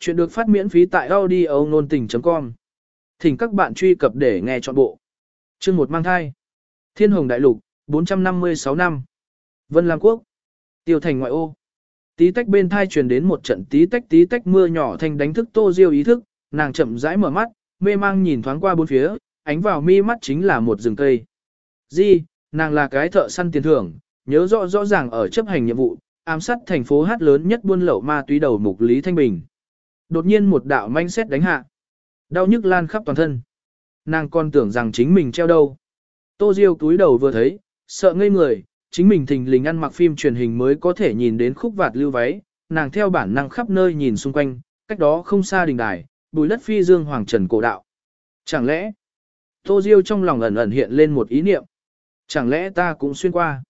Chuyện được phát miễn phí tại audio nôn tình.com. Thỉnh các bạn truy cập để nghe trọn bộ. Chương một mang thai. Thiên Hồng Đại Lục, 456 năm. Vân Lam Quốc. Tiêu thành ngoại ô. Tí tách bên thai truyền đến một trận tí tách tí tách mưa nhỏ thanh đánh thức Tô Diêu ý thức, nàng chậm rãi mở mắt, mê mang nhìn thoáng qua bốn phía, ánh vào mi mắt chính là một rừng cây. Di, nàng là cái thợ săn tiền thưởng, nhớ rõ rõ ràng ở chấp hành nhiệm vụ, ám sát thành phố hát lớn nhất buôn lậu ma túy đầu mục Lý Thanh Bình. Đột nhiên một đạo manh xét đánh hạ. Đau nhức lan khắp toàn thân. Nàng còn tưởng rằng chính mình treo đâu. Tô Diêu túi đầu vừa thấy, sợ ngây người, chính mình thình lình ăn mặc phim truyền hình mới có thể nhìn đến khúc vạt lưu váy, nàng theo bản năng khắp nơi nhìn xung quanh, cách đó không xa đình đài, bùi đất phi dương hoàng trần cổ đạo. Chẳng lẽ, Tô Diêu trong lòng ẩn ẩn hiện lên một ý niệm. Chẳng lẽ ta cũng xuyên qua?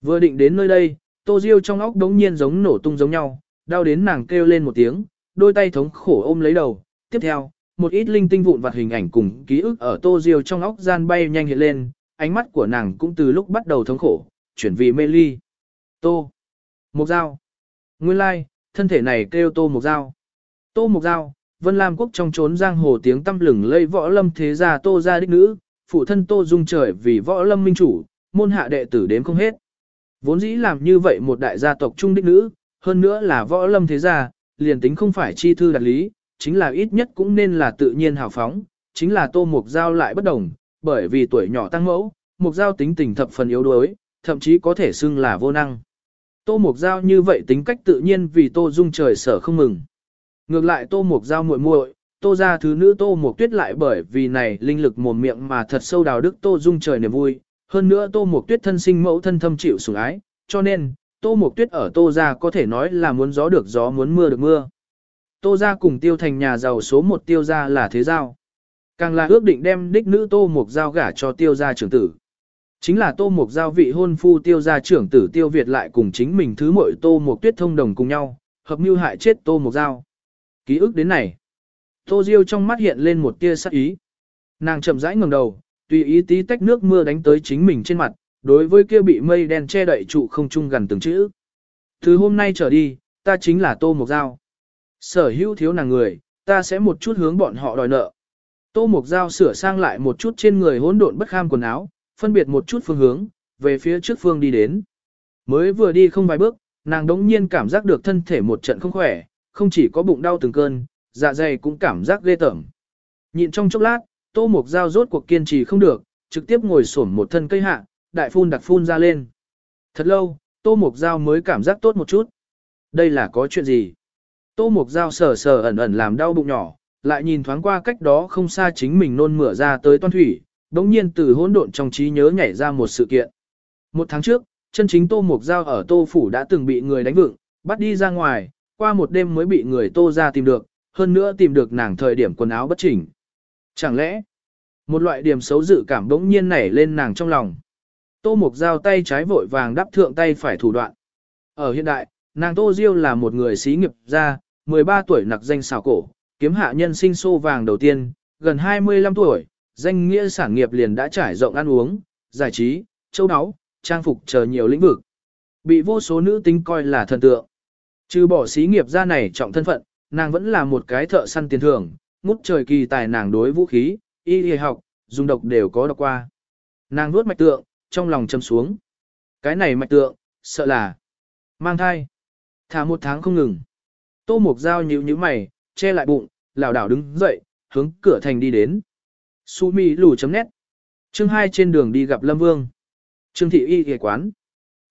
Vừa định đến nơi đây, Tô Diêu trong óc đống nhiên giống nổ tung giống nhau, đau đến nàng kêu lên một tiếng, đôi tay thống khổ ôm lấy đầu. Tiếp theo, một ít linh tinh vụn vặt hình ảnh cùng ký ức ở Tô Diêu trong óc gian bay nhanh hiện lên, ánh mắt của nàng cũng từ lúc bắt đầu thống khổ, chuyển vì mê ly. Tô. Mục Giao. Nguyên lai, like, thân thể này kêu Tô Mục Giao. Tô Mục Giao, Vân Lam Quốc trong trốn giang hồ tiếng tăm lừng lây võ lâm thế gia Tô gia đích nữ, phụ thân Tô Dung trời vì võ lâm minh chủ, môn hạ đệ tử đến không hết. Vốn dĩ làm như vậy một đại gia tộc trung đích nữ, hơn nữa là võ lâm thế gia, liền tính không phải chi thư đặt lý, chính là ít nhất cũng nên là tự nhiên hào phóng, chính là Tô Mục Giao lại bất đồng, bởi vì tuổi nhỏ tăng mẫu, Mục Giao tính tình thập phần yếu đuối, thậm chí có thể xưng là vô năng. Tô Mục Giao như vậy tính cách tự nhiên vì Tô Dung trời sở không mừng. Ngược lại Tô Mục Giao muội muội, Tô gia thứ nữ Tô Mục Tuyết lại bởi vì này linh lực mồm miệng mà thật sâu đào đức Tô Dung trời niềm vui, hơn nữa Tô Mục Tuyết thân sinh mẫu thân thâm chịu sủng ái, cho nên, Tô Mộc Tuyết ở Tô gia có thể nói là muốn gió được gió muốn mưa được mưa. Tô gia cùng tiêu thành nhà giàu số một tiêu gia là thế giao. Càng là ước định đem đích nữ Tô Mộc Giao gả cho tiêu gia trưởng tử. Chính là Tô Mộc Giao vị hôn phu tiêu gia trưởng tử tiêu Việt lại cùng chính mình thứ mội Tô Mộc Tuyết thông đồng cùng nhau, hợp mưu hại chết Tô Mộc Giao. Ký ức đến này. Tô Diêu trong mắt hiện lên một tia sắc ý. Nàng chậm rãi ngẩng đầu, tùy ý tí tách nước mưa đánh tới chính mình trên mặt, đối với kia bị mây đen che đậy trụ không chung gần từng chữ. Từ hôm nay trở đi, ta chính là Tô Mộc Giao. Sở hữu thiếu nàng người, ta sẽ một chút hướng bọn họ đòi nợ. Tô Mộc Giao sửa sang lại một chút trên người hỗn độn bất kham quần áo, phân biệt một chút phương hướng, về phía trước phương đi đến. Mới vừa đi không vài bước, nàng đống nhiên cảm giác được thân thể một trận không khỏe, không chỉ có bụng đau từng cơn, dạ dày cũng cảm giác ghê tởm. Nhịn trong chốc lát, Tô Mộc Giao rốt cuộc kiên trì không được, trực tiếp ngồi xổm một thân cây hạ, đại phun đặc phun ra lên. Thật lâu, Tô Mộc Giao mới cảm giác tốt một chút. Đây là có chuyện gì? Tô Mộc Giao sờ sờ ẩn ẩn làm đau bụng nhỏ, lại nhìn thoáng qua cách đó không xa chính mình nôn mửa ra tới toan thủy, đống nhiên từ hỗn độn trong trí nhớ nhảy ra một sự kiện. Một tháng trước, chân chính Tô Mộc Giao ở Tô Phủ đã từng bị người đánh vựng, bắt đi ra ngoài, qua một đêm mới bị người Tô ra tìm được, hơn nữa tìm được nàng thời điểm quần áo bất chỉnh. Chẳng lẽ, một loại điểm xấu dự cảm đống nhiên nảy lên nàng trong lòng. Tô Mục Giao tay trái vội vàng đắp thượng tay phải thủ đoạn. Ở hiện đại, nàng Tô Diêu là một người xí nghiệp gia, 13 tuổi nặc danh xào cổ, kiếm hạ nhân sinh xô vàng đầu tiên, gần 25 tuổi, danh nghĩa sản nghiệp liền đã trải rộng ăn uống, giải trí, châu áo, trang phục chờ nhiều lĩnh vực. Bị vô số nữ tính coi là thần tượng. Trừ bỏ xí nghiệp gia này trọng thân phận, nàng vẫn là một cái thợ săn tiền thưởng, ngút trời kỳ tài nàng đối vũ khí, y y học, dùng độc đều có đọc qua. Nàng nuốt mạch tượng, trong lòng châm xuống. Cái này mạch tượng, sợ là mang thai. Thả một tháng không ngừng. Tô Mục Giao nhíu nhíu mày, che lại bụng, lảo đảo đứng dậy, hướng cửa thành đi đến. Su mi lù chấm nét. Chương 2 trên đường đi gặp Lâm Vương. Trương thị y y quán.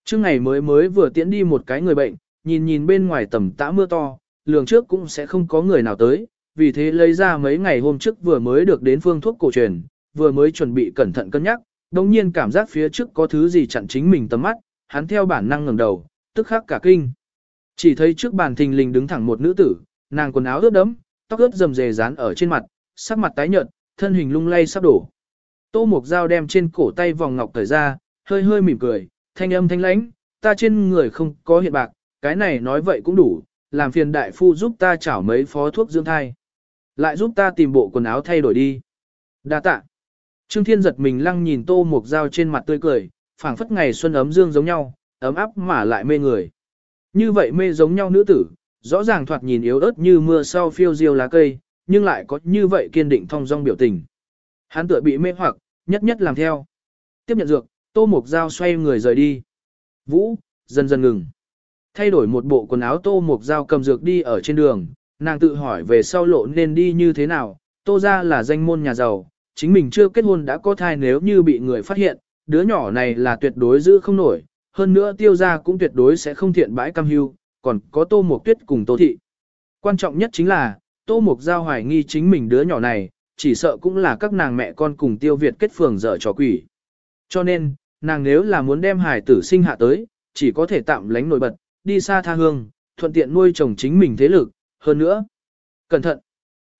Trương ngày mới mới vừa tiễn đi một cái người bệnh, nhìn nhìn bên ngoài tầm tã mưa to, lường trước cũng sẽ không có người nào tới, vì thế lấy ra mấy ngày hôm trước vừa mới được đến phương thuốc cổ truyền, vừa mới chuẩn bị cẩn thận cân nhắc, đồng nhiên cảm giác phía trước có thứ gì chặn chính mình tầm mắt, hắn theo bản năng ngẩng đầu, tức khắc cả kinh. Chỉ thấy trước bàn thình lình đứng thẳng một nữ tử, nàng quần áo ướt đẫm, tóc ướt rầm rề dán ở trên mặt, sắc mặt tái nhợt, thân hình lung lay sắp đổ. Tô Mộc Dao đem trên cổ tay vòng ngọc thời ra, hơi hơi mỉm cười, thanh âm thanh lãnh, ta trên người không có hiện bạc, cái này nói vậy cũng đủ, làm phiền đại phu giúp ta chảo mấy phó thuốc dưỡng thai. Lại giúp ta tìm bộ quần áo thay đổi đi. Đa tạ. Trương Thiên giật mình lăng nhìn tô mục giao trên mặt tươi cười, phảng phất ngày xuân ấm dương giống nhau, ấm áp mà lại mê người. Như vậy mê giống nhau nữ tử, Rõ ràng thoạt nhìn yếu ớt như mưa sau phiêu diêu lá cây, nhưng lại có như vậy kiên định thong dong biểu tình. Hắn tựa bị mê hoặc, nhất nhất làm theo. Tiếp nhận dược, Tô Mục Giao xoay người rời đi. Vũ, dần dần ngừng. Thay đổi một bộ quần áo Tô Mục Giao cầm dược đi ở trên đường, nàng tự hỏi về sau lộ nên đi như thế nào. Tô ra là danh môn nhà giàu, chính mình chưa kết hôn đã có thai nếu như bị người phát hiện, đứa nhỏ này là tuyệt đối giữ không nổi. Hơn nữa tiêu gia cũng tuyệt đối sẽ không thiện bãi cam hưu, còn có Tô Mục Tuyết cùng Tô Thị. Quan trọng nhất chính là, Tô Mục Giao hoài nghi chính mình đứa nhỏ này, chỉ sợ cũng là các nàng mẹ con cùng tiêu Việt kết phường dở trò quỷ. Cho nên, nàng nếu là muốn đem hài tử sinh hạ tới, chỉ có thể tạm lánh nổi bật, đi xa tha hương, thuận tiện nuôi chồng chính mình thế lực, hơn nữa. Cẩn thận!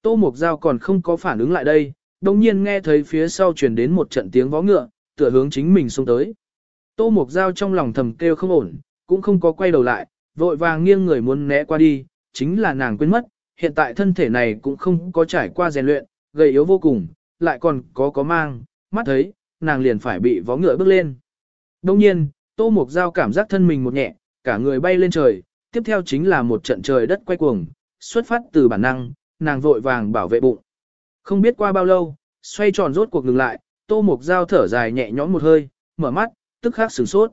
Tô mộc Giao còn không có phản ứng lại đây, đồng nhiên nghe thấy phía sau truyền đến một trận tiếng vó ngựa, tựa hướng chính mình xông tới. Tô Mục Giao trong lòng thầm kêu không ổn, cũng không có quay đầu lại, vội vàng nghiêng người muốn né qua đi, chính là nàng quên mất, hiện tại thân thể này cũng không có trải qua rèn luyện, gầy yếu vô cùng, lại còn có có mang, mắt thấy, nàng liền phải bị vó ngựa bước lên. Đồng nhiên, Tô Mục Giao cảm giác thân mình một nhẹ, cả người bay lên trời, tiếp theo chính là một trận trời đất quay cuồng, xuất phát từ bản năng, nàng vội vàng bảo vệ bụng. Không biết qua bao lâu, xoay tròn rốt cuộc ngừng lại, Tô Mục Giao thở dài nhẹ nhõm một hơi, mở mắt, tức khắc sửng sốt.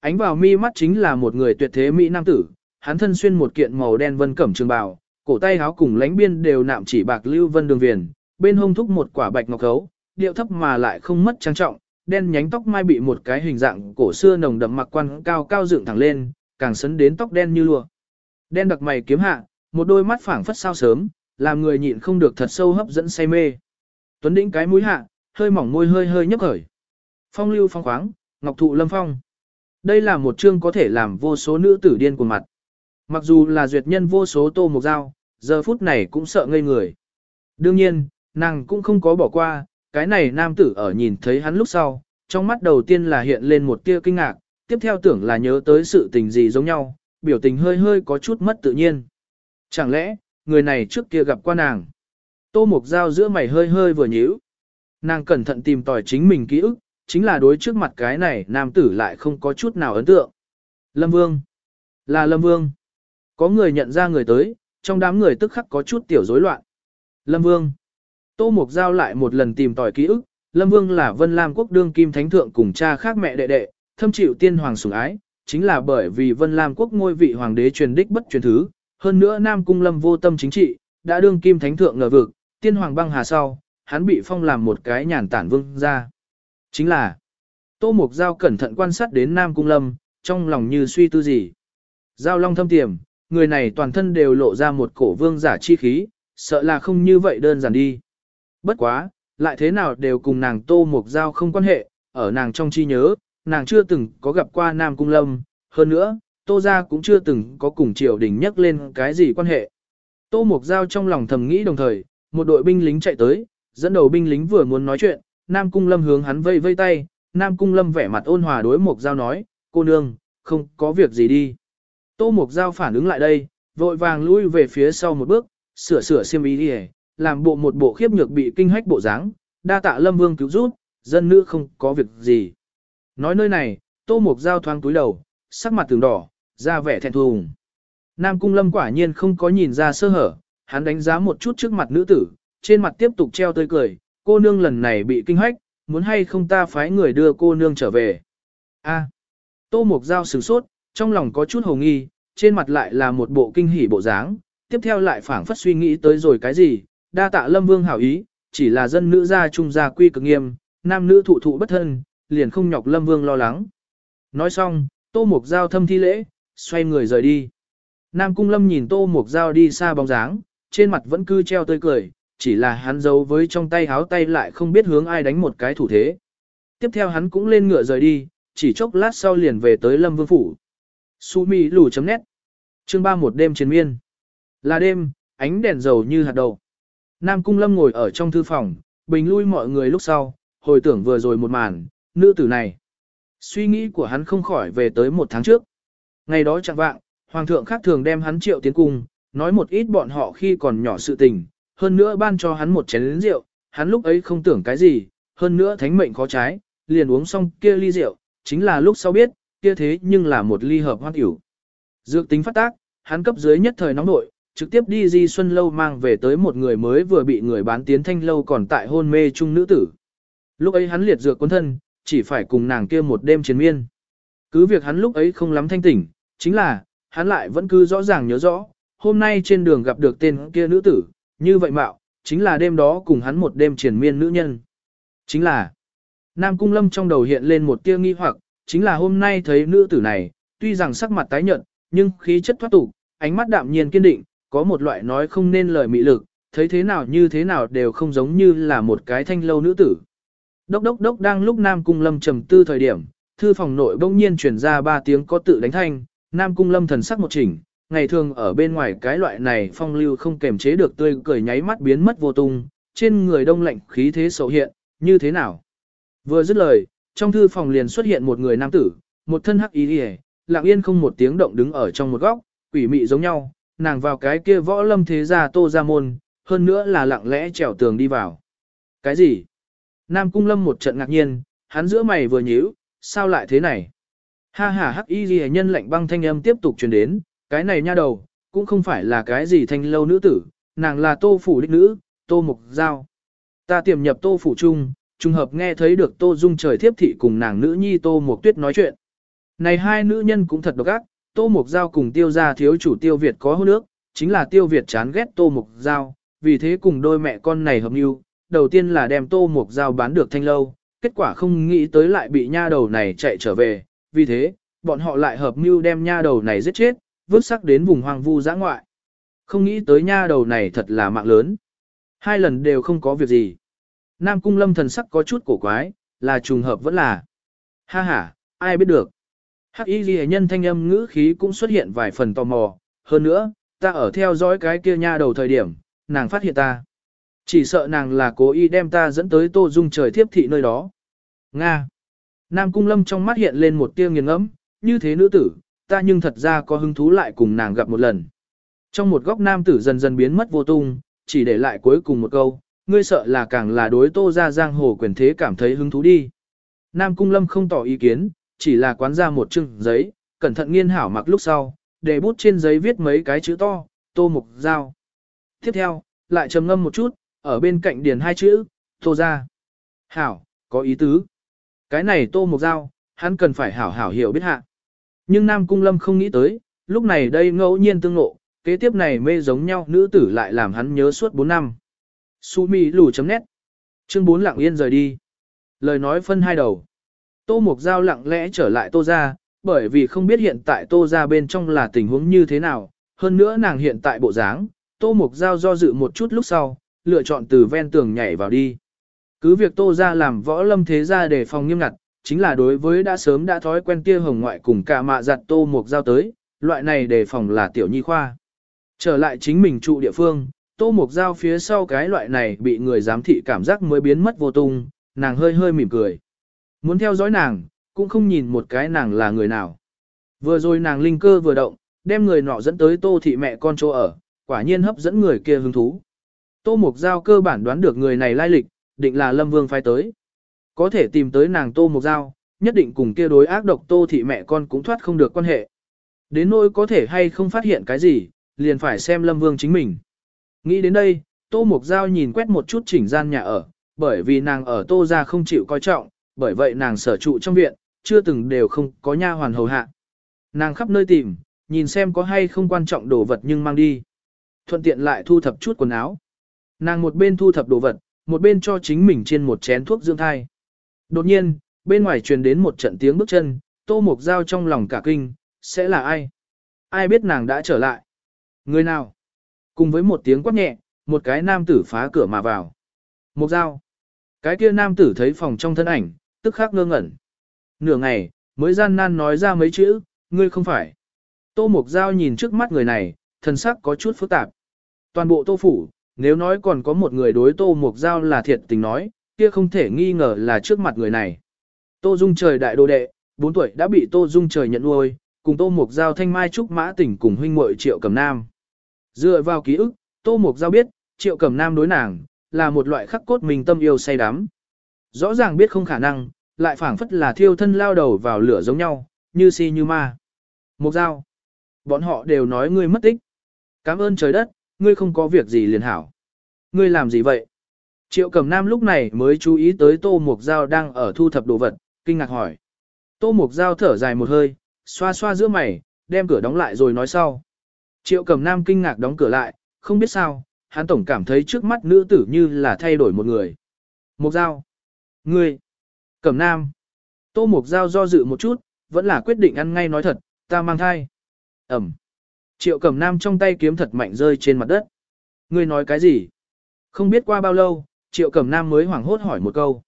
Ánh vào mi mắt chính là một người tuyệt thế mỹ nam tử, hắn thân xuyên một kiện màu đen vân cẩm trường bào, cổ tay áo cùng lánh biên đều nạm chỉ bạc lưu vân đường viền, bên hông thúc một quả bạch ngọc khấu, điệu thấp mà lại không mất trang trọng, đen nhánh tóc mai bị một cái hình dạng cổ xưa nồng đậm mặc quan cao cao dựng thẳng lên, càng sấn đến tóc đen như lụa. Đen đặc mày kiếm hạ, một đôi mắt phảng phất sao sớm, làm người nhịn không được thật sâu hấp dẫn say mê. Tuấn đĩnh cái mũi hạ, hơi mỏng môi hơi hơi nhấp khởi. Phong lưu phong khoáng, ngọc thụ lâm phong. Đây là một chương có thể làm vô số nữ tử điên cuồng mặt. Mặc dù là duyệt nhân vô số tô mục dao, giờ phút này cũng sợ ngây người. Đương nhiên, nàng cũng không có bỏ qua, cái này nam tử ở nhìn thấy hắn lúc sau, trong mắt đầu tiên là hiện lên một tia kinh ngạc, tiếp theo tưởng là nhớ tới sự tình gì giống nhau, biểu tình hơi hơi có chút mất tự nhiên. Chẳng lẽ, người này trước kia gặp qua nàng? Tô Mục Giao giữa mày hơi hơi vừa nhíu. Nàng cẩn thận tìm tòi chính mình ký ức, chính là đối trước mặt cái này nam tử lại không có chút nào ấn tượng. Lâm Vương. Là Lâm Vương. Có người nhận ra người tới, trong đám người tức khắc có chút tiểu rối loạn. Lâm Vương. Tô Mục Giao lại một lần tìm tòi ký ức, Lâm Vương là Vân Lam quốc đương kim thánh thượng cùng cha khác mẹ đệ đệ, thâm chịu tiên hoàng sủng ái, chính là bởi vì Vân Lam quốc ngôi vị hoàng đế truyền đích bất truyền thứ, hơn nữa Nam Cung Lâm vô tâm chính trị, đã đương kim thánh thượng ngờ vực, tiên hoàng băng hà sau, hắn bị phong làm một cái nhàn tản vương ra. Chính là, Tô Mục Giao cẩn thận quan sát đến Nam Cung Lâm, trong lòng như suy tư gì. Giao long thâm tiềm, người này toàn thân đều lộ ra một cổ vương giả chi khí, sợ là không như vậy đơn giản đi. Bất quá, lại thế nào đều cùng nàng Tô Mục Giao không quan hệ, ở nàng trong chi nhớ, nàng chưa từng có gặp qua Nam Cung Lâm, hơn nữa, Tô Gia cũng chưa từng có cùng triều đình nhắc lên cái gì quan hệ. Tô Mục Giao trong lòng thầm nghĩ đồng thời, một đội binh lính chạy tới, dẫn đầu binh lính vừa muốn nói chuyện, Nam Cung Lâm hướng hắn vây vây tay, Nam Cung Lâm vẻ mặt ôn hòa đối Mục Giao nói, cô nương, không có việc gì đi. Tô Mục Giao phản ứng lại đây, vội vàng lui về phía sau một bước, sửa sửa xiêm y đi làm bộ một bộ khiếp nhược bị kinh hách bộ dáng, đa tạ Lâm Vương cứu giúp, dân nữ không có việc gì. Nói nơi này, Tô Mục Giao thoáng túi đầu, sắc mặt tường đỏ, ra vẻ thẹn thùng. Nam Cung Lâm quả nhiên không có nhìn ra sơ hở, hắn đánh giá một chút trước mặt nữ tử, trên mặt tiếp tục treo tươi cười, cô nương lần này bị kinh hách, muốn hay không ta phái người đưa cô nương trở về. A. Tô mộc Giao sửng sốt, trong lòng có chút hồ nghi, trên mặt lại là một bộ kinh hỉ bộ dáng, tiếp theo lại phảng phất suy nghĩ tới rồi cái gì, đa tạ Lâm Vương hảo ý, chỉ là dân nữ gia trung gia quy cực nghiêm, nam nữ thụ thụ bất thân, liền không nhọc Lâm Vương lo lắng. Nói xong, Tô mộc Giao thâm thi lễ, xoay người rời đi. Nam Cung Lâm nhìn Tô Mục Giao đi xa bóng dáng, trên mặt vẫn cứ treo tươi cười, chỉ là hắn giấu với trong tay háo tay lại không biết hướng ai đánh một cái thủ thế. Tiếp theo hắn cũng lên ngựa rời đi, chỉ chốc lát sau liền về tới Lâm Vương Phủ. Su mi lù chấm nét. Chương 3 một đêm chiến miên. Là đêm, ánh đèn dầu như hạt đầu. Nam Cung Lâm ngồi ở trong thư phòng, bình lui mọi người lúc sau, hồi tưởng vừa rồi một màn, nữ tử này. Suy nghĩ của hắn không khỏi về tới một tháng trước. Ngày đó chẳng vạng, Hoàng thượng khác thường đem hắn triệu tiến cung, nói một ít bọn họ khi còn nhỏ sự tình, hơn nữa ban cho hắn một chén rượu, hắn lúc ấy không tưởng cái gì, hơn nữa thánh mệnh khó trái, liền uống xong kia ly rượu, chính là lúc sau biết, kia thế nhưng là một ly hợp hoan tiểu. Dược tính phát tác, hắn cấp dưới nhất thời nóng nội, trực tiếp đi di xuân lâu mang về tới một người mới vừa bị người bán tiến thanh lâu còn tại hôn mê chung nữ tử. Lúc ấy hắn liệt dược quân thân, chỉ phải cùng nàng kia một đêm chiến miên. Cứ việc hắn lúc ấy không lắm thanh tỉnh, chính là, hắn lại vẫn cứ rõ ràng nhớ rõ, hôm nay trên đường gặp được tên kia nữ tử, như vậy mạo, chính là đêm đó cùng hắn một đêm triển miên nữ nhân. Chính là, Nam Cung Lâm trong đầu hiện lên một tia nghi hoặc, chính là hôm nay thấy nữ tử này, tuy rằng sắc mặt tái nhợt, nhưng khí chất thoát tục, ánh mắt đạm nhiên kiên định, có một loại nói không nên lời mị lực, thấy thế nào như thế nào đều không giống như là một cái thanh lâu nữ tử. Đốc đốc đốc đang lúc Nam Cung Lâm trầm tư thời điểm, thư phòng nội bỗng nhiên truyền ra ba tiếng có tự đánh thanh, Nam Cung Lâm thần sắc một chỉnh, ngày thường ở bên ngoài cái loại này phong lưu không kềm chế được tươi cười nháy mắt biến mất vô tung, trên người đông lạnh khí thế sầu hiện, như thế nào? Vừa dứt lời, trong thư phòng liền xuất hiện một người nam tử, một thân hắc ý hề, lặng yên không một tiếng động đứng ở trong một góc, quỷ mị giống nhau, nàng vào cái kia võ lâm thế gia tô ra môn, hơn nữa là lặng lẽ trèo tường đi vào. Cái gì? Nam cung lâm một trận ngạc nhiên, hắn giữa mày vừa nhíu, sao lại thế này? Ha ha hắc y ghi nhân lệnh băng thanh âm tiếp tục truyền đến, cái này nha đầu, cũng không phải là cái gì thanh lâu nữ tử, nàng là tô phủ đích nữ, tô mục giao. Ta tiềm nhập tô phủ chung, trùng hợp nghe thấy được tô dung trời thiếp thị cùng nàng nữ nhi tô mục tuyết nói chuyện. Này hai nữ nhân cũng thật độc ác, tô mục giao cùng tiêu gia thiếu chủ tiêu Việt có hôn nước, chính là tiêu Việt chán ghét tô mục giao, vì thế cùng đôi mẹ con này hợp mưu, đầu tiên là đem tô mục giao bán được thanh lâu, kết quả không nghĩ tới lại bị nha đầu này chạy trở về, vì thế, bọn họ lại hợp mưu đem nha đầu này giết chết, vứt sắc đến vùng hoang vu giã ngoại. Không nghĩ tới nha đầu này thật là mạng lớn. Hai lần đều không có việc gì. Nam cung lâm thần sắc có chút cổ quái, là trùng hợp vẫn là. Ha ha, ai biết được. Hắc y ghi nhân thanh âm ngữ khí cũng xuất hiện vài phần tò mò. Hơn nữa, ta ở theo dõi cái kia nha đầu thời điểm, nàng phát hiện ta. Chỉ sợ nàng là cố ý đem ta dẫn tới tô dung trời thiếp thị nơi đó. Nga. Nam cung lâm trong mắt hiện lên một tia nghiền ngẫm, như thế nữ tử, ta nhưng thật ra có hứng thú lại cùng nàng gặp một lần. Trong một góc nam tử dần dần biến mất vô tung, chỉ để lại cuối cùng một câu, ngươi sợ là càng là đối tô ra giang hồ quyền thế cảm thấy hứng thú đi. Nam Cung Lâm không tỏ ý kiến, chỉ là quán ra một chừng giấy, cẩn thận nghiên hảo mặc lúc sau, để bút trên giấy viết mấy cái chữ to, tô mục giao. Tiếp theo, lại trầm ngâm một chút, ở bên cạnh điền hai chữ, tô ra. Hảo, có ý tứ. Cái này tô mục giao, hắn cần phải hảo hảo hiểu biết hạ. Nhưng Nam Cung Lâm không nghĩ tới, lúc này đây ngẫu nhiên tương ngộ, kế tiếp này mê giống nhau nữ tử lại làm hắn nhớ suốt 4 năm. Sumi lù chấm nét. Chương 4 lặng yên rời đi. Lời nói phân hai đầu. Tô Mục Giao lặng lẽ trở lại Tô Gia, bởi vì không biết hiện tại Tô Gia bên trong là tình huống như thế nào, hơn nữa nàng hiện tại bộ dáng, Tô Mục Giao do dự một chút lúc sau, lựa chọn từ ven tường nhảy vào đi. Cứ việc Tô Gia làm võ lâm thế gia để phòng nghiêm ngặt, chính là đối với đã sớm đã thói quen tia hồng ngoại cùng cả mạ giặt Tô Mục Giao tới, loại này để phòng là tiểu nhi khoa. Trở lại chính mình trụ địa phương, Tô Mục Giao phía sau cái loại này bị người giám thị cảm giác mới biến mất vô tung, nàng hơi hơi mỉm cười. Muốn theo dõi nàng, cũng không nhìn một cái nàng là người nào. Vừa rồi nàng linh cơ vừa động, đem người nọ dẫn tới Tô thị mẹ con chỗ ở, quả nhiên hấp dẫn người kia hứng thú. Tô Mục Giao cơ bản đoán được người này lai lịch, định là Lâm Vương phái tới. Có thể tìm tới nàng Tô Mục Giao, nhất định cùng kia đối ác độc Tô thị mẹ con cũng thoát không được quan hệ. Đến nỗi có thể hay không phát hiện cái gì, liền phải xem Lâm Vương chính mình. Nghĩ đến đây, Tô Mục Giao nhìn quét một chút chỉnh gian nhà ở, bởi vì nàng ở Tô ra không chịu coi trọng, bởi vậy nàng sở trụ trong viện, chưa từng đều không có nha hoàn hầu hạ. Nàng khắp nơi tìm, nhìn xem có hay không quan trọng đồ vật nhưng mang đi. Thuận tiện lại thu thập chút quần áo. Nàng một bên thu thập đồ vật, một bên cho chính mình trên một chén thuốc dưỡng thai. Đột nhiên, bên ngoài truyền đến một trận tiếng bước chân, Tô Mục Giao trong lòng cả kinh, sẽ là ai? Ai biết nàng đã trở lại? Người nào? Cùng với một tiếng quát nhẹ, một cái nam tử phá cửa mà vào. Mộc Giao. Cái kia nam tử thấy phòng trong thân ảnh, tức khắc ngơ ngẩn. Nửa ngày, mới gian nan nói ra mấy chữ, ngươi không phải. Tô Mục Giao nhìn trước mắt người này, thần sắc có chút phức tạp. Toàn bộ tô phủ, nếu nói còn có một người đối Tô Mục Giao là thiệt tình nói, kia không thể nghi ngờ là trước mặt người này. Tô Dung trời đại đồ đệ, 4 tuổi đã bị Tô Dung trời nhận nuôi, cùng Tô Mục Giao thanh mai trúc mã tỉnh cùng huynh muội triệu cẩm nam. Dựa vào ký ức, Tô Mục Giao biết, Triệu Cẩm Nam đối nàng, là một loại khắc cốt mình tâm yêu say đắm. Rõ ràng biết không khả năng, lại phảng phất là thiêu thân lao đầu vào lửa giống nhau, như si như ma. Mục Giao. Bọn họ đều nói ngươi mất tích. Cảm ơn trời đất, ngươi không có việc gì liền hảo. Ngươi làm gì vậy? Triệu Cẩm Nam lúc này mới chú ý tới Tô Mục Giao đang ở thu thập đồ vật, kinh ngạc hỏi. Tô Mục Giao thở dài một hơi, xoa xoa giữa mày, đem cửa đóng lại rồi nói sau. Triệu Cẩm Nam kinh ngạc đóng cửa lại, không biết sao, hắn tổng cảm thấy trước mắt nữ tử như là thay đổi một người. Mục Giao. Ngươi. Cẩm Nam. Tô Mục Giao do dự một chút, vẫn là quyết định ăn ngay nói thật, ta mang thai. Ẩm. Triệu Cẩm Nam trong tay kiếm thật mạnh rơi trên mặt đất. Ngươi nói cái gì? Không biết qua bao lâu, Triệu Cẩm Nam mới hoảng hốt hỏi một câu.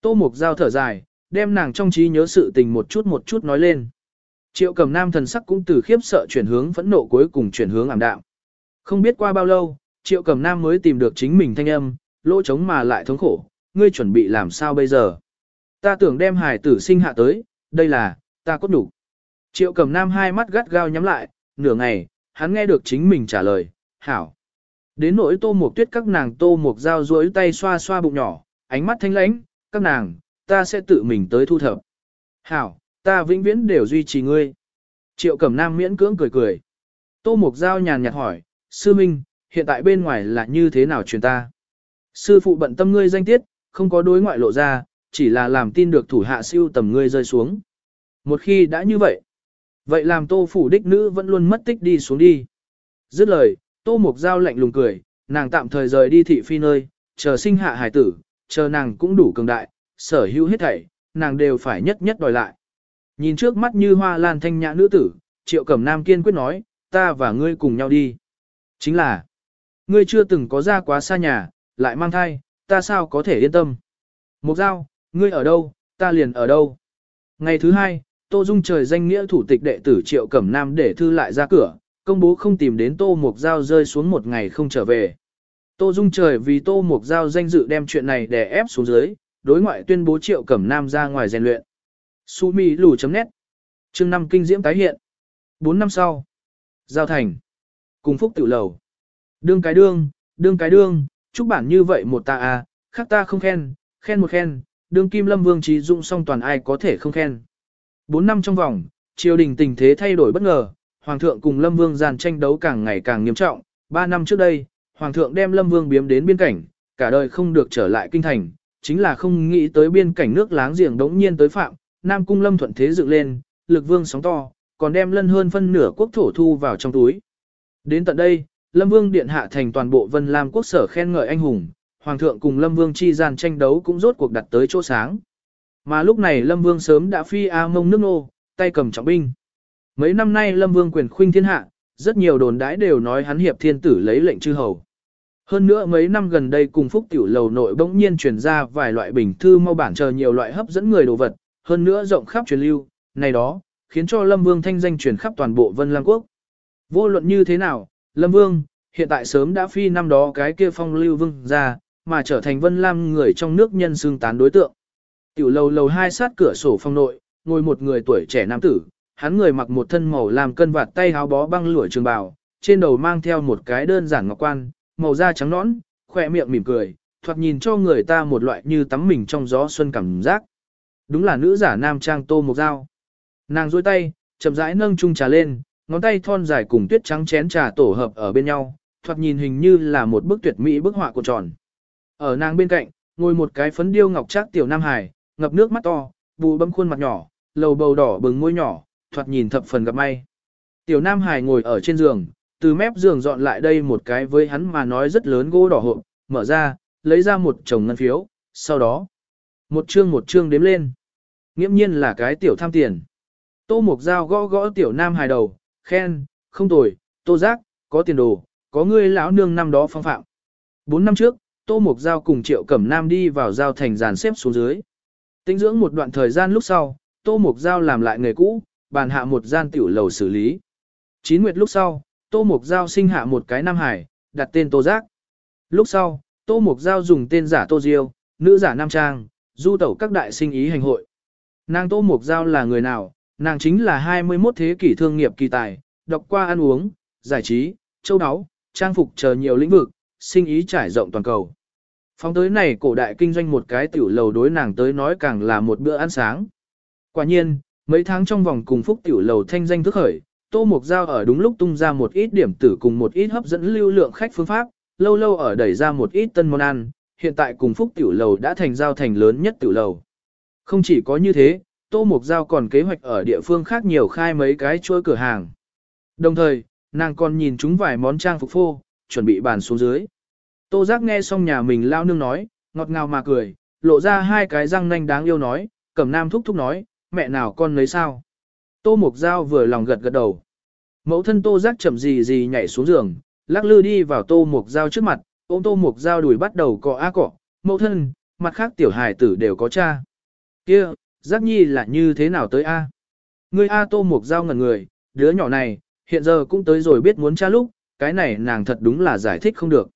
Tô Mục Giao thở dài, đem nàng trong trí nhớ sự tình một chút một chút nói lên. Triệu Cẩm Nam thần sắc cũng từ khiếp sợ chuyển hướng phẫn nộ cuối cùng chuyển hướng ảm đạm. Không biết qua bao lâu, Triệu Cẩm Nam mới tìm được chính mình thanh âm, lỗ trống mà lại thống khổ, ngươi chuẩn bị làm sao bây giờ? Ta tưởng đem hài tử sinh hạ tới, đây là, ta cốt đủ. Triệu Cẩm Nam hai mắt gắt gao nhắm lại, nửa ngày, hắn nghe được chính mình trả lời, hảo. Đến nỗi tô mục tuyết các nàng tô mục dao duỗi tay xoa xoa bụng nhỏ, ánh mắt thanh lãnh, các nàng, ta sẽ tự mình tới thu thập. Hảo, ta vĩnh viễn đều duy trì ngươi. Triệu Cẩm Nam miễn cưỡng cười cười. Tô Mục Giao nhàn nhạt hỏi, Sư Minh, hiện tại bên ngoài là như thế nào truyền ta? Sư phụ bận tâm ngươi danh tiết, không có đối ngoại lộ ra, chỉ là làm tin được thủ hạ siêu tầm ngươi rơi xuống. Một khi đã như vậy, vậy làm tô phủ đích nữ vẫn luôn mất tích đi xuống đi. Dứt lời, tô mục giao lạnh lùng cười, nàng tạm thời rời đi thị phi nơi, chờ sinh hạ hải tử, chờ nàng cũng đủ cường đại, sở hữu hết thảy, nàng đều phải nhất nhất đòi lại. Nhìn trước mắt như hoa lan thanh nhã nữ tử, triệu cẩm nam kiên quyết nói, ta và ngươi cùng nhau đi. Chính là, ngươi chưa từng có ra quá xa nhà, lại mang thai, ta sao có thể yên tâm. Mục giao, ngươi ở đâu, ta liền ở đâu. Ngày thứ hai, Tô Dung trời danh nghĩa thủ tịch đệ tử Triệu Cẩm Nam để thư lại ra cửa, công bố không tìm đến Tô Mục Giao rơi xuống một ngày không trở về. Tô Dung trời vì Tô Mục Giao danh dự đem chuyện này đè ép xuống dưới, đối ngoại tuyên bố Triệu Cẩm Nam ra ngoài rèn luyện. Sumi lù chấm nét. Chương năm kinh diễm tái hiện. 4 năm sau. Giao thành. Cùng phúc tiểu lầu. Đương cái đương, đương cái đương, chúc bản như vậy một ta à, khác ta không khen, khen một khen, đương kim lâm vương trí dụng song toàn ai có thể không khen. 4 năm trong vòng, triều đình tình thế thay đổi bất ngờ, hoàng thượng cùng lâm vương giàn tranh đấu càng ngày càng nghiêm trọng. 3 năm trước đây, hoàng thượng đem lâm vương biếm đến biên cảnh, cả đời không được trở lại kinh thành, chính là không nghĩ tới biên cảnh nước láng giềng đống nhiên tới phạm, Nam Cung Lâm thuận thế dựng lên, lực vương sóng to, còn đem lân hơn phân nửa quốc thổ thu vào trong túi. Đến tận đây, Lâm Vương Điện hạ thành toàn bộ Vân Lam quốc sở khen ngợi anh hùng, Hoàng thượng cùng Lâm Vương chi gian tranh đấu cũng rốt cuộc đặt tới chỗ sáng. Mà lúc này Lâm Vương sớm đã phi A mông nước nô, tay cầm trọng binh. Mấy năm nay Lâm Vương quyền khuynh thiên hạ, rất nhiều đồn đãi đều nói hắn hiệp thiên tử lấy lệnh chư hầu. Hơn nữa mấy năm gần đây cùng phúc tiểu lầu nội bỗng nhiên truyền ra vài loại bình thư mau bản chờ nhiều loại hấp dẫn người đồ vật, hơn nữa rộng khắp truyền lưu, này đó, khiến cho Lâm Vương thanh danh truyền khắp toàn bộ Vân Lam Quốc. Vô luận như thế nào, Lâm Vương, hiện tại sớm đã phi năm đó cái kia phong lưu vương ra, mà trở thành Vân Lam người trong nước nhân xương tán đối tượng. Tiểu lầu lầu hai sát cửa sổ phong nội, ngồi một người tuổi trẻ nam tử, hắn người mặc một thân màu làm cân vạt tay háo bó băng lụa trường bào, trên đầu mang theo một cái đơn giản ngọc quan, màu da trắng nõn, khỏe miệng mỉm cười, thoạt nhìn cho người ta một loại như tắm mình trong gió xuân cảm giác. Đúng là nữ giả nam trang tô một dao. Nàng duỗi tay, chậm rãi nâng chung trà lên, ngón tay thon dài cùng tuyết trắng chén trà tổ hợp ở bên nhau, thoạt nhìn hình như là một bức tuyệt mỹ bức họa của tròn. Ở nàng bên cạnh, ngồi một cái phấn điêu ngọc trác tiểu nam hải, ngập nước mắt to, bù bấm khuôn mặt nhỏ, lầu bầu đỏ bừng môi nhỏ, thoạt nhìn thập phần gặp may. Tiểu nam hải ngồi ở trên giường, từ mép giường dọn lại đây một cái với hắn mà nói rất lớn gỗ đỏ hộp, mở ra, lấy ra một chồng ngân phiếu, sau đó, một chương một chương đếm lên. Nghiễm nhiên là cái tiểu tham tiền. Tô Mục Giao gõ gõ tiểu nam Hải đầu, khen, không tồi, tô giác, có tiền đồ, có ngươi lão nương năm đó phong phạm. Bốn năm trước, Tô Mục Giao cùng Triệu Cẩm Nam đi vào giao thành dàn xếp xuống dưới. Tính dưỡng một đoạn thời gian lúc sau, Tô Mục Giao làm lại nghề cũ, bàn hạ một gian tiểu lầu xử lý. Chín nguyệt lúc sau, Tô Mục Giao sinh hạ một cái nam hải, đặt tên Tô Giác. Lúc sau, Tô Mục Giao dùng tên giả Tô Diêu, nữ giả Nam Trang, du tẩu các đại sinh ý hành hội. Nàng Tô Mục Giao là người nào? Nàng chính là 21 thế kỷ thương nghiệp kỳ tài, đọc qua ăn uống, giải trí, châu áo, trang phục chờ nhiều lĩnh vực, sinh ý trải rộng toàn cầu. Phóng tới này cổ đại kinh doanh một cái tiểu lầu đối nàng tới nói càng là một bữa ăn sáng. Quả nhiên, mấy tháng trong vòng cùng phúc tiểu lầu thanh danh thức khởi, Tô Mục Giao ở đúng lúc tung ra một ít điểm tử cùng một ít hấp dẫn lưu lượng khách phương pháp, lâu lâu ở đẩy ra một ít tân món ăn, hiện tại cùng Phúc Tiểu Lầu đã thành giao thành lớn nhất Tiểu Lầu. Không chỉ có như thế, Tô Mục Giao còn kế hoạch ở địa phương khác nhiều khai mấy cái chuỗi cửa hàng. Đồng thời, nàng còn nhìn chúng vài món trang phục phô, chuẩn bị bàn xuống dưới. Tô Giác nghe xong nhà mình lao nương nói, ngọt ngào mà cười, lộ ra hai cái răng nanh đáng yêu nói, cẩm nam thúc thúc nói, mẹ nào con lấy sao. Tô Mục Giao vừa lòng gật gật đầu. Mẫu thân Tô Giác chậm gì gì nhảy xuống giường, lắc lư đi vào Tô Mục Giao trước mặt, ôm Tô Mục Giao đuổi bắt đầu cọ á cọ, mẫu thân, mặt khác tiểu hài tử đều có cha. kia Giác Nhi là như thế nào tới A? Người A Tô Mục Giao ngẩn người, đứa nhỏ này, hiện giờ cũng tới rồi biết muốn cha lúc, cái này nàng thật đúng là giải thích không được.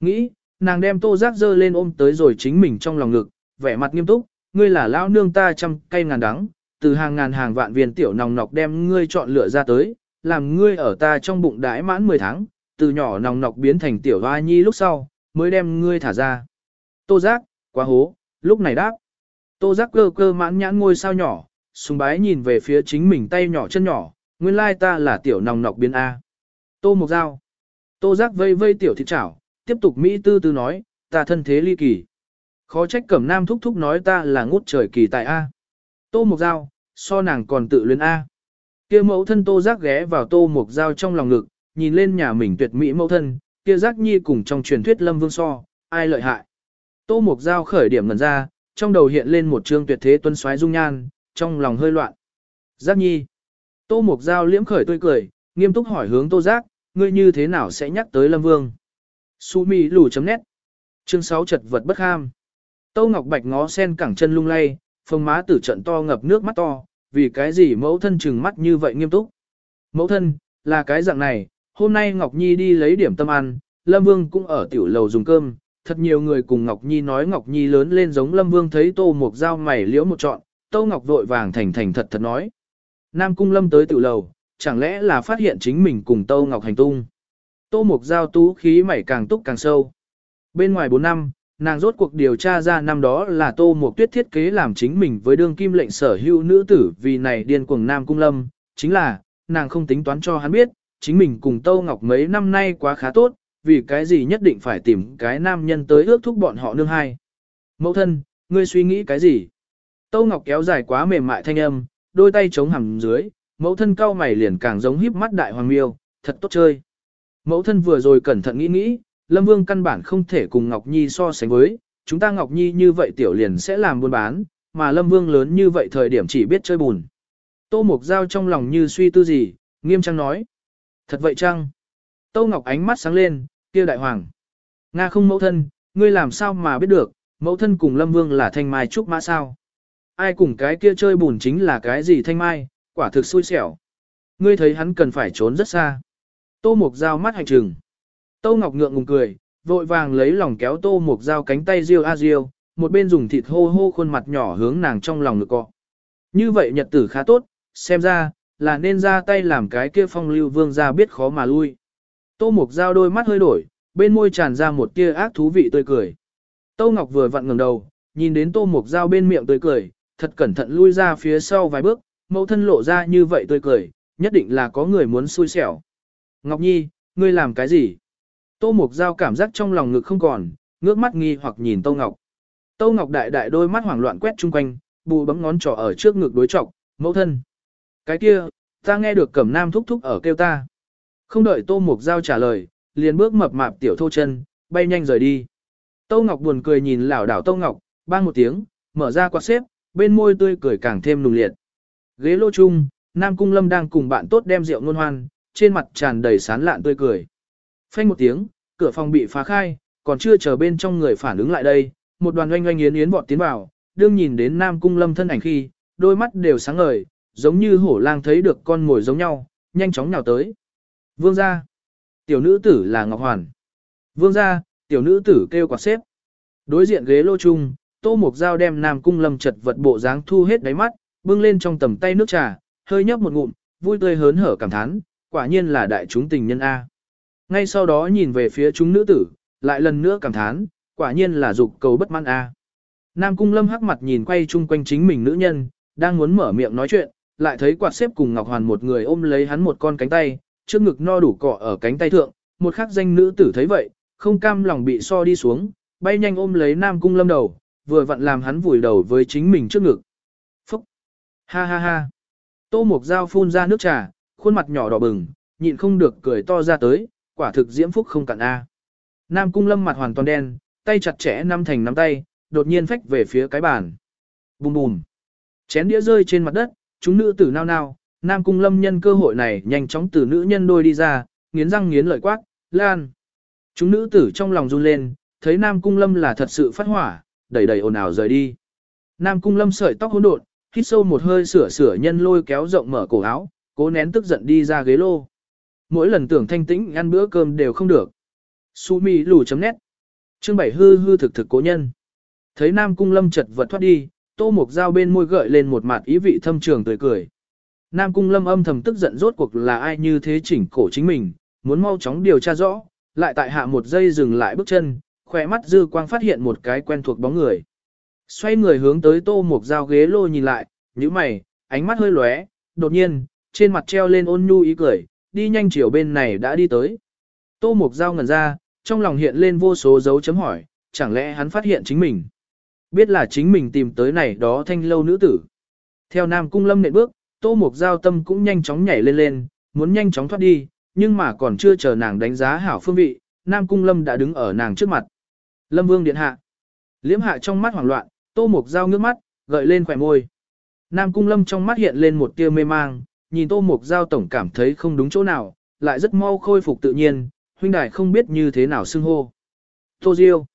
Nghĩ, nàng đem Tô Giác dơ lên ôm tới rồi chính mình trong lòng ngực, vẻ mặt nghiêm túc, ngươi là lão nương ta trăm cây ngàn đắng, từ hàng ngàn hàng vạn viên tiểu nòng nọc đem ngươi chọn lựa ra tới, làm ngươi ở ta trong bụng đãi mãn 10 tháng, từ nhỏ nòng nọc biến thành tiểu hoa nhi lúc sau, mới đem ngươi thả ra. Tô giác, quá hố, lúc này đáp. Tô giác cơ cơ mãn nhãn ngôi sao nhỏ, sùng bái nhìn về phía chính mình tay nhỏ chân nhỏ, nguyên lai ta là tiểu nòng nọc biến A. Tô mục dao. Tô giác vây vây tiểu thịt chảo, tiếp tục Mỹ tư tư nói, ta thân thế ly kỳ. Khó trách cẩm nam thúc thúc nói ta là ngút trời kỳ tại A. Tô Mộc dao, so nàng còn tự luyến A. Kia mẫu thân tô giác ghé vào tô Mộc dao trong lòng ngực, nhìn lên nhà mình tuyệt mỹ mẫu thân, kia giác nhi cùng trong truyền thuyết lâm vương so, ai lợi hại. Tô Mộc dao khởi điểm ngần ra, trong đầu hiện lên một trương tuyệt thế tuân xoáy dung nhan, trong lòng hơi loạn. Giác nhi. Tô Mộc dao liễm khởi tươi cười, nghiêm túc hỏi hướng tô giác, ngươi như thế nào sẽ nhắc tới lâm vương. Su mi lù chấm nét. Chương 6 chật vật bất ham. Tô Ngọc Bạch ngó sen cẳng chân lung lay, phồng má tử trận to ngập nước mắt to, vì cái gì mẫu thân trừng mắt như vậy nghiêm túc. Mẫu thân, là cái dạng này, hôm nay Ngọc Nhi đi lấy điểm tâm ăn, Lâm Vương cũng ở tiểu lầu dùng cơm, thật nhiều người cùng Ngọc Nhi nói Ngọc Nhi lớn lên giống Lâm Vương thấy tô một dao mày liễu một trọn, Tô Ngọc vội vàng thành thành thật thật nói. Nam Cung Lâm tới tiểu lầu, chẳng lẽ là phát hiện chính mình cùng Tô Ngọc hành tung. Tô Mục Giao tú khí mảy càng túc càng sâu. Bên ngoài 4 năm, nàng rốt cuộc điều tra ra năm đó là Tô Mục Tuyết thiết kế làm chính mình với đương kim lệnh sở hữu nữ tử vì này điên cuồng Nam Cung Lâm, chính là, nàng không tính toán cho hắn biết, chính mình cùng Tô Ngọc mấy năm nay quá khá tốt, vì cái gì nhất định phải tìm cái nam nhân tới ước thúc bọn họ nương hai. Mẫu thân, ngươi suy nghĩ cái gì? Tô Ngọc kéo dài quá mềm mại thanh âm, đôi tay chống hẳn dưới, mẫu thân cao mày liền càng giống híp mắt đại hoàng miêu, thật tốt chơi. Mẫu thân vừa rồi cẩn thận nghĩ nghĩ, Lâm Vương căn bản không thể cùng Ngọc Nhi so sánh với, chúng ta Ngọc Nhi như vậy tiểu liền sẽ làm buôn bán, mà Lâm Vương lớn như vậy thời điểm chỉ biết chơi bùn. Tô Mục Giao trong lòng như suy tư gì, nghiêm trang nói. Thật vậy chăng? Tô Ngọc ánh mắt sáng lên, kia đại hoàng. Nga không mẫu thân, ngươi làm sao mà biết được, mẫu thân cùng Lâm Vương là thanh mai trúc mã sao? Ai cùng cái kia chơi bùn chính là cái gì thanh mai, quả thực xui xẻo. Ngươi thấy hắn cần phải trốn rất xa. Tô Mục Giao mắt hành trừng. Tô Ngọc ngượng ngùng cười, vội vàng lấy lòng kéo Tô Mục Giao cánh tay riêu a riêu, một bên dùng thịt hô hô khuôn mặt nhỏ hướng nàng trong lòng ngực cọ. Như vậy nhật tử khá tốt, xem ra, là nên ra tay làm cái kia phong lưu vương ra biết khó mà lui. Tô Mục Giao đôi mắt hơi đổi, bên môi tràn ra một tia ác thú vị tươi cười. Tô Ngọc vừa vặn ngẩng đầu, nhìn đến Tô Mục Giao bên miệng tươi cười, thật cẩn thận lui ra phía sau vài bước, mẫu thân lộ ra như vậy tươi cười, nhất định là có người muốn xui xẻo. Ngọc Nhi, ngươi làm cái gì? Tô Mục Giao cảm giác trong lòng ngực không còn, ngước mắt nghi hoặc nhìn Tô Ngọc. Tô Ngọc đại đại đôi mắt hoảng loạn quét chung quanh, bù bấm ngón trỏ ở trước ngực đối trọng, mẫu thân. Cái kia, ta nghe được cẩm nam thúc thúc ở kêu ta. Không đợi Tô Mục Giao trả lời, liền bước mập mạp tiểu thô chân, bay nhanh rời đi. Tô Ngọc buồn cười nhìn lảo đảo Tô Ngọc, bang một tiếng, mở ra quạt xếp, bên môi tươi cười càng thêm nùng liệt. Ghế lô chung, Nam Cung Lâm đang cùng bạn tốt đem rượu ngôn hoan, trên mặt tràn đầy sán lạn tươi cười. Phanh một tiếng, cửa phòng bị phá khai, còn chưa chờ bên trong người phản ứng lại đây, một đoàn oanh oanh yến yến vọt tiến vào, đương nhìn đến Nam Cung Lâm thân ảnh khi, đôi mắt đều sáng ngời, giống như hổ lang thấy được con ngồi giống nhau, nhanh chóng nhào tới. Vương gia, tiểu nữ tử là Ngọc Hoàn. Vương gia, tiểu nữ tử kêu quạt xếp. Đối diện ghế lô chung, Tô Mộc Giao đem Nam Cung Lâm chật vật bộ dáng thu hết đáy mắt, bưng lên trong tầm tay nước trà, hơi nhấp một ngụm, vui tươi hớn hở cảm thán, quả nhiên là đại chúng tình nhân A. Ngay sau đó nhìn về phía chúng nữ tử, lại lần nữa cảm thán, quả nhiên là dục cầu bất mãn A. Nam Cung Lâm hắc mặt nhìn quay chung quanh chính mình nữ nhân, đang muốn mở miệng nói chuyện, lại thấy quạt xếp cùng Ngọc Hoàn một người ôm lấy hắn một con cánh tay, trước ngực no đủ cọ ở cánh tay thượng, một khắc danh nữ tử thấy vậy, không cam lòng bị so đi xuống, bay nhanh ôm lấy Nam Cung Lâm đầu, vừa vặn làm hắn vùi đầu với chính mình trước ngực. Phúc! Ha ha ha! Tô Mộc Giao phun ra nước trà, khuôn mặt nhỏ đỏ bừng, nhịn không được cười to ra tới, quả thực diễm phúc không cạn A. Nam Cung Lâm mặt hoàn toàn đen, tay chặt chẽ nắm thành nắm tay, đột nhiên phách về phía cái bàn. Bùm bùm! Chén đĩa rơi trên mặt đất, chúng nữ tử nao nao, Nam Cung Lâm nhân cơ hội này nhanh chóng từ nữ nhân đôi đi ra, nghiến răng nghiến lợi quát, Lan! Chúng nữ tử trong lòng run lên, thấy Nam Cung Lâm là thật sự phát hỏa, đẩy đẩy ồn ào rời đi. Nam Cung Lâm sợi tóc hỗn độn, hít sâu một hơi sửa sửa nhân lôi kéo rộng mở cổ áo, cố nén tức giận đi ra ghế lô. Mỗi lần tưởng thanh tĩnh ăn bữa cơm đều không được. Su mi lù chấm nét. Chương bảy hư hư thực thực cố nhân. Thấy Nam Cung Lâm chật vật thoát đi, Tô Mục Dao bên môi gợi lên một mặt ý vị thâm trường tươi cười. Nam Cung Lâm âm thầm tức giận rốt cuộc là ai như thế chỉnh cổ chính mình, muốn mau chóng điều tra rõ, lại tại hạ một giây dừng lại bước chân, khỏe mắt dư quang phát hiện một cái quen thuộc bóng người. Xoay người hướng tới tô Mục dao ghế lô nhìn lại, như mày, ánh mắt hơi lóe, đột nhiên, trên mặt treo lên ôn nhu ý cười, đi nhanh chiều bên này đã đi tới. Tô Mục Giao ngẩn ra, trong lòng hiện lên vô số dấu chấm hỏi, chẳng lẽ hắn phát hiện chính mình. Biết là chính mình tìm tới này đó thanh lâu nữ tử. Theo Nam Cung Lâm nện bước, Tô Mục Giao tâm cũng nhanh chóng nhảy lên lên, muốn nhanh chóng thoát đi, nhưng mà còn chưa chờ nàng đánh giá hảo phương vị, Nam Cung Lâm đã đứng ở nàng trước mặt. Lâm Vương điện hạ. Liễm hạ trong mắt hoảng loạn, Tô Mục Giao ngước mắt, gợi lên khỏe môi. Nam Cung Lâm trong mắt hiện lên một tia mê mang, nhìn Tô Mục Giao tổng cảm thấy không đúng chỗ nào, lại rất mau khôi phục tự nhiên, huynh đài không biết như thế nào xưng hô. Tô Diêu.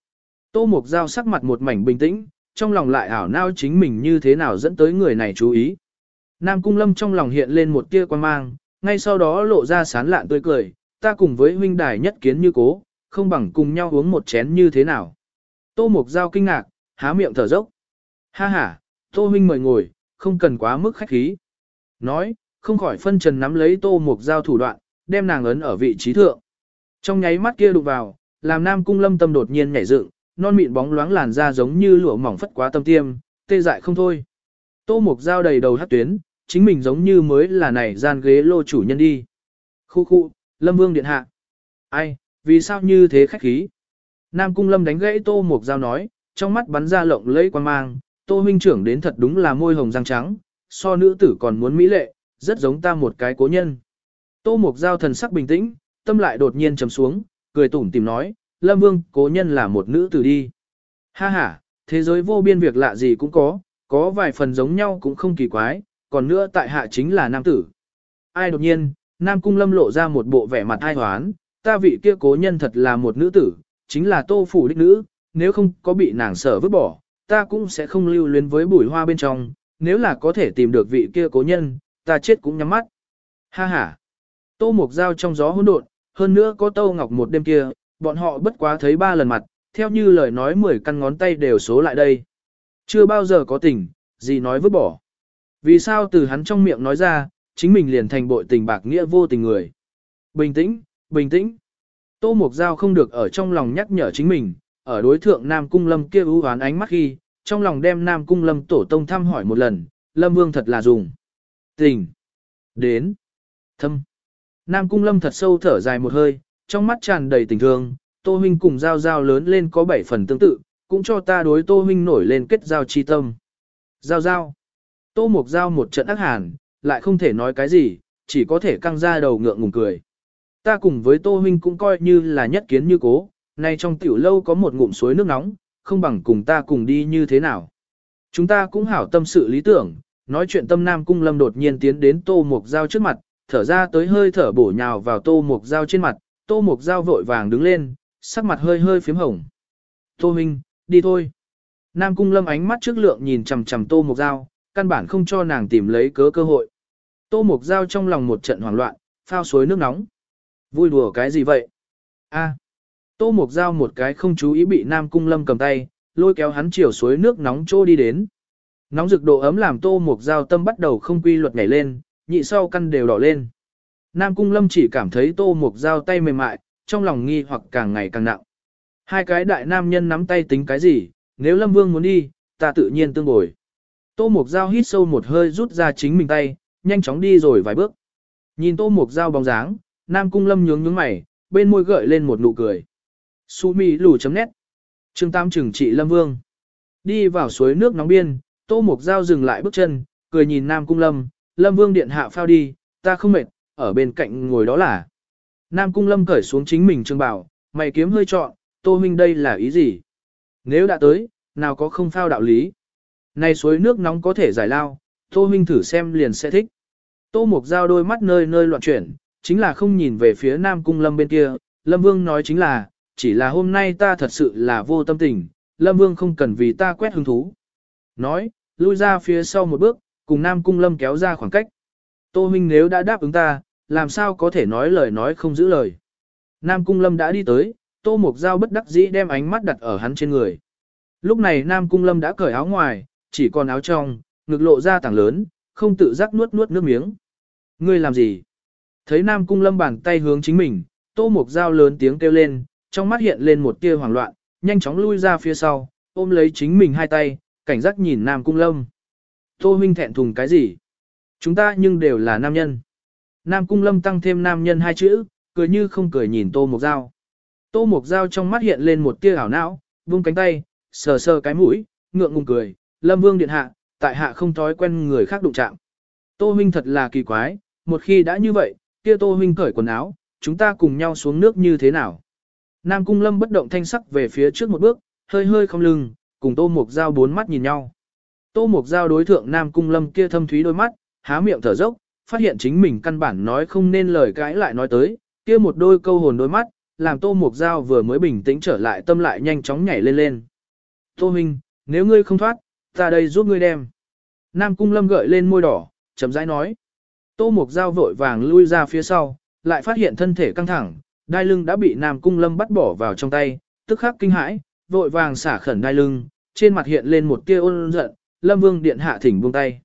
Tô Mục Giao sắc mặt một mảnh bình tĩnh, trong lòng lại ảo nao chính mình như thế nào dẫn tới người này chú ý. Nam Cung Lâm trong lòng hiện lên một tia quan mang, ngay sau đó lộ ra sán lạn tươi cười, ta cùng với huynh đài nhất kiến như cố, không bằng cùng nhau uống một chén như thế nào. Tô Mục Giao kinh ngạc, há miệng thở dốc. Ha ha, Tô huynh mời ngồi, không cần quá mức khách khí. Nói, không khỏi phân trần nắm lấy Tô Mục Giao thủ đoạn, đem nàng ấn ở vị trí thượng. Trong nháy mắt kia đụng vào, làm Nam Cung Lâm tâm đột nhiên nhảy dựng, non mịn bóng loáng làn da giống như lụa mỏng phất quá tâm tiêm, tê dại không thôi. Tô Mục Giao đầy đầu hát tuyến, chính mình giống như mới là này gian ghế lô chủ nhân đi. Khu khu, Lâm Vương Điện Hạ. Ai, vì sao như thế khách khí? Nam Cung Lâm đánh gãy Tô Mục Giao nói, trong mắt bắn ra lộng lẫy quan mang, Tô huynh trưởng đến thật đúng là môi hồng răng trắng, so nữ tử còn muốn mỹ lệ, rất giống ta một cái cố nhân. Tô Mục Giao thần sắc bình tĩnh, tâm lại đột nhiên trầm xuống, cười tủm tìm nói, Lâm Vương cố nhân là một nữ tử đi. Ha ha, thế giới vô biên việc lạ gì cũng có, có vài phần giống nhau cũng không kỳ quái, còn nữa tại hạ chính là nam tử. Ai đột nhiên, Nam Cung Lâm lộ ra một bộ vẻ mặt ai hoán, ta vị kia cố nhân thật là một nữ tử, chính là tô phủ đích nữ, nếu không có bị nàng sở vứt bỏ, ta cũng sẽ không lưu luyến với bùi hoa bên trong, nếu là có thể tìm được vị kia cố nhân, ta chết cũng nhắm mắt. Ha ha! Tô Mục Giao trong gió hỗn độn, hơn nữa có Tô Ngọc một đêm kia, bọn họ bất quá thấy ba lần mặt, theo như lời nói 10 căn ngón tay đều số lại đây. Chưa bao giờ có tình, gì nói vứt bỏ. Vì sao từ hắn trong miệng nói ra, chính mình liền thành bội tình bạc nghĩa vô tình người. Bình tĩnh, bình tĩnh. Tô Mục Giao không được ở trong lòng nhắc nhở chính mình, ở đối thượng Nam Cung Lâm kia ưu hoán ánh mắt khi, trong lòng đem Nam Cung Lâm tổ tông thăm hỏi một lần, Lâm Vương thật là dùng. Tình. Đến. Thâm. Nam Cung Lâm thật sâu thở dài một hơi, trong mắt tràn đầy tình thương, Tô Huynh cùng Giao Giao lớn lên có bảy phần tương tự, cũng cho ta đối Tô Huynh nổi lên kết giao chi tâm. Giao Giao. Tô Mục Giao một trận ác hàn, lại không thể nói cái gì, chỉ có thể căng ra đầu ngượng ngùng cười. Ta cùng với Tô Huynh cũng coi như là nhất kiến như cố, nay trong tiểu lâu có một ngụm suối nước nóng, không bằng cùng ta cùng đi như thế nào. Chúng ta cũng hảo tâm sự lý tưởng, nói chuyện tâm nam cung lâm đột nhiên tiến đến Tô Mục Giao trước mặt, thở ra tới hơi thở bổ nhào vào Tô Mục Giao trên mặt, Tô Mục Giao vội vàng đứng lên, sắc mặt hơi hơi phím hồng. Tô Minh, đi thôi. Nam cung lâm ánh mắt trước lượng nhìn chằm chằm Tô Mục Giao, căn bản không cho nàng tìm lấy cớ cơ hội. Tô Mục Giao trong lòng một trận hoảng loạn, phao suối nước nóng. Vui đùa cái gì vậy? A. Tô Mục Giao một cái không chú ý bị Nam Cung Lâm cầm tay, lôi kéo hắn chiều suối nước nóng trô đi đến. Nóng rực độ ấm làm Tô Mục Giao tâm bắt đầu không quy luật nhảy lên, nhị sau căn đều đỏ lên. Nam Cung Lâm chỉ cảm thấy Tô Mục Giao tay mềm mại, trong lòng nghi hoặc càng ngày càng nặng. Hai cái đại nam nhân nắm tay tính cái gì, nếu Lâm Vương muốn đi, ta tự nhiên tương bồi. Tô Mục Giao hít sâu một hơi rút ra chính mình tay, nhanh chóng đi rồi vài bước. Nhìn Tô Mục Giao bóng dáng, Nam Cung Lâm nhướng nhướng mày, bên môi gợi lên một nụ cười. Su mi lù chấm nét. Trương Tam trừng trị Lâm Vương. Đi vào suối nước nóng biên, Tô Mục Giao dừng lại bước chân, cười nhìn Nam Cung Lâm, Lâm Vương điện hạ phao đi, ta không mệt, ở bên cạnh ngồi đó là. Nam Cung Lâm cởi xuống chính mình trương bảo, mày kiếm hơi trọn, Tô Huynh đây là ý gì? Nếu đã tới, nào có không phao đạo lý. Này suối nước nóng có thể giải lao, Tô Huynh thử xem liền sẽ thích. Tô Mục Giao đôi mắt nơi nơi loạn chuyển, chính là không nhìn về phía Nam Cung Lâm bên kia, Lâm Vương nói chính là, chỉ là hôm nay ta thật sự là vô tâm tình, Lâm Vương không cần vì ta quét hứng thú. Nói, lui ra phía sau một bước, cùng Nam Cung Lâm kéo ra khoảng cách. Tô Huynh nếu đã đáp ứng ta, làm sao có thể nói lời nói không giữ lời. Nam Cung Lâm đã đi tới, Tô Mục Giao bất đắc dĩ đem ánh mắt đặt ở hắn trên người. Lúc này Nam Cung Lâm đã cởi áo ngoài, chỉ còn áo trong, ngực lộ ra tảng lớn, không tự giác nuốt nuốt nước miếng. Ngươi làm gì? Thấy Nam Cung Lâm bàn tay hướng chính mình, Tô Mục Giao lớn tiếng kêu lên, trong mắt hiện lên một tia hoảng loạn, nhanh chóng lui ra phía sau, ôm lấy chính mình hai tay, cảnh giác nhìn Nam Cung Lâm. Tô huynh thẹn thùng cái gì? Chúng ta nhưng đều là nam nhân. Nam Cung Lâm tăng thêm nam nhân hai chữ, cười như không cười nhìn Tô mộc Giao. Tô mộc Giao trong mắt hiện lên một tia ảo não, vung cánh tay, sờ sờ cái mũi, ngượng ngùng cười, Lâm Vương điện hạ, tại hạ không thói quen người khác đụng chạm. Tô huynh thật là kỳ quái, một khi đã như vậy, kia Tô huynh cởi quần áo, chúng ta cùng nhau xuống nước như thế nào? Nam Cung Lâm bất động thanh sắc về phía trước một bước, hơi hơi không lưng, cùng Tô Mục Giao bốn mắt nhìn nhau. Tô Mục Giao đối thượng Nam Cung Lâm kia thâm thúy đôi mắt, há miệng thở dốc, phát hiện chính mình căn bản nói không nên lời cãi lại nói tới, kia một đôi câu hồn đôi mắt, làm Tô Mục Giao vừa mới bình tĩnh trở lại tâm lại nhanh chóng nhảy lên lên. Tô Minh, nếu ngươi không thoát, ta đây giúp ngươi đem. Nam Cung Lâm gợi lên môi đỏ, chấm rãi nói. Tô Mục Giao vội vàng lui ra phía sau, lại phát hiện thân thể căng thẳng, đai lưng đã bị Nam Cung Lâm bắt bỏ vào trong tay, tức khắc kinh hãi, vội vàng xả khẩn đai lưng, trên mặt hiện lên một tia ôn giận, Lâm Vương điện hạ thỉnh buông tay.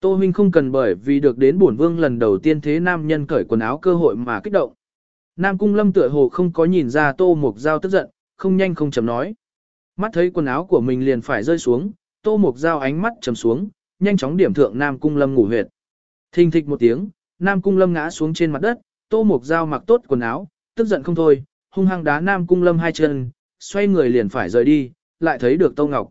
Tô huynh không cần bởi vì được đến bổn vương lần đầu tiên thế nam nhân cởi quần áo cơ hội mà kích động. Nam Cung Lâm tựa hồ không có nhìn ra Tô Mục Giao tức giận, không nhanh không chậm nói. Mắt thấy quần áo của mình liền phải rơi xuống, Tô Mục Giao ánh mắt chầm xuống, nhanh chóng điểm thượng Nam Cung Lâm ngủ huyệt. Thình thịch một tiếng, Nam Cung Lâm ngã xuống trên mặt đất, Tô Mục Giao mặc tốt quần áo, tức giận không thôi, hung hăng đá Nam Cung Lâm hai chân, xoay người liền phải rời đi, lại thấy được Tô Ngọc.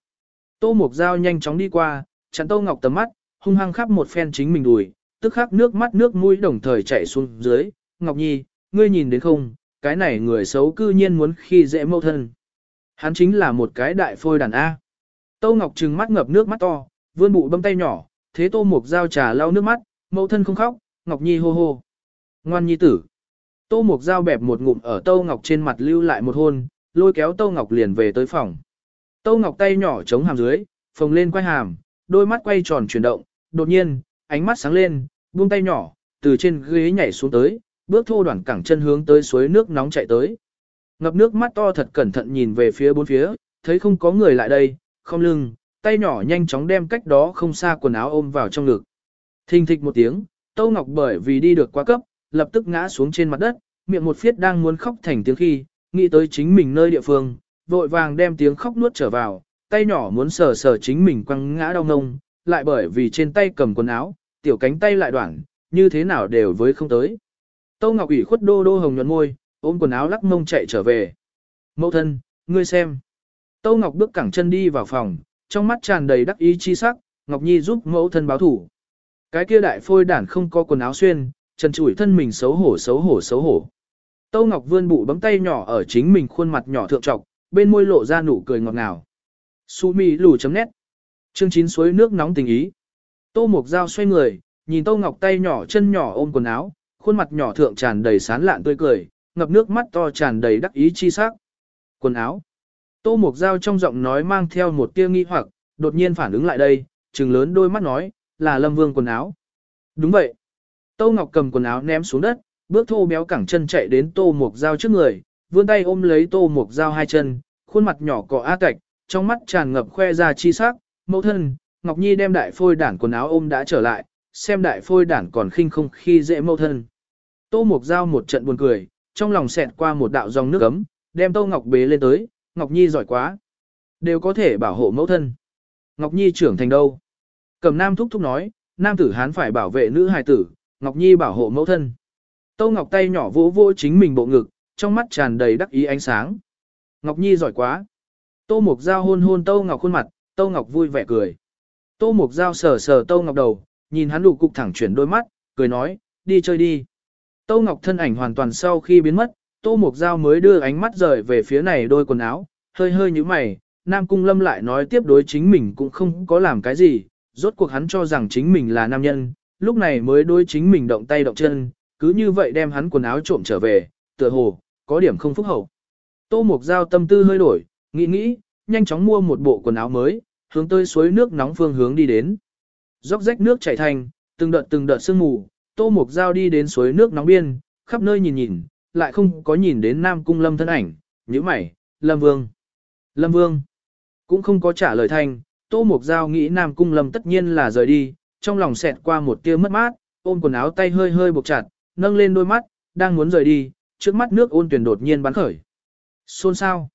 Tô Mục Giao nhanh chóng đi qua, chặn Tô Ngọc tầm mắt, hung hăng khắp một phen chính mình đùi, tức khắc nước mắt nước mũi đồng thời chảy xuống dưới. Ngọc Nhi, ngươi nhìn đến không, cái này người xấu cư nhiên muốn khi dễ mâu thân. Hắn chính là một cái đại phôi đàn A. Tô Ngọc trừng mắt ngập nước mắt to, vươn bụ bấm tay nhỏ, thế Tô Mục Giao trà lau nước mắt, mâu thân không khóc, Ngọc Nhi hô hô. Ngoan Nhi tử. Tô Mục Giao bẹp một ngụm ở Tô Ngọc trên mặt lưu lại một hôn, lôi kéo Tô Ngọc liền về tới phòng. Tô Ngọc tay nhỏ chống hàm dưới, phồng lên quay hàm, đôi mắt quay tròn chuyển động, đột nhiên, ánh mắt sáng lên, buông tay nhỏ, từ trên ghế nhảy xuống tới, bước thô đoạn cẳng chân hướng tới suối nước nóng chạy tới. Ngập nước mắt to thật cẩn thận nhìn về phía bốn phía, thấy không có người lại đây, không lưng, tay nhỏ nhanh chóng đem cách đó không xa quần áo ôm vào trong ngực. Thình thịch một tiếng, Tô Ngọc bởi vì đi được quá cấp, lập tức ngã xuống trên mặt đất, miệng một phiết đang muốn khóc thành tiếng khi, nghĩ tới chính mình nơi địa phương, vội vàng đem tiếng khóc nuốt trở vào, tay nhỏ muốn sờ sờ chính mình quăng ngã đau ngông, lại bởi vì trên tay cầm quần áo, tiểu cánh tay lại đoạn, như thế nào đều với không tới. Tô Ngọc ủy khuất đô đô hồng nhuận môi, ôm quần áo lắc mông chạy trở về. Mẫu thân, ngươi xem. Tô Ngọc bước cẳng chân đi vào phòng, trong mắt tràn đầy đắc ý chi sắc, Ngọc Nhi giúp mẫu thân báo thủ. Cái kia đại phôi đản không có quần áo xuyên, trần trụi thân mình xấu hổ xấu hổ xấu hổ. Tâu Ngọc vươn bụ bấm tay nhỏ ở chính mình khuôn mặt nhỏ thượng trọc, bên môi lộ ra nụ cười ngọt ngào. Su mi lù chấm nét. Chương chín suối nước nóng tình ý. Tô Mộc Giao xoay người, nhìn Tô Ngọc tay nhỏ chân nhỏ ôm quần áo, khuôn mặt nhỏ thượng tràn đầy sán lạn tươi cười, ngập nước mắt to tràn đầy đắc ý chi sắc. Quần áo. Tô Mộc Giao trong giọng nói mang theo một tia nghi hoặc, đột nhiên phản ứng lại đây, trừng lớn đôi mắt nói, là Lâm Vương quần áo. Đúng vậy. Tô Ngọc cầm quần áo ném xuống đất, bước thô béo cẳng chân chạy đến Tô Mục Giao trước người, vươn tay ôm lấy Tô Mục Giao hai chân, khuôn mặt nhỏ cọ á cạch, trong mắt tràn ngập khoe ra chi sắc, mẫu thân, Ngọc Nhi đem đại phôi đản quần áo ôm đã trở lại, xem đại phôi đản còn khinh không khi dễ mẫu thân. Tô Mục Giao một trận buồn cười, trong lòng xẹt qua một đạo dòng nước ấm, đem Tô Ngọc bế lên tới, Ngọc Nhi giỏi quá. Đều có thể bảo hộ mẫu thân. Ngọc Nhi trưởng thành đâu? Cẩm Nam thúc thúc nói, nam tử hán phải bảo vệ nữ hài tử, Ngọc Nhi bảo hộ mẫu thân. Tô Ngọc tay nhỏ vỗ vỗ chính mình bộ ngực, trong mắt tràn đầy đắc ý ánh sáng. Ngọc Nhi giỏi quá. Tô Mục Giao hôn hôn Tô Ngọc khuôn mặt, Tô Ngọc vui vẻ cười. Tô Mục Giao sờ sờ Tô Ngọc đầu, nhìn hắn đủ cục thẳng chuyển đôi mắt, cười nói, đi chơi đi. Tô Ngọc thân ảnh hoàn toàn sau khi biến mất, Tô Mục Giao mới đưa ánh mắt rời về phía này đôi quần áo, hơi hơi như mày, Nam Cung Lâm lại nói tiếp đối chính mình cũng không có làm cái gì, rốt cuộc hắn cho rằng chính mình là nam nhân, lúc này mới đối chính mình động tay động chân, cứ như vậy đem hắn quần áo trộm trở về, tựa hồ, có điểm không phúc hậu. Tô Mục Giao tâm tư hơi đổi, nghĩ nghĩ, nhanh chóng mua một bộ quần áo mới, hướng tới suối nước nóng phương hướng đi đến. Dốc rách nước chảy thành, từng đợt từng đợt sương mù, Tô Mục Giao đi đến suối nước nóng biên, khắp nơi nhìn nhìn, lại không có nhìn đến Nam Cung Lâm thân ảnh, nhíu mày, Lâm Vương. Lâm Vương. Cũng không có trả lời thanh, Tô Mục Giao nghĩ Nam Cung Lâm tất nhiên là rời đi, trong lòng xẹt qua một tia mất mát, ôm quần áo tay hơi hơi buộc chặt, nâng lên đôi mắt, đang muốn rời đi, trước mắt nước ôn tuyển đột nhiên bắn khởi. Xôn sao?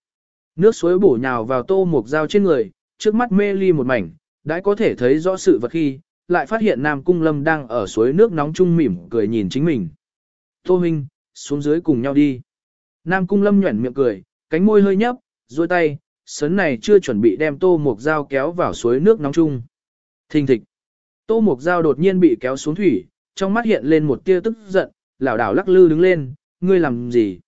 Nước suối bổ nhào vào Tô Mục dao trên người, trước mắt mê ly một mảnh, đã có thể thấy rõ sự vật khi, lại phát hiện Nam Cung Lâm đang ở suối nước nóng chung mỉm cười nhìn chính mình. Tô Minh, xuống dưới cùng nhau đi. Nam Cung Lâm nhuẩn miệng cười, cánh môi hơi nhấp, duỗi tay, sấn này chưa chuẩn bị đem tô mục dao kéo vào suối nước nóng chung. Thình thịch. Tô mục dao đột nhiên bị kéo xuống thủy, trong mắt hiện lên một tia tức giận, lảo đảo lắc lư đứng lên, ngươi làm gì?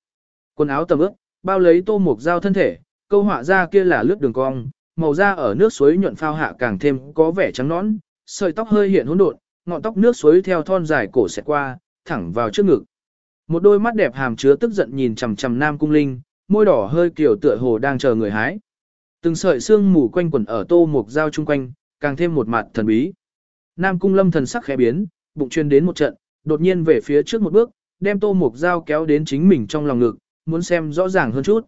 Quần áo tầm ướt, bao lấy tô mục dao thân thể, câu họa ra kia là lướt đường cong, màu da ở nước suối nhuận phao hạ càng thêm có vẻ trắng nõn, sợi tóc hơi hiện hỗn độn, ngọn tóc nước suối theo thon dài cổ xẹt qua, thẳng vào trước ngực. Một đôi mắt đẹp hàm chứa tức giận nhìn chằm chằm Nam Cung Linh, môi đỏ hơi kiểu tựa hồ đang chờ người hái. Từng sợi xương mù quanh quẩn ở tô mục dao chung quanh, càng thêm một mặt thần bí. Nam cung lâm thần sắc khẽ biến, bụng truyền đến một trận, đột nhiên về phía trước một bước, đem tô mục dao kéo đến chính mình trong lòng ngực, muốn xem rõ ràng hơn chút.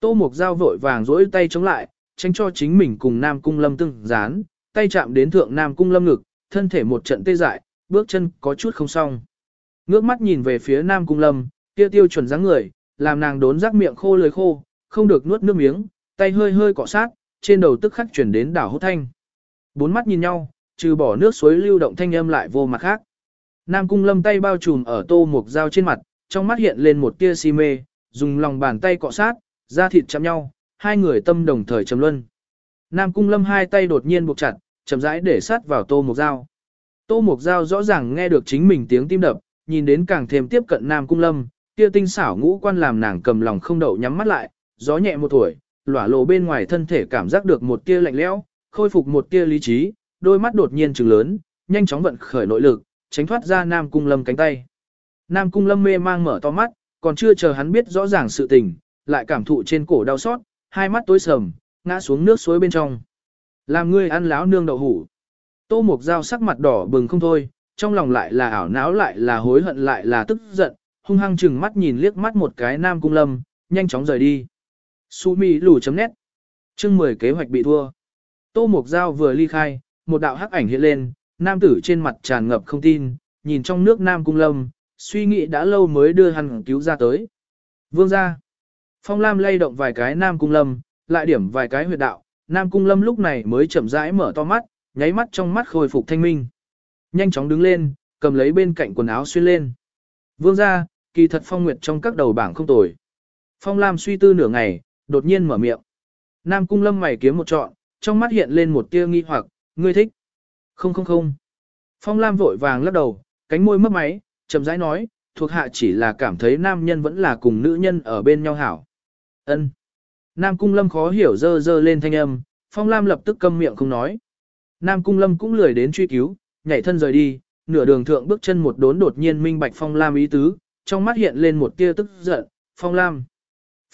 Tô mục dao vội vàng rỗi tay chống lại, tránh cho chính mình cùng Nam cung lâm tương dán, tay chạm đến thượng Nam cung lâm ngực, thân thể một trận tê dại, bước chân có chút không xong. Ngước mắt nhìn về phía Nam cung lâm, kia tiêu chuẩn dáng người, làm nàng đốn rắc miệng khô lưỡi khô, không được nuốt nước miếng, tay hơi hơi cọ sát, trên đầu tức khắc chuyển đến đảo hốt thanh. Bốn mắt nhìn nhau, trừ bỏ nước suối lưu động thanh âm lại vô mặt khác. Nam cung lâm tay bao trùm ở tô mục dao trên mặt, trong mắt hiện lên một tia si mê, dùng lòng bàn tay cọ sát, da thịt chạm nhau, hai người tâm đồng thời trầm luân. Nam cung lâm hai tay đột nhiên buộc chặt, chậm rãi để sát vào tô mục dao. Tô mục dao rõ ràng nghe được chính mình tiếng tim đập, nhìn đến càng thêm tiếp cận Nam cung lâm, kia tinh xảo ngũ quan làm nàng cầm lòng không đậu nhắm mắt lại, gió nhẹ một tuổi, lỏa lộ bên ngoài thân thể cảm giác được một tia lạnh lẽo, khôi phục một tia lý trí, đôi mắt đột nhiên trừng lớn, nhanh chóng vận khởi nội lực, tránh thoát ra Nam Cung Lâm cánh tay. Nam Cung Lâm mê mang mở to mắt, còn chưa chờ hắn biết rõ ràng sự tình, lại cảm thụ trên cổ đau xót, hai mắt tối sầm, ngã xuống nước suối bên trong. Làm ngươi ăn láo nương đậu hủ. Tô Mục Giao sắc mặt đỏ bừng không thôi, trong lòng lại là ảo não lại là hối hận lại là tức giận, hung hăng chừng mắt nhìn liếc mắt một cái Nam Cung Lâm, nhanh chóng rời đi. Su mi lù chấm nét. Chương 10 kế hoạch bị thua. Tô Mục Giao vừa ly khai, một đạo hắc ảnh hiện lên, nam tử trên mặt tràn ngập không tin, nhìn trong nước Nam Cung Lâm, suy nghĩ đã lâu mới đưa hắn cứu ra tới. Vương ra. Phong Lam lay động vài cái Nam Cung Lâm, lại điểm vài cái huyệt đạo, Nam Cung Lâm lúc này mới chậm rãi mở to mắt, nháy mắt trong mắt khôi phục thanh minh. Nhanh chóng đứng lên, cầm lấy bên cạnh quần áo xuyên lên. Vương ra, kỳ thật Phong Nguyệt trong các đầu bảng không tồi. Phong Lam suy tư nửa ngày, đột nhiên mở miệng. Nam cung lâm mày kiếm một trọn, trong mắt hiện lên một tia nghi hoặc, ngươi thích. Không không không. Phong Lam vội vàng lắc đầu, cánh môi mấp máy, chậm rãi nói, thuộc hạ chỉ là cảm thấy nam nhân vẫn là cùng nữ nhân ở bên nhau hảo. Ân. Nam cung lâm khó hiểu dơ dơ lên thanh âm, Phong Lam lập tức câm miệng không nói. Nam cung lâm cũng lười đến truy cứu, nhảy thân rời đi, nửa đường thượng bước chân một đốn đột nhiên minh bạch Phong Lam ý tứ, trong mắt hiện lên một tia tức giận, Phong Lam.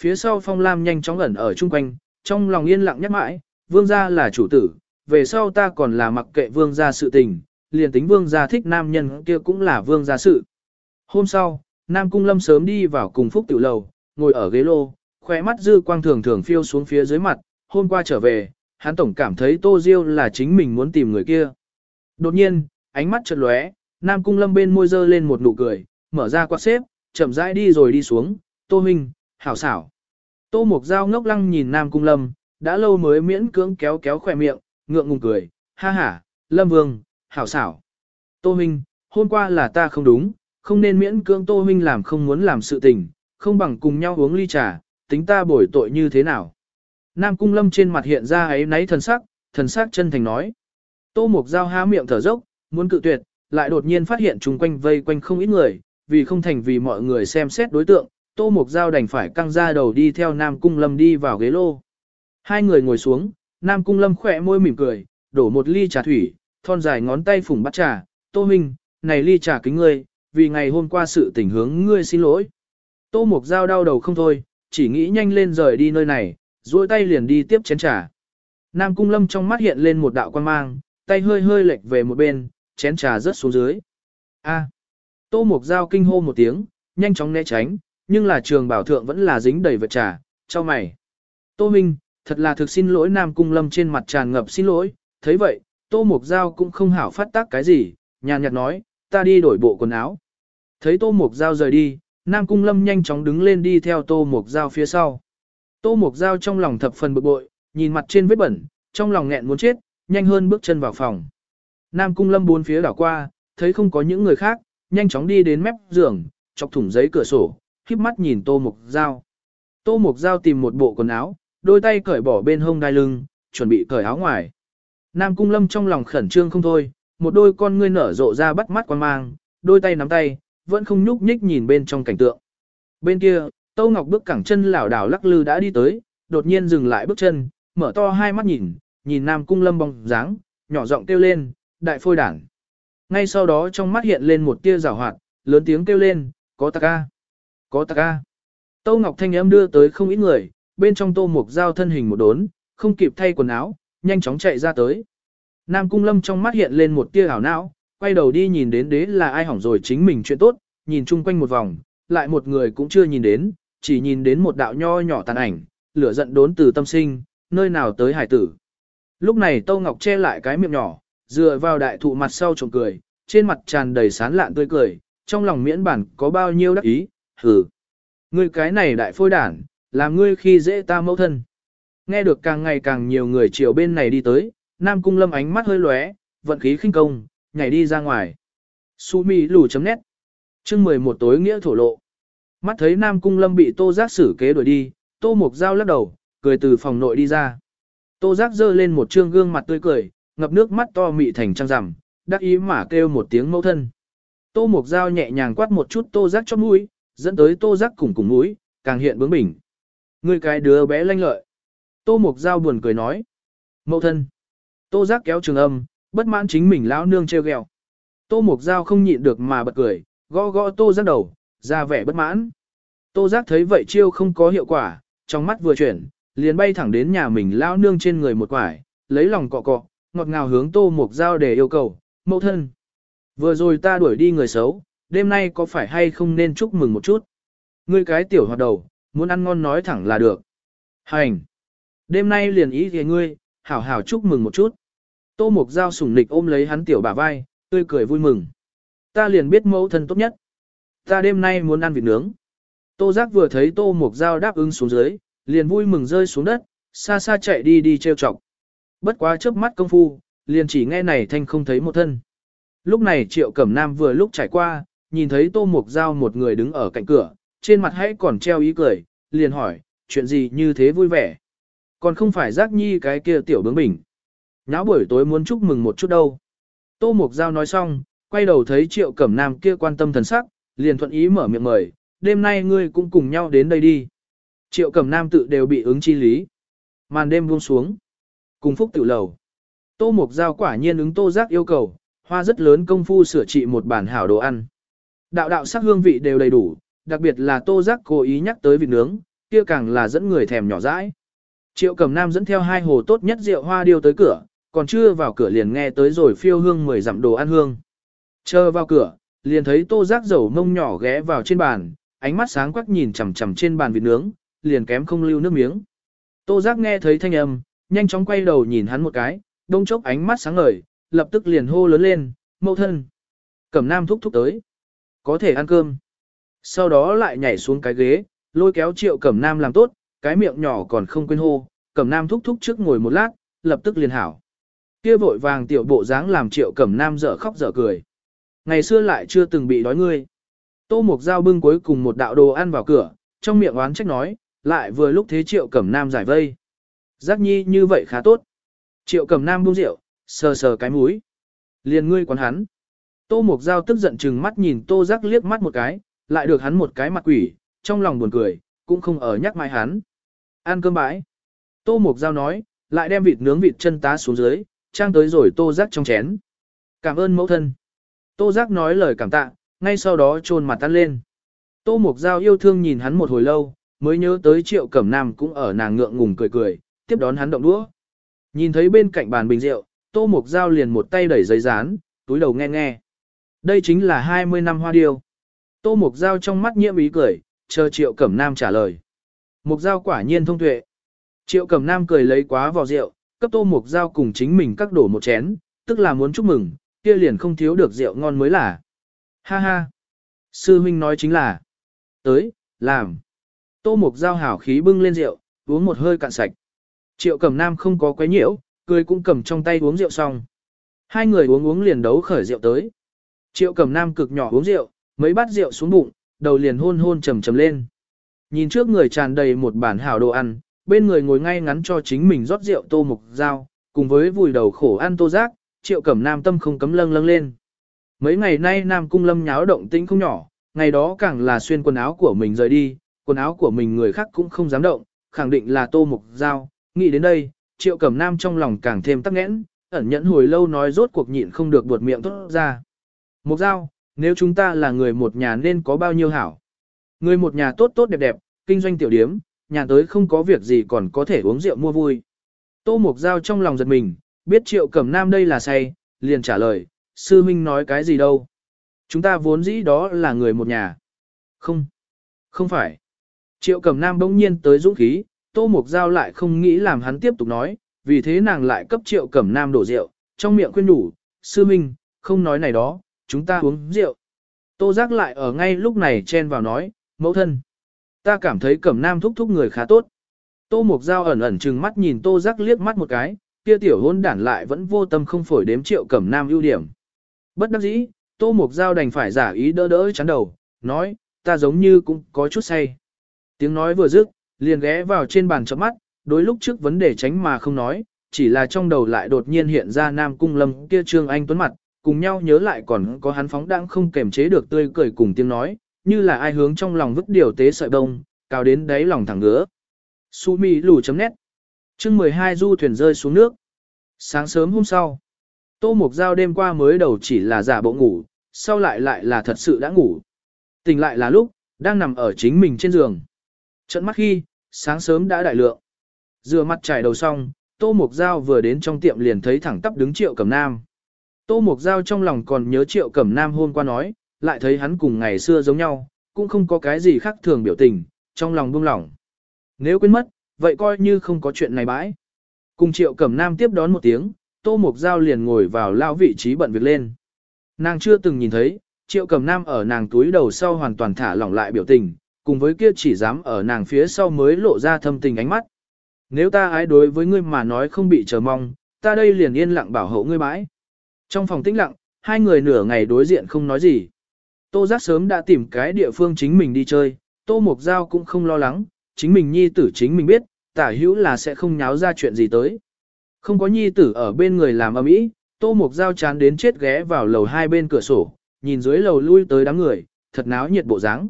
Phía sau Phong Lam nhanh chóng ẩn ở chung quanh, trong lòng yên lặng nhắc mãi, vương gia là chủ tử, về sau ta còn là mặc kệ vương gia sự tình, liền tính vương gia thích nam nhân kia cũng là vương gia sự. Hôm sau, Nam Cung Lâm sớm đi vào cùng Phúc Tiểu Lầu, ngồi ở ghế lô, khóe mắt dư quang thường thường phiêu xuống phía dưới mặt, hôm qua trở về, hắn tổng cảm thấy Tô Diêu là chính mình muốn tìm người kia. Đột nhiên, ánh mắt chợt lóe, Nam Cung Lâm bên môi dơ lên một nụ cười, mở ra quạt xếp, chậm rãi đi rồi đi xuống, Tô Minh, hảo xảo. Tô Mộc Giao ngốc lăng nhìn Nam Cung Lâm, đã lâu mới miễn cưỡng kéo kéo khỏe miệng, ngượng ngùng cười, ha ha, Lâm Vương, hảo xảo. Tô Minh, hôm qua là ta không đúng, không nên miễn cưỡng Tô Minh làm không muốn làm sự tình, không bằng cùng nhau uống ly trà, tính ta bồi tội như thế nào. Nam Cung Lâm trên mặt hiện ra ấy náy thần sắc, thần sắc chân thành nói. Tô Mục Giao há miệng thở dốc, muốn cự tuyệt, lại đột nhiên phát hiện chung quanh vây quanh không ít người, vì không thành vì mọi người xem xét đối tượng, Tô Mục Giao đành phải căng ra đầu đi theo Nam Cung Lâm đi vào ghế lô. Hai người ngồi xuống, Nam Cung Lâm khỏe môi mỉm cười, đổ một ly trà thủy, thon dài ngón tay phủng bắt trà, Tô Minh, này ly trà kính ngươi, vì ngày hôm qua sự tình hướng ngươi xin lỗi. Tô Mục Giao đau đầu không thôi, chỉ nghĩ nhanh lên rời đi nơi này, duỗi tay liền đi tiếp chén trà. Nam Cung Lâm trong mắt hiện lên một đạo quan mang, tay hơi hơi lệch về một bên, chén trà rớt xuống dưới. A. Tô Mục Giao kinh hô một tiếng, nhanh chóng né tránh, nhưng là trường bảo thượng vẫn là dính đầy vật trà, cho mày. Tô Minh, thật là thực xin lỗi Nam Cung Lâm trên mặt tràn ngập xin lỗi, thấy vậy, Tô Mục Giao cũng không hảo phát tác cái gì, nhàn nhạt nói, ta đi đổi bộ quần áo. Thấy Tô Mục Giao rời đi, Nam Cung Lâm nhanh chóng đứng lên đi theo Tô Mục Giao phía sau. Tô Mục Giao trong lòng thập phần bực bội, nhìn mặt trên vết bẩn, trong lòng nghẹn muốn chết, nhanh hơn bước chân vào phòng. Nam Cung Lâm bốn phía đảo qua, thấy không có những người khác, nhanh chóng đi đến mép giường, chọc thủng giấy cửa sổ, khép mắt nhìn Tô Mục Giao. Tô Mục Giao tìm một bộ quần áo, đôi tay cởi bỏ bên hông đai lưng, chuẩn bị cởi áo ngoài. Nam Cung Lâm trong lòng khẩn trương không thôi, một đôi con ngươi nở rộ ra bắt mắt quan mang, đôi tay nắm tay, vẫn không nhúc nhích nhìn bên trong cảnh tượng. Bên kia, Tô Ngọc bước cẳng chân lảo đảo lắc lư đã đi tới, đột nhiên dừng lại bước chân, mở to hai mắt nhìn, nhìn Nam Cung Lâm bóng dáng, nhỏ giọng kêu lên, đại phôi đảng. Ngay sau đó trong mắt hiện lên một tia rào hoạt, lớn tiếng kêu lên, có ta ca, có ta ca. Tô Ngọc thanh âm đưa tới không ít người, bên trong Tô Mục Giao thân hình một đốn, không kịp thay quần áo, nhanh chóng chạy ra tới. Nam Cung Lâm trong mắt hiện lên một tia ảo não, quay đầu đi nhìn đến đế là ai hỏng rồi chính mình chuyện tốt, nhìn chung quanh một vòng, lại một người cũng chưa nhìn đến, chỉ nhìn đến một đạo nho nhỏ tàn ảnh, lửa giận đốn từ tâm sinh, nơi nào tới hải tử. Lúc này tô Ngọc che lại cái miệng nhỏ, dựa vào đại thụ mặt sau trộm cười, trên mặt tràn đầy sán lạn tươi cười, trong lòng miễn bản có bao nhiêu đắc ý, hừ. Ngươi cái này đại phôi đản, làm ngươi khi dễ ta mẫu thân. Nghe được càng ngày càng nhiều người chiều bên này đi tới, Nam Cung Lâm ánh mắt hơi lóe, vận khí khinh công, nhảy đi ra ngoài. Sumi lù chấm nét. Chương 11 tối nghĩa thổ lộ. Mắt thấy Nam Cung Lâm bị Tô Giác xử kế đuổi đi, Tô Mục Giao lắc đầu, cười từ phòng nội đi ra. Tô Giác giơ lên một trương gương mặt tươi cười, ngập nước mắt to mị thành trăng rằm, đắc ý mà kêu một tiếng mẫu thân. Tô Mục Giao nhẹ nhàng quát một chút Tô Giác cho mũi, dẫn tới Tô Giác cùng cùng mũi, càng hiện bướng bỉnh. Ngươi cái đứa bé lanh lợi. Tô Mục Giao buồn cười nói. Mẫu thân. Tô Giác kéo trường âm, bất mãn chính mình lão nương treo ghẹo. Tô Mục Giao không nhịn được mà bật cười, gõ gõ Tô Giác đầu, ra vẻ bất mãn. Tô Giác thấy vậy chiêu không có hiệu quả, trong mắt vừa chuyển, liền bay thẳng đến nhà mình lão nương trên người một quải, lấy lòng cọ cọ, ngọt ngào hướng Tô Mục Giao để yêu cầu, mẫu thân. Vừa rồi ta đuổi đi người xấu, đêm nay có phải hay không nên chúc mừng một chút. Ngươi cái tiểu hoạt đầu, muốn ăn ngon nói thẳng là được. Hành! Đêm nay liền ý thì ngươi, hảo hảo chúc mừng một chút. Tô Mục Giao sủng nịch ôm lấy hắn tiểu bả vai, tươi cười vui mừng. Ta liền biết mẫu thân tốt nhất. Ta đêm nay muốn ăn vịt nướng. Tô Giác vừa thấy Tô Mục Giao đáp ứng xuống dưới, liền vui mừng rơi xuống đất, xa xa chạy đi đi treo chọc. Bất quá chớp mắt công phu, liền chỉ nghe này thanh không thấy một thân. Lúc này Triệu Cẩm Nam vừa lúc trải qua, nhìn thấy Tô Mục Giao một người đứng ở cạnh cửa, trên mặt hãy còn treo ý cười, liền hỏi, chuyện gì như thế vui vẻ. Còn không phải giác nhi cái kia tiểu bướng bỉnh. Nháo buổi tối muốn chúc mừng một chút đâu. Tô Mục Giao nói xong, quay đầu thấy Triệu Cẩm Nam kia quan tâm thần sắc, liền thuận ý mở miệng mời, đêm nay ngươi cũng cùng nhau đến đây đi. Triệu Cẩm Nam tự đều bị ứng chi lý. Màn đêm buông xuống. Cùng phúc tự lầu. Tô Mục Giao quả nhiên ứng tô giác yêu cầu, hoa rất lớn công phu sửa trị một bản hảo đồ ăn. Đạo đạo sắc hương vị đều đầy đủ, đặc biệt là tô giác cố ý nhắc tới vịt nướng, kia càng là dẫn người thèm nhỏ dãi. Triệu Cẩm Nam dẫn theo hai hồ tốt nhất rượu hoa điêu tới cửa, còn chưa vào cửa liền nghe tới rồi phiêu hương mười dặm đồ ăn hương. Chờ vào cửa, liền thấy tô giác dầu mông nhỏ ghé vào trên bàn, ánh mắt sáng quắc nhìn chằm chằm trên bàn vịt nướng, liền kém không lưu nước miếng. Tô giác nghe thấy thanh âm, nhanh chóng quay đầu nhìn hắn một cái, đông chốc ánh mắt sáng ngời, lập tức liền hô lớn lên, mẫu thân. Cẩm nam thúc thúc tới. Có thể ăn cơm. Sau đó lại nhảy xuống cái ghế, lôi kéo triệu cẩm nam làm tốt, cái miệng nhỏ còn không quên hô, cẩm nam thúc thúc trước ngồi một lát, lập tức liền hảo. Kia vội vàng tiểu bộ dáng làm triệu cẩm nam dở khóc dở cười. Ngày xưa lại chưa từng bị đói ngươi. Tô Mục Giao bưng cuối cùng một đạo đồ ăn vào cửa, trong miệng oán trách nói, lại vừa lúc thế triệu cẩm nam giải vây. Giác nhi như vậy khá tốt. Triệu cẩm nam buông rượu, sờ sờ cái mũi. Liền ngươi quán hắn. Tô Mục Giao tức giận chừng mắt nhìn Tô Giác liếc mắt một cái, lại được hắn một cái mặt quỷ, trong lòng buồn cười, cũng không ở nhắc mai hắn. Ăn cơm bãi. Tô Mục Giao nói, lại đem vịt nướng vịt chân tá xuống dưới, trang tới rồi Tô Giác trong chén. Cảm ơn mẫu thân. Tô Giác nói lời cảm tạ, ngay sau đó trôn mặt tan lên. Tô Mục Giao yêu thương nhìn hắn một hồi lâu, mới nhớ tới Triệu Cẩm Nam cũng ở nàng ngượng ngùng cười cười, tiếp đón hắn động đũa. Nhìn thấy bên cạnh bàn bình rượu, Tô Mục Giao liền một tay đẩy giấy dán, túi đầu nghe nghe. Đây chính là 20 năm hoa điêu. Tô Mục Giao trong mắt nhiễm ý cười, chờ Triệu Cẩm Nam trả lời. Mục Giao quả nhiên thông tuệ. Triệu Cẩm Nam cười lấy quá vò rượu, cấp Tô Mục Giao cùng chính mình các đổ một chén, tức là muốn chúc mừng, kia liền không thiếu được rượu ngon mới là. Ha ha. Sư huynh nói chính là. Tới, làm. Tô Mục Giao hảo khí bưng lên rượu, uống một hơi cạn sạch. Triệu Cẩm Nam không có quấy nhiễu, cười cũng cầm trong tay uống rượu xong. Hai người uống uống liền đấu khởi rượu tới. Triệu Cẩm Nam cực nhỏ uống rượu, mấy bát rượu xuống bụng, đầu liền hôn hôn trầm trầm lên. Nhìn trước người tràn đầy một bản hảo đồ ăn, bên người ngồi ngay ngắn cho chính mình rót rượu tô mục dao, cùng với vùi đầu khổ ăn tô giác, Triệu Cẩm Nam tâm không cấm lâng lâng lên. Mấy ngày nay Nam Cung Lâm nháo động tĩnh không nhỏ, ngày đó càng là xuyên quần áo của mình rời đi, quần áo của mình người khác cũng không dám động, khẳng định là tô mục dao. Nghĩ đến đây, Triệu Cẩm Nam trong lòng càng thêm tắc nghẽn, ẩn nhẫn hồi lâu nói rốt cuộc nhịn không được buột miệng tốt ra. Mục dao, nếu chúng ta là người một nhà nên có bao nhiêu hảo. Người một nhà tốt tốt đẹp đẹp, kinh doanh tiểu điếm, nhà tới không có việc gì còn có thể uống rượu mua vui. Tô Mục Giao trong lòng giật mình, biết Triệu Cẩm Nam đây là say, liền trả lời, sư minh nói cái gì đâu. Chúng ta vốn dĩ đó là người một nhà. Không, không phải. Triệu Cẩm Nam bỗng nhiên tới dũng khí, Tô Mục Giao lại không nghĩ làm hắn tiếp tục nói, vì thế nàng lại cấp Triệu Cẩm Nam đổ rượu, trong miệng khuyên đủ, sư minh, không nói này đó, chúng ta uống rượu. Tô giác lại ở ngay lúc này chen vào nói, mẫu thân. Ta cảm thấy cẩm nam thúc thúc người khá tốt. Tô Mục Giao ẩn ẩn trừng mắt nhìn Tô giác liếc mắt một cái, kia tiểu hôn đản lại vẫn vô tâm không phổi đếm triệu cẩm nam ưu điểm. Bất đắc dĩ, Tô Mục Giao đành phải giả ý đỡ đỡ chắn đầu, nói, ta giống như cũng có chút say. Tiếng nói vừa dứt, liền ghé vào trên bàn chớp mắt, đối lúc trước vấn đề tránh mà không nói, chỉ là trong đầu lại đột nhiên hiện ra Nam Cung Lâm kia Trương Anh tuấn mặt, cùng nhau nhớ lại còn có hắn phóng đang không kềm chế được tươi cười cùng tiếng nói, như là ai hướng trong lòng vứt điều tế sợi bông, cao đến đáy lòng thẳng ngứa. sumi lù chấm nét. chương 12 du thuyền rơi xuống nước. Sáng sớm hôm sau, Tô Mục Giao đêm qua mới đầu chỉ là giả bộ ngủ, sau lại lại là thật sự đã ngủ. Tỉnh lại là lúc, đang nằm ở chính mình trên giường. Trận mắt khi, sáng sớm đã đại lượng. Rửa mặt trải đầu xong, Tô Mục Giao vừa đến trong tiệm liền thấy thẳng tắp đứng triệu cầm nam. Tô Mục Giao trong lòng còn nhớ Triệu Cẩm Nam hôm qua nói, lại thấy hắn cùng ngày xưa giống nhau, cũng không có cái gì khác thường biểu tình, trong lòng buông lỏng. Nếu quên mất, vậy coi như không có chuyện này bãi. Cùng Triệu Cẩm Nam tiếp đón một tiếng, Tô Mục Giao liền ngồi vào lao vị trí bận việc lên. Nàng chưa từng nhìn thấy, Triệu Cẩm Nam ở nàng túi đầu sau hoàn toàn thả lỏng lại biểu tình, cùng với kia chỉ dám ở nàng phía sau mới lộ ra thâm tình ánh mắt. Nếu ta ái đối với ngươi mà nói không bị chờ mong, ta đây liền yên lặng bảo hộ ngươi bãi. Trong phòng tĩnh lặng, hai người nửa ngày đối diện không nói gì. Tô Giác sớm đã tìm cái địa phương chính mình đi chơi, Tô Mục Giao cũng không lo lắng, chính mình nhi tử chính mình biết, tả hữu là sẽ không nháo ra chuyện gì tới. Không có nhi tử ở bên người làm âm ý, Tô Mục Giao chán đến chết ghé vào lầu hai bên cửa sổ, nhìn dưới lầu lui tới đám người, thật náo nhiệt bộ dáng.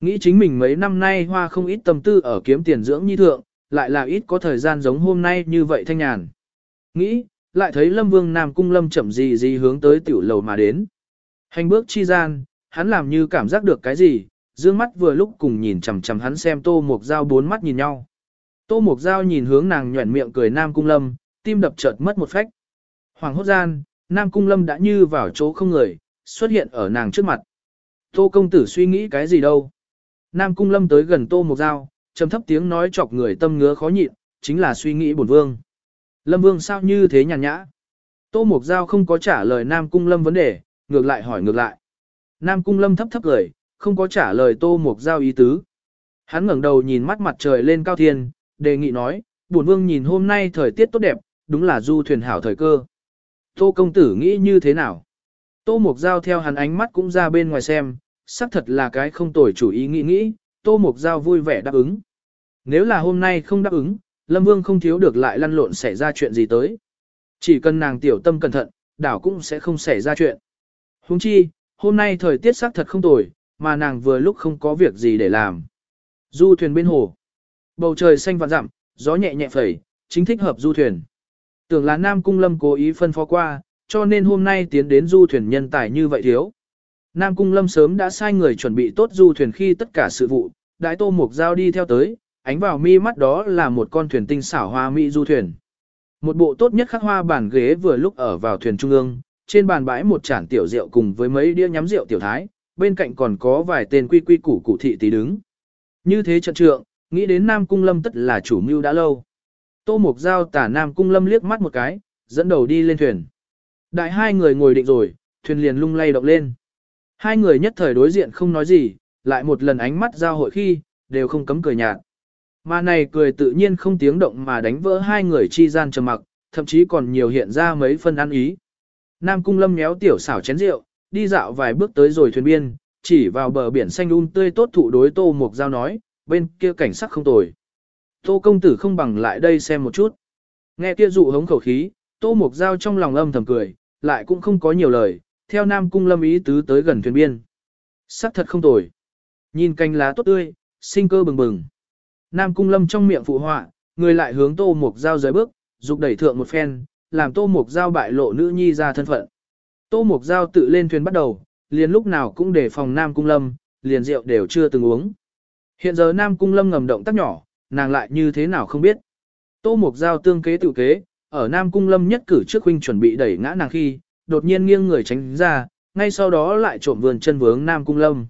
Nghĩ chính mình mấy năm nay hoa không ít tâm tư ở kiếm tiền dưỡng nhi thượng, lại là ít có thời gian giống hôm nay như vậy thanh nhàn. Nghĩ, lại thấy Lâm Vương Nam Cung Lâm chậm gì gì hướng tới tiểu lầu mà đến. Hành bước chi gian, hắn làm như cảm giác được cái gì, dương mắt vừa lúc cùng nhìn chằm chằm hắn xem Tô Mục Giao bốn mắt nhìn nhau. Tô Mục Giao nhìn hướng nàng nhuẩn miệng cười Nam Cung Lâm, tim đập chợt mất một phách. Hoàng hốt gian, Nam Cung Lâm đã như vào chỗ không người, xuất hiện ở nàng trước mặt. Tô công tử suy nghĩ cái gì đâu. Nam Cung Lâm tới gần Tô Mục Giao, trầm thấp tiếng nói chọc người tâm ngứa khó nhịn, chính là suy nghĩ bổn vương. Lâm Vương sao như thế nhàn nhã? Tô Mục Giao không có trả lời Nam Cung Lâm vấn đề, ngược lại hỏi ngược lại. Nam Cung Lâm thấp thấp cười, không có trả lời Tô Mục Giao ý tứ. Hắn ngẩng đầu nhìn mắt mặt trời lên cao thiên, đề nghị nói, bổn vương nhìn hôm nay thời tiết tốt đẹp, đúng là du thuyền hảo thời cơ. Tô công tử nghĩ như thế nào? Tô Mục Giao theo hắn ánh mắt cũng ra bên ngoài xem, xác thật là cái không tồi chủ ý nghĩ nghĩ, Tô Mục Giao vui vẻ đáp ứng. Nếu là hôm nay không đáp ứng, Lâm Vương không thiếu được lại lăn lộn xảy ra chuyện gì tới. Chỉ cần nàng tiểu tâm cẩn thận, đảo cũng sẽ không xảy ra chuyện. Huống chi, hôm nay thời tiết xác thật không tồi, mà nàng vừa lúc không có việc gì để làm. Du thuyền bên hồ. Bầu trời xanh vạn dặm, gió nhẹ nhẹ phẩy, chính thích hợp du thuyền. Tưởng là Nam Cung Lâm cố ý phân phó qua, cho nên hôm nay tiến đến du thuyền nhân tài như vậy thiếu. Nam Cung Lâm sớm đã sai người chuẩn bị tốt du thuyền khi tất cả sự vụ, đại tô mục giao đi theo tới, ánh vào mi mắt đó là một con thuyền tinh xảo hoa mỹ du thuyền. Một bộ tốt nhất khắc hoa bàn ghế vừa lúc ở vào thuyền trung ương, trên bàn bãi một chản tiểu rượu cùng với mấy đĩa nhắm rượu tiểu thái, bên cạnh còn có vài tên quy quy củ cụ thị tí đứng. Như thế trận trượng, nghĩ đến Nam Cung Lâm tất là chủ mưu đã lâu. Tô Mục Giao tả Nam Cung Lâm liếc mắt một cái, dẫn đầu đi lên thuyền. Đại hai người ngồi định rồi, thuyền liền lung lay động lên. Hai người nhất thời đối diện không nói gì, lại một lần ánh mắt giao hội khi, đều không cấm cười nhạt. Mà này cười tự nhiên không tiếng động mà đánh vỡ hai người chi gian trầm mặc, thậm chí còn nhiều hiện ra mấy phân ăn ý. Nam Cung Lâm méo tiểu xảo chén rượu, đi dạo vài bước tới rồi thuyền biên, chỉ vào bờ biển xanh un tươi tốt thụ đối Tô Mục Giao nói, bên kia cảnh sắc không tồi. Tô công tử không bằng lại đây xem một chút. Nghe kia dụ hống khẩu khí, Tô Mục Giao trong lòng âm thầm cười, lại cũng không có nhiều lời, theo Nam Cung Lâm ý tứ tới gần thuyền biên. Sắc thật không tồi. Nhìn cành lá tốt tươi, sinh cơ bừng bừng. Nam Cung Lâm trong miệng phụ họa, người lại hướng Tô Mục Giao dưới bước, dục đẩy thượng một phen, làm Tô Mục Giao bại lộ nữ nhi ra thân phận. Tô Mục Giao tự lên thuyền bắt đầu, liền lúc nào cũng để phòng Nam Cung Lâm, liền rượu đều chưa từng uống. Hiện giờ Nam Cung Lâm ngầm động tác nhỏ, nàng lại như thế nào không biết. Tô Mục Giao tương kế tự kế, ở Nam Cung Lâm nhất cử trước huynh chuẩn bị đẩy ngã nàng khi, đột nhiên nghiêng người tránh ra, ngay sau đó lại trộm vườn chân vướng Nam Cung Lâm.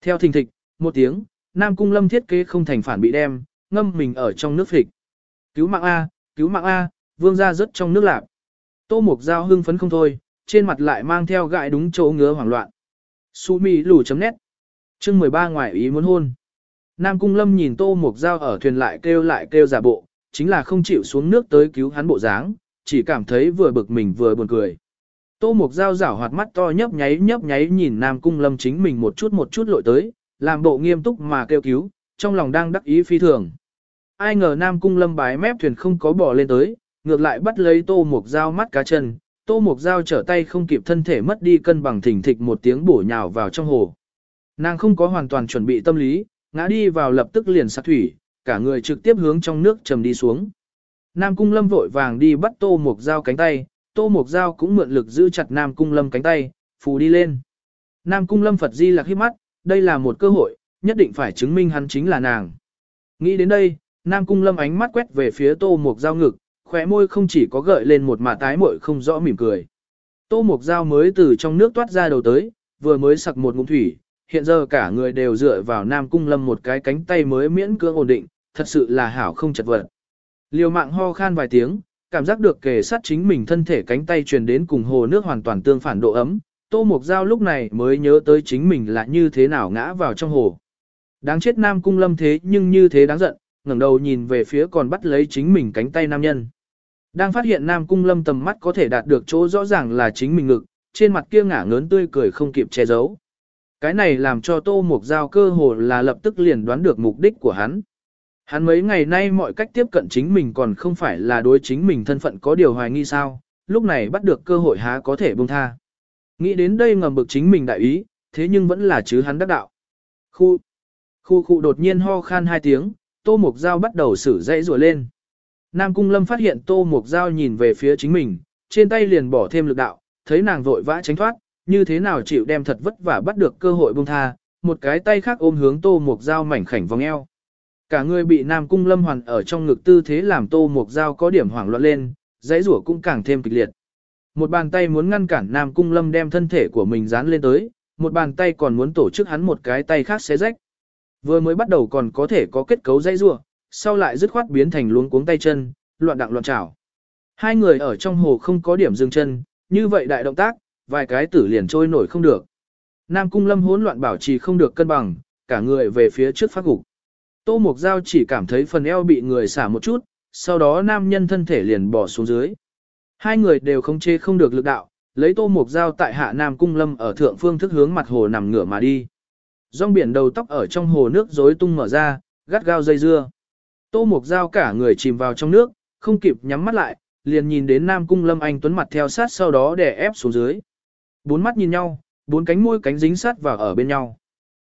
Theo thình thịch, một tiếng, Nam Cung Lâm thiết kế không thành phản bị đem, ngâm mình ở trong nước phịch. Cứu mạng A, cứu mạng A, vương ra rớt trong nước lạc. Tô Mục Giao hưng phấn không thôi, trên mặt lại mang theo gại đúng chỗ ngứa hoảng loạn. Su mi lù chấm nét. chương 13 ngoài ý muốn hôn. Nam Cung Lâm nhìn Tô Mục Giao ở thuyền lại kêu lại kêu giả bộ, chính là không chịu xuống nước tới cứu hắn bộ dáng, chỉ cảm thấy vừa bực mình vừa buồn cười. Tô Mục Giao rảo hoạt mắt to nhấp nháy nhấp nháy nhìn Nam Cung Lâm chính mình một chút một chút lội tới, làm bộ nghiêm túc mà kêu cứu, trong lòng đang đắc ý phi thường. Ai ngờ Nam Cung Lâm bái mép thuyền không có bỏ lên tới, ngược lại bắt lấy Tô Mục Giao mắt cá chân, Tô Mục Giao trở tay không kịp thân thể mất đi cân bằng thỉnh thịch một tiếng bổ nhào vào trong hồ. Nàng không có hoàn toàn chuẩn bị tâm lý, ngã đi vào lập tức liền sát thủy, cả người trực tiếp hướng trong nước trầm đi xuống. Nam Cung Lâm vội vàng đi bắt Tô Mục Giao cánh tay, Tô Mục Giao cũng mượn lực giữ chặt Nam Cung Lâm cánh tay, phù đi lên. Nam Cung Lâm Phật Di lạc hít mắt, đây là một cơ hội, nhất định phải chứng minh hắn chính là nàng. Nghĩ đến đây, Nam Cung Lâm ánh mắt quét về phía Tô Mục Giao ngực, khóe môi không chỉ có gợi lên một mạ tái mội không rõ mỉm cười. Tô Mục Giao mới từ trong nước toát ra đầu tới, vừa mới sặc một ngụm thủy, hiện giờ cả người đều dựa vào Nam Cung Lâm một cái cánh tay mới miễn cưỡng ổn định, thật sự là hảo không chật vật. Liều mạng ho khan vài tiếng, cảm giác được kề sát chính mình thân thể cánh tay truyền đến cùng hồ nước hoàn toàn tương phản độ ấm, Tô Mục Giao lúc này mới nhớ tới chính mình là như thế nào ngã vào trong hồ. Đáng chết Nam Cung Lâm thế nhưng như thế đáng giận, ngẩng đầu nhìn về phía còn bắt lấy chính mình cánh tay nam nhân. Đang phát hiện Nam Cung Lâm tầm mắt có thể đạt được chỗ rõ ràng là chính mình ngực, trên mặt kia ngả ngớn tươi cười không kịp che giấu. Cái này làm cho Tô Mục Giao cơ hồ là lập tức liền đoán được mục đích của hắn. Hắn mấy ngày nay mọi cách tiếp cận chính mình còn không phải là đối chính mình thân phận có điều hoài nghi sao, lúc này bắt được cơ hội há có thể buông tha. Nghĩ đến đây ngầm bực chính mình đại ý, thế nhưng vẫn là chứ hắn đắc đạo. Khu, khu khu đột nhiên ho khan hai tiếng, Tô Mục Giao bắt đầu sử dãy rùa lên. Nam Cung Lâm phát hiện Tô Mục Giao nhìn về phía chính mình, trên tay liền bỏ thêm lực đạo, thấy nàng vội vã tránh thoát, như thế nào chịu đem thật vất vả bắt được cơ hội buông tha, một cái tay khác ôm hướng Tô Mục Giao mảnh khảnh vòng eo. Cả người bị Nam Cung Lâm hoàn ở trong ngực tư thế làm Tô Mục Giao có điểm hoảng loạn lên, dãy rủa cũng càng thêm kịch liệt. Một bàn tay muốn ngăn cản Nam Cung Lâm đem thân thể của mình dán lên tới, một bàn tay còn muốn tổ chức hắn một cái tay khác xé rách. Vừa mới bắt đầu còn có thể có kết cấu dây rua, sau lại dứt khoát biến thành luống cuống tay chân, loạn đặng loạn trảo. Hai người ở trong hồ không có điểm dừng chân, như vậy đại động tác, vài cái tử liền trôi nổi không được. Nam Cung Lâm hỗn loạn bảo trì không được cân bằng, cả người về phía trước phát gục. Tô Mục Giao chỉ cảm thấy phần eo bị người xả một chút, sau đó nam nhân thân thể liền bỏ xuống dưới. Hai người đều không chê không được lực đạo, Lấy tô mục dao tại hạ Nam Cung Lâm ở thượng phương thức hướng mặt hồ nằm ngửa mà đi. Rong biển đầu tóc ở trong hồ nước rối tung mở ra, gắt gao dây dưa. Tô mục dao cả người chìm vào trong nước, không kịp nhắm mắt lại, liền nhìn đến Nam Cung Lâm Anh Tuấn mặt theo sát sau đó đè ép xuống dưới. Bốn mắt nhìn nhau, bốn cánh môi cánh dính sát vào ở bên nhau.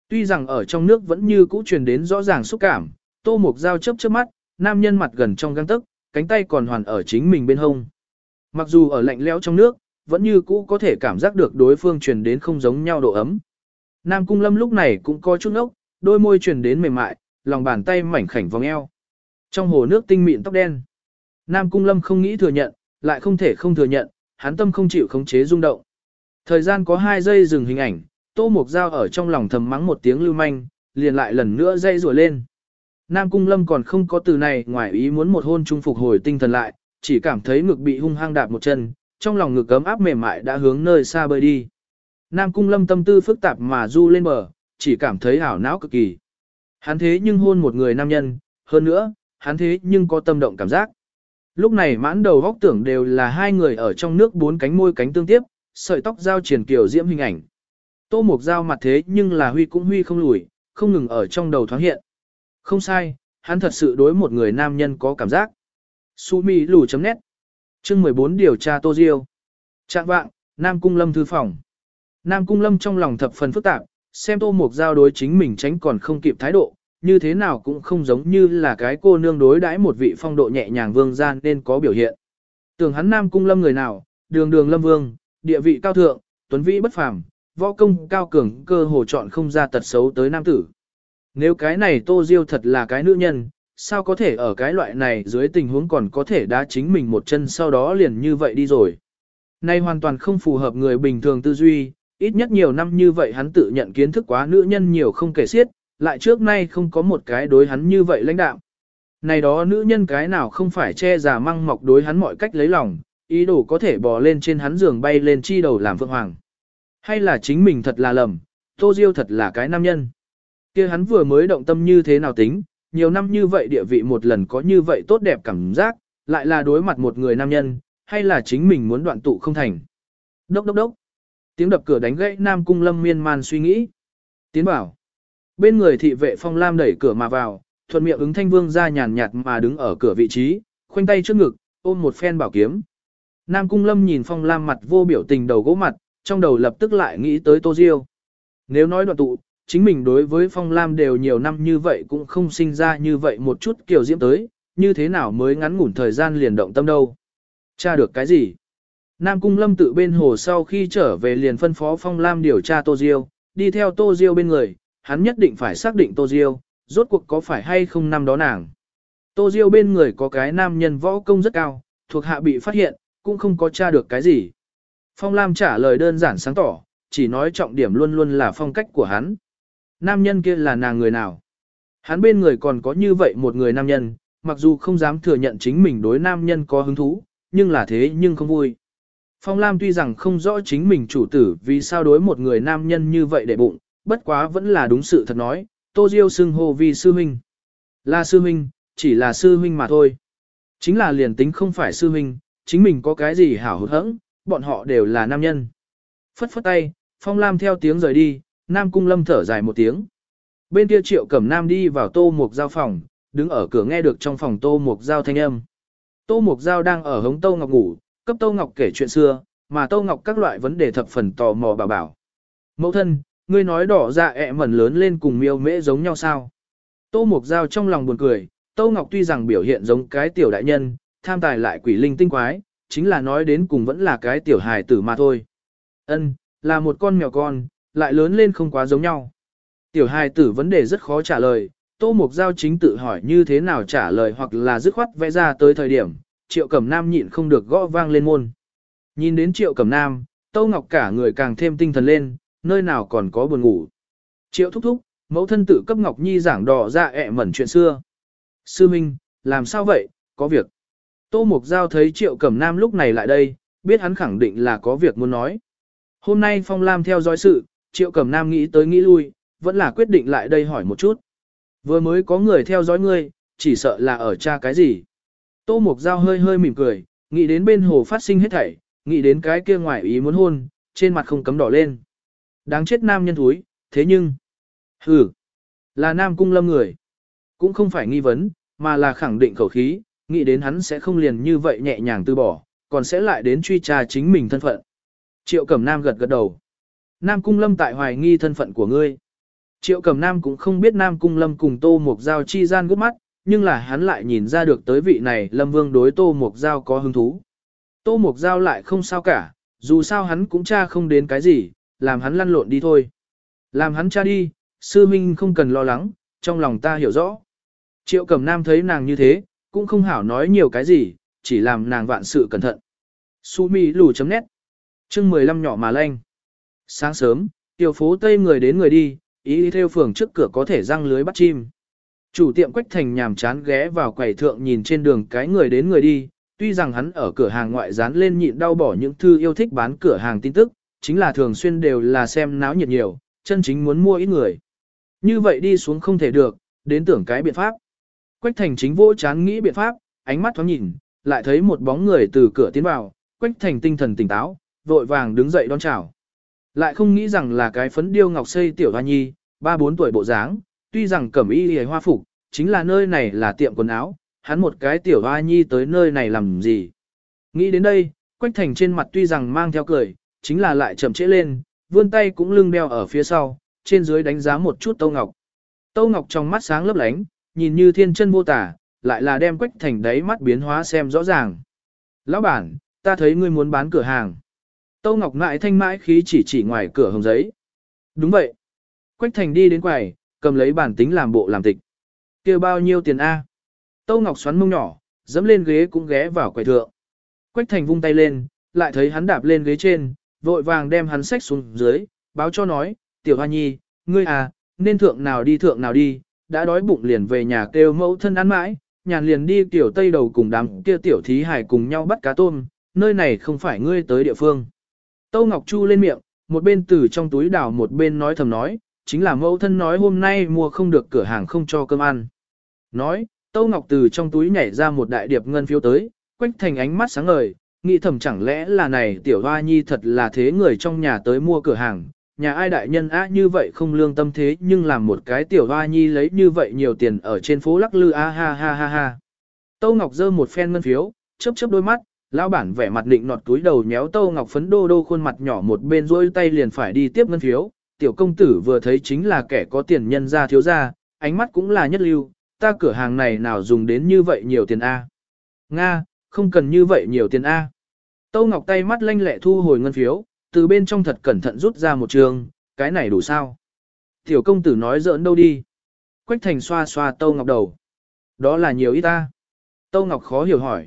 Tuy rằng ở trong nước vẫn như cũ truyền đến rõ ràng xúc cảm, Tô Mục Giao chớp chớp mắt, nam nhân mặt gần trong găng tức, cánh tay còn hoàn ở chính mình bên hông. Mặc dù ở lạnh lẽo trong nước, vẫn như cũ có thể cảm giác được đối phương truyền đến không giống nhau độ ấm. Nam Cung Lâm lúc này cũng có chút ốc, đôi môi truyền đến mềm mại, lòng bàn tay mảnh khảnh vòng eo. Trong hồ nước tinh mịn tóc đen. Nam Cung Lâm không nghĩ thừa nhận, lại không thể không thừa nhận, hắn tâm không chịu khống chế rung động. Thời gian có 2 giây dừng hình ảnh, Tô Mộc Giao ở trong lòng thầm mắng một tiếng lưu manh, liền lại lần nữa dây rùa lên. Nam Cung Lâm còn không có từ này ngoài ý muốn một hôn trung phục hồi tinh thần lại, chỉ cảm thấy ngực bị hung hăng đạp một chân, trong lòng ngực cấm áp mềm mại đã hướng nơi xa bơi đi. Nam Cung Lâm tâm tư phức tạp mà du lên bờ, chỉ cảm thấy ảo não cực kỳ. Hắn thế nhưng hôn một người nam nhân, hơn nữa, hắn thế nhưng có tâm động cảm giác. Lúc này mãn đầu góc tưởng đều là hai người ở trong nước bốn cánh môi cánh tương tiếp, sợi tóc giao triển kiểu diễm hình ảnh. Tô Mục Giao mặt thế nhưng là huy cũng huy không lùi, không ngừng ở trong đầu thoáng hiện. Không sai, hắn thật sự đối một người nam nhân có cảm giác. Sumi lù.net. Chương 14 điều tra Tô Diêu. Trạng vạng, Nam Cung Lâm thư phòng. Nam Cung Lâm trong lòng thập phần phức tạp, xem Tô Mục Giao đối chính mình tránh còn không kịp thái độ, như thế nào cũng không giống như là cái cô nương đối đãi một vị phong độ nhẹ nhàng vương gian nên có biểu hiện. Tưởng hắn Nam Cung Lâm người nào, đường đường Lâm Vương, địa vị cao thượng, tuấn vĩ bất phàm, võ công cao cường cơ hồ chọn không ra tật xấu tới nam tử. Nếu cái này Tô Diêu thật là cái nữ nhân, sao có thể ở cái loại này dưới tình huống còn có thể đá chính mình một chân sau đó liền như vậy đi rồi. Nay hoàn toàn không phù hợp người bình thường tư duy, ít nhất nhiều năm như vậy hắn tự nhận kiến thức quá nữ nhân nhiều không kể xiết, lại trước nay không có một cái đối hắn như vậy lãnh đạo. Này đó nữ nhân cái nào không phải che giả măng mọc đối hắn mọi cách lấy lòng, ý đồ có thể bò lên trên hắn giường bay lên chi đầu làm vượng hoàng. Hay là chính mình thật là lầm, Tô Diêu thật là cái nam nhân. kia hắn vừa mới động tâm như thế nào tính, nhiều năm như vậy địa vị một lần có như vậy tốt đẹp cảm giác, lại là đối mặt một người nam nhân, hay là chính mình muốn đoạn tụ không thành. Đốc đốc đốc. Tiếng đập cửa đánh gãy Nam Cung Lâm miên man suy nghĩ. Tiến bảo. Bên người thị vệ phong lam đẩy cửa mà vào, thuận miệng ứng thanh vương ra nhàn nhạt mà đứng ở cửa vị trí, khoanh tay trước ngực, ôm một phen bảo kiếm. Nam Cung Lâm nhìn phong lam mặt vô biểu tình đầu gỗ mặt, trong đầu lập tức lại nghĩ tới Tô Diêu. Nếu nói đoạn tụ, chính mình đối với Phong Lam đều nhiều năm như vậy cũng không sinh ra như vậy một chút kiểu diễm tới, như thế nào mới ngắn ngủn thời gian liền động tâm đâu. Tra được cái gì? Nam Cung Lâm tự bên hồ sau khi trở về liền phân phó Phong Lam điều tra Tô Diêu, đi theo Tô Diêu bên người, hắn nhất định phải xác định Tô Diêu, rốt cuộc có phải hay không năm đó nàng. Tô Diêu bên người có cái nam nhân võ công rất cao, thuộc hạ bị phát hiện, cũng không có tra được cái gì. Phong Lam trả lời đơn giản sáng tỏ, chỉ nói trọng điểm luôn luôn là phong cách của hắn. Nam nhân kia là nàng người nào? Hắn bên người còn có như vậy một người nam nhân, mặc dù không dám thừa nhận chính mình đối nam nhân có hứng thú, nhưng là thế nhưng không vui. Phong Lam tuy rằng không rõ chính mình chủ tử vì sao đối một người nam nhân như vậy để bụng, bất quá vẫn là đúng sự thật nói, Tô Diêu xưng hô vì sư huynh. Là sư huynh, chỉ là sư huynh mà thôi. Chính là liền tính không phải sư huynh, chính mình có cái gì hảo hữu hững, bọn họ đều là nam nhân. Phất phất tay, Phong Lam theo tiếng rời đi, Nam Cung Lâm thở dài một tiếng. Bên kia Triệu Cẩm Nam đi vào Tô Mục Giao phòng, đứng ở cửa nghe được trong phòng Tô Mục Giao thanh âm. Tô Mục Giao đang ở hống Tô Ngọc ngủ, cấp Tô Ngọc kể chuyện xưa, mà Tô Ngọc các loại vấn đề thập phần tò mò bảo bảo. Mẫu thân, ngươi nói đỏ dạ ẹ mẩn lớn lên cùng miêu mễ giống nhau sao? Tô Mục Giao trong lòng buồn cười, Tô Ngọc tuy rằng biểu hiện giống cái tiểu đại nhân, tham tài lại quỷ linh tinh quái, chính là nói đến cùng vẫn là cái tiểu hài tử mà thôi. Ân, là một con mèo con, lại lớn lên không quá giống nhau. Tiểu hài tử vấn đề rất khó trả lời, Tô Mục Giao chính tự hỏi như thế nào trả lời hoặc là dứt khoát vẽ ra tới thời điểm, Triệu Cẩm Nam nhịn không được gõ vang lên môn. Nhìn đến Triệu Cẩm Nam, Tô Ngọc cả người càng thêm tinh thần lên, nơi nào còn có buồn ngủ. Triệu thúc thúc, mẫu thân tự cấp Ngọc Nhi giảng đỏ ra ẹ mẩn chuyện xưa. Sư Minh, làm sao vậy, có việc. Tô Mục Giao thấy Triệu Cẩm Nam lúc này lại đây, biết hắn khẳng định là có việc muốn nói. Hôm nay Phong Lam theo dõi sự, Triệu Cẩm Nam nghĩ tới nghĩ lui, vẫn là quyết định lại đây hỏi một chút. Vừa mới có người theo dõi ngươi, chỉ sợ là ở cha cái gì. Tô Mục Giao hơi hơi mỉm cười, nghĩ đến bên hồ phát sinh hết thảy, Nghĩ đến cái kia ngoài ý muốn hôn, trên mặt không cấm đỏ lên. Đáng chết nam nhân thúi, thế nhưng... Hừ, là nam cung lâm người. Cũng không phải nghi vấn, mà là khẳng định khẩu khí, nghĩ đến hắn sẽ không liền như vậy nhẹ nhàng từ bỏ, còn sẽ lại đến truy tra chính mình thân phận. Triệu Cẩm Nam gật gật đầu. Nam Cung Lâm tại hoài nghi thân phận của ngươi. Triệu Cẩm Nam cũng không biết Nam Cung Lâm cùng Tô mộc Giao chi gian gút mắt, nhưng là hắn lại nhìn ra được tới vị này Lâm Vương đối Tô mộc Giao có hứng thú. Tô mộc Giao lại không sao cả, dù sao hắn cũng tra không đến cái gì, làm hắn lăn lộn đi thôi. Làm hắn tra đi, sư minh không cần lo lắng, trong lòng ta hiểu rõ. Triệu Cẩm Nam thấy nàng như thế, cũng không hảo nói nhiều cái gì, chỉ làm nàng vạn sự cẩn thận. Su mi lù chấm nét. chương 15 nhỏ mà lanh. Sáng sớm, tiểu phố Tây người đến người đi, ý theo phường trước cửa có thể răng lưới bắt chim. Chủ tiệm Quách Thành nhàm chán ghé vào quầy thượng nhìn trên đường cái người đến người đi, tuy rằng hắn ở cửa hàng ngoại dán lên nhịn đau bỏ những thư yêu thích bán cửa hàng tin tức, chính là thường xuyên đều là xem náo nhiệt nhiều, chân chính muốn mua ít người. Như vậy đi xuống không thể được, đến tưởng cái biện pháp. Quách Thành chính vô chán nghĩ biện pháp, ánh mắt thoáng nhìn, lại thấy một bóng người từ cửa tiến vào, Quách Thành tinh thần tỉnh táo, vội vàng đứng dậy đón chào. Lại không nghĩ rằng là cái phấn điêu ngọc xây tiểu hoa nhi, ba bốn tuổi bộ dáng, tuy rằng cẩm y hề hoa phục, chính là nơi này là tiệm quần áo, hắn một cái tiểu hoa nhi tới nơi này làm gì. Nghĩ đến đây, Quách Thành trên mặt tuy rằng mang theo cười, chính là lại chậm trễ lên, vươn tay cũng lưng đeo ở phía sau, trên dưới đánh giá một chút Tâu Ngọc. Tâu Ngọc trong mắt sáng lấp lánh, nhìn như thiên chân vô tả, lại là đem Quách Thành đấy mắt biến hóa xem rõ ràng. Lão bản, ta thấy ngươi muốn bán cửa hàng. Tâu Ngọc mãi thanh mãi khí chỉ chỉ ngoài cửa hồng giấy. Đúng vậy. Quách Thành đi đến quầy, cầm lấy bản tính làm bộ làm tịch. kia bao nhiêu tiền A? Tâu Ngọc xoắn mông nhỏ, dẫm lên ghế cũng ghé vào quầy thượng. Quách Thành vung tay lên, lại thấy hắn đạp lên ghế trên, vội vàng đem hắn xách xuống dưới, báo cho nói, tiểu hoa nhi, ngươi à, nên thượng nào đi thượng nào đi, đã đói bụng liền về nhà kêu mẫu thân ăn mãi, nhàn liền đi tiểu tây đầu cùng đám kia tiểu thí hải cùng nhau bắt cá tôm, nơi này không phải ngươi tới địa phương. Tâu Ngọc Chu lên miệng, một bên từ trong túi đảo một bên nói thầm nói, chính là mẫu thân nói hôm nay mua không được cửa hàng không cho cơm ăn. Nói, Tâu Ngọc từ trong túi nhảy ra một đại điệp ngân phiếu tới, quách thành ánh mắt sáng ngời, nghĩ thầm chẳng lẽ là này tiểu hoa nhi thật là thế người trong nhà tới mua cửa hàng, nhà ai đại nhân á như vậy không lương tâm thế nhưng làm một cái tiểu hoa nhi lấy như vậy nhiều tiền ở trên phố lắc lư a ha ha ha ha. Tâu Ngọc giơ một phen ngân phiếu, chớp chớp đôi mắt, lão bản vẻ mặt định nọt túi đầu nhéo tô Ngọc phấn đô đô khuôn mặt nhỏ một bên rỗi tay liền phải đi tiếp ngân phiếu, tiểu công tử vừa thấy chính là kẻ có tiền nhân ra thiếu ra, ánh mắt cũng là nhất lưu, ta cửa hàng này nào dùng đến như vậy nhiều tiền A. Nga, không cần như vậy nhiều tiền A. Tâu Ngọc tay mắt lanh lẹ thu hồi ngân phiếu, từ bên trong thật cẩn thận rút ra một trường, cái này đủ sao? Tiểu công tử nói giỡn đâu đi. Quách thành xoa xoa Tâu Ngọc đầu. Đó là nhiều ít ta. Tâu Ngọc khó hiểu hỏi.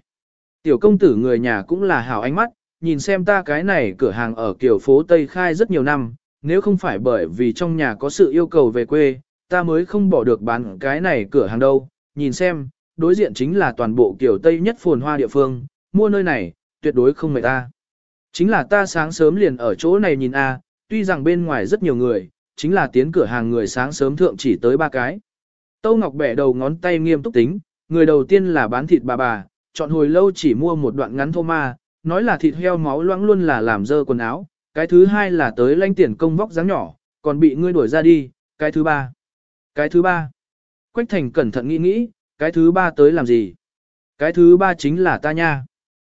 Tiểu công tử người nhà cũng là hảo ánh mắt, nhìn xem ta cái này cửa hàng ở kiểu phố Tây Khai rất nhiều năm, nếu không phải bởi vì trong nhà có sự yêu cầu về quê, ta mới không bỏ được bán cái này cửa hàng đâu. Nhìn xem, đối diện chính là toàn bộ kiểu Tây nhất phồn hoa địa phương, mua nơi này, tuyệt đối không mệt ta. Chính là ta sáng sớm liền ở chỗ này nhìn a, tuy rằng bên ngoài rất nhiều người, chính là tiến cửa hàng người sáng sớm thượng chỉ tới ba cái. Tâu Ngọc bẻ đầu ngón tay nghiêm túc tính, người đầu tiên là bán thịt bà bà, chọn hồi lâu chỉ mua một đoạn ngắn thô ma, nói là thịt heo máu loãng luôn là làm dơ quần áo, cái thứ hai là tới lanh tiền công vóc dáng nhỏ, còn bị ngươi đuổi ra đi, cái thứ ba. Cái thứ ba. Quách Thành cẩn thận nghĩ nghĩ, cái thứ ba tới làm gì? Cái thứ ba chính là ta nha.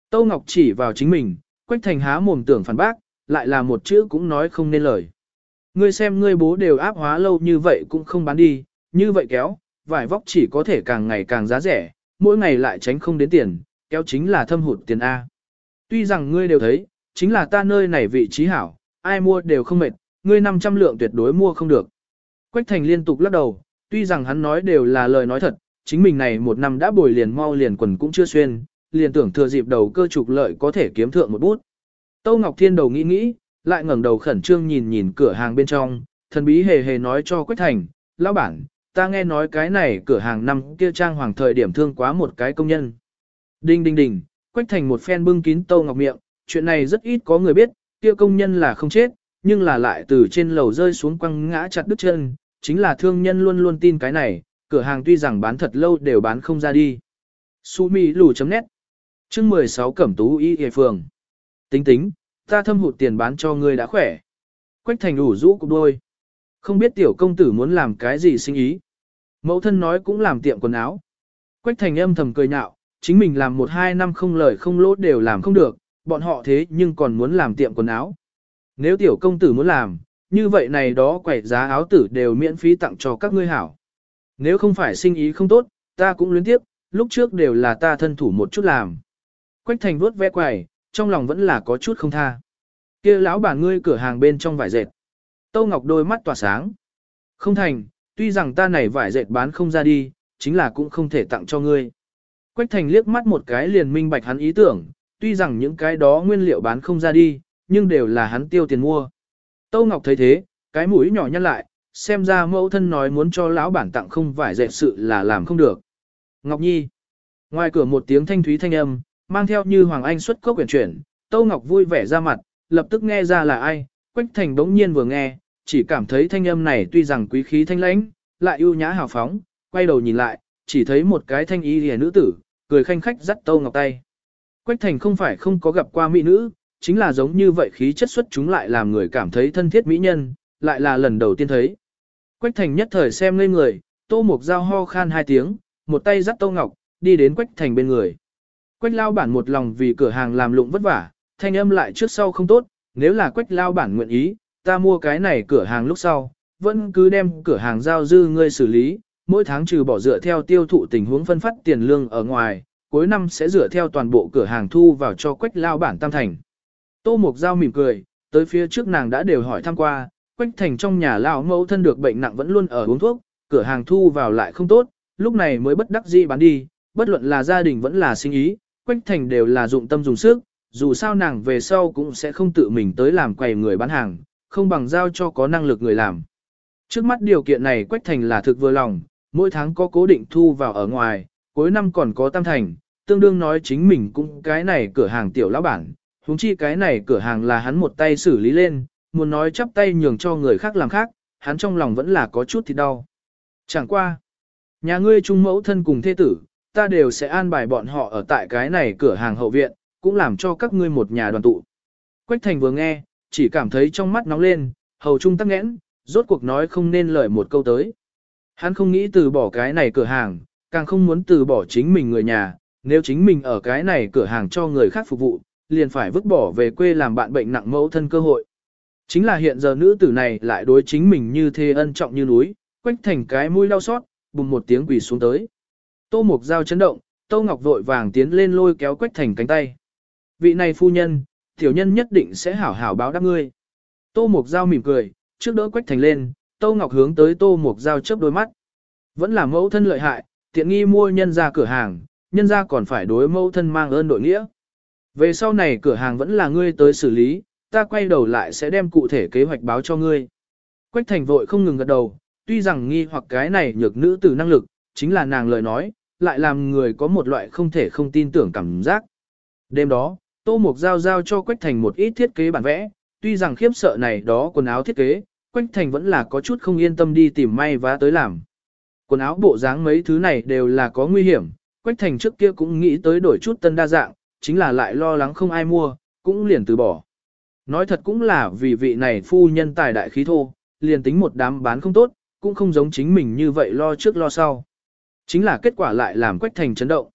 Tâu Ngọc chỉ vào chính mình, Quách Thành há mồm tưởng phản bác, lại là một chữ cũng nói không nên lời. Ngươi xem ngươi bố đều áp hóa lâu như vậy cũng không bán đi, như vậy kéo, vải vóc chỉ có thể càng ngày càng giá rẻ, mỗi ngày lại tránh không đến tiền, kéo chính là thâm hụt tiền A. Tuy rằng ngươi đều thấy, chính là ta nơi này vị trí hảo, ai mua đều không mệt, ngươi 500 lượng tuyệt đối mua không được. Quách Thành liên tục lắc đầu, tuy rằng hắn nói đều là lời nói thật, chính mình này một năm đã bồi liền mau liền quần cũng chưa xuyên, liền tưởng thừa dịp đầu cơ trục lợi có thể kiếm thượng một bút. Tâu Ngọc Thiên đầu nghĩ nghĩ, lại ngẩng đầu khẩn trương nhìn nhìn cửa hàng bên trong, thần bí hề hề nói cho Quách Thành, lão bản, ta nghe nói cái này cửa hàng năm kia trang hoàng thời điểm thương quá một cái công nhân. Đinh đinh đinh, Quách Thành một phen bưng kín Tâu Ngọc miệng, chuyện này rất ít có người biết, kia công nhân là không chết, nhưng là lại từ trên lầu rơi xuống quăng ngã chặt đứt chân, chính là thương nhân luôn luôn tin cái này, cửa hàng tuy rằng bán thật lâu đều bán không ra đi. Sumi lù chấm nét. Chương 16 Cẩm Tú Y Y Phường. Tính tính, ta thâm hụt tiền bán cho ngươi đã khỏe. Quách thành ủ rũ cục đôi. Không biết tiểu công tử muốn làm cái gì sinh ý. Mẫu thân nói cũng làm tiệm quần áo. Quách thành âm thầm cười nhạo, chính mình làm một hai năm không lời không lỗ đều làm không được, bọn họ thế nhưng còn muốn làm tiệm quần áo. Nếu tiểu công tử muốn làm, như vậy này đó quẩy giá áo tử đều miễn phí tặng cho các ngươi hảo. Nếu không phải sinh ý không tốt, ta cũng luyến tiếp, lúc trước đều là ta thân thủ một chút làm. Quách thành vuốt vẽ quầy, trong lòng vẫn là có chút không tha. kia lão bà ngươi cửa hàng bên trong vải dệt. Tâu Ngọc đôi mắt tỏa sáng. Không thành, tuy rằng ta này vải dệt bán không ra đi, chính là cũng không thể tặng cho ngươi. Quách thành liếc mắt một cái liền minh bạch hắn ý tưởng, tuy rằng những cái đó nguyên liệu bán không ra đi, nhưng đều là hắn tiêu tiền mua. Tâu Ngọc thấy thế, cái mũi nhỏ nhăn lại, xem ra mẫu thân nói muốn cho lão bản tặng không vải dệt sự là làm không được. Ngọc Nhi. Ngoài cửa một tiếng thanh thúy thanh âm, mang theo như Hoàng Anh xuất cốc quyển chuyển, Tâu Ngọc vui vẻ ra mặt, lập tức nghe ra là ai, Quách Thành đống nhiên vừa nghe, chỉ cảm thấy thanh âm này tuy rằng quý khí thanh lãnh, lại ưu nhã hào phóng, quay đầu nhìn lại, chỉ thấy một cái thanh y lìa nữ tử, cười khanh khách dắt Tâu Ngọc tay. Quách Thành không phải không có gặp qua mỹ nữ, chính là giống như vậy khí chất xuất chúng lại làm người cảm thấy thân thiết mỹ nhân, lại là lần đầu tiên thấy. Quách Thành nhất thời xem ngây người, Tô Mục Giao ho khan hai tiếng, một tay dắt Tô Ngọc, đi đến Quách Thành bên người. Quách lao bản một lòng vì cửa hàng làm lụng vất vả, thanh âm lại trước sau không tốt, nếu là Quách lao bản nguyện ý, ta mua cái này cửa hàng lúc sau, vẫn cứ đem cửa hàng giao dư ngươi xử lý, mỗi tháng trừ bỏ dựa theo tiêu thụ tình huống phân phát tiền lương ở ngoài, cuối năm sẽ dựa theo toàn bộ cửa hàng thu vào cho Quách lao bản tam thành. Tô Mục Giao mỉm cười, tới phía trước nàng đã đều hỏi thăm qua, Quách Thành trong nhà lão mẫu thân được bệnh nặng vẫn luôn ở uống thuốc, cửa hàng thu vào lại không tốt, lúc này mới bất đắc dĩ bán đi, bất luận là gia đình vẫn là sinh ý, Quách Thành đều là dụng tâm dùng sức, dù sao nàng về sau cũng sẽ không tự mình tới làm quầy người bán hàng, không bằng giao cho có năng lực người làm. Trước mắt điều kiện này Quách Thành là thực vừa lòng, mỗi tháng có cố định thu vào ở ngoài, cuối năm còn có tam thành, tương đương nói chính mình cũng cái này cửa hàng tiểu lão bản, huống chi cái này cửa hàng là hắn một tay xử lý lên, muốn nói chắp tay nhường cho người khác làm khác, hắn trong lòng vẫn là có chút thì đau. Chẳng qua, nhà ngươi trung mẫu thân cùng thế tử, ta đều sẽ an bài bọn họ ở tại cái này cửa hàng hậu viện, cũng làm cho các ngươi một nhà đoàn tụ. Quách Thành vừa nghe, chỉ cảm thấy trong mắt nóng lên, hầu trung tắc nghẽn, rốt cuộc nói không nên lời một câu tới. Hắn không nghĩ từ bỏ cái này cửa hàng, càng không muốn từ bỏ chính mình người nhà, nếu chính mình ở cái này cửa hàng cho người khác phục vụ, liền phải vứt bỏ về quê làm bạn bệnh nặng mẫu thân cơ hội. Chính là hiện giờ nữ tử này lại đối chính mình như thế ân trọng như núi, quách thành cái mũi đau xót, bùng một tiếng quỳ xuống tới. Tô Mục Giao chấn động, Tô Ngọc vội vàng tiến lên lôi kéo quách thành cánh tay. Vị này phu nhân, tiểu nhân nhất định sẽ hảo hảo báo đáp ngươi. Tô Mục Giao mỉm cười, trước đỡ quách thành lên, Tô Ngọc hướng tới Tô Mục Giao chớp đôi mắt. Vẫn là mẫu thân lợi hại, tiện nghi mua nhân ra cửa hàng, nhân ra còn phải đối mẫu thân mang ơn đội nghĩa. Về sau này cửa hàng vẫn là ngươi tới xử lý, ta quay đầu lại sẽ đem cụ thể kế hoạch báo cho ngươi. Quách thành vội không ngừng gật đầu, tuy rằng nghi hoặc cái này nhược nữ tử năng lực, chính là nàng lời nói, lại làm người có một loại không thể không tin tưởng cảm giác. Đêm đó, Tô Mục Giao giao cho Quách Thành một ít thiết kế bản vẽ, tuy rằng khiếp sợ này đó quần áo thiết kế, Quách Thành vẫn là có chút không yên tâm đi tìm may vá tới làm. Quần áo bộ dáng mấy thứ này đều là có nguy hiểm, Quách Thành trước kia cũng nghĩ tới đổi chút tân đa dạng, chính là lại lo lắng không ai mua, cũng liền từ bỏ. Nói thật cũng là vì vị này phu nhân tài đại khí thô, liền tính một đám bán không tốt, cũng không giống chính mình như vậy lo trước lo sau. Chính là kết quả lại làm Quách Thành chấn động.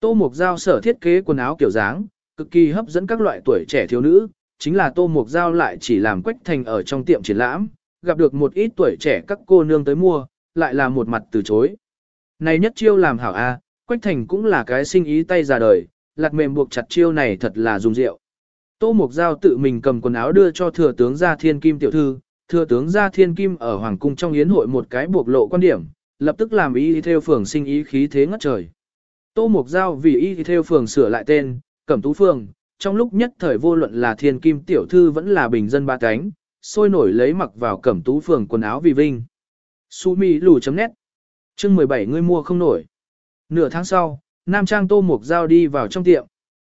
Tô Mục Giao sở thiết kế quần áo kiểu dáng, cực kỳ hấp dẫn các loại tuổi trẻ thiếu nữ, chính là Tô Mục Giao lại chỉ làm Quách Thành ở trong tiệm triển lãm, gặp được một ít tuổi trẻ các cô nương tới mua, lại là một mặt từ chối. Này nhất chiêu làm hảo A, Quách Thành cũng là cái sinh ý tay già đời, lạc mềm buộc chặt chiêu này thật là dùng rượu. Tô Mục Giao tự mình cầm quần áo đưa cho thừa tướng gia thiên kim tiểu thư, thừa tướng gia thiên kim ở Hoàng cung trong yến hội một cái buộc lộ quan điểm, lập tức làm ý theo phường sinh ý khí thế ngất trời. Tô Mục Giao vì ý theo phường sửa lại tên, cẩm tú phường, trong lúc nhất thời vô luận là thiên kim tiểu thư vẫn là bình dân ba cánh, sôi nổi lấy mặc vào cẩm tú phường quần áo vì vinh. Su mi lù chấm nét. chương 17 ngươi mua không nổi. Nửa tháng sau, Nam Trang Tô Mục Giao đi vào trong tiệm.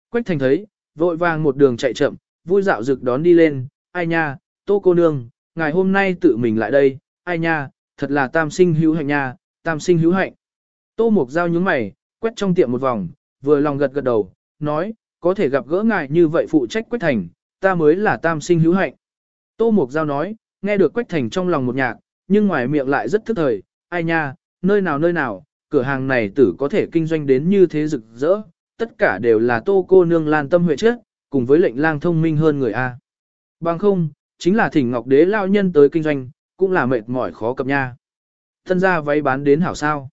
Quách Thành thấy, vội vàng một đường chạy chậm, vui dạo rực đón đi lên, ai nha, Tô cô nương, ngày hôm nay tự mình lại đây, ai nha, thật là tam sinh hữu hạnh nha, tam sinh hữu hạnh. Tô Mục Giao nhướng mày, quét trong tiệm một vòng, vừa lòng gật gật đầu, nói, có thể gặp gỡ ngài như vậy phụ trách Quách Thành, ta mới là tam sinh hữu hạnh. Tô Mục Giao nói, nghe được Quách Thành trong lòng một nhạc, nhưng ngoài miệng lại rất thức thời, ai nha, nơi nào nơi nào, cửa hàng này tử có thể kinh doanh đến như thế rực rỡ, tất cả đều là tô cô nương lan tâm huệ trước, cùng với lệnh lang thông minh hơn người A. Bằng không, chính là thỉnh ngọc đế lao nhân tới kinh doanh, cũng là mệt mỏi khó cập nha. Thân ra váy bán đến hảo sao?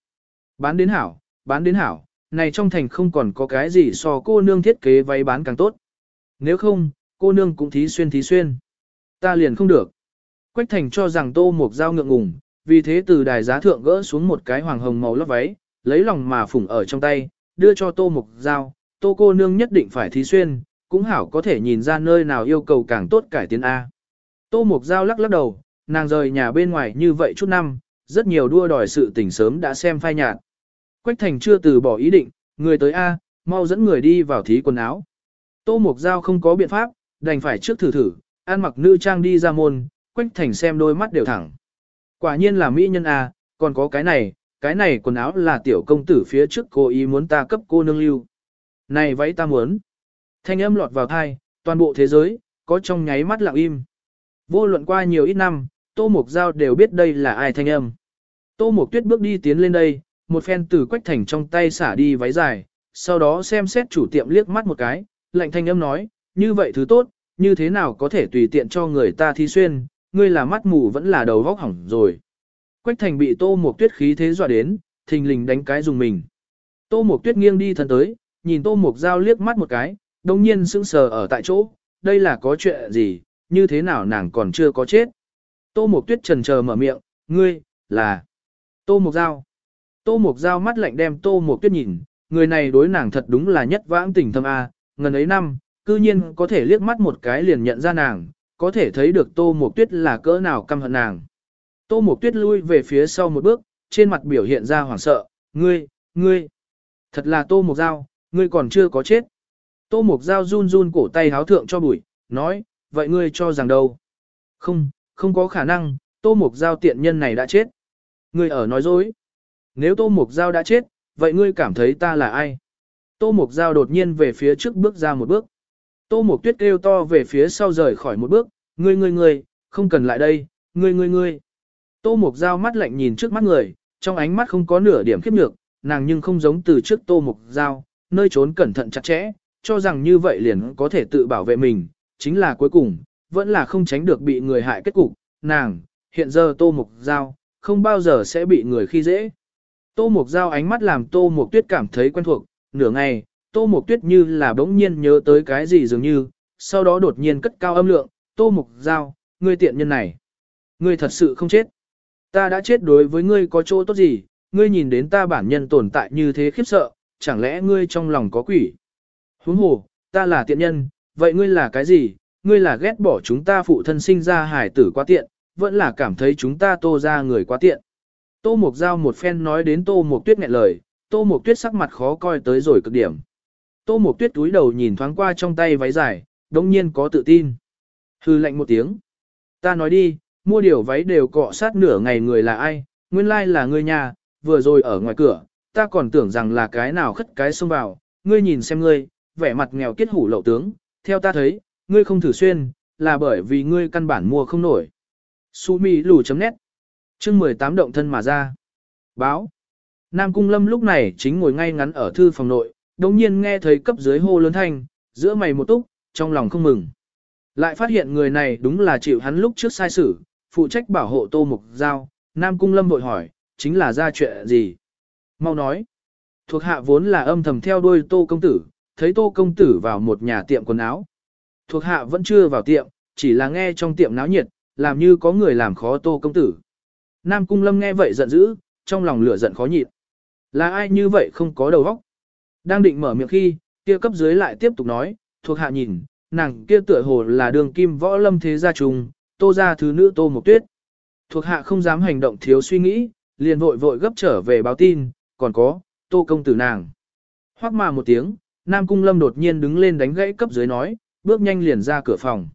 Bán đến hảo, bán đến hảo, này trong thành không còn có cái gì so cô nương thiết kế váy bán càng tốt. Nếu không, cô nương cũng thí xuyên thí xuyên. Ta liền không được. Quách thành cho rằng tô một dao ngượng ngùng, vì thế từ đài giá thượng gỡ xuống một cái hoàng hồng màu lót váy, lấy lòng mà phủng ở trong tay, đưa cho tô mục dao, tô cô nương nhất định phải thí xuyên, cũng hảo có thể nhìn ra nơi nào yêu cầu càng tốt cải tiến A. Tô mục dao lắc lắc đầu, nàng rời nhà bên ngoài như vậy chút năm, rất nhiều đua đòi sự tình sớm đã xem phai nhạt. Quách thành chưa từ bỏ ý định, người tới A, mau dẫn người đi vào thí quần áo. Tô mục Giao không có biện pháp, đành phải trước thử thử, ăn mặc nữ trang đi ra môn, quách thành xem đôi mắt đều thẳng. Quả nhiên là mỹ nhân A, còn có cái này, cái này quần áo là tiểu công tử phía trước cô ý muốn ta cấp cô nương lưu. Này váy ta muốn. Thanh âm lọt vào thai, toàn bộ thế giới, có trong nháy mắt lặng im. Vô luận qua nhiều ít năm, Tô Mục Giao đều biết đây là ai thanh âm. Tô Mục Tuyết bước đi tiến lên đây, một phen từ quách thành trong tay xả đi váy dài, sau đó xem xét chủ tiệm liếc mắt một cái, lạnh thanh âm nói, như vậy thứ tốt, như thế nào có thể tùy tiện cho người ta thi xuyên, ngươi là mắt mù vẫn là đầu vóc hỏng rồi. Quách thành bị tô một tuyết khí thế dọa đến, thình lình đánh cái dùng mình. Tô một tuyết nghiêng đi thân tới, nhìn tô một dao liếc mắt một cái, đồng nhiên sững sờ ở tại chỗ, đây là có chuyện gì, như thế nào nàng còn chưa có chết. Tô một tuyết trần chờ mở miệng, ngươi, là, tô một dao. Tô Mộc Giao mắt lạnh đem tô Mộc tuyết nhìn, người này đối nàng thật đúng là nhất vãng tình thâm A, ngần ấy năm, cư nhiên có thể liếc mắt một cái liền nhận ra nàng, có thể thấy được tô Mộc tuyết là cỡ nào căm hận nàng. Tô Mộc Tuyết lui về phía sau một bước, trên mặt biểu hiện ra hoảng sợ, ngươi, ngươi, thật là Tô Mộc Giao, ngươi còn chưa có chết. Tô Mộc Giao run run cổ tay háo thượng cho bụi, nói, vậy ngươi cho rằng đâu? Không, không có khả năng, Tô Mộc Giao tiện nhân này đã chết. Ngươi ở nói dối. Nếu Tô Mộc Giao đã chết, vậy ngươi cảm thấy ta là ai? Tô Mộc Giao đột nhiên về phía trước bước ra một bước. Tô Mộc Tuyết kêu to về phía sau rời khỏi một bước, ngươi ngươi ngươi, không cần lại đây, ngươi ngươi ngươi. Tô Mục Giao mắt lạnh nhìn trước mắt người, trong ánh mắt không có nửa điểm khiếp nhược, nàng nhưng không giống từ trước Tô Mục Giao, nơi trốn cẩn thận chặt chẽ, cho rằng như vậy liền có thể tự bảo vệ mình, chính là cuối cùng, vẫn là không tránh được bị người hại kết cục, nàng, hiện giờ Tô Mục Giao, không bao giờ sẽ bị người khi dễ. Tô mộc Giao ánh mắt làm Tô mộc Tuyết cảm thấy quen thuộc, nửa ngày, Tô mộc Tuyết như là bỗng nhiên nhớ tới cái gì dường như, sau đó đột nhiên cất cao âm lượng, Tô mộc Giao, ngươi tiện nhân này. Ngươi thật sự không chết. Ta đã chết đối với ngươi có chỗ tốt gì, ngươi nhìn đến ta bản nhân tồn tại như thế khiếp sợ, chẳng lẽ ngươi trong lòng có quỷ? Huống hồ, ta là tiện nhân, vậy ngươi là cái gì? Ngươi là ghét bỏ chúng ta phụ thân sinh ra hải tử quá tiện, vẫn là cảm thấy chúng ta tô ra người quá tiện. Tô Mục Giao một phen nói đến Tô Mục Tuyết nghẹn lời, Tô Mục Tuyết sắc mặt khó coi tới rồi cực điểm. Tô Mục Tuyết túi đầu nhìn thoáng qua trong tay váy dài, đống nhiên có tự tin. Hư lạnh một tiếng. Ta nói đi, mua điều váy đều cọ sát nửa ngày người là ai, nguyên lai like là ngươi nhà, vừa rồi ở ngoài cửa, ta còn tưởng rằng là cái nào khất cái xông vào, ngươi nhìn xem ngươi, vẻ mặt nghèo kết hủ lậu tướng, theo ta thấy, ngươi không thử xuyên, là bởi vì ngươi căn bản mua không nổi. Sumi lù chấm nét. Chương 18 động thân mà ra. Báo. Nam Cung Lâm lúc này chính ngồi ngay ngắn ở thư phòng nội, đồng nhiên nghe thấy cấp dưới hô lớn thanh, giữa mày một túc, trong lòng không mừng. Lại phát hiện người này đúng là chịu hắn lúc trước sai xử, phụ trách bảo hộ Tô Mục Giao, Nam Cung Lâm vội hỏi, chính là ra chuyện gì? Mau nói. Thuộc hạ vốn là âm thầm theo đuôi Tô Công Tử, thấy Tô Công Tử vào một nhà tiệm quần áo. Thuộc hạ vẫn chưa vào tiệm, chỉ là nghe trong tiệm náo nhiệt, làm như có người làm khó Tô Công Tử. Nam Cung Lâm nghe vậy giận dữ, trong lòng lửa giận khó nhịn. Là ai như vậy không có đầu óc? Đang định mở miệng khi, kia cấp dưới lại tiếp tục nói, thuộc hạ nhìn, nàng kia tựa hồ là đường kim võ lâm thế gia trùng, tô ra thứ nữ tô mộc tuyết. Thuộc hạ không dám hành động thiếu suy nghĩ, liền vội vội gấp trở về báo tin, còn có, tô công tử nàng. Hoắc mà một tiếng, Nam Cung Lâm đột nhiên đứng lên đánh gãy cấp dưới nói, bước nhanh liền ra cửa phòng.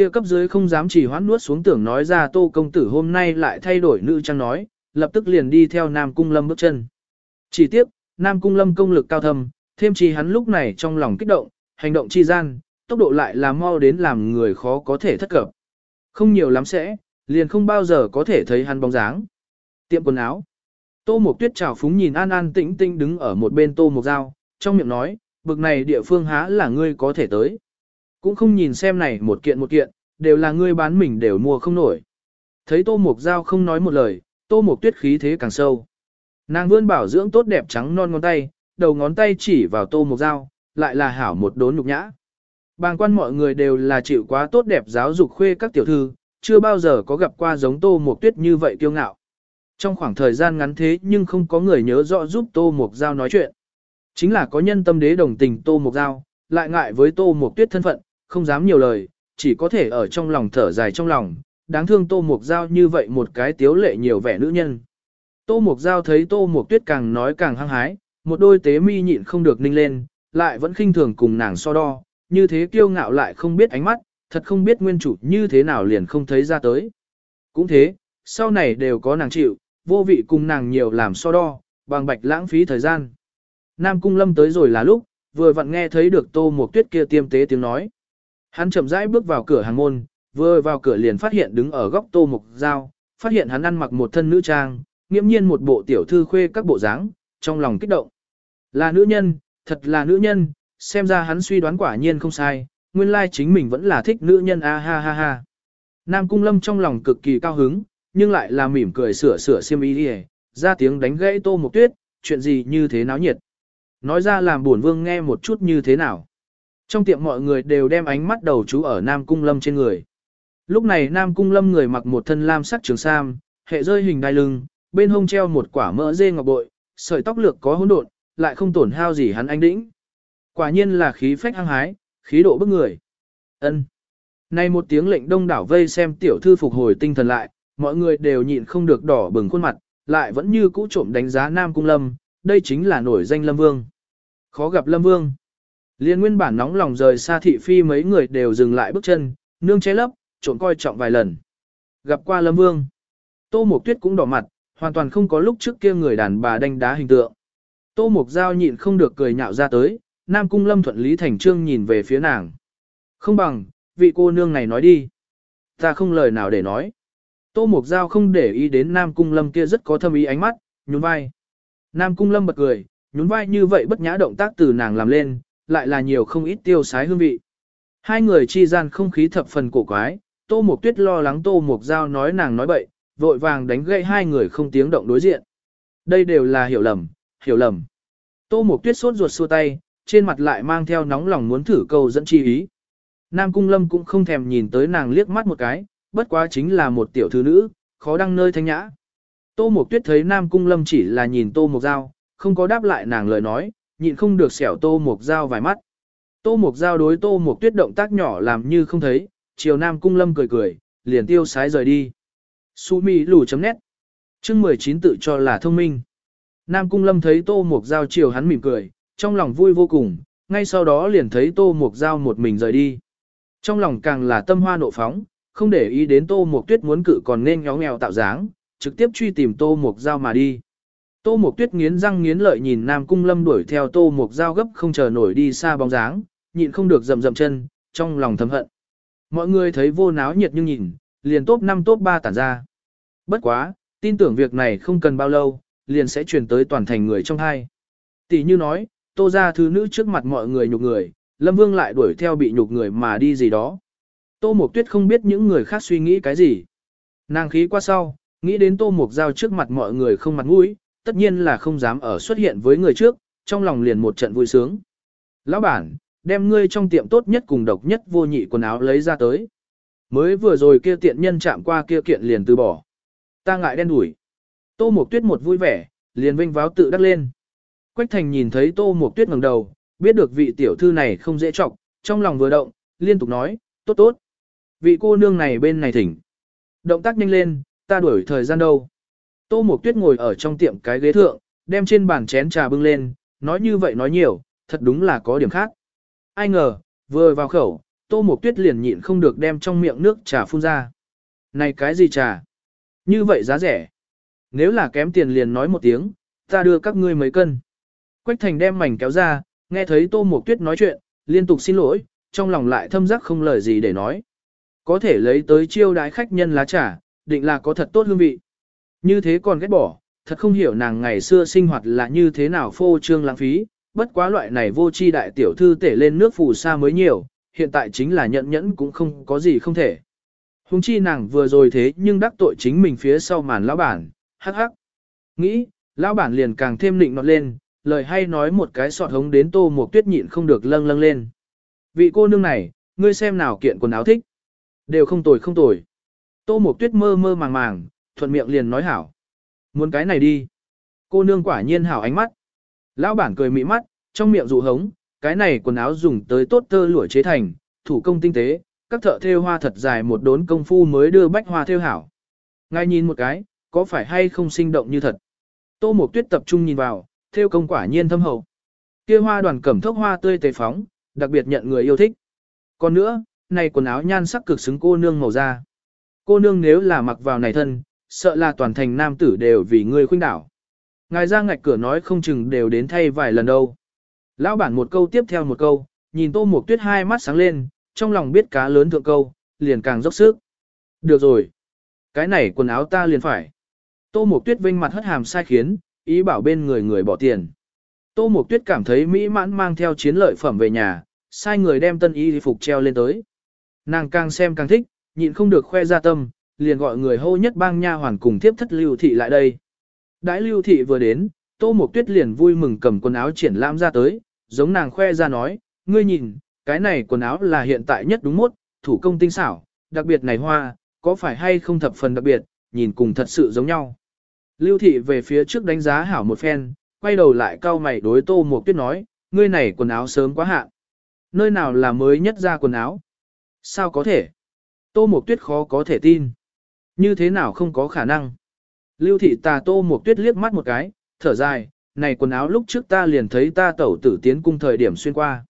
Kia cấp dưới không dám chỉ hoãn nuốt xuống tưởng nói ra tô công tử hôm nay lại thay đổi nữ trang nói, lập tức liền đi theo Nam Cung Lâm bước chân. Chỉ tiếc, Nam Cung Lâm công lực cao thâm, thêm chi hắn lúc này trong lòng kích động, hành động chi gian, tốc độ lại là mau đến làm người khó có thể thất cập. Không nhiều lắm sẽ, liền không bao giờ có thể thấy hắn bóng dáng. Tiệm quần áo. Tô Mộc Tuyết chào phúng nhìn an an tĩnh tĩnh đứng ở một bên Tô Mộc Giao, trong miệng nói, bực này địa phương há là ngươi có thể tới. Cũng không nhìn xem này một kiện một kiện, đều là ngươi bán mình đều mua không nổi. Thấy Tô Mộc Giao không nói một lời, Tô Mộc Tuyết khí thế càng sâu. Nàng vươn bảo dưỡng tốt đẹp trắng non ngón tay, đầu ngón tay chỉ vào Tô Mộc Giao, lại là hảo một đốn nhục nhã. Bàng quan mọi người đều là chịu quá tốt đẹp giáo dục khuê các tiểu thư, chưa bao giờ có gặp qua giống Tô Mộc Tuyết như vậy kiêu ngạo. Trong khoảng thời gian ngắn thế nhưng không có người nhớ rõ giúp Tô Mộc Giao nói chuyện. Chính là có nhân tâm đế đồng tình Tô Mộc Giao, lại ngại với Tô Mộc Tuyết thân phận, không dám nhiều lời, chỉ có thể ở trong lòng thở dài trong lòng, đáng thương Tô Mộc Giao như vậy một cái tiếu lệ nhiều vẻ nữ nhân. Tô Mộc Giao thấy Tô Mộc Tuyết càng nói càng hăng hái, một đôi tế mi nhịn không được ninh lên, lại vẫn khinh thường cùng nàng so đo, như thế kiêu ngạo lại không biết ánh mắt, thật không biết nguyên chủ như thế nào liền không thấy ra tới. Cũng thế, sau này đều có nàng chịu, vô vị cùng nàng nhiều làm so đo, bằng bạch lãng phí thời gian. Nam Cung Lâm tới rồi là lúc, vừa vặn nghe thấy được Tô Mộc Tuyết kia tiêm tế tiếng nói. Hắn chậm rãi bước vào cửa hàng môn, vừa vào cửa liền phát hiện đứng ở góc Tô mục Giao, phát hiện hắn ăn mặc một thân nữ trang, nghiễm nhiên một bộ tiểu thư khuê các bộ dáng, trong lòng kích động. Là nữ nhân, thật là nữ nhân, xem ra hắn suy đoán quả nhiên không sai, nguyên lai chính mình vẫn là thích nữ nhân a ha ha ha. Nam Cung Lâm trong lòng cực kỳ cao hứng, nhưng lại là mỉm cười sửa sửa xiêm y đi ra tiếng đánh gãy Tô mục Tuyết, chuyện gì như thế náo nhiệt. Nói ra làm buồn vương nghe một chút như thế nào. Trong tiệm mọi người đều đem ánh mắt đầu chú ở Nam Cung Lâm trên người. Lúc này Nam Cung Lâm người mặc một thân lam sắc trường sam, hệ rơi hình đai lưng, bên hông treo một quả mỡ dê ngọc bội, sợi tóc lược có hỗn độn, lại không tổn hao gì hắn anh đĩnh. Quả nhiên là khí phách hăng hái, khí độ bức người. Ân. Nay một tiếng lệnh đông đảo vây xem tiểu thư phục hồi tinh thần lại, mọi người đều nhịn không được đỏ bừng khuôn mặt, lại vẫn như cũ trộm đánh giá Nam Cung Lâm, đây chính là nổi danh Lâm Vương. Khó gặp Lâm Vương. Liên nguyên bản nóng lòng rời xa thị phi mấy người đều dừng lại bước chân, nương che lấp, trộm coi trọng vài lần. Gặp qua Lâm Vương. Tô Mộc Tuyết cũng đỏ mặt, hoàn toàn không có lúc trước kia người đàn bà đánh đá hình tượng. Tô Mộc Giao nhịn không được cười nhạo ra tới, Nam Cung Lâm thuận lý thành trương nhìn về phía nàng. Không bằng, vị cô nương này nói đi. Ta không lời nào để nói. Tô Mộc Giao không để ý đến Nam Cung Lâm kia rất có thâm ý ánh mắt, nhún vai. Nam Cung Lâm bật cười, nhún vai như vậy bất nhã động tác từ nàng làm lên, lại là nhiều không ít tiêu sái hương vị. Hai người chi gian không khí thập phần cổ quái, Tô Mộc Tuyết lo lắng Tô Mộc Giao nói nàng nói bậy, vội vàng đánh gậy hai người không tiếng động đối diện. Đây đều là hiểu lầm, hiểu lầm. Tô Mộc Tuyết sốt ruột xua tay, trên mặt lại mang theo nóng lòng muốn thử câu dẫn chi ý. Nam Cung Lâm cũng không thèm nhìn tới nàng liếc mắt một cái, bất quá chính là một tiểu thư nữ, khó đăng nơi thanh nhã. Tô Mộc Tuyết thấy Nam Cung Lâm chỉ là nhìn Tô Mộc Giao, không có đáp lại nàng lời nói, nhịn không được xẻo Tô Mộc Giao vài mắt. Tô Mộc Giao đối Tô Mộc Tuyết động tác nhỏ làm như không thấy, chiều Nam Cung Lâm cười cười, liền tiêu sái rời đi. Su mi lù chấm nét. chương 19 tự cho là thông minh. Nam Cung Lâm thấy Tô Mộc Giao chiều hắn mỉm cười, trong lòng vui vô cùng, ngay sau đó liền thấy Tô Mộc Giao một mình rời đi. Trong lòng càng là tâm hoa nộ phóng, không để ý đến Tô Mộc Tuyết muốn cự còn nên nhó nghèo tạo dáng, trực tiếp truy tìm Tô Mộc Giao mà đi. Tô Mộc Tuyết nghiến răng nghiến lợi nhìn Nam Cung Lâm đuổi theo Tô Mộc Giao gấp không chờ nổi đi xa bóng dáng, nhịn không được rầm rầm chân, trong lòng thầm hận. Mọi người thấy vô náo nhiệt nhưng nhìn, liền top 5 top 3 tản ra. Bất quá, tin tưởng việc này không cần bao lâu, liền sẽ truyền tới toàn thành người trong hai. Tỷ như nói, tô ra thứ nữ trước mặt mọi người nhục người, Lâm Vương lại đuổi theo bị nhục người mà đi gì đó. Tô Mộc Tuyết không biết những người khác suy nghĩ cái gì. Nàng khí qua sau, nghĩ đến Tô Mộc Giao trước mặt mọi người không mặt mũi, tất nhiên là không dám ở xuất hiện với người trước, trong lòng liền một trận vui sướng. Lão bản, đem ngươi trong tiệm tốt nhất cùng độc nhất vô nhị quần áo lấy ra tới. Mới vừa rồi kia tiện nhân chạm qua kia kiện liền từ bỏ. Ta ngại đen đủi. Tô Mộc Tuyết một vui vẻ, liền vinh váo tự đắc lên. Quách Thành nhìn thấy Tô Mộc Tuyết ngẩng đầu, biết được vị tiểu thư này không dễ trọng, trong lòng vừa động, liên tục nói, tốt tốt. Vị cô nương này bên này thỉnh. Động tác nhanh lên, ta đuổi thời gian đâu. Tô Mộc Tuyết ngồi ở trong tiệm cái ghế thượng, đem trên bàn chén trà bưng lên, nói như vậy nói nhiều, thật đúng là có điểm khác. Ai ngờ, vừa vào khẩu, Tô Mộc Tuyết liền nhịn không được đem trong miệng nước trà phun ra. Này cái gì trà? Như vậy giá rẻ. Nếu là kém tiền liền nói một tiếng, ta đưa các ngươi mấy cân. Quách Thành đem mảnh kéo ra, nghe thấy Tô Mộc Tuyết nói chuyện, liên tục xin lỗi, trong lòng lại thâm giác không lời gì để nói. Có thể lấy tới chiêu đái khách nhân lá trà, định là có thật tốt hương vị. Như thế còn ghét bỏ, thật không hiểu nàng ngày xưa sinh hoạt là như thế nào phô trương lãng phí, bất quá loại này vô chi đại tiểu thư tể lên nước phù sa mới nhiều, hiện tại chính là nhẫn nhẫn cũng không có gì không thể. Hùng chi nàng vừa rồi thế nhưng đắc tội chính mình phía sau màn lão bản, hắc hắc. Nghĩ, lão bản liền càng thêm nịnh nọt lên, lời hay nói một cái sọt hống đến tô một tuyết nhịn không được lâng lâng lên. Vị cô nương này, ngươi xem nào kiện quần áo thích. Đều không tồi không tồi. Tô một tuyết mơ mơ màng màng, thuận miệng liền nói hảo. Muốn cái này đi. Cô nương quả nhiên hảo ánh mắt. Lão bản cười mị mắt, trong miệng dụ hống, cái này quần áo dùng tới tốt tơ lụa chế thành, thủ công tinh tế, các thợ thêu hoa thật dài một đốn công phu mới đưa bách hoa thêu hảo. Ngay nhìn một cái, có phải hay không sinh động như thật. Tô Mộc Tuyết tập trung nhìn vào, thêu công quả nhiên thâm hậu. Kia hoa đoàn cẩm thốc hoa tươi tề phóng, đặc biệt nhận người yêu thích. Còn nữa, này quần áo nhan sắc cực xứng cô nương màu da. Cô nương nếu là mặc vào này thân, sợ là toàn thành nam tử đều vì ngươi khuynh đảo. Ngài ra ngạch cửa nói không chừng đều đến thay vài lần đâu. Lão bản một câu tiếp theo một câu, nhìn tô mục tuyết hai mắt sáng lên, trong lòng biết cá lớn thượng câu, liền càng dốc sức. Được rồi. Cái này quần áo ta liền phải. Tô mục tuyết vinh mặt hất hàm sai khiến, ý bảo bên người người bỏ tiền. Tô mục tuyết cảm thấy mỹ mãn mang theo chiến lợi phẩm về nhà, sai người đem tân y phục treo lên tới. Nàng càng xem càng thích, nhịn không được khoe ra tâm, liền gọi người hô nhất bang nha hoàn cùng tiếp thất lưu thị lại đây. Đãi lưu thị vừa đến, tô mục tuyết liền vui mừng cầm quần áo triển lãm ra tới, giống nàng khoe ra nói, ngươi nhìn, cái này quần áo là hiện tại nhất đúng mốt, thủ công tinh xảo, đặc biệt này hoa, có phải hay không thập phần đặc biệt, nhìn cùng thật sự giống nhau. Lưu thị về phía trước đánh giá hảo một phen, quay đầu lại cau mày đối tô mục tuyết nói, ngươi này quần áo sớm quá hạn. Nơi nào là mới nhất ra quần áo? Sao có thể? Tô mục tuyết khó có thể tin. Như thế nào không có khả năng? Lưu thị tà tô một tuyết liếc mắt một cái, thở dài, này quần áo lúc trước ta liền thấy ta tẩu tử tiến cung thời điểm xuyên qua.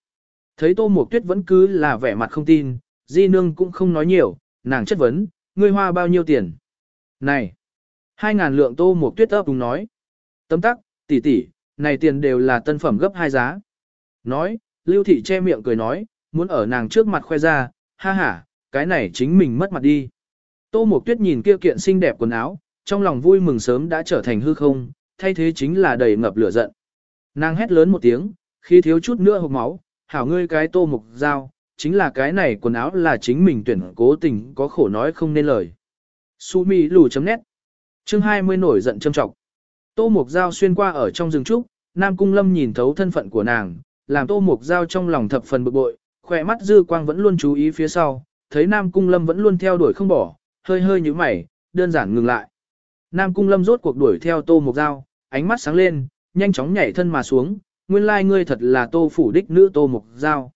Thấy tô một tuyết vẫn cứ là vẻ mặt không tin, di nương cũng không nói nhiều, nàng chất vấn, ngươi hoa bao nhiêu tiền? Này! Hai ngàn lượng tô một tuyết ấp đúng nói. Tấm tắc, tỷ tỷ, này tiền đều là tân phẩm gấp hai giá. Nói, lưu thị che miệng cười nói, muốn ở nàng trước mặt khoe ra, ha ha, cái này chính mình mất mặt đi. Tô Mộc Tuyết nhìn kia kiện xinh đẹp quần áo, trong lòng vui mừng sớm đã trở thành hư không, thay thế chính là đầy ngập lửa giận. Nàng hét lớn một tiếng, khi thiếu chút nữa hộc máu, hảo ngươi cái Tô Mộc Giao, chính là cái này quần áo là chính mình tuyển cố tình có khổ nói không nên lời. Sumi lù chấm nét. Chương 20 nổi giận châm trọng. Tô Mộc Giao xuyên qua ở trong rừng trúc, Nam Cung Lâm nhìn thấu thân phận của nàng, làm Tô Mộc Giao trong lòng thập phần bực bội, khỏe mắt dư quang vẫn luôn chú ý phía sau, thấy Nam Cung Lâm vẫn luôn theo đuổi không bỏ, hơi hơi như mày, đơn giản ngừng lại. Nam Cung Lâm rốt cuộc đuổi theo Tô Mộc Giao, ánh mắt sáng lên, nhanh chóng nhảy thân mà xuống, nguyên lai ngươi thật là Tô phủ đích nữ Tô Mộc Giao.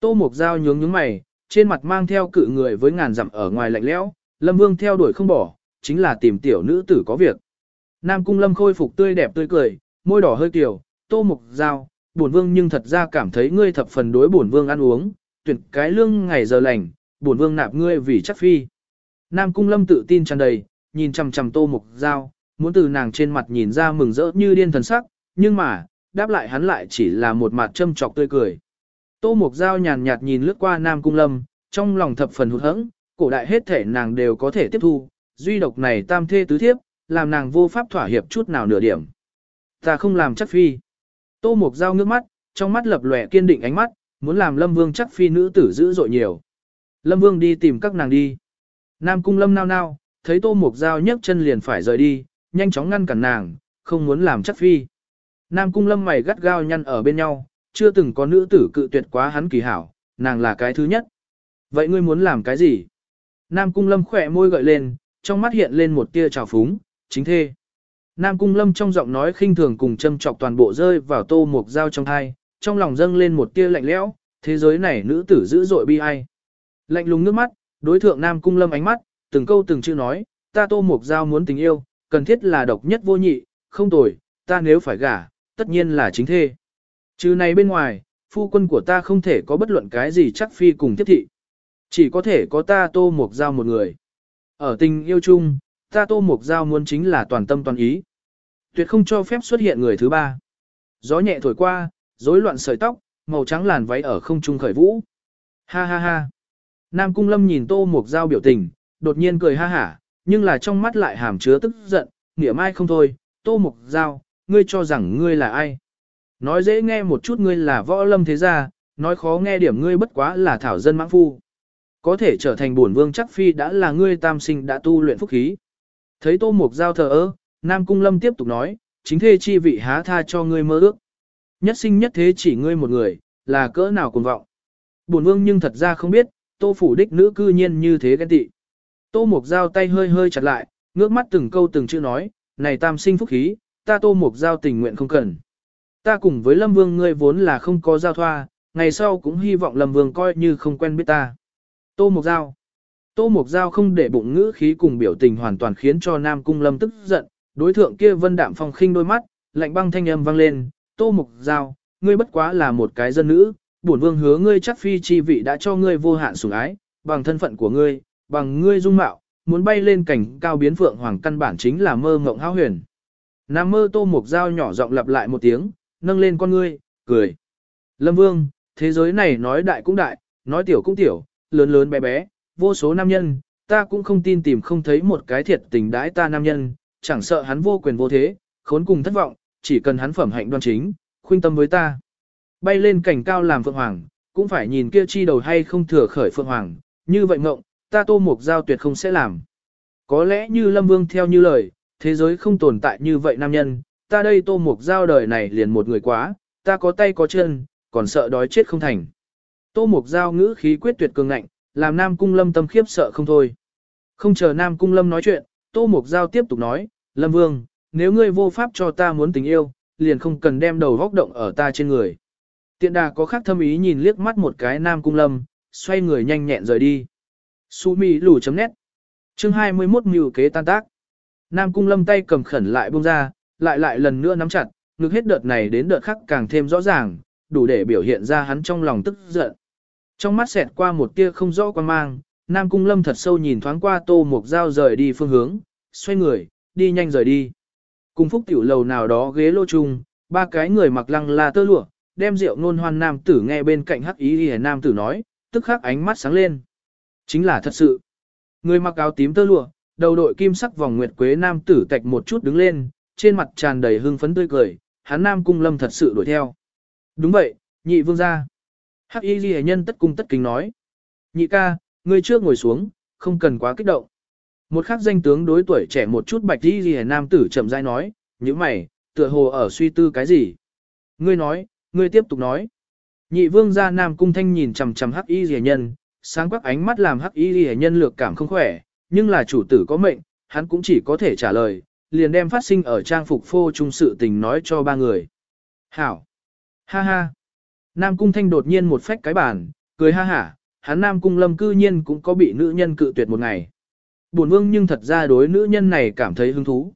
Tô Mộc Giao nhướng nhướng mày, trên mặt mang theo cự người với ngàn dặm ở ngoài lạnh lẽo, Lâm Vương theo đuổi không bỏ, chính là tìm tiểu nữ tử có việc. Nam Cung Lâm khôi phục tươi đẹp tươi cười, môi đỏ hơi tiểu, Tô Mộc Giao, bổn vương nhưng thật ra cảm thấy ngươi thập phần đối bổn vương ăn uống, tuyển cái lương ngày giờ lành, bổn vương nạp ngươi vì chắc phi. Nam Cung Lâm tự tin tràn đầy, nhìn chằm chằm Tô Mục Giao, muốn từ nàng trên mặt nhìn ra mừng rỡ như điên thần sắc, nhưng mà, đáp lại hắn lại chỉ là một mặt châm trọc tươi cười. Tô Mục Giao nhàn nhạt nhìn lướt qua Nam Cung Lâm, trong lòng thập phần hụt hẫng, cổ đại hết thể nàng đều có thể tiếp thu, duy độc này tam thê tứ thiếp, làm nàng vô pháp thỏa hiệp chút nào nửa điểm. Ta không làm chắc phi. Tô Mục Giao ngước mắt, trong mắt lập lòe kiên định ánh mắt, muốn làm Lâm Vương chắc phi nữ tử dữ dội nhiều. Lâm Vương đi tìm các nàng đi. Nam cung lâm nao nao, thấy tô mục dao nhấc chân liền phải rời đi, nhanh chóng ngăn cản nàng, không muốn làm chắc phi. Nam cung lâm mày gắt gao nhăn ở bên nhau, chưa từng có nữ tử cự tuyệt quá hắn kỳ hảo, nàng là cái thứ nhất. Vậy ngươi muốn làm cái gì? Nam cung lâm khỏe môi gợi lên, trong mắt hiện lên một tia trào phúng, chính thê. Nam cung lâm trong giọng nói khinh thường cùng châm chọc toàn bộ rơi vào tô mục dao trong thai, trong lòng dâng lên một tia lạnh lẽo, thế giới này nữ tử dữ dội bi ai. Lạnh lùng nước mắt, đối thượng Nam Cung Lâm ánh mắt, từng câu từng chữ nói, ta tô mục giao muốn tình yêu, cần thiết là độc nhất vô nhị, không tồi, ta nếu phải gả, tất nhiên là chính thê. Chứ này bên ngoài, phu quân của ta không thể có bất luận cái gì chắc phi cùng tiếp thị. Chỉ có thể có ta tô mục giao một người. Ở tình yêu chung, ta tô mục giao muốn chính là toàn tâm toàn ý. Tuyệt không cho phép xuất hiện người thứ ba. Gió nhẹ thổi qua, rối loạn sợi tóc, màu trắng làn váy ở không trung khởi vũ. Ha ha ha. Nam Cung Lâm nhìn Tô Mục Giao biểu tình, đột nhiên cười ha hả, nhưng là trong mắt lại hàm chứa tức giận, nghĩa mai không thôi, Tô Mục Giao, ngươi cho rằng ngươi là ai? Nói dễ nghe một chút ngươi là võ lâm thế gia, nói khó nghe điểm ngươi bất quá là thảo dân mãng phu. Có thể trở thành bổn vương chắc phi đã là ngươi tam sinh đã tu luyện phúc khí. Thấy Tô Mục Giao thờ ơ, Nam Cung Lâm tiếp tục nói, chính thê chi vị há tha cho ngươi mơ ước. Nhất sinh nhất thế chỉ ngươi một người, là cỡ nào cuồng vọng. Bổn vương nhưng thật ra không biết, Tô phủ đích nữ cư nhiên như thế ghen tị. Tô Mục Giao tay hơi hơi chặt lại, ngước mắt từng câu từng chữ nói, này tam sinh phúc khí, ta Tô Mục Giao tình nguyện không cần. Ta cùng với Lâm Vương ngươi vốn là không có giao thoa, ngày sau cũng hy vọng Lâm Vương coi như không quen biết ta. Tô Mục Giao Tô Mục Giao không để bụng ngữ khí cùng biểu tình hoàn toàn khiến cho Nam Cung Lâm tức giận, đối thượng kia vân đạm phong khinh đôi mắt, lạnh băng thanh âm vang lên, Tô Mục Giao, ngươi bất quá là một cái dân nữ, bổn vương hứa ngươi chắc phi chi vị đã cho ngươi vô hạn sủng ái, bằng thân phận của ngươi, bằng ngươi dung mạo, muốn bay lên cảnh cao biến phượng hoàng căn bản chính là mơ ngộng hao huyền. Nam mơ Tô Mục Giao nhỏ giọng lặp lại một tiếng, nâng lên con ngươi, cười. Lâm Vương, thế giới này nói đại cũng đại, nói tiểu cũng tiểu, lớn lớn bé bé, vô số nam nhân, ta cũng không tin tìm không thấy một cái thiệt tình đãi ta nam nhân, chẳng sợ hắn vô quyền vô thế, khốn cùng thất vọng, chỉ cần hắn phẩm hạnh đoan chính, khuyên tâm với ta. Bay lên cảnh cao làm phượng hoàng, cũng phải nhìn kia chi đầu hay không thừa khởi phượng hoàng, như vậy ngộng, ta tô mục giao tuyệt không sẽ làm. Có lẽ như Lâm Vương theo như lời, thế giới không tồn tại như vậy nam nhân, ta đây tô mục giao đời này liền một người quá, ta có tay có chân, còn sợ đói chết không thành. Tô mục giao ngữ khí quyết tuyệt cường ngạnh, làm Nam Cung Lâm tâm khiếp sợ không thôi. Không chờ Nam Cung Lâm nói chuyện, Tô Mục Giao tiếp tục nói, Lâm Vương, nếu ngươi vô pháp cho ta muốn tình yêu, liền không cần đem đầu góc động ở ta trên người. Tiện đà có khác thâm ý nhìn liếc mắt một cái Nam Cung Lâm, xoay người nhanh nhẹn rời đi. Su mi lù chấm nét. Chương 21 mưu kế tan tác. Nam Cung Lâm tay cầm khẩn lại buông ra, lại lại lần nữa nắm chặt, ngược hết đợt này đến đợt khác càng thêm rõ ràng, đủ để biểu hiện ra hắn trong lòng tức giận. Trong mắt xẹt qua một tia không rõ quan mang, Nam Cung Lâm thật sâu nhìn thoáng qua Tô Mục Giao rời đi phương hướng, xoay người, đi nhanh rời đi. Cùng phúc tiểu lầu nào đó ghế lô chung, ba cái người mặc lăng la tơ lụa, đem rượu nôn hoan nam tử nghe bên cạnh hắc ý hề nam tử nói, tức khắc ánh mắt sáng lên. Chính là thật sự. Người mặc áo tím tơ lụa, đầu đội kim sắc vòng nguyệt quế nam tử tạch một chút đứng lên, trên mặt tràn đầy hưng phấn tươi cười, hắn nam cung lâm thật sự đuổi theo. Đúng vậy, nhị vương gia. Hắc y ghi nhân tất cung tất kính nói. Nhị ca, ngươi trước ngồi xuống, không cần quá kích động. Một khắc danh tướng đối tuổi trẻ một chút bạch y ghi nam tử chậm rãi nói, như mày, tựa hồ ở suy tư cái gì. Ngươi nói, ngươi tiếp tục nói. Nhị vương gia nam cung thanh nhìn chằm chằm hắc y Liễu nhân, sáng quắc ánh mắt làm hắc y Liễu nhân lược cảm không khỏe, nhưng là chủ tử có mệnh, hắn cũng chỉ có thể trả lời, liền đem phát sinh ở trang phục phô trung sự tình nói cho ba người. Hảo! Ha ha! Nam Cung Thanh đột nhiên một phách cái bàn, cười ha hả, hắn Nam Cung Lâm cư nhiên cũng có bị nữ nhân cự tuyệt một ngày. Bổn vương nhưng thật ra đối nữ nhân này cảm thấy hứng thú.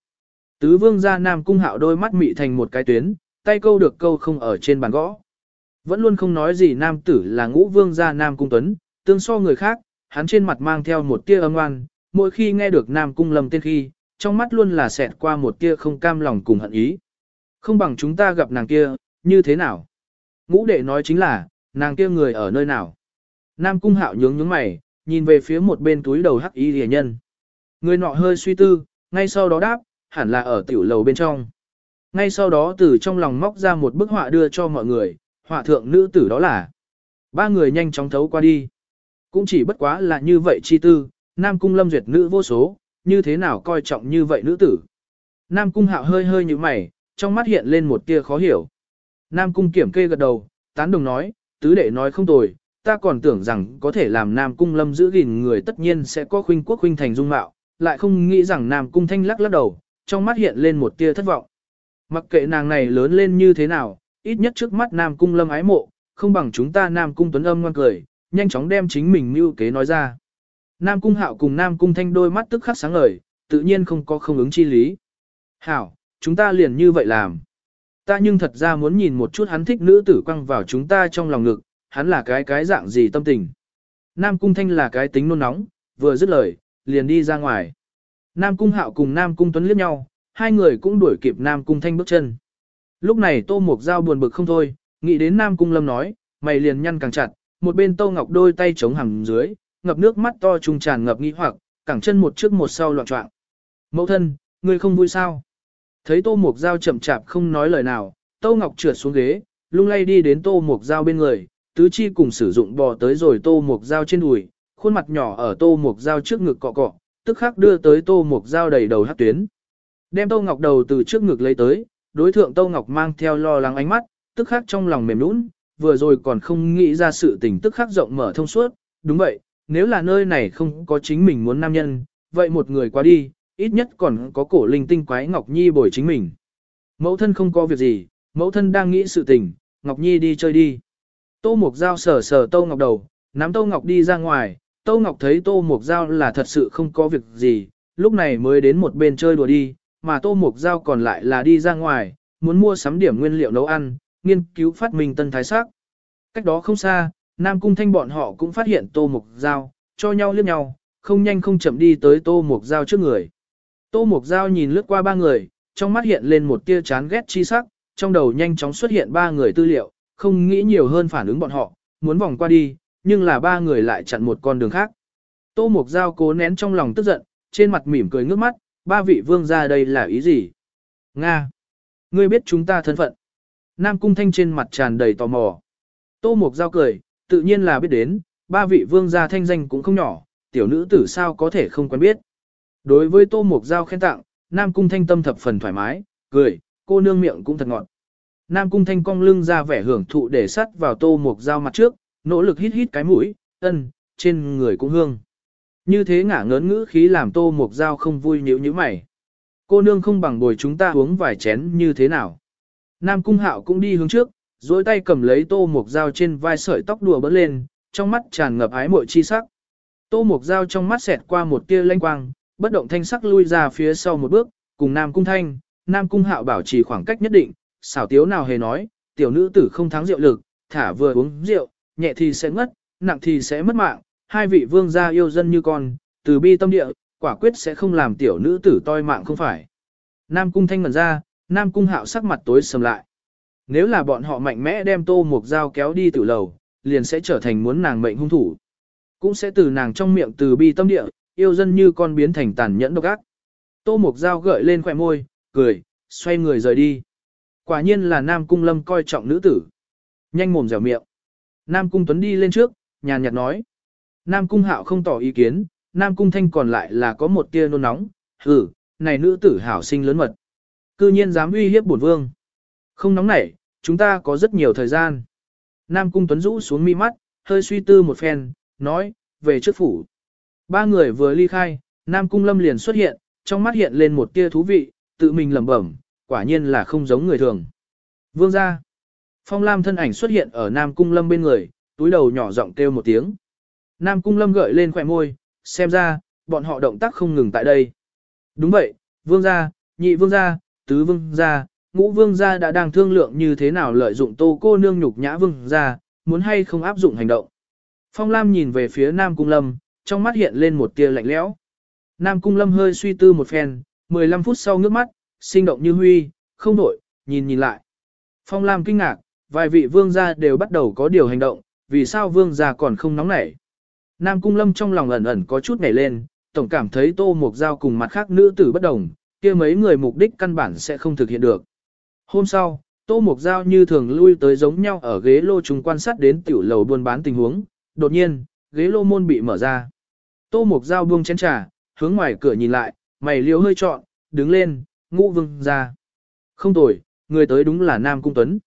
Tứ vương ra Nam Cung hạo đôi mắt mị thành một cái tuyến, tay câu được câu không ở trên bàn gõ. Vẫn luôn không nói gì Nam tử là ngũ vương gia Nam Cung Tuấn, tương so người khác, hắn trên mặt mang theo một tia âm oan, mỗi khi nghe được Nam Cung Lâm tên khi, trong mắt luôn là xẹt qua một tia không cam lòng cùng hận ý. Không bằng chúng ta gặp nàng kia, như thế nào? Ngũ đệ nói chính là, nàng kia người ở nơi nào. Nam cung hạo nhướng nhướng mày, nhìn về phía một bên túi đầu hắc y rìa nhân. Người nọ hơi suy tư, ngay sau đó đáp, hẳn là ở tiểu lầu bên trong. Ngay sau đó từ trong lòng móc ra một bức họa đưa cho mọi người, họa thượng nữ tử đó là. Ba người nhanh chóng thấu qua đi. Cũng chỉ bất quá là như vậy chi tư, Nam cung lâm duyệt nữ vô số, như thế nào coi trọng như vậy nữ tử. Nam cung hạo hơi hơi như mày, trong mắt hiện lên một tia khó hiểu. Nam Cung kiểm kê gật đầu, tán đồng nói, tứ đệ nói không tồi, ta còn tưởng rằng có thể làm Nam Cung lâm giữ gìn người tất nhiên sẽ có khuynh quốc khuynh thành dung mạo, lại không nghĩ rằng Nam Cung thanh lắc lắc đầu, trong mắt hiện lên một tia thất vọng. Mặc kệ nàng này lớn lên như thế nào, ít nhất trước mắt Nam Cung lâm ái mộ, không bằng chúng ta Nam Cung tuấn âm ngoan cười, nhanh chóng đem chính mình mưu kế nói ra. Nam Cung hạo cùng Nam Cung thanh đôi mắt tức khắc sáng ngời, tự nhiên không có không ứng chi lý. Hảo, chúng ta liền như vậy làm. Ta nhưng thật ra muốn nhìn một chút hắn thích nữ tử quăng vào chúng ta trong lòng ngực, hắn là cái cái dạng gì tâm tình. Nam Cung Thanh là cái tính nôn nóng, vừa dứt lời, liền đi ra ngoài. Nam Cung Hạo cùng Nam Cung Tuấn liếc nhau, hai người cũng đuổi kịp Nam Cung Thanh bước chân. Lúc này Tô Mục Giao buồn bực không thôi, nghĩ đến Nam Cung Lâm nói, mày liền nhăn càng chặt, một bên Tô Ngọc đôi tay chống hằng dưới, ngập nước mắt to trùng tràn ngập nghi hoặc, cẳng chân một trước một sau loạn trọng. Mẫu thân, ngươi không vui sao? Thấy Tô Mục Giao chậm chạp không nói lời nào, Tô Ngọc trượt xuống ghế, lung lay đi đến Tô Mục Giao bên người, tứ chi cùng sử dụng bò tới rồi Tô Mục Giao trên đùi, khuôn mặt nhỏ ở Tô Mục Giao trước ngực cọ cọ, tức khắc đưa tới Tô Mục Giao đầy đầu hát tuyến. Đem Tô Ngọc đầu từ trước ngực lấy tới, đối thượng Tô Ngọc mang theo lo lắng ánh mắt, tức khắc trong lòng mềm nũng, vừa rồi còn không nghĩ ra sự tình tức khắc rộng mở thông suốt, đúng vậy, nếu là nơi này không có chính mình muốn nam nhân, vậy một người qua đi, ít nhất còn có cổ linh tinh quái Ngọc Nhi bồi chính mình. Mẫu thân không có việc gì, mẫu thân đang nghĩ sự tình, Ngọc Nhi đi chơi đi. Tô Mục Giao sờ sờ Tô Ngọc đầu, nắm Tô Ngọc đi ra ngoài, Tô Ngọc thấy Tô Mục Giao là thật sự không có việc gì, lúc này mới đến một bên chơi đùa đi, mà Tô Mục Giao còn lại là đi ra ngoài, muốn mua sắm điểm nguyên liệu nấu ăn, nghiên cứu phát minh tân thái sắc. Cách đó không xa, Nam Cung Thanh bọn họ cũng phát hiện Tô Mục Giao, cho nhau liếc nhau, không nhanh không chậm đi tới Tô Mục Giao trước người. Tô Mục Giao nhìn lướt qua ba người, trong mắt hiện lên một tia chán ghét chi sắc, trong đầu nhanh chóng xuất hiện ba người tư liệu, không nghĩ nhiều hơn phản ứng bọn họ, muốn vòng qua đi, nhưng là ba người lại chặn một con đường khác. Tô Mục Giao cố nén trong lòng tức giận, trên mặt mỉm cười ngước mắt, ba vị vương ra đây là ý gì? Nga! Ngươi biết chúng ta thân phận. Nam Cung Thanh trên mặt tràn đầy tò mò. Tô Mục Giao cười, tự nhiên là biết đến, ba vị vương gia thanh danh cũng không nhỏ, tiểu nữ tử sao có thể không quen biết. Đối với Tô Mục Giao khen tặng, Nam Cung Thanh tâm thập phần thoải mái, cười, cô nương miệng cũng thật ngọt. Nam Cung Thanh cong lưng ra vẻ hưởng thụ để sắt vào Tô Mục Giao mặt trước, nỗ lực hít hít cái mũi, ân, trên người cũng hương. Như thế ngả ngớn ngữ khí làm Tô Mục dao không vui nhíu như mày. Cô nương không bằng bồi chúng ta uống vài chén như thế nào. Nam Cung Hạo cũng đi hướng trước, dối tay cầm lấy Tô Mục dao trên vai sợi tóc đùa bớt lên, trong mắt tràn ngập ái mội chi sắc. Tô Mục dao trong mắt xẹt qua một tia lanh quang, bất động thanh sắc lui ra phía sau một bước, cùng Nam Cung Thanh, Nam Cung Hạo bảo trì khoảng cách nhất định, xảo tiếu nào hề nói, tiểu nữ tử không thắng rượu lực, thả vừa uống rượu, nhẹ thì sẽ ngất, nặng thì sẽ mất mạng, hai vị vương gia yêu dân như con, từ bi tâm địa, quả quyết sẽ không làm tiểu nữ tử toi mạng không phải. Nam Cung Thanh ngẩn ra, Nam Cung Hạo sắc mặt tối sầm lại. Nếu là bọn họ mạnh mẽ đem tô mục dao kéo đi tử lầu, liền sẽ trở thành muốn nàng mệnh hung thủ. Cũng sẽ từ nàng trong miệng từ bi tâm địa, yêu dân như con biến thành tàn nhẫn độc ác. Tô mục dao gợi lên khỏe môi, cười, xoay người rời đi. Quả nhiên là Nam Cung Lâm coi trọng nữ tử. Nhanh mồm dẻo miệng. Nam Cung Tuấn đi lên trước, nhàn nhạt nói. Nam Cung Hạo không tỏ ý kiến, Nam Cung Thanh còn lại là có một tia nôn nóng. Hử, này nữ tử hảo sinh lớn mật. Cư nhiên dám uy hiếp bổn vương. Không nóng nảy, chúng ta có rất nhiều thời gian. Nam Cung Tuấn rũ xuống mi mắt, hơi suy tư một phen, nói, về trước phủ. Ba người vừa ly khai, Nam Cung Lâm liền xuất hiện, trong mắt hiện lên một tia thú vị, tự mình lẩm bẩm, quả nhiên là không giống người thường. Vương ra. Phong Lam thân ảnh xuất hiện ở Nam Cung Lâm bên người, túi đầu nhỏ giọng kêu một tiếng. Nam Cung Lâm gợi lên khỏe môi, xem ra, bọn họ động tác không ngừng tại đây. Đúng vậy, vương gia, nhị vương gia, tứ vương gia, ngũ vương gia đã đang thương lượng như thế nào lợi dụng tô cô nương nhục nhã vương gia, muốn hay không áp dụng hành động. Phong Lam nhìn về phía Nam Cung Lâm, trong mắt hiện lên một tia lạnh lẽo. Nam Cung Lâm hơi suy tư một phen, 15 phút sau ngước mắt, sinh động như huy, không đổi, nhìn nhìn lại. Phong Lam kinh ngạc, vài vị vương gia đều bắt đầu có điều hành động, vì sao vương gia còn không nóng nảy. Nam Cung Lâm trong lòng ẩn ẩn có chút nhảy lên, tổng cảm thấy Tô Mục Giao cùng mặt khác nữ tử bất đồng, kia mấy người mục đích căn bản sẽ không thực hiện được. Hôm sau, Tô Mục Giao như thường lui tới giống nhau ở ghế lô chúng quan sát đến tiểu lầu buôn bán tình huống, đột nhiên, ghế lô môn bị mở ra. Tô Mục Giao buông chén trà, hướng ngoài cửa nhìn lại, mày liếu hơi trọn, đứng lên, ngũ vương ra. Không tồi, người tới đúng là Nam Cung Tuấn.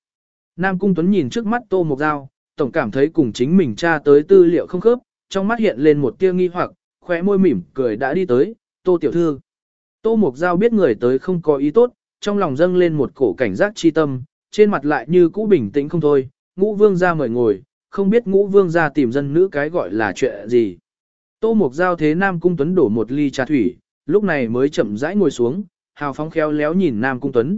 Nam Cung Tuấn nhìn trước mắt Tô Mục Giao, tổng cảm thấy cùng chính mình tra tới tư liệu không khớp, trong mắt hiện lên một tia nghi hoặc, khóe môi mỉm cười đã đi tới, Tô Tiểu Thư. Tô Mục Giao biết người tới không có ý tốt, trong lòng dâng lên một cổ cảnh giác chi tâm, trên mặt lại như cũ bình tĩnh không thôi, ngũ vương gia mời ngồi, không biết ngũ vương gia tìm dân nữ cái gọi là chuyện gì. Tô Mục Giao thế Nam Cung Tuấn đổ một ly trà thủy, lúc này mới chậm rãi ngồi xuống, hào phóng khéo léo nhìn Nam Cung Tuấn.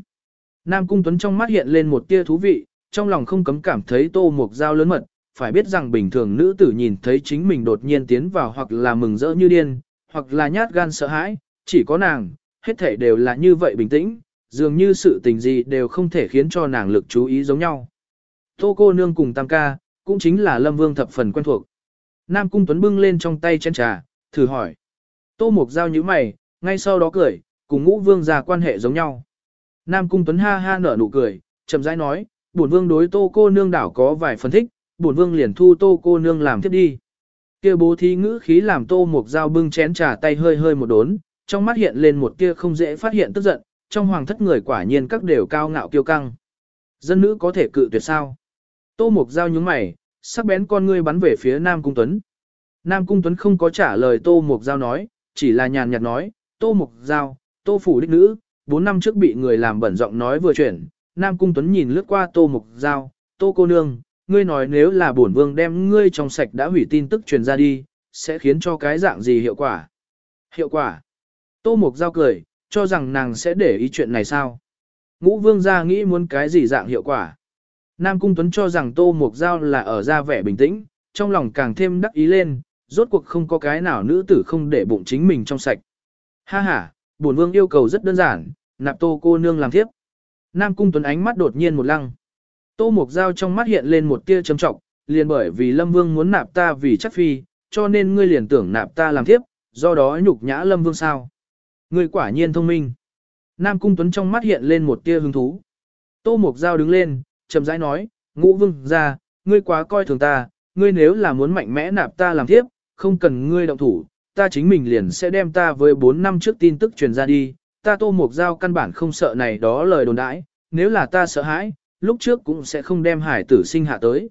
Nam Cung Tuấn trong mắt hiện lên một tia thú vị, trong lòng không cấm cảm thấy Tô Mục Giao lớn mật, phải biết rằng bình thường nữ tử nhìn thấy chính mình đột nhiên tiến vào hoặc là mừng rỡ như điên, hoặc là nhát gan sợ hãi, chỉ có nàng, hết thể đều là như vậy bình tĩnh, dường như sự tình gì đều không thể khiến cho nàng lực chú ý giống nhau. Tô cô nương cùng tam ca, cũng chính là Lâm Vương thập phần quen thuộc. Nam Cung Tuấn bưng lên trong tay chén trà, thử hỏi. Tô Mục Giao như mày, ngay sau đó cười, cùng ngũ vương già quan hệ giống nhau. Nam Cung Tuấn ha ha nở nụ cười, chậm rãi nói, bổn vương đối tô cô nương đảo có vài phân thích, bổn vương liền thu tô cô nương làm tiếp đi. Kia bố thí ngữ khí làm tô Mục Giao bưng chén trà tay hơi hơi một đốn, trong mắt hiện lên một tia không dễ phát hiện tức giận, trong hoàng thất người quả nhiên các đều cao ngạo kiêu căng. Dân nữ có thể cự tuyệt sao? Tô Mục Giao nhúng mày, sắc bén con ngươi bắn về phía Nam Cung Tuấn. Nam Cung Tuấn không có trả lời Tô Mục Giao nói, chỉ là nhàn nhạt nói, Tô Mục Giao, Tô Phủ Đích Nữ, 4 năm trước bị người làm bẩn giọng nói vừa chuyển. Nam Cung Tuấn nhìn lướt qua Tô Mục Giao, Tô Cô Nương, ngươi nói nếu là bổn vương đem ngươi trong sạch đã hủy tin tức truyền ra đi, sẽ khiến cho cái dạng gì hiệu quả? Hiệu quả? Tô Mục Giao cười, cho rằng nàng sẽ để ý chuyện này sao? Ngũ vương gia nghĩ muốn cái gì dạng hiệu quả? Nam Cung Tuấn cho rằng Tô Mục Giao là ở ra vẻ bình tĩnh, trong lòng càng thêm đắc ý lên, rốt cuộc không có cái nào nữ tử không để bụng chính mình trong sạch. Ha ha, bổn vương yêu cầu rất đơn giản, nạp Tô cô nương làm thiếp. Nam Cung Tuấn ánh mắt đột nhiên một lăng. Tô Mục Giao trong mắt hiện lên một tia trầm trọng, liền bởi vì Lâm Vương muốn nạp ta vì chắc phi, cho nên ngươi liền tưởng nạp ta làm thiếp, do đó nhục nhã Lâm Vương sao. Ngươi quả nhiên thông minh. Nam Cung Tuấn trong mắt hiện lên một tia hứng thú. Tô Mục Giao đứng lên, chậm rãi nói, ngũ vương ra, ngươi quá coi thường ta, ngươi nếu là muốn mạnh mẽ nạp ta làm thiếp, không cần ngươi động thủ, ta chính mình liền sẽ đem ta với 4 năm trước tin tức truyền ra đi, ta Tô Mục Giao căn bản không sợ này đó lời đồn đãi, nếu là ta sợ hãi, lúc trước cũng sẽ không đem hải tử sinh hạ tới.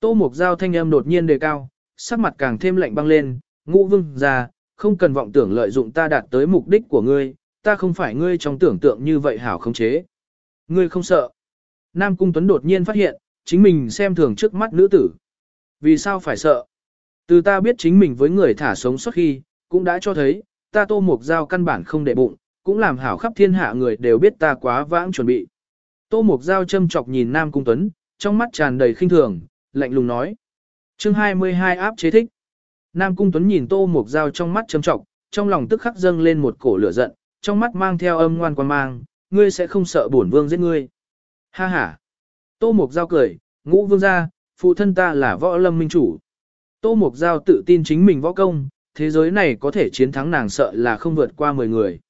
Tô Mục Giao thanh âm đột nhiên đề cao, sắc mặt càng thêm lạnh băng lên, ngũ vương ra, không cần vọng tưởng lợi dụng ta đạt tới mục đích của ngươi, ta không phải ngươi trong tưởng tượng như vậy hảo không chế. Ngươi không sợ. Nam Cung Tuấn đột nhiên phát hiện, chính mình xem thường trước mắt nữ tử. Vì sao phải sợ? Từ ta biết chính mình với người thả sống suốt khi, cũng đã cho thấy, ta tô mục giao căn bản không để bụng, cũng làm hảo khắp thiên hạ người đều biết ta quá vãng chuẩn bị. Tô mục giao châm chọc nhìn Nam Cung Tuấn, trong mắt tràn đầy khinh thường, lạnh lùng nói. chương 22 áp chế thích. Nam Cung Tuấn nhìn tô mục giao trong mắt châm chọc, trong lòng tức khắc dâng lên một cổ lửa giận, trong mắt mang theo âm ngoan quan mang, ngươi sẽ không sợ bổn vương giết ngươi. Ha ha. Tô Mục Giao cười, ngũ vương gia, phụ thân ta là võ lâm minh chủ. Tô Mục Giao tự tin chính mình võ công, thế giới này có thể chiến thắng nàng sợ là không vượt qua 10 người.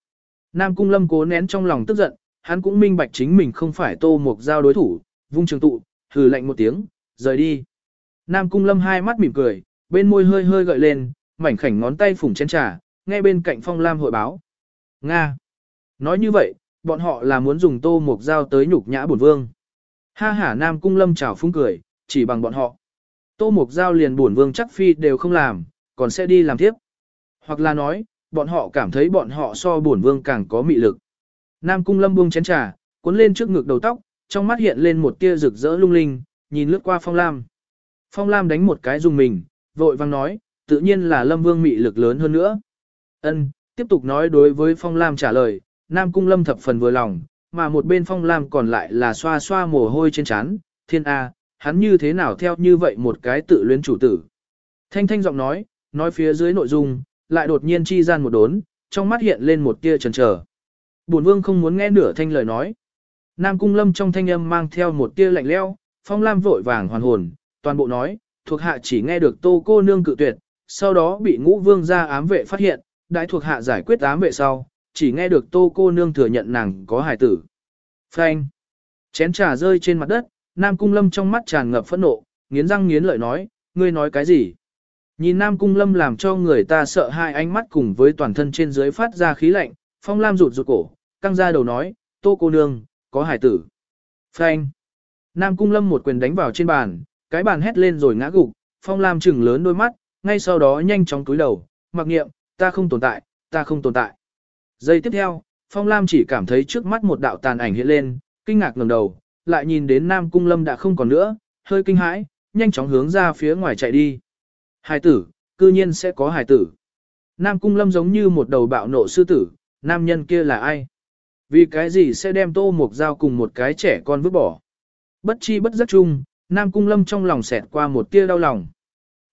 Nam Cung Lâm cố nén trong lòng tức giận, hắn cũng minh bạch chính mình không phải Tô Mục Giao đối thủ, vung trường tụ, hừ lạnh một tiếng, rời đi. Nam Cung Lâm hai mắt mỉm cười, bên môi hơi hơi gợi lên, mảnh khảnh ngón tay phủng chén trà, ngay bên cạnh Phong Lam hội báo. Nga. Nói như vậy, bọn họ là muốn dùng tô mục dao tới nhục nhã bổn vương. Ha hả Nam Cung Lâm chào phúng cười, chỉ bằng bọn họ. Tô mục dao liền bổn vương chắc phi đều không làm, còn sẽ đi làm tiếp. Hoặc là nói, bọn họ cảm thấy bọn họ so bổn vương càng có mị lực. Nam Cung Lâm buông chén trà, cuốn lên trước ngực đầu tóc, trong mắt hiện lên một tia rực rỡ lung linh, nhìn lướt qua Phong Lam. Phong Lam đánh một cái dùng mình, vội vang nói, tự nhiên là Lâm Vương mị lực lớn hơn nữa. Ân, tiếp tục nói đối với Phong Lam trả lời, Nam Cung Lâm thập phần vừa lòng, mà một bên Phong Lam còn lại là xoa xoa mồ hôi trên trán, thiên A, hắn như thế nào theo như vậy một cái tự luyến chủ tử. Thanh thanh giọng nói, nói phía dưới nội dung, lại đột nhiên chi gian một đốn, trong mắt hiện lên một tia chần chờ. Bổn vương không muốn nghe nửa thanh lời nói. Nam Cung Lâm trong thanh âm mang theo một tia lạnh leo, Phong Lam vội vàng hoàn hồn, toàn bộ nói, thuộc hạ chỉ nghe được tô cô nương cự tuyệt, sau đó bị ngũ vương ra ám vệ phát hiện, đại thuộc hạ giải quyết ám vệ sau, chỉ nghe được tô cô nương thừa nhận nàng có hài tử. Phanh. Chén trà rơi trên mặt đất, Nam Cung Lâm trong mắt tràn ngập phẫn nộ, nghiến răng nghiến lợi nói, ngươi nói cái gì? Nhìn Nam Cung Lâm làm cho người ta sợ hai ánh mắt cùng với toàn thân trên dưới phát ra khí lạnh, Phong Lam rụt rụt cổ, căng ra đầu nói, tô cô nương, có hải tử. Phanh. Nam Cung Lâm một quyền đánh vào trên bàn, cái bàn hét lên rồi ngã gục, Phong Lam chừng lớn đôi mắt, ngay sau đó nhanh chóng túi đầu, mặc nghiệm, ta không tồn tại, ta không tồn tại. Giây tiếp theo, Phong Lam chỉ cảm thấy trước mắt một đạo tàn ảnh hiện lên, kinh ngạc ngẩng đầu, lại nhìn đến Nam Cung Lâm đã không còn nữa, hơi kinh hãi, nhanh chóng hướng ra phía ngoài chạy đi. Hải tử, cư nhiên sẽ có hải tử. Nam Cung Lâm giống như một đầu bạo nộ sư tử, nam nhân kia là ai? Vì cái gì sẽ đem tô mục dao cùng một cái trẻ con vứt bỏ? Bất chi bất giác chung, Nam Cung Lâm trong lòng xẹt qua một tia đau lòng.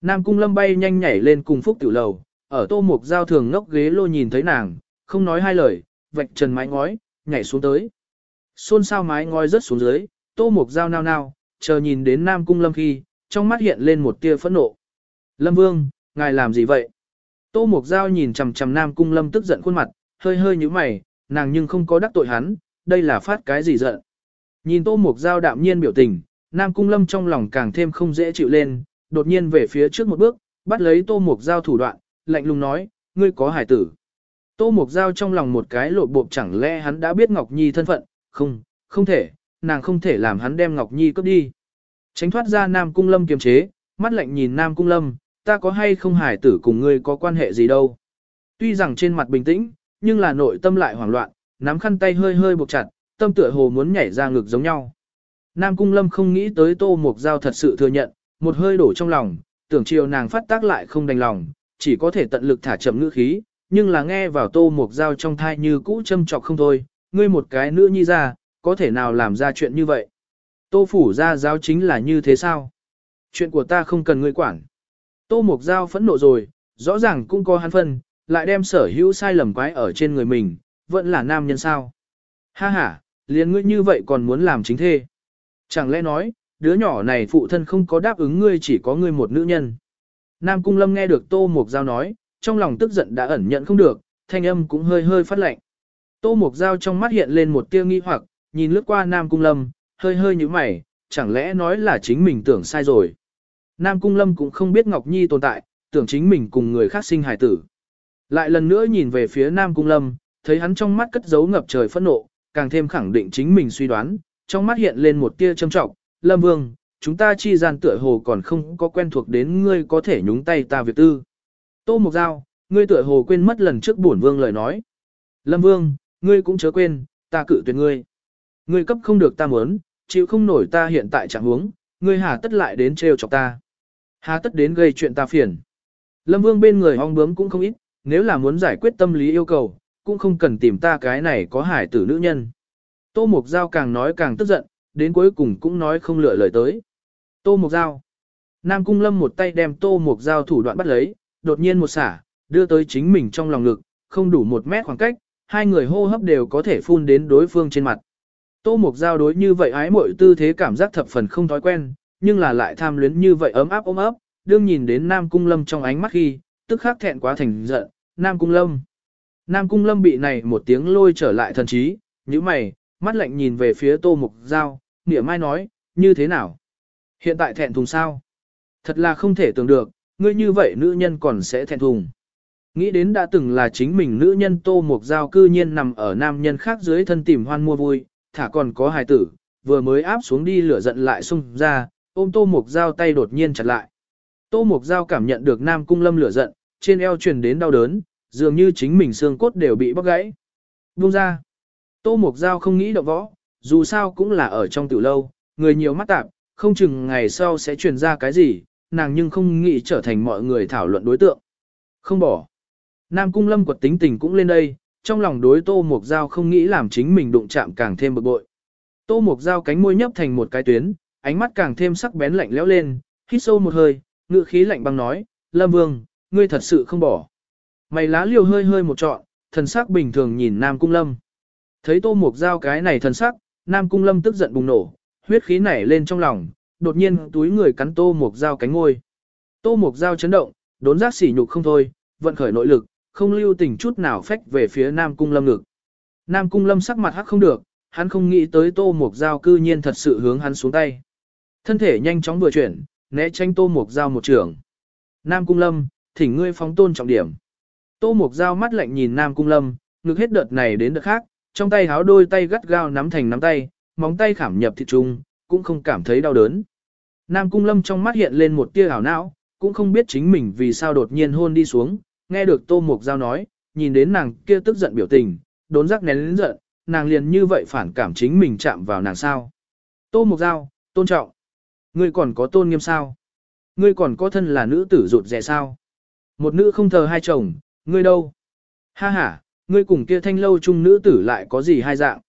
Nam Cung Lâm bay nhanh nhảy lên cùng Phúc Tiểu Lầu, ở tô mục dao thường ngốc ghế lô nhìn thấy nàng, không nói hai lời, vạch trần mái ngói, nhảy xuống tới. Xôn sao mái ngói rớt xuống dưới, tô mục dao nao nao, chờ nhìn đến Nam Cung Lâm khi, trong mắt hiện lên một tia phẫn nộ. Lâm Vương, ngài làm gì vậy? Tô Mục Giao nhìn chằm chằm Nam Cung Lâm tức giận khuôn mặt, hơi hơi như mày, nàng nhưng không có đắc tội hắn, đây là phát cái gì giận. Nhìn Tô Mục Giao đạm nhiên biểu tình, Nam Cung Lâm trong lòng càng thêm không dễ chịu lên, đột nhiên về phía trước một bước, bắt lấy Tô Mục Giao thủ đoạn, lạnh lùng nói, ngươi có hải tử. Tô Mục Giao trong lòng một cái lộ bộp chẳng lẽ hắn đã biết Ngọc Nhi thân phận, không, không thể, nàng không thể làm hắn đem Ngọc Nhi cướp đi. Tránh thoát ra Nam Cung Lâm kiềm chế, mắt lạnh nhìn Nam Cung Lâm, ta có hay không hải tử cùng ngươi có quan hệ gì đâu. Tuy rằng trên mặt bình tĩnh, nhưng là nội tâm lại hoảng loạn, nắm khăn tay hơi hơi buộc chặt, tâm tựa hồ muốn nhảy ra ngực giống nhau. Nam Cung Lâm không nghĩ tới Tô Mộc Giao thật sự thừa nhận, một hơi đổ trong lòng, tưởng chiều nàng phát tác lại không đành lòng, chỉ có thể tận lực thả chậm ngữ khí, nhưng là nghe vào Tô Mộc Giao trong thai như cũ châm trọc không thôi, ngươi một cái nữa nhi ra, có thể nào làm ra chuyện như vậy. Tô Phủ ra giáo chính là như thế sao? Chuyện của ta không cần ngươi quản. Tô Mộc Giao phẫn nộ rồi, rõ ràng cũng có hắn phân, lại đem sở hữu sai lầm quái ở trên người mình, vẫn là nam nhân sao. Ha ha, liền ngươi như vậy còn muốn làm chính thê. Chẳng lẽ nói, đứa nhỏ này phụ thân không có đáp ứng ngươi chỉ có ngươi một nữ nhân. Nam Cung Lâm nghe được Tô Mục Giao nói, trong lòng tức giận đã ẩn nhận không được, thanh âm cũng hơi hơi phát lạnh. Tô Mục Giao trong mắt hiện lên một tia nghi hoặc, nhìn lướt qua Nam Cung Lâm, hơi hơi như mày, chẳng lẽ nói là chính mình tưởng sai rồi. Nam Cung Lâm cũng không biết Ngọc Nhi tồn tại, tưởng chính mình cùng người khác sinh hài tử. Lại lần nữa nhìn về phía Nam Cung Lâm, thấy hắn trong mắt cất giấu ngập trời phẫn nộ, càng thêm khẳng định chính mình suy đoán, trong mắt hiện lên một tia châm trọng, Lâm Vương, chúng ta chi gian tựa hồ còn không có quen thuộc đến ngươi có thể nhúng tay ta việc tư. Tô Mộc Giao, ngươi tựa hồ quên mất lần trước bổn vương lời nói. Lâm Vương, ngươi cũng chớ quên, ta cự tuyệt ngươi. Ngươi cấp không được ta muốn, chịu không nổi ta hiện tại trạng huống, ngươi hà tất lại đến trêu chọc ta. Hà tất đến gây chuyện ta phiền. Lâm Vương bên người ong bướm cũng không ít, nếu là muốn giải quyết tâm lý yêu cầu, cũng không cần tìm ta cái này có hải tử nữ nhân. Tô Mục Giao càng nói càng tức giận, đến cuối cùng cũng nói không lựa lời tới. Tô Mục Giao. Nam Cung Lâm một tay đem Tô Mục Giao thủ đoạn bắt lấy, đột nhiên một xả, đưa tới chính mình trong lòng lực không đủ một mét khoảng cách, hai người hô hấp đều có thể phun đến đối phương trên mặt. Tô Mục Giao đối như vậy ái mội tư thế cảm giác thập phần không thói quen, nhưng là lại tham luyến như vậy ấm áp ôm ấp, đương nhìn đến Nam Cung Lâm trong ánh mắt khi, tức khắc thẹn quá thành giận, Nam Cung Lâm. Nam Cung Lâm bị này một tiếng lôi trở lại thần trí, như mày, mắt lạnh nhìn về phía Tô Mục Giao, nỉa mai nói, như thế nào? Hiện tại thẹn thùng sao? Thật là không thể tưởng được, ngươi như vậy nữ nhân còn sẽ thẹn thùng. Nghĩ đến đã từng là chính mình nữ nhân Tô Mục Giao cư nhiên nằm ở nam nhân khác dưới thân tìm hoan mua vui, thả còn có hài tử, vừa mới áp xuống đi lửa giận lại xung ra, ôm Tô Mục Giao tay đột nhiên chặt lại. Tô Mục Giao cảm nhận được Nam Cung Lâm lửa giận, trên eo truyền đến đau đớn, dường như chính mình xương cốt đều bị bóc gãy. Buông ra. Tô Mục Giao không nghĩ động võ, dù sao cũng là ở trong tiểu lâu, người nhiều mắt tạp, không chừng ngày sau sẽ truyền ra cái gì, nàng nhưng không nghĩ trở thành mọi người thảo luận đối tượng. Không bỏ. Nam Cung Lâm quật tính tình cũng lên đây, trong lòng đối Tô Mục Giao không nghĩ làm chính mình đụng chạm càng thêm bực bội. Tô Mục Giao cánh môi nhấp thành một cái tuyến, ánh mắt càng thêm sắc bén lạnh lẽo lên, hít sâu một hơi, ngự khí lạnh băng nói, Lâm Vương, ngươi thật sự không bỏ. Mày lá liều hơi hơi một trọn, thần sắc bình thường nhìn Nam Cung Lâm. Thấy Tô Mục Giao cái này thần sắc, Nam Cung Lâm tức giận bùng nổ, huyết khí nảy lên trong lòng, đột nhiên túi người cắn Tô Mục Giao cánh ngôi. Tô Mục Giao chấn động, đốn giác sỉ nhục không thôi, vận khởi nội lực, không lưu tình chút nào phách về phía Nam Cung Lâm ngực. Nam Cung Lâm sắc mặt hắc không được, hắn không nghĩ tới Tô Mục Giao cư nhiên thật sự hướng hắn xuống tay. Thân thể nhanh chóng vừa chuyển, né tránh Tô Mục Giao một trường. Nam Cung Lâm, thỉnh ngươi phóng tôn trọng điểm. Tô Mục Giao mắt lạnh nhìn Nam Cung Lâm, ngực hết đợt này đến đợt khác, trong tay háo đôi tay gắt gao nắm thành nắm tay, móng tay khảm nhập thịt trung, cũng không cảm thấy đau đớn. Nam Cung Lâm trong mắt hiện lên một tia ảo não, cũng không biết chính mình vì sao đột nhiên hôn đi xuống, nghe được Tô Mục Giao nói, nhìn đến nàng kia tức giận biểu tình, đốn giác nén lên giận, nàng liền như vậy phản cảm chính mình chạm vào nàng sao. Tô Mục Giao, tôn trọng. Ngươi còn có tôn nghiêm sao? Ngươi còn có thân là nữ tử rụt rẻ sao? Một nữ không thờ hai chồng, ngươi đâu? Ha ha, ngươi cùng kia thanh lâu chung nữ tử lại có gì hai dạng?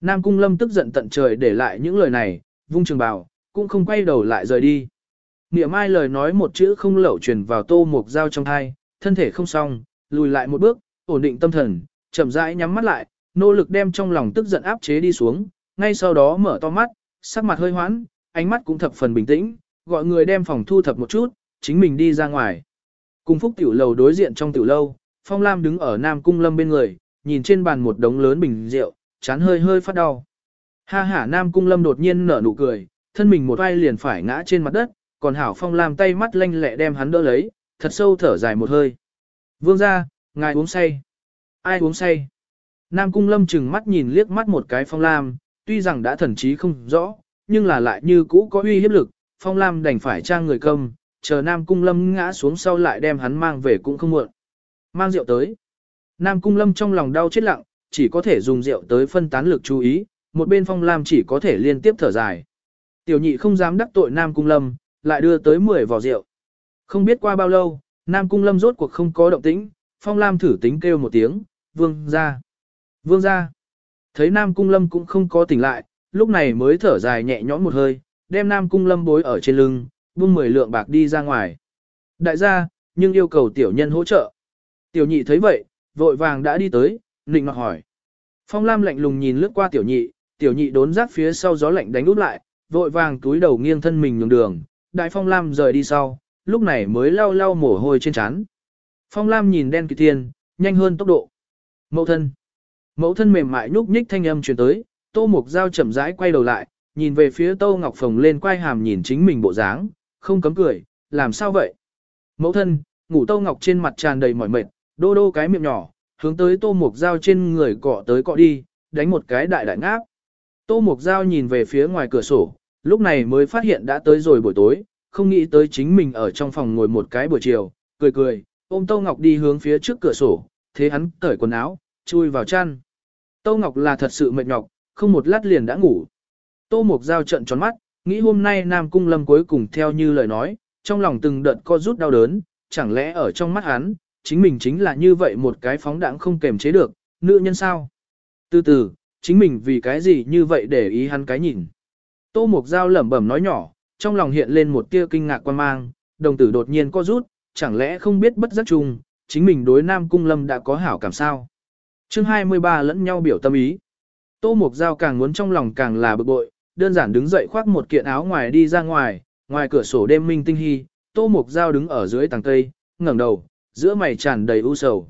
Nam Cung Lâm tức giận tận trời để lại những lời này, vung trường bào, cũng không quay đầu lại rời đi. Niệm ai lời nói một chữ không lẩu truyền vào tô mục dao trong thai, thân thể không xong, lùi lại một bước, ổn định tâm thần, chậm rãi nhắm mắt lại, nỗ lực đem trong lòng tức giận áp chế đi xuống, ngay sau đó mở to mắt, sắc mặt hơi hoãn, ánh mắt cũng thập phần bình tĩnh, gọi người đem phòng thu thập một chút, chính mình đi ra ngoài. Cùng phúc tiểu lầu đối diện trong tiểu lâu, Phong Lam đứng ở Nam Cung Lâm bên người, nhìn trên bàn một đống lớn bình rượu, chán hơi hơi phát đau. Ha ha Nam Cung Lâm đột nhiên nở nụ cười, thân mình một vai liền phải ngã trên mặt đất, còn Hảo Phong Lam tay mắt lanh lẹ đem hắn đỡ lấy, thật sâu thở dài một hơi. Vương ra, ngài uống say. Ai uống say? Nam Cung Lâm chừng mắt nhìn liếc mắt một cái Phong Lam, tuy rằng đã thần trí không rõ, nhưng là lại như cũ có uy hiếp lực, Phong Lam đành phải trang người công, chờ Nam Cung Lâm ngã xuống sau lại đem hắn mang về cũng không muộn. Mang rượu tới. Nam Cung Lâm trong lòng đau chết lặng, chỉ có thể dùng rượu tới phân tán lực chú ý, một bên Phong Lam chỉ có thể liên tiếp thở dài. Tiểu nhị không dám đắc tội Nam Cung Lâm, lại đưa tới 10 vò rượu. Không biết qua bao lâu, Nam Cung Lâm rốt cuộc không có động tĩnh, Phong Lam thử tính kêu một tiếng, vương ra. Vương ra. Thấy Nam Cung Lâm cũng không có tỉnh lại, lúc này mới thở dài nhẹ nhõm một hơi, đem Nam Cung Lâm bối ở trên lưng, buông 10 lượng bạc đi ra ngoài. Đại gia, nhưng yêu cầu tiểu nhân hỗ trợ. Tiểu nhị thấy vậy, vội vàng đã đi tới, nịnh ngọc hỏi. Phong Lam lạnh lùng nhìn lướt qua tiểu nhị, tiểu nhị đốn rác phía sau gió lạnh đánh úp lại, vội vàng túi đầu nghiêng thân mình nhường đường, đại Phong Lam rời đi sau, lúc này mới lau lau mồ hôi trên trán. Phong Lam nhìn đen kỳ thiên, nhanh hơn tốc độ. Mẫu thân. Mẫu thân mềm mại nhúc nhích thanh âm truyền tới, Tô Mục Giao chậm rãi quay đầu lại, nhìn về phía Tô Ngọc Phồng lên quay hàm nhìn chính mình bộ dáng, không cấm cười, làm sao vậy? Mẫu thân, ngủ Tô Ngọc trên mặt tràn đầy mỏi mệt, đô đô cái miệng nhỏ, hướng tới Tô Mục Giao trên người cọ tới cọ đi, đánh một cái đại đại ngáp. Tô Mục Giao nhìn về phía ngoài cửa sổ, lúc này mới phát hiện đã tới rồi buổi tối, không nghĩ tới chính mình ở trong phòng ngồi một cái buổi chiều, cười cười, ôm Tô Ngọc đi hướng phía trước cửa sổ, thế hắn cởi quần áo, chui vào chăn. Tô Ngọc là thật sự mệt nhọc, không một lát liền đã ngủ. Tô Mục Giao trận tròn mắt, nghĩ hôm nay Nam Cung Lâm cuối cùng theo như lời nói, trong lòng từng đợt co rút đau đớn, chẳng lẽ ở trong mắt hắn, chính mình chính là như vậy một cái phóng đãng không kềm chế được, nữ nhân sao? Từ từ, chính mình vì cái gì như vậy để ý hắn cái nhìn. Tô Mục Giao lẩm bẩm nói nhỏ, trong lòng hiện lên một tia kinh ngạc quan mang, đồng tử đột nhiên co rút, chẳng lẽ không biết bất giác chung, chính mình đối Nam Cung Lâm đã có hảo cảm sao? chương 23 lẫn nhau biểu tâm ý. Tô Mục Giao càng muốn trong lòng càng là bực bội, đơn giản đứng dậy khoác một kiện áo ngoài đi ra ngoài, ngoài cửa sổ đêm minh tinh hy, Tô Mục Giao đứng ở dưới tầng cây, ngẩng đầu, giữa mày tràn đầy u sầu.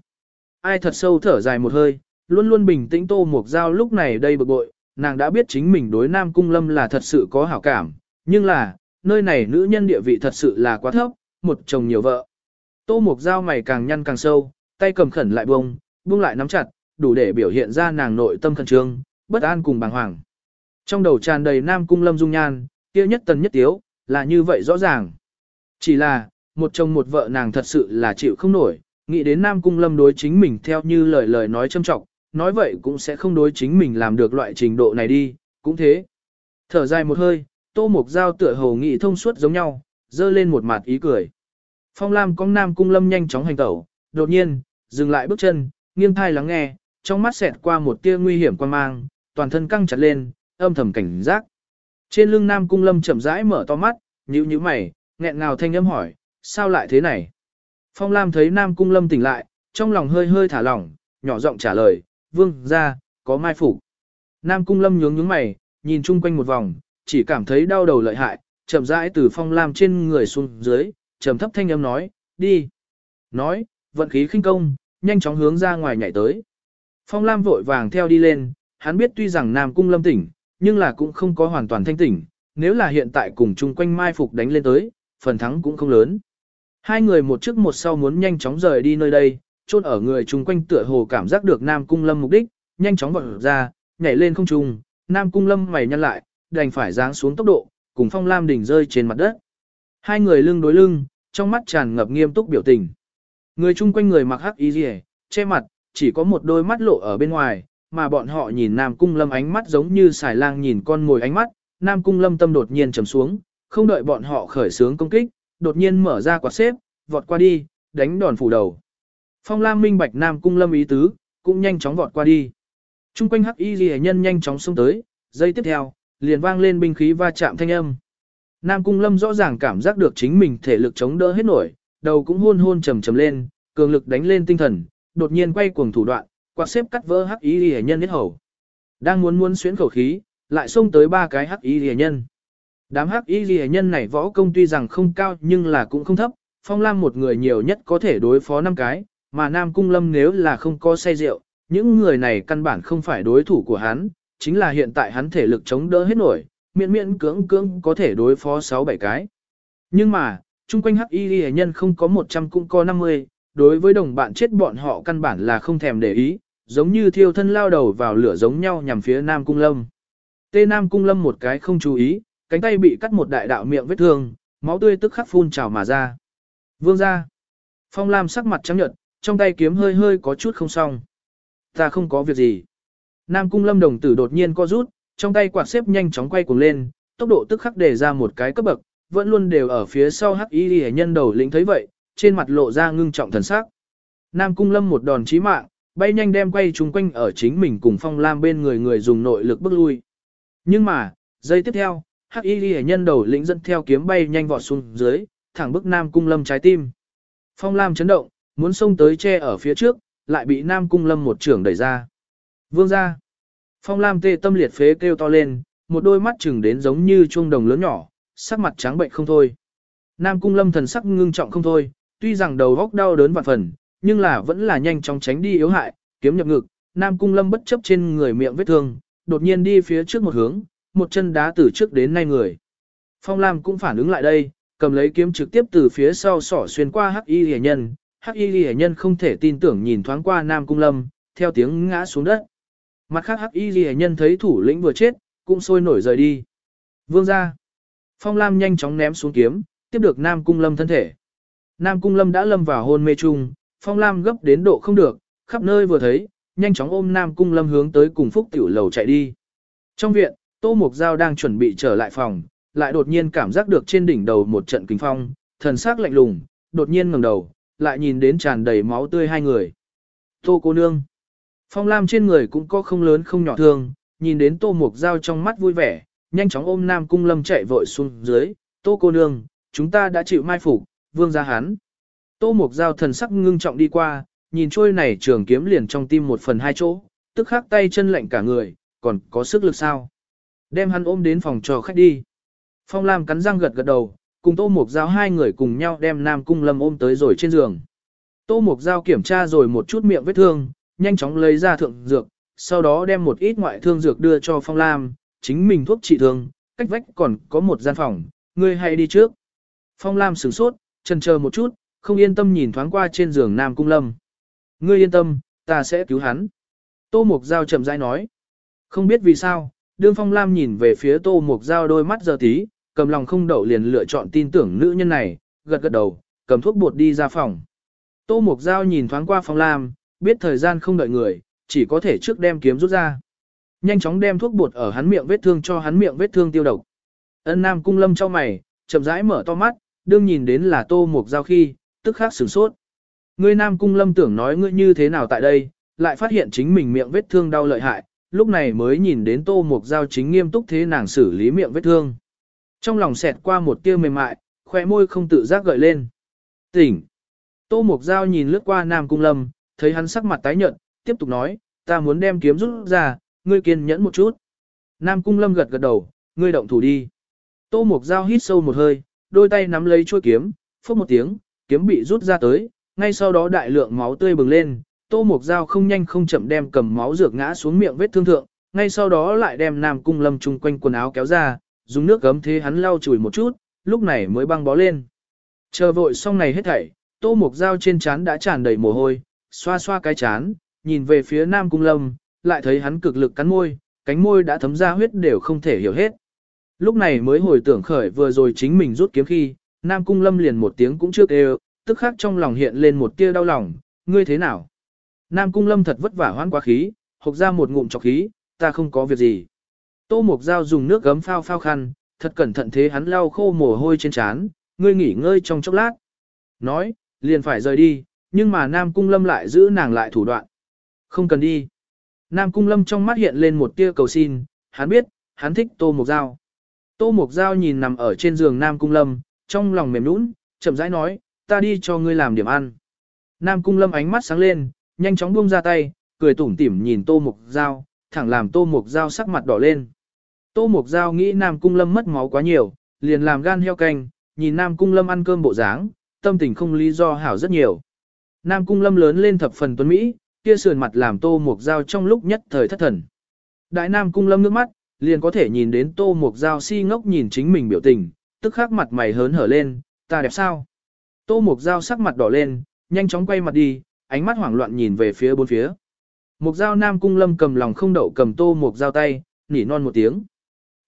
Ai thật sâu thở dài một hơi, luôn luôn bình tĩnh Tô Mục Giao lúc này đây bực bội, nàng đã biết chính mình đối Nam Cung Lâm là thật sự có hảo cảm, nhưng là, nơi này nữ nhân địa vị thật sự là quá thấp, một chồng nhiều vợ. Tô Mục Giao mày càng nhăn càng sâu, tay cầm khẩn lại bông, buông lại nắm chặt, đủ để biểu hiện ra nàng nội tâm khẩn trương, bất an cùng bàng hoàng. Trong đầu tràn đầy Nam Cung Lâm dung nhan, kia nhất tần nhất tiếu, là như vậy rõ ràng. Chỉ là, một chồng một vợ nàng thật sự là chịu không nổi, nghĩ đến Nam Cung Lâm đối chính mình theo như lời lời nói châm trọng, nói vậy cũng sẽ không đối chính mình làm được loại trình độ này đi, cũng thế. Thở dài một hơi, Tô Mục Giao tựa hồ nghị thông suốt giống nhau, dơ lên một mặt ý cười. Phong Lam con Nam Cung Lâm nhanh chóng hành tẩu, đột nhiên, dừng lại bước chân, nghiêng thai lắng nghe, trong mắt xẹt qua một tia nguy hiểm quan mang, toàn thân căng chặt lên, âm thầm cảnh giác. Trên lưng Nam Cung Lâm chậm rãi mở to mắt, nhíu nhíu mày, nghẹn ngào thanh âm hỏi, sao lại thế này? Phong Lam thấy Nam Cung Lâm tỉnh lại, trong lòng hơi hơi thả lỏng, nhỏ giọng trả lời, vương, ra, có mai phục. Nam Cung Lâm nhướng nhướng mày, nhìn chung quanh một vòng, chỉ cảm thấy đau đầu lợi hại, chậm rãi từ Phong Lam trên người xuống dưới, trầm thấp thanh âm nói, đi. Nói, vận khí khinh công, nhanh chóng hướng ra ngoài nhảy tới. Phong Lam vội vàng theo đi lên, hắn biết tuy rằng Nam Cung Lâm tỉnh, nhưng là cũng không có hoàn toàn thanh tỉnh, nếu là hiện tại cùng chung quanh mai phục đánh lên tới, phần thắng cũng không lớn. Hai người một trước một sau muốn nhanh chóng rời đi nơi đây, chôn ở người chung quanh tựa hồ cảm giác được Nam Cung Lâm mục đích, nhanh chóng vọt ra, nhảy lên không trung, Nam Cung Lâm mày nhăn lại, đành phải giáng xuống tốc độ, cùng Phong Lam đỉnh rơi trên mặt đất. Hai người lưng đối lưng, trong mắt tràn ngập nghiêm túc biểu tình. Người chung quanh người mặc hắc y rìa, che mặt, chỉ có một đôi mắt lộ ở bên ngoài, mà bọn họ nhìn Nam Cung Lâm ánh mắt giống như xài lang nhìn con mồi ánh mắt, Nam Cung Lâm tâm đột nhiên trầm xuống, không đợi bọn họ khởi sướng công kích, đột nhiên mở ra quạt xếp, vọt qua đi, đánh đòn phủ đầu. Phong Lam minh bạch Nam Cung Lâm ý tứ, cũng nhanh chóng vọt qua đi. Trung quanh hắc y ghi nhân nhanh chóng xông tới, giây tiếp theo, liền vang lên binh khí va chạm thanh âm. Nam Cung Lâm rõ ràng cảm giác được chính mình thể lực chống đỡ hết nổi, đầu cũng hôn hôn trầm trầm lên, cường lực đánh lên tinh thần, đột nhiên quay cuồng thủ đoạn, quạt xếp cắt vỡ hắc y ghi nhân hết hầu. Đang muốn muốn xuyến khẩu khí, lại xông tới ba cái hắc y ghi nhân. Đám hắc y ghi nhân này võ công tuy rằng không cao nhưng là cũng không thấp, phong lam một người nhiều nhất có thể đối phó năm cái, mà nam cung lâm nếu là không có say rượu, những người này căn bản không phải đối thủ của hắn, chính là hiện tại hắn thể lực chống đỡ hết nổi, miễn miễn cưỡng cưỡng có thể đối phó 6-7 cái. Nhưng mà, chung quanh hắc y ghi nhân không có 100 cũng có 50, đối với đồng bạn chết bọn họ căn bản là không thèm để ý, giống như thiêu thân lao đầu vào lửa giống nhau nhằm phía Nam Cung Lâm. Tê Nam Cung Lâm một cái không chú ý, cánh tay bị cắt một đại đạo miệng vết thương, máu tươi tức khắc phun trào mà ra. Vương ra. Phong Lam sắc mặt trắng nhợt, trong tay kiếm hơi hơi có chút không xong. Ta không có việc gì. Nam Cung Lâm đồng tử đột nhiên co rút, trong tay quạt xếp nhanh chóng quay cuồng lên, tốc độ tức khắc để ra một cái cấp bậc, vẫn luôn đều ở phía sau hắc y nhân đầu lĩnh thấy vậy, trên mặt lộ ra ngưng trọng thần sắc. Nam Cung Lâm một đòn chí mạng, bay nhanh đem quay chúng quanh ở chính mình cùng Phong Lam bên người người dùng nội lực bước lui. Nhưng mà, giây tiếp theo, hắc y hệ nhân đầu lĩnh dẫn theo kiếm bay nhanh vọt xuống dưới, thẳng bức Nam Cung Lâm trái tim. Phong Lam chấn động, muốn xông tới che ở phía trước, lại bị Nam Cung Lâm một trưởng đẩy ra. Vương ra. Phong Lam tê tâm liệt phế kêu to lên, một đôi mắt chừng đến giống như chuông đồng lớn nhỏ, sắc mặt trắng bệnh không thôi. Nam Cung Lâm thần sắc ngưng trọng không thôi, tuy rằng đầu góc đau đớn vạn phần, nhưng là vẫn là nhanh chóng tránh đi yếu hại, kiếm nhập ngực, Nam Cung Lâm bất chấp trên người miệng vết thương, đột nhiên đi phía trước một hướng, một chân đá từ trước đến nay người. Phong Lam cũng phản ứng lại đây, cầm lấy kiếm trực tiếp từ phía sau sỏ xuyên qua Hắc Y Lệ Nhân, Hắc Y Lệ Nhân không thể tin tưởng nhìn thoáng qua Nam Cung Lâm, theo tiếng ngã xuống đất. Mặt khác Hắc Y Lệ Nhân thấy thủ lĩnh vừa chết, cũng sôi nổi rời đi. Vương gia. Phong Lam nhanh chóng ném xuống kiếm, tiếp được Nam Cung Lâm thân thể. Nam Cung Lâm đã lâm vào hôn mê chung, Phong Lam gấp đến độ không được, khắp nơi vừa thấy, nhanh chóng ôm Nam Cung Lâm hướng tới cùng Phúc Tiểu Lầu chạy đi. Trong viện, Tô Mục Giao đang chuẩn bị trở lại phòng, lại đột nhiên cảm giác được trên đỉnh đầu một trận kinh phong, thần sắc lạnh lùng, đột nhiên ngẩng đầu, lại nhìn đến tràn đầy máu tươi hai người. Tô cô nương. Phong Lam trên người cũng có không lớn không nhỏ thương, nhìn đến Tô Mục Giao trong mắt vui vẻ, nhanh chóng ôm Nam Cung Lâm chạy vội xuống dưới, Tô cô nương, chúng ta đã chịu mai phục, vương gia hán. Tô Mục Giao thần sắc ngưng trọng đi qua, nhìn trôi này trường kiếm liền trong tim một phần hai chỗ, tức khắc tay chân lạnh cả người, còn có sức lực sao. Đem hắn ôm đến phòng cho khách đi. Phong Lam cắn răng gật gật đầu, cùng Tô Mục Giao hai người cùng nhau đem Nam Cung Lâm ôm tới rồi trên giường. Tô Mục Giao kiểm tra rồi một chút miệng vết thương, nhanh chóng lấy ra thượng dược, sau đó đem một ít ngoại thương dược đưa cho Phong Lam, chính mình thuốc trị thương, cách vách còn có một gian phòng, ngươi hãy đi trước. Phong Lam sửng sốt, chần chờ một chút, không yên tâm nhìn thoáng qua trên giường Nam Cung Lâm. Ngươi yên tâm, ta sẽ cứu hắn. Tô Mục Giao chậm rãi nói. Không biết vì sao, đương Phong Lam nhìn về phía Tô Mục Giao đôi mắt giờ tí, cầm lòng không đậu liền lựa chọn tin tưởng nữ nhân này, gật gật đầu, cầm thuốc bột đi ra phòng. Tô Mục Giao nhìn thoáng qua Phong Lam, biết thời gian không đợi người, chỉ có thể trước đem kiếm rút ra. Nhanh chóng đem thuốc bột ở hắn miệng vết thương cho hắn miệng vết thương tiêu độc. Ân Nam Cung Lâm cho mày, chậm rãi mở to mắt, đương nhìn đến là Tô Mục Giao khi, tức khắc sửng sốt. Ngươi Nam Cung Lâm tưởng nói ngươi như thế nào tại đây, lại phát hiện chính mình miệng vết thương đau lợi hại, lúc này mới nhìn đến Tô Mục Giao chính nghiêm túc thế nàng xử lý miệng vết thương. Trong lòng xẹt qua một tia mềm mại, khóe môi không tự giác gợi lên. Tỉnh. Tô Mục Giao nhìn lướt qua Nam Cung Lâm, thấy hắn sắc mặt tái nhợt, tiếp tục nói, ta muốn đem kiếm rút ra, ngươi kiên nhẫn một chút. Nam Cung Lâm gật gật đầu, ngươi động thủ đi. Tô Mục Giao hít sâu một hơi, đôi tay nắm lấy chuôi kiếm, phốc một tiếng, kiếm bị rút ra tới, ngay sau đó đại lượng máu tươi bừng lên, Tô Mục Giao không nhanh không chậm đem cầm máu dược ngã xuống miệng vết thương thượng, ngay sau đó lại đem Nam Cung Lâm chung quanh quần áo kéo ra, dùng nước gấm thế hắn lau chùi một chút, lúc này mới băng bó lên. Chờ vội xong này hết thảy, Tô Mục Giao trên trán đã tràn đầy mồ hôi, xoa xoa cái chán, nhìn về phía Nam Cung Lâm, lại thấy hắn cực lực cắn môi, cánh môi đã thấm ra huyết đều không thể hiểu hết. Lúc này mới hồi tưởng khởi vừa rồi chính mình rút kiếm khi, Nam Cung Lâm liền một tiếng cũng chưa kêu, tức khắc trong lòng hiện lên một tia đau lòng, ngươi thế nào? Nam Cung Lâm thật vất vả hoán quá khí, hộc ra một ngụm chọc khí, ta không có việc gì. Tô mộc Giao dùng nước gấm phao phao khăn, thật cẩn thận thế hắn lau khô mồ hôi trên trán, ngươi nghỉ ngơi trong chốc lát. Nói, liền phải rời đi, nhưng mà Nam Cung Lâm lại giữ nàng lại thủ đoạn. Không cần đi. Nam Cung Lâm trong mắt hiện lên một tia cầu xin, hắn biết, hắn thích Tô mộc Giao. Tô mộc Giao nhìn nằm ở trên giường Nam Cung Lâm, trong lòng mềm nũng, chậm rãi nói, ta đi cho ngươi làm điểm ăn. Nam Cung Lâm ánh mắt sáng lên, nhanh chóng buông ra tay, cười tủm tỉm nhìn Tô Mục Giao, thẳng làm Tô Mục Giao sắc mặt đỏ lên. Tô Mục Giao nghĩ Nam Cung Lâm mất máu quá nhiều, liền làm gan heo canh, nhìn Nam Cung Lâm ăn cơm bộ dáng, tâm tình không lý do hảo rất nhiều. Nam Cung Lâm lớn lên thập phần tuấn Mỹ, kia sườn mặt làm tô mục dao trong lúc nhất thời thất thần. Đại Nam Cung Lâm nước mắt, liền có thể nhìn đến tô mục dao si ngốc nhìn chính mình biểu tình, tức khắc mặt mày hớn hở lên, ta đẹp sao? Tô mục giao sắc mặt đỏ lên, nhanh chóng quay mặt đi, ánh mắt hoảng loạn nhìn về phía bốn phía. Mục giao Nam Cung Lâm cầm lòng không đậu cầm tô mục giao tay, nỉ non một tiếng.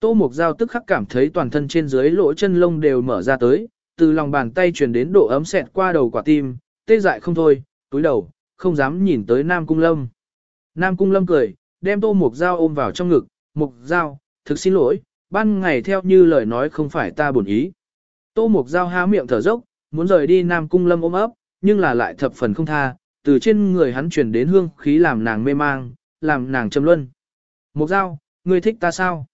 Tô mục giao tức khắc cảm thấy toàn thân trên dưới lỗ chân lông đều mở ra tới, từ lòng bàn tay truyền đến độ ấm xẹt qua đầu quả tim, tê dại không thôi, túi đầu, không dám nhìn tới Nam Cung Lâm. Nam Cung Lâm cười, đem tô mục giao ôm vào trong ngực, mục giao, thực xin lỗi, ban ngày theo như lời nói không phải ta buồn ý. Tô mục giao há miệng thở dốc, muốn rời đi Nam Cung Lâm ôm ấp, nhưng là lại thập phần không tha, từ trên người hắn truyền đến hương khí làm nàng mê mang, làm nàng trầm luân. Mục giao, ngươi thích ta sao?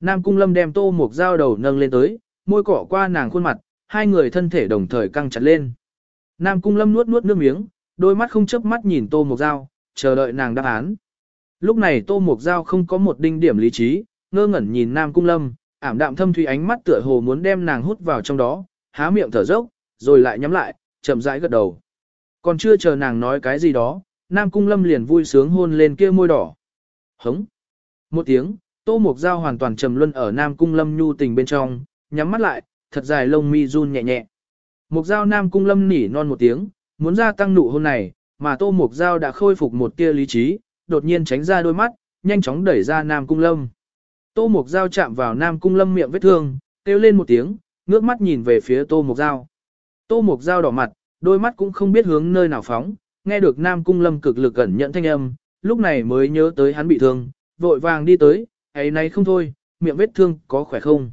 Nam Cung Lâm đem tô mục giao đầu nâng lên tới, môi cọ qua nàng khuôn mặt, hai người thân thể đồng thời căng chặt lên. Nam Cung Lâm nuốt nuốt nước miếng, đôi mắt không chớp mắt nhìn tô mục giao, chờ đợi nàng đáp án. Lúc này tô mục giao không có một đinh điểm lý trí, ngơ ngẩn nhìn Nam Cung Lâm, ảm đạm thâm thủy ánh mắt tựa hồ muốn đem nàng hút vào trong đó, há miệng thở dốc, rồi lại nhắm lại, chậm rãi gật đầu. Còn chưa chờ nàng nói cái gì đó, Nam Cung Lâm liền vui sướng hôn lên kia môi đỏ. Hống! Một tiếng, Tô mộc Giao hoàn toàn trầm luân ở Nam Cung Lâm nhu tình bên trong, nhắm mắt lại, thật dài lông mi run nhẹ nhẹ. Mộc Giao Nam Cung Lâm nỉ non một tiếng, muốn gia tăng nụ hôn này, mà Tô mộc Giao đã khôi phục một tia lý trí, đột nhiên tránh ra đôi mắt, nhanh chóng đẩy ra Nam Cung Lâm. Tô Mục Giao chạm vào Nam Cung Lâm miệng vết thương, kêu lên một tiếng, ngước mắt nhìn về phía Tô Mục Giao. Tô Mục Giao đỏ mặt, đôi mắt cũng không biết hướng nơi nào phóng, nghe được Nam Cung Lâm cực lực gần nhận thanh âm, lúc này mới nhớ tới hắn bị thương, vội vàng đi tới, ấy nay không thôi, miệng vết thương có khỏe không.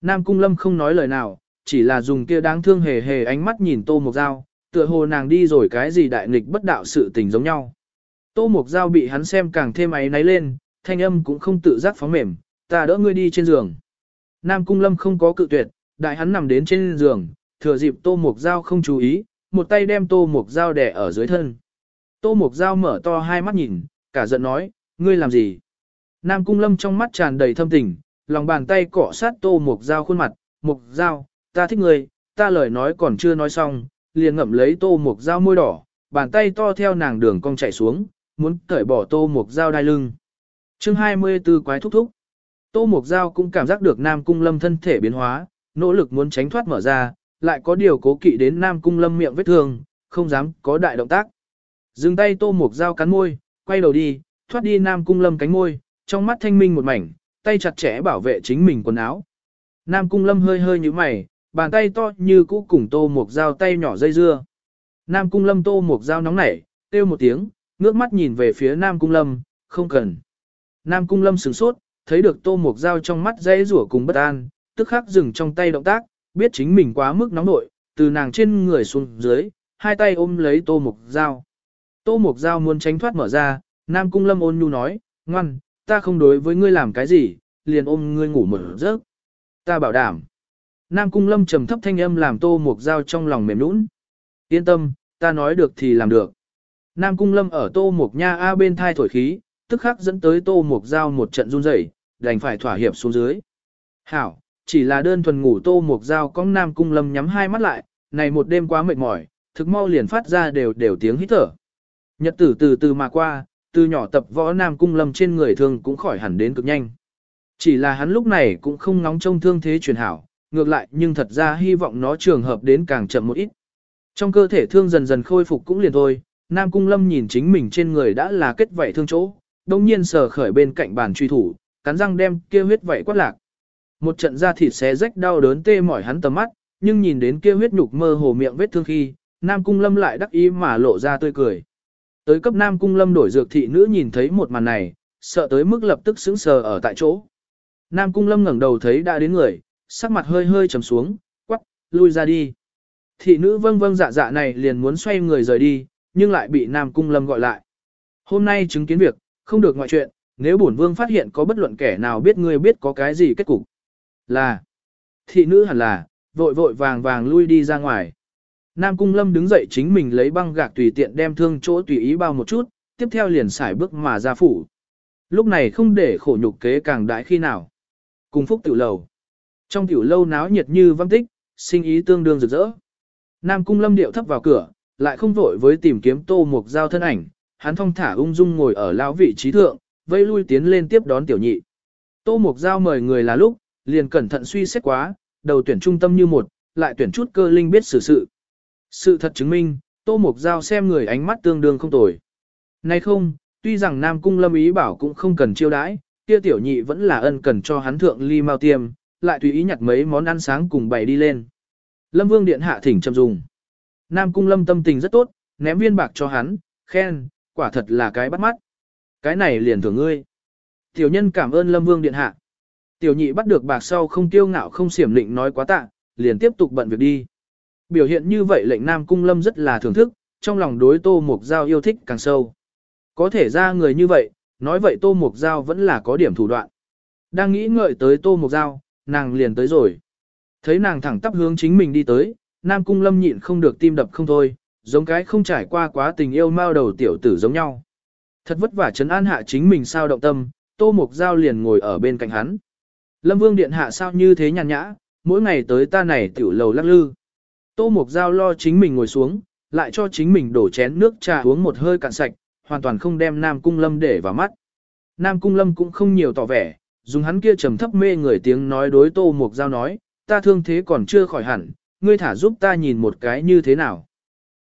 Nam Cung Lâm không nói lời nào, chỉ là dùng kia đáng thương hề hề ánh mắt nhìn Tô Mục Giao, tựa hồ nàng đi rồi cái gì đại nghịch bất đạo sự tình giống nhau. Tô Mục Giao bị hắn xem càng thêm ấy náy lên, thanh âm cũng không tự giác phóng mềm, ta đỡ ngươi đi trên giường. Nam Cung Lâm không có cự tuyệt, đại hắn nằm đến trên giường, thừa dịp Tô Mục Giao không chú ý, một tay đem Tô Mục Giao đè ở dưới thân. Tô Mục Giao mở to hai mắt nhìn, cả giận nói, ngươi làm gì? Nam Cung Lâm trong mắt tràn đầy thâm tình, lòng bàn tay cọ sát Tô Mục Giao khuôn mặt, Mục Giao, ta thích ngươi, ta lời nói còn chưa nói xong, liền ngậm lấy Tô Mục Giao môi đỏ, bàn tay to theo nàng đường cong chạy xuống, muốn cởi bỏ Tô Mục Giao đai lưng. chương 24 quái thúc thúc. Tô Mục Giao cũng cảm giác được Nam Cung Lâm thân thể biến hóa, nỗ lực muốn tránh thoát mở ra, lại có điều cố kỵ đến Nam Cung Lâm miệng vết thương, không dám có đại động tác. Dừng tay Tô Mục Giao cắn môi, quay đầu đi, thoát đi Nam Cung Lâm cánh môi, trong mắt thanh minh một mảnh, tay chặt chẽ bảo vệ chính mình quần áo. Nam Cung Lâm hơi hơi như mày, bàn tay to như cũ cùng Tô Mục Giao tay nhỏ dây dưa. Nam Cung Lâm Tô Mục Giao nóng nảy, kêu một tiếng, ngước mắt nhìn về phía Nam Cung Lâm, không cần. Nam Cung Lâm sửng sốt, thấy được Tô Mục dao trong mắt dây rủa cùng bất an, tức khắc dừng trong tay động tác, biết chính mình quá mức nóng nội, từ nàng trên người xuống dưới, hai tay ôm lấy Tô Mục dao Tô Mục dao muốn tránh thoát mở ra, Nam Cung Lâm ôn nhu nói, ngoan, ta không đối với ngươi làm cái gì, liền ôm ngươi ngủ mở giấc. Ta bảo đảm. Nam Cung Lâm trầm thấp thanh âm làm Tô Mục dao trong lòng mềm nũng. Yên tâm, ta nói được thì làm được. Nam Cung Lâm ở Tô Mục Nha A bên thai thổi khí, tức khắc dẫn tới Tô Mục dao một trận run rẩy, đành phải thỏa hiệp xuống dưới. Hảo, chỉ là đơn thuần ngủ Tô Mục Giao con Nam Cung Lâm nhắm hai mắt lại, này một đêm quá mệt mỏi, thực mau liền phát ra đều đều tiếng hít thở. Nhật tử từ từ mà qua, từ nhỏ tập võ Nam Cung Lâm trên người thương cũng khỏi hẳn đến cực nhanh. Chỉ là hắn lúc này cũng không ngóng trông thương thế truyền hảo, ngược lại nhưng thật ra hy vọng nó trường hợp đến càng chậm một ít. Trong cơ thể thương dần dần khôi phục cũng liền thôi, Nam Cung Lâm nhìn chính mình trên người đã là kết vảy thương chỗ, đồng nhiên sờ khởi bên cạnh bàn truy thủ, cắn răng đem kia huyết vậy quát lạc. Một trận da thịt xé rách đau đớn tê mỏi hắn tầm mắt, nhưng nhìn đến kia huyết nhục mơ hồ miệng vết thương khi, Nam Cung Lâm lại đắc ý mà lộ ra tươi cười. Tới cấp Nam Cung Lâm đổi dược thị nữ nhìn thấy một màn này, sợ tới mức lập tức sững sờ ở tại chỗ. Nam Cung Lâm ngẩng đầu thấy đã đến người, sắc mặt hơi hơi trầm xuống, quắc, lui ra đi. Thị nữ vâng vâng dạ dạ này liền muốn xoay người rời đi, nhưng lại bị Nam Cung Lâm gọi lại. Hôm nay chứng kiến việc, không được ngoại chuyện, nếu bổn vương phát hiện có bất luận kẻ nào biết ngươi biết có cái gì kết cục. Là, thị nữ hẳn là, vội vội vàng vàng lui đi ra ngoài. Nam Cung Lâm đứng dậy chính mình lấy băng gạc tùy tiện đem thương chỗ tùy ý bao một chút, tiếp theo liền xài bước mà ra phủ. Lúc này không để khổ nhục kế càng đại khi nào. Cùng phúc tiểu lầu. Trong tiểu lâu náo nhiệt như văng tích, sinh ý tương đương rực rỡ. Nam cung lâm điệu thấp vào cửa, lại không vội với tìm kiếm tô mục giao thân ảnh, hắn thong thả ung dung ngồi ở lão vị trí thượng, vây lui tiến lên tiếp đón tiểu nhị. Tô mục giao mời người là lúc, liền cẩn thận suy xét quá, đầu tuyển trung tâm như một, lại tuyển chút cơ linh biết xử sự. Sự thật chứng minh, tô mục giao xem người ánh mắt tương đương không tồi. Nay không, tuy rằng Nam Cung Lâm ý bảo cũng không cần chiêu đãi, kia tiểu nhị vẫn là ân cần cho hắn thượng ly mau tiêm, lại tùy ý nhặt mấy món ăn sáng cùng bày đi lên. Lâm Vương điện hạ thỉnh châm dùng. Nam Cung Lâm tâm tình rất tốt, ném viên bạc cho hắn, khen, quả thật là cái bắt mắt. Cái này liền thưởng ngươi. Tiểu nhân cảm ơn Lâm Vương điện hạ. Tiểu nhị bắt được bạc sau không tiêu ngạo không xiểm lịnh nói quá tạ, liền tiếp tục bận việc đi. Biểu hiện như vậy lệnh Nam Cung Lâm rất là thưởng thức, trong lòng đối Tô Mục Giao yêu thích càng sâu. Có thể ra người như vậy, nói vậy Tô Mục Giao vẫn là có điểm thủ đoạn. Đang nghĩ ngợi tới Tô Mục Giao, nàng liền tới rồi. Thấy nàng thẳng tắp hướng chính mình đi tới, Nam Cung Lâm nhịn không được tim đập không thôi, giống cái không trải qua quá tình yêu mao đầu tiểu tử giống nhau. Thật vất vả chấn an hạ chính mình sao động tâm, Tô Mục Giao liền ngồi ở bên cạnh hắn. Lâm Vương Điện hạ sao như thế nhàn nhã, mỗi ngày tới ta này tiểu lầu lắc lư. Tô Mục Giao lo chính mình ngồi xuống, lại cho chính mình đổ chén nước trà uống một hơi cạn sạch, hoàn toàn không đem Nam Cung Lâm để vào mắt. Nam Cung Lâm cũng không nhiều tỏ vẻ, dùng hắn kia trầm thấp mê người tiếng nói đối Tô Mục Giao nói, ta thương thế còn chưa khỏi hẳn, ngươi thả giúp ta nhìn một cái như thế nào.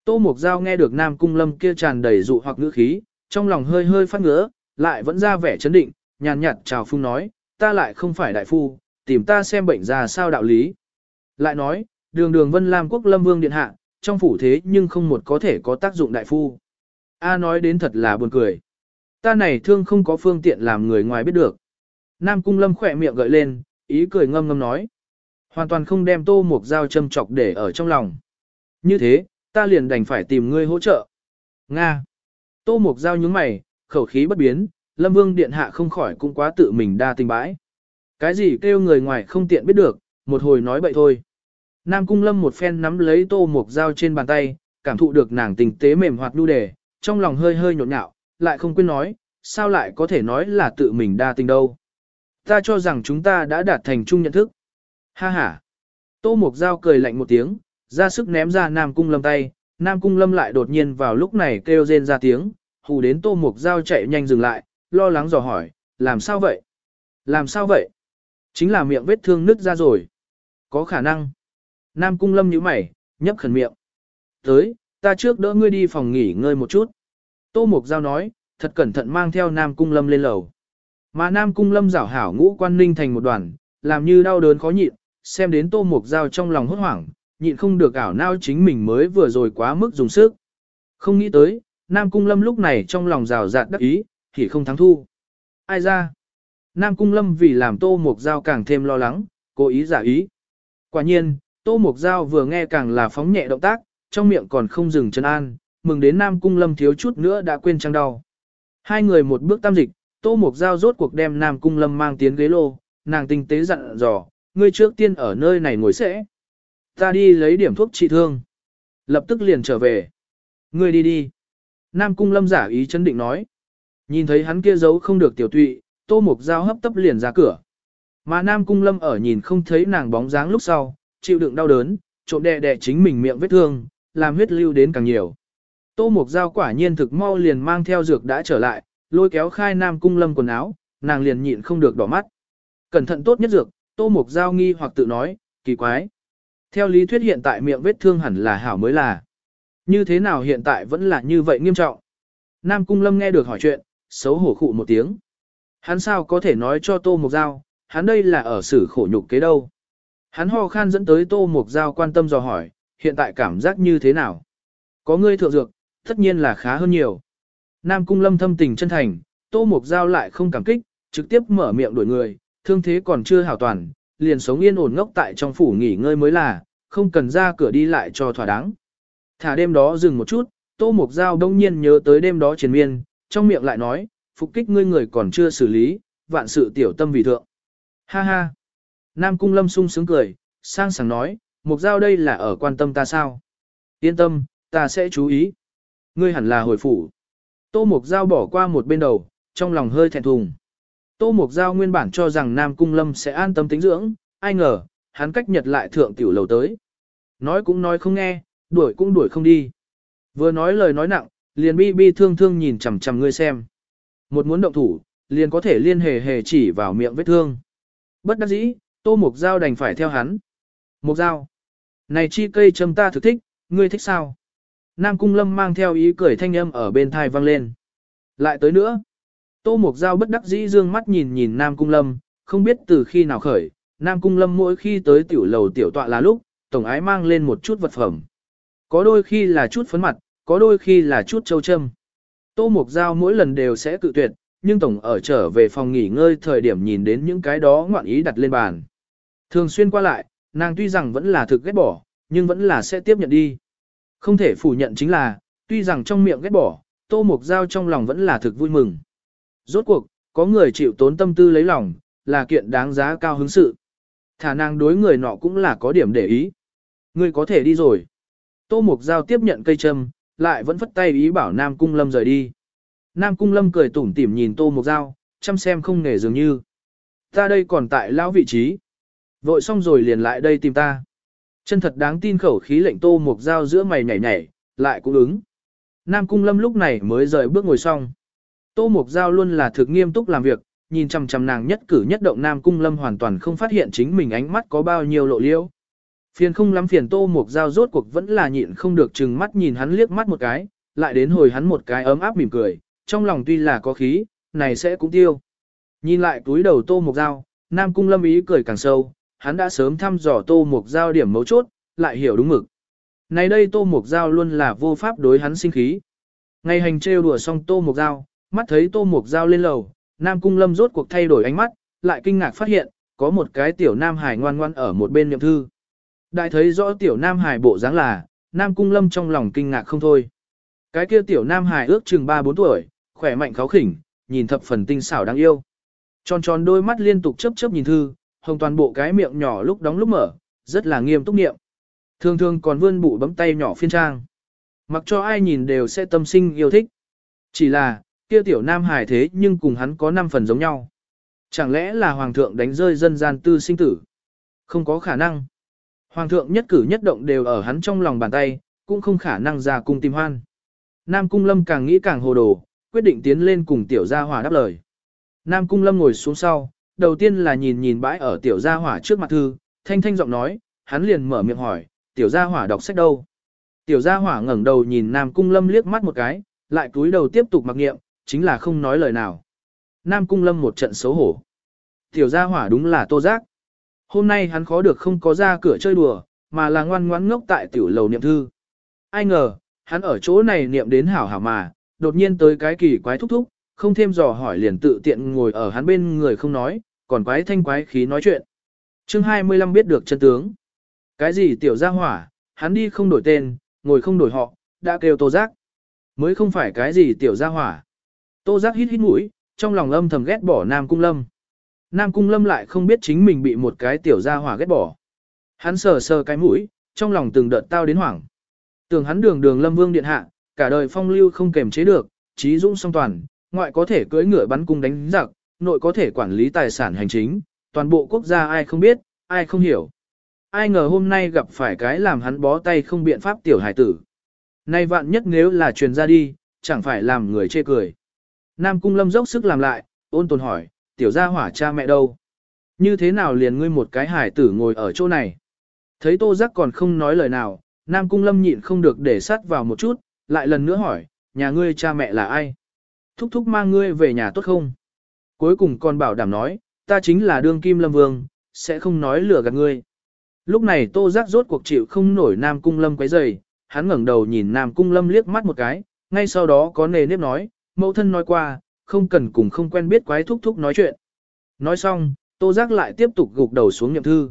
Tô Mục Giao nghe được Nam Cung Lâm kia tràn đầy dụ hoặc ngữ khí, trong lòng hơi hơi phát ngứa, lại vẫn ra vẻ chấn định, nhàn nhạt chào phung nói, ta lại không phải đại phu, tìm ta xem bệnh ra sao đạo lý. Lại nói, đường đường Vân Lam Quốc Lâm Vương Điện Hạ, trong phủ thế nhưng không một có thể có tác dụng đại phu. A nói đến thật là buồn cười. Ta này thương không có phương tiện làm người ngoài biết được. Nam Cung Lâm khỏe miệng gợi lên, ý cười ngâm ngâm nói. Hoàn toàn không đem tô một dao châm chọc để ở trong lòng. Như thế, ta liền đành phải tìm ngươi hỗ trợ. Nga. Tô mục Giao nhướng mày, khẩu khí bất biến, Lâm Vương Điện Hạ không khỏi cũng quá tự mình đa tình bãi. Cái gì kêu người ngoài không tiện biết được, một hồi nói bậy thôi. Nam Cung Lâm một phen nắm lấy tô mục Giao trên bàn tay, cảm thụ được nàng tình tế mềm hoạt nhu đề, trong lòng hơi hơi nhộn nhạo, lại không quên nói, sao lại có thể nói là tự mình đa tình đâu. Ta cho rằng chúng ta đã đạt thành chung nhận thức. Ha ha. Tô Mục Giao cười lạnh một tiếng, ra sức ném ra Nam Cung Lâm tay, Nam Cung Lâm lại đột nhiên vào lúc này kêu rên ra tiếng, hù đến Tô Mục Giao chạy nhanh dừng lại, lo lắng dò hỏi, làm sao vậy? Làm sao vậy? Chính là miệng vết thương nứt ra rồi. Có khả năng. Nam Cung Lâm nhíu mày, nhấp khẩn miệng. Tới, ta trước đỡ ngươi đi phòng nghỉ ngơi một chút. Tô Mục Giao nói, thật cẩn thận mang theo Nam Cung Lâm lên lầu. Mà Nam Cung Lâm rảo hảo ngũ quan ninh thành một đoàn, làm như đau đớn khó nhịn, xem đến Tô Mục Giao trong lòng hốt hoảng, nhịn không được ảo nao chính mình mới vừa rồi quá mức dùng sức. Không nghĩ tới, Nam Cung Lâm lúc này trong lòng rào rạt đắc ý, thì không thắng thu. Ai ra? Nam Cung Lâm vì làm Tô mộc Giao càng thêm lo lắng, cố ý giả ý. Quả nhiên, Tô mộc Giao vừa nghe càng là phóng nhẹ động tác, trong miệng còn không dừng chân an, mừng đến Nam Cung Lâm thiếu chút nữa đã quên trăng đau. Hai người một bước tam dịch, Tô mộc Giao rốt cuộc đem Nam Cung Lâm mang tiến ghế lô, nàng tinh tế dặn dò, ngươi trước tiên ở nơi này ngồi sẽ. Ta đi lấy điểm thuốc trị thương. Lập tức liền trở về. Ngươi đi đi. Nam Cung Lâm giả ý chấn định nói. Nhìn thấy hắn kia giấu không được tiểu tụy, Tô Mục Giao hấp tấp liền ra cửa. Mà Nam Cung Lâm ở nhìn không thấy nàng bóng dáng lúc sau, chịu đựng đau đớn, trộm đè đè chính mình miệng vết thương, làm huyết lưu đến càng nhiều. Tô Mục Giao quả nhiên thực mau liền mang theo dược đã trở lại, lôi kéo khai Nam Cung Lâm quần áo, nàng liền nhịn không được đỏ mắt. Cẩn thận tốt nhất dược, Tô Mục Giao nghi hoặc tự nói, kỳ quái. Theo lý thuyết hiện tại miệng vết thương hẳn là hảo mới là. Như thế nào hiện tại vẫn là như vậy nghiêm trọng? Nam Cung Lâm nghe được hỏi chuyện, xấu hổ khụ một tiếng. Hắn sao có thể nói cho Tô Mộc Giao, hắn đây là ở xử khổ nhục kế đâu. Hắn ho khan dẫn tới Tô Mộc Giao quan tâm dò hỏi, hiện tại cảm giác như thế nào? Có ngươi thượng dược, tất nhiên là khá hơn nhiều. Nam Cung Lâm thâm tình chân thành, Tô Mộc Giao lại không cảm kích, trực tiếp mở miệng đuổi người, thương thế còn chưa hảo toàn, liền sống yên ổn ngốc tại trong phủ nghỉ ngơi mới là, không cần ra cửa đi lại cho thỏa đáng. Thả đêm đó dừng một chút, Tô Mục Giao đông nhiên nhớ tới đêm đó triền miên, trong miệng lại nói, phục kích ngươi người còn chưa xử lý, vạn sự tiểu tâm vì thượng. Ha ha! Nam Cung Lâm sung sướng cười, sang sảng nói, Mục Giao đây là ở quan tâm ta sao? Yên tâm, ta sẽ chú ý. Ngươi hẳn là hồi phủ. Tô Mục Giao bỏ qua một bên đầu, trong lòng hơi thẹn thùng. Tô Mục Giao nguyên bản cho rằng Nam Cung Lâm sẽ an tâm tính dưỡng, ai ngờ, hắn cách nhật lại thượng tiểu lầu tới. Nói cũng nói không nghe, đuổi cũng đuổi không đi. Vừa nói lời nói nặng, liền bi bi thương thương nhìn chằm chằm ngươi xem. Một muốn động thủ, liền có thể liên hề hề chỉ vào miệng vết thương. Bất đắc dĩ, tô mục dao đành phải theo hắn. Mục dao. Này chi cây châm ta thực thích, ngươi thích sao? Nam Cung Lâm mang theo ý cười thanh âm ở bên thai vang lên. Lại tới nữa. Tô Mục Giao bất đắc dĩ dương mắt nhìn nhìn Nam Cung Lâm, không biết từ khi nào khởi, Nam Cung Lâm mỗi khi tới tiểu lầu tiểu tọa là lúc, tổng ái mang lên một chút vật phẩm. Có đôi khi là chút phấn mặt, có đôi khi là chút châu châm. Tô Mục Giao mỗi lần đều sẽ cự tuyệt, nhưng tổng ở trở về phòng nghỉ ngơi thời điểm nhìn đến những cái đó ngoạn ý đặt lên bàn. Thường xuyên qua lại, nàng tuy rằng vẫn là thực ghét bỏ, nhưng vẫn là sẽ tiếp nhận đi. Không thể phủ nhận chính là, tuy rằng trong miệng ghét bỏ, Tô Mục Giao trong lòng vẫn là thực vui mừng. Rốt cuộc, có người chịu tốn tâm tư lấy lòng, là kiện đáng giá cao hứng sự. Thả năng đối người nọ cũng là có điểm để ý. Ngươi có thể đi rồi. Tô Mục Giao tiếp nhận cây châm, lại vẫn phất tay ý bảo Nam Cung Lâm rời đi. Nam Cung Lâm cười tủm tỉm nhìn Tô Mục Giao, chăm xem không nghề dường như. Ta đây còn tại lão vị trí. Vội xong rồi liền lại đây tìm ta. Chân thật đáng tin khẩu khí lệnh Tô Mục Giao giữa mày nhảy nhảy, lại cũng ứng. Nam Cung Lâm lúc này mới rời bước ngồi xong. Tô Mục Giao luôn là thực nghiêm túc làm việc, nhìn chằm chằm nàng nhất cử nhất động Nam Cung Lâm hoàn toàn không phát hiện chính mình ánh mắt có bao nhiêu lộ liễu. Phiền không lắm phiền Tô Mục Giao rốt cuộc vẫn là nhịn không được chừng mắt nhìn hắn liếc mắt một cái, lại đến hồi hắn một cái ấm áp mỉm cười, trong lòng tuy là có khí, này sẽ cũng tiêu. Nhìn lại túi đầu Tô Mục Giao, Nam Cung Lâm ý cười càng sâu, hắn đã sớm thăm dò Tô Mục Giao điểm mấu chốt, lại hiểu đúng mực. Này đây Tô Mục Giao luôn là vô pháp đối hắn sinh khí. Ngày hành trêu đùa xong Tô Mục Giao, mắt thấy Tô Mục Giao lên lầu, Nam Cung Lâm rốt cuộc thay đổi ánh mắt, lại kinh ngạc phát hiện, có một cái tiểu Nam Hải ngoan ngoan ở một bên niệm thư. Đại thấy rõ tiểu Nam Hải bộ dáng là, Nam Cung Lâm trong lòng kinh ngạc không thôi. Cái kia tiểu Nam Hải ước chừng 3-4 tuổi, khỏe mạnh kháo khỉnh, nhìn thập phần tinh xảo đáng yêu. Tròn tròn đôi mắt liên tục chớp chớp nhìn thư, hồng toàn bộ cái miệng nhỏ lúc đóng lúc mở, rất là nghiêm túc niệm. Thường thường còn vươn bụ bấm tay nhỏ phiên trang. Mặc cho ai nhìn đều sẽ tâm sinh yêu thích. Chỉ là, kia tiểu nam hài thế nhưng cùng hắn có 5 phần giống nhau. Chẳng lẽ là hoàng thượng đánh rơi dân gian tư sinh tử? Không có khả năng. Hoàng thượng nhất cử nhất động đều ở hắn trong lòng bàn tay, cũng không khả năng ra cung tìm hoan. Nam Cung Lâm càng nghĩ càng hồ đồ, quyết định tiến lên cùng tiểu gia hỏa đáp lời. Nam Cung Lâm ngồi xuống sau, đầu tiên là nhìn nhìn bãi ở tiểu gia hỏa trước mặt thư, thanh thanh giọng nói, hắn liền mở miệng hỏi, tiểu gia hỏa đọc sách đâu? Tiểu gia hỏa ngẩng đầu nhìn Nam Cung Lâm liếc mắt một cái, lại cúi đầu tiếp tục mặc niệm, chính là không nói lời nào. Nam Cung Lâm một trận xấu hổ. Tiểu gia hỏa đúng là tô giác. Hôm nay hắn khó được không có ra cửa chơi đùa, mà là ngoan ngoãn ngốc tại tiểu lầu niệm thư. Ai ngờ, hắn ở chỗ này niệm đến hảo hảo mà, đột nhiên tới cái kỳ quái thúc thúc, không thêm dò hỏi liền tự tiện ngồi ở hắn bên người không nói, còn quái thanh quái khí nói chuyện. chương 25 biết được chân tướng. Cái gì tiểu gia hỏa, hắn đi không đổi tên, ngồi không đổi họ, đã kêu tô giác. Mới không phải cái gì tiểu gia hỏa. Tô giác hít hít mũi, trong lòng âm thầm ghét bỏ Nam Cung Lâm. Nam Cung Lâm lại không biết chính mình bị một cái tiểu gia hỏa ghét bỏ. Hắn sờ sờ cái mũi, trong lòng từng đợt tao đến hoảng. Tưởng hắn đường đường Lâm Vương Điện Hạ, cả đời phong lưu không kềm chế được, trí dũng song toàn, ngoại có thể cưỡi ngựa bắn cung đánh giặc, nội có thể quản lý tài sản hành chính, toàn bộ quốc gia ai không biết, ai không hiểu. Ai ngờ hôm nay gặp phải cái làm hắn bó tay không biện pháp tiểu hải tử. Nay vạn nhất nếu là truyền ra đi, chẳng phải làm người chê cười. Nam Cung Lâm dốc sức làm lại, ôn tồn hỏi, tiểu gia hỏa cha mẹ đâu? Như thế nào liền ngươi một cái hải tử ngồi ở chỗ này? Thấy Tô Giác còn không nói lời nào, Nam Cung Lâm nhịn không được để sát vào một chút, lại lần nữa hỏi, nhà ngươi cha mẹ là ai? Thúc thúc mang ngươi về nhà tốt không? Cuối cùng còn bảo đảm nói, ta chính là đương kim lâm vương, sẽ không nói lừa gạt ngươi. Lúc này tô giác rốt cuộc chịu không nổi Nam Cung Lâm quấy rầy, hắn ngẩng đầu nhìn Nam Cung Lâm liếc mắt một cái, ngay sau đó có nề nếp nói, mẫu thân nói qua, không cần cùng không quen biết quái thúc thúc nói chuyện. Nói xong, tô giác lại tiếp tục gục đầu xuống nhậm thư.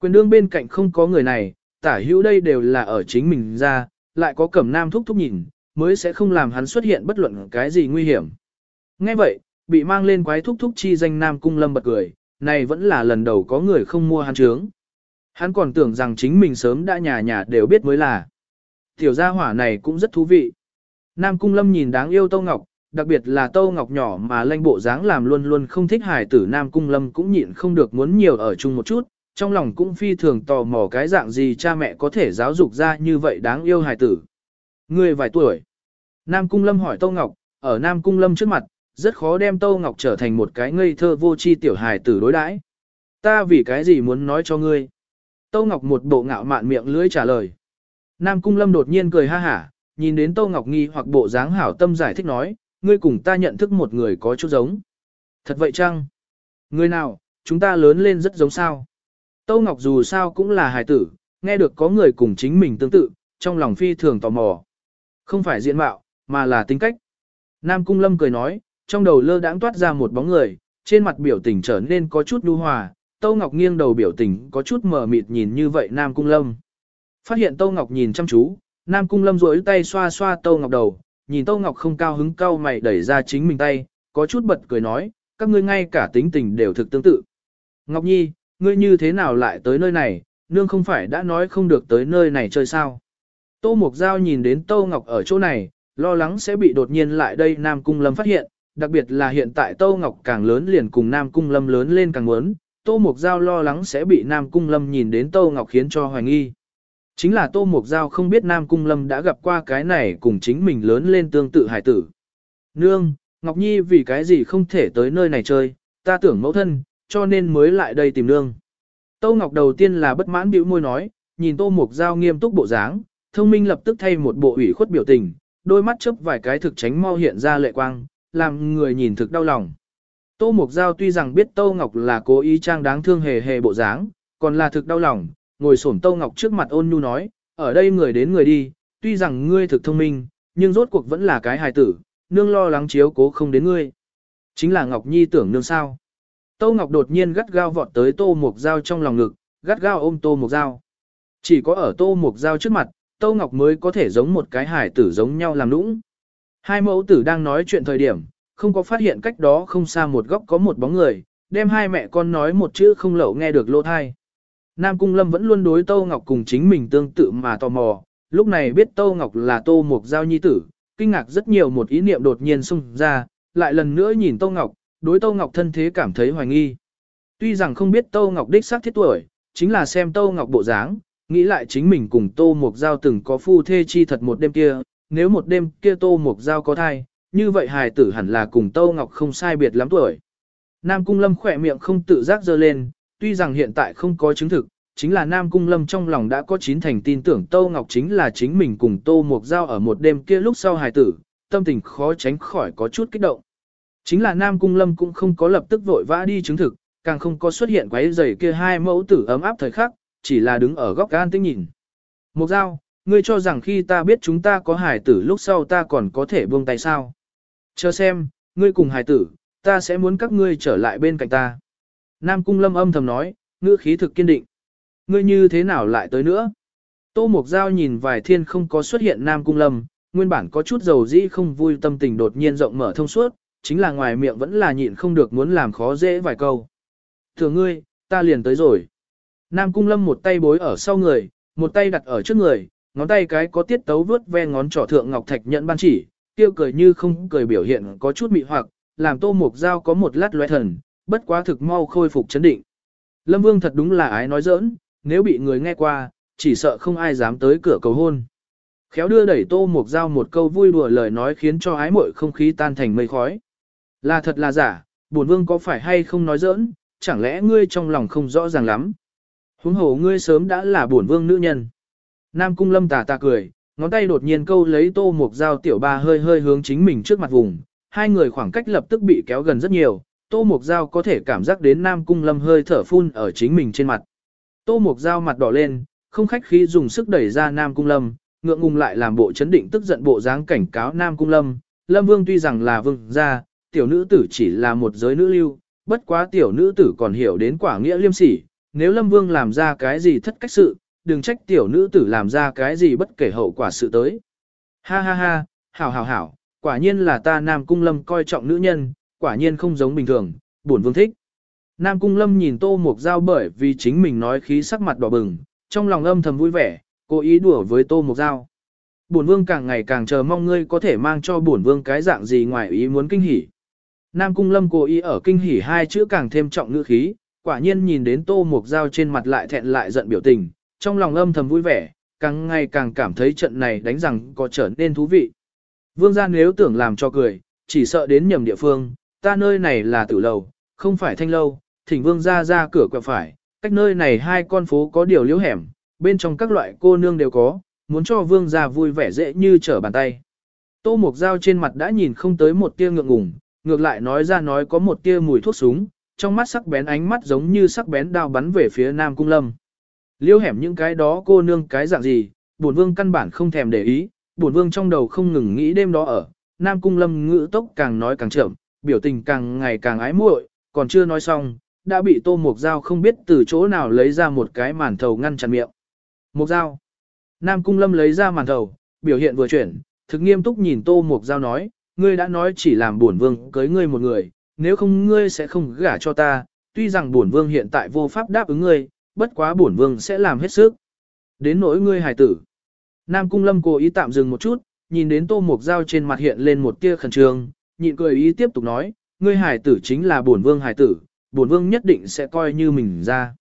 Quyền đương bên cạnh không có người này, tả hữu đây đều là ở chính mình ra, lại có cẩm nam thúc thúc nhìn, mới sẽ không làm hắn xuất hiện bất luận cái gì nguy hiểm. Ngay vậy, bị mang lên quái thúc thúc chi danh Nam Cung Lâm bật cười, này vẫn là lần đầu có người không mua hắn trướng. Hắn còn tưởng rằng chính mình sớm đã nhà nhà đều biết mới là. Tiểu gia hỏa này cũng rất thú vị. Nam Cung Lâm nhìn đáng yêu Tâu Ngọc, đặc biệt là Tâu Ngọc nhỏ mà lanh bộ dáng làm luôn luôn không thích hài tử Nam Cung Lâm cũng nhịn không được muốn nhiều ở chung một chút, trong lòng cũng phi thường tò mò cái dạng gì cha mẹ có thể giáo dục ra như vậy đáng yêu hài tử. Người vài tuổi. Nam Cung Lâm hỏi Tô Ngọc, ở Nam Cung Lâm trước mặt, rất khó đem Tô Ngọc trở thành một cái ngây thơ vô tri tiểu hài tử đối đãi. Ta vì cái gì muốn nói cho ngươi? Tô Ngọc một bộ ngạo mạn miệng lưỡi trả lời. Nam Cung Lâm đột nhiên cười ha hả, nhìn đến Tô Ngọc nghi hoặc bộ dáng hảo tâm giải thích nói, ngươi cùng ta nhận thức một người có chút giống. Thật vậy chăng? Người nào, chúng ta lớn lên rất giống sao? Tô Ngọc dù sao cũng là hài tử, nghe được có người cùng chính mình tương tự, trong lòng phi thường tò mò. Không phải diện mạo, mà là tính cách. Nam Cung Lâm cười nói, trong đầu lơ đãng toát ra một bóng người, trên mặt biểu tình trở nên có chút nhu hòa, Tô Ngọc nghiêng đầu biểu tình có chút mờ mịt nhìn như vậy Nam Cung Lâm. Phát hiện Tô Ngọc nhìn chăm chú, Nam Cung Lâm duỗi tay xoa xoa Tô Ngọc đầu, nhìn Tô Ngọc không cao hứng cao mày đẩy ra chính mình tay, có chút bật cười nói, các ngươi ngay cả tính tình đều thực tương tự. Ngọc Nhi, ngươi như thế nào lại tới nơi này, nương không phải đã nói không được tới nơi này chơi sao. Tô Mục Giao nhìn đến Tô Ngọc ở chỗ này, lo lắng sẽ bị đột nhiên lại đây Nam Cung Lâm phát hiện, đặc biệt là hiện tại Tô Ngọc càng lớn liền cùng Nam Cung Lâm lớn lên càng muốn, Tô Mục Giao lo lắng sẽ bị Nam Cung Lâm nhìn đến Tô Ngọc khiến cho hoài nghi. Chính là Tô mộc Giao không biết Nam Cung Lâm đã gặp qua cái này cùng chính mình lớn lên tương tự hải tử. Nương, Ngọc Nhi vì cái gì không thể tới nơi này chơi, ta tưởng mẫu thân, cho nên mới lại đây tìm nương. Tô Ngọc đầu tiên là bất mãn bĩu môi nói, nhìn Tô mộc Giao nghiêm túc bộ dáng, thông minh lập tức thay một bộ ủy khuất biểu tình, đôi mắt chớp vài cái thực tránh mau hiện ra lệ quang, làm người nhìn thực đau lòng. Tô mộc Giao tuy rằng biết Tô Ngọc là cố ý trang đáng thương hề hề bộ dáng, còn là thực đau lòng, ngồi xổm Tô Ngọc trước mặt ôn nhu nói, ở đây người đến người đi, tuy rằng ngươi thực thông minh, nhưng rốt cuộc vẫn là cái hài tử, nương lo lắng chiếu cố không đến ngươi. Chính là Ngọc Nhi tưởng nương sao. Tô Ngọc đột nhiên gắt gao vọt tới Tô Mục Giao trong lòng ngực, gắt gao ôm Tô Mục Giao. Chỉ có ở Tô Mục Giao trước mặt, Tô Ngọc mới có thể giống một cái hải tử giống nhau làm nũng. Hai mẫu tử đang nói chuyện thời điểm, không có phát hiện cách đó không xa một góc có một bóng người, đem hai mẹ con nói một chữ không lậu nghe được lô thai. Nam Cung Lâm vẫn luôn đối Tô Ngọc cùng chính mình tương tự mà tò mò, lúc này biết Tô Ngọc là Tô Mộc Giao Nhi tử, kinh ngạc rất nhiều một ý niệm đột nhiên xung ra, lại lần nữa nhìn Tô Ngọc, đối Tô Ngọc thân thế cảm thấy hoài nghi. Tuy rằng không biết Tô Ngọc đích xác thiết tuổi, chính là xem Tô Ngọc bộ dáng, nghĩ lại chính mình cùng Tô Mộc Giao từng có phu thê chi thật một đêm kia, nếu một đêm kia Tô Mộc Giao có thai, như vậy hài tử hẳn là cùng Tô Ngọc không sai biệt lắm tuổi. Nam Cung Lâm khỏe miệng không tự giác dơ lên, tuy rằng hiện tại không có chứng thực, chính là Nam Cung Lâm trong lòng đã có chín thành tin tưởng Tô Ngọc chính là chính mình cùng Tô Mộc Giao ở một đêm kia lúc sau hài tử, tâm tình khó tránh khỏi có chút kích động. Chính là Nam Cung Lâm cũng không có lập tức vội vã đi chứng thực, càng không có xuất hiện quấy giày kia hai mẫu tử ấm áp thời khắc, chỉ là đứng ở góc gan tinh nhìn. Mộc Giao, ngươi cho rằng khi ta biết chúng ta có hài tử lúc sau ta còn có thể buông tay sao? Chờ xem, ngươi cùng hài tử, ta sẽ muốn các ngươi trở lại bên cạnh ta. Nam Cung Lâm âm thầm nói, ngữ khí thực kiên định. Ngươi như thế nào lại tới nữa? Tô Mục Giao nhìn vài thiên không có xuất hiện Nam Cung Lâm, nguyên bản có chút dầu dĩ không vui tâm tình đột nhiên rộng mở thông suốt, chính là ngoài miệng vẫn là nhịn không được muốn làm khó dễ vài câu. Thừa ngươi, ta liền tới rồi. Nam Cung Lâm một tay bối ở sau người, một tay đặt ở trước người, ngón tay cái có tiết tấu vướt ve ngón trỏ thượng ngọc thạch nhận ban chỉ, tiêu cười như không cười biểu hiện có chút mị hoặc, làm tô mục giao có một lát loe thần, bất quá thực mau khôi phục chấn định. Lâm Vương thật đúng là ái nói giỡn, nếu bị người nghe qua, chỉ sợ không ai dám tới cửa cầu hôn. Khéo đưa đẩy tô mục dao một câu vui đùa lời nói khiến cho ái muội không khí tan thành mây khói. Là thật là giả, bổn vương có phải hay không nói giỡn, chẳng lẽ ngươi trong lòng không rõ ràng lắm. Huống hồ ngươi sớm đã là bổn vương nữ nhân. Nam cung lâm tà tà cười, ngón tay đột nhiên câu lấy tô mục dao tiểu ba hơi hơi hướng chính mình trước mặt vùng, hai người khoảng cách lập tức bị kéo gần rất nhiều, tô Mộc Giao có thể cảm giác đến nam cung lâm hơi thở phun ở chính mình trên mặt. Tô Mộc Giao mặt đỏ lên, không khách khí dùng sức đẩy ra nam cung lâm, ngượng ngùng lại làm bộ chấn định tức giận bộ dáng cảnh cáo nam cung lâm, lâm vương tuy rằng là vương gia, tiểu nữ tử chỉ là một giới nữ lưu, bất quá tiểu nữ tử còn hiểu đến quả nghĩa liêm sỉ, nếu lâm vương làm ra cái gì thất cách sự, đừng trách tiểu nữ tử làm ra cái gì bất kể hậu quả sự tới. Ha ha ha, hảo hảo hảo, quả nhiên là ta Nam Cung Lâm coi trọng nữ nhân, quả nhiên không giống bình thường, buồn vương thích. Nam Cung Lâm nhìn Tô Mục Giao bởi vì chính mình nói khí sắc mặt đỏ bừng, trong lòng âm thầm vui vẻ, cố ý đùa với Tô Mục Giao. Bổn vương càng ngày càng chờ mong ngươi có thể mang cho bổn vương cái dạng gì ngoài ý muốn kinh hỉ. Nam Cung Lâm cố ý ở kinh hỉ hai chữ càng thêm trọng ngữ khí, quả nhiên nhìn đến Tô Mục Giao trên mặt lại thẹn lại giận biểu tình, trong lòng âm thầm vui vẻ, càng ngày càng cảm thấy trận này đánh rằng có trở nên thú vị. Vương gia nếu tưởng làm cho cười, chỉ sợ đến nhầm địa phương, ta nơi này là tử lầu, không phải thanh lâu, thỉnh vương gia ra cửa quẹo phải, cách nơi này hai con phố có điều liễu hẻm, bên trong các loại cô nương đều có, muốn cho vương gia vui vẻ dễ như trở bàn tay. Tô Mục Giao trên mặt đã nhìn không tới một tia ngượng ngùng, ngược lại nói ra nói có một tia mùi thuốc súng, trong mắt sắc bén ánh mắt giống như sắc bén đao bắn về phía Nam Cung Lâm. Liêu hẻm những cái đó cô nương cái dạng gì, bổn vương căn bản không thèm để ý, bổn vương trong đầu không ngừng nghĩ đêm đó ở, Nam Cung Lâm ngữ tốc càng nói càng chậm, biểu tình càng ngày càng ái muội, còn chưa nói xong, đã bị Tô Mục Giao không biết từ chỗ nào lấy ra một cái màn thầu ngăn chặn miệng. Mục Giao. Nam Cung Lâm lấy ra màn thầu, biểu hiện vừa chuyển, thực nghiêm túc nhìn Tô Mục Giao nói, ngươi đã nói chỉ làm bổn vương cưới ngươi một người, nếu không ngươi sẽ không gả cho ta, tuy rằng bổn vương hiện tại vô pháp đáp ứng ngươi, bất quá bổn vương sẽ làm hết sức. Đến nỗi ngươi hài tử. Nam Cung Lâm cố ý tạm dừng một chút, nhìn đến Tô Mục Giao trên mặt hiện lên một tia khẩn trương, nhịn cười ý tiếp tục nói, ngươi Hải tử chính là bổn vương Hải tử, bổn vương nhất định sẽ coi như mình ra.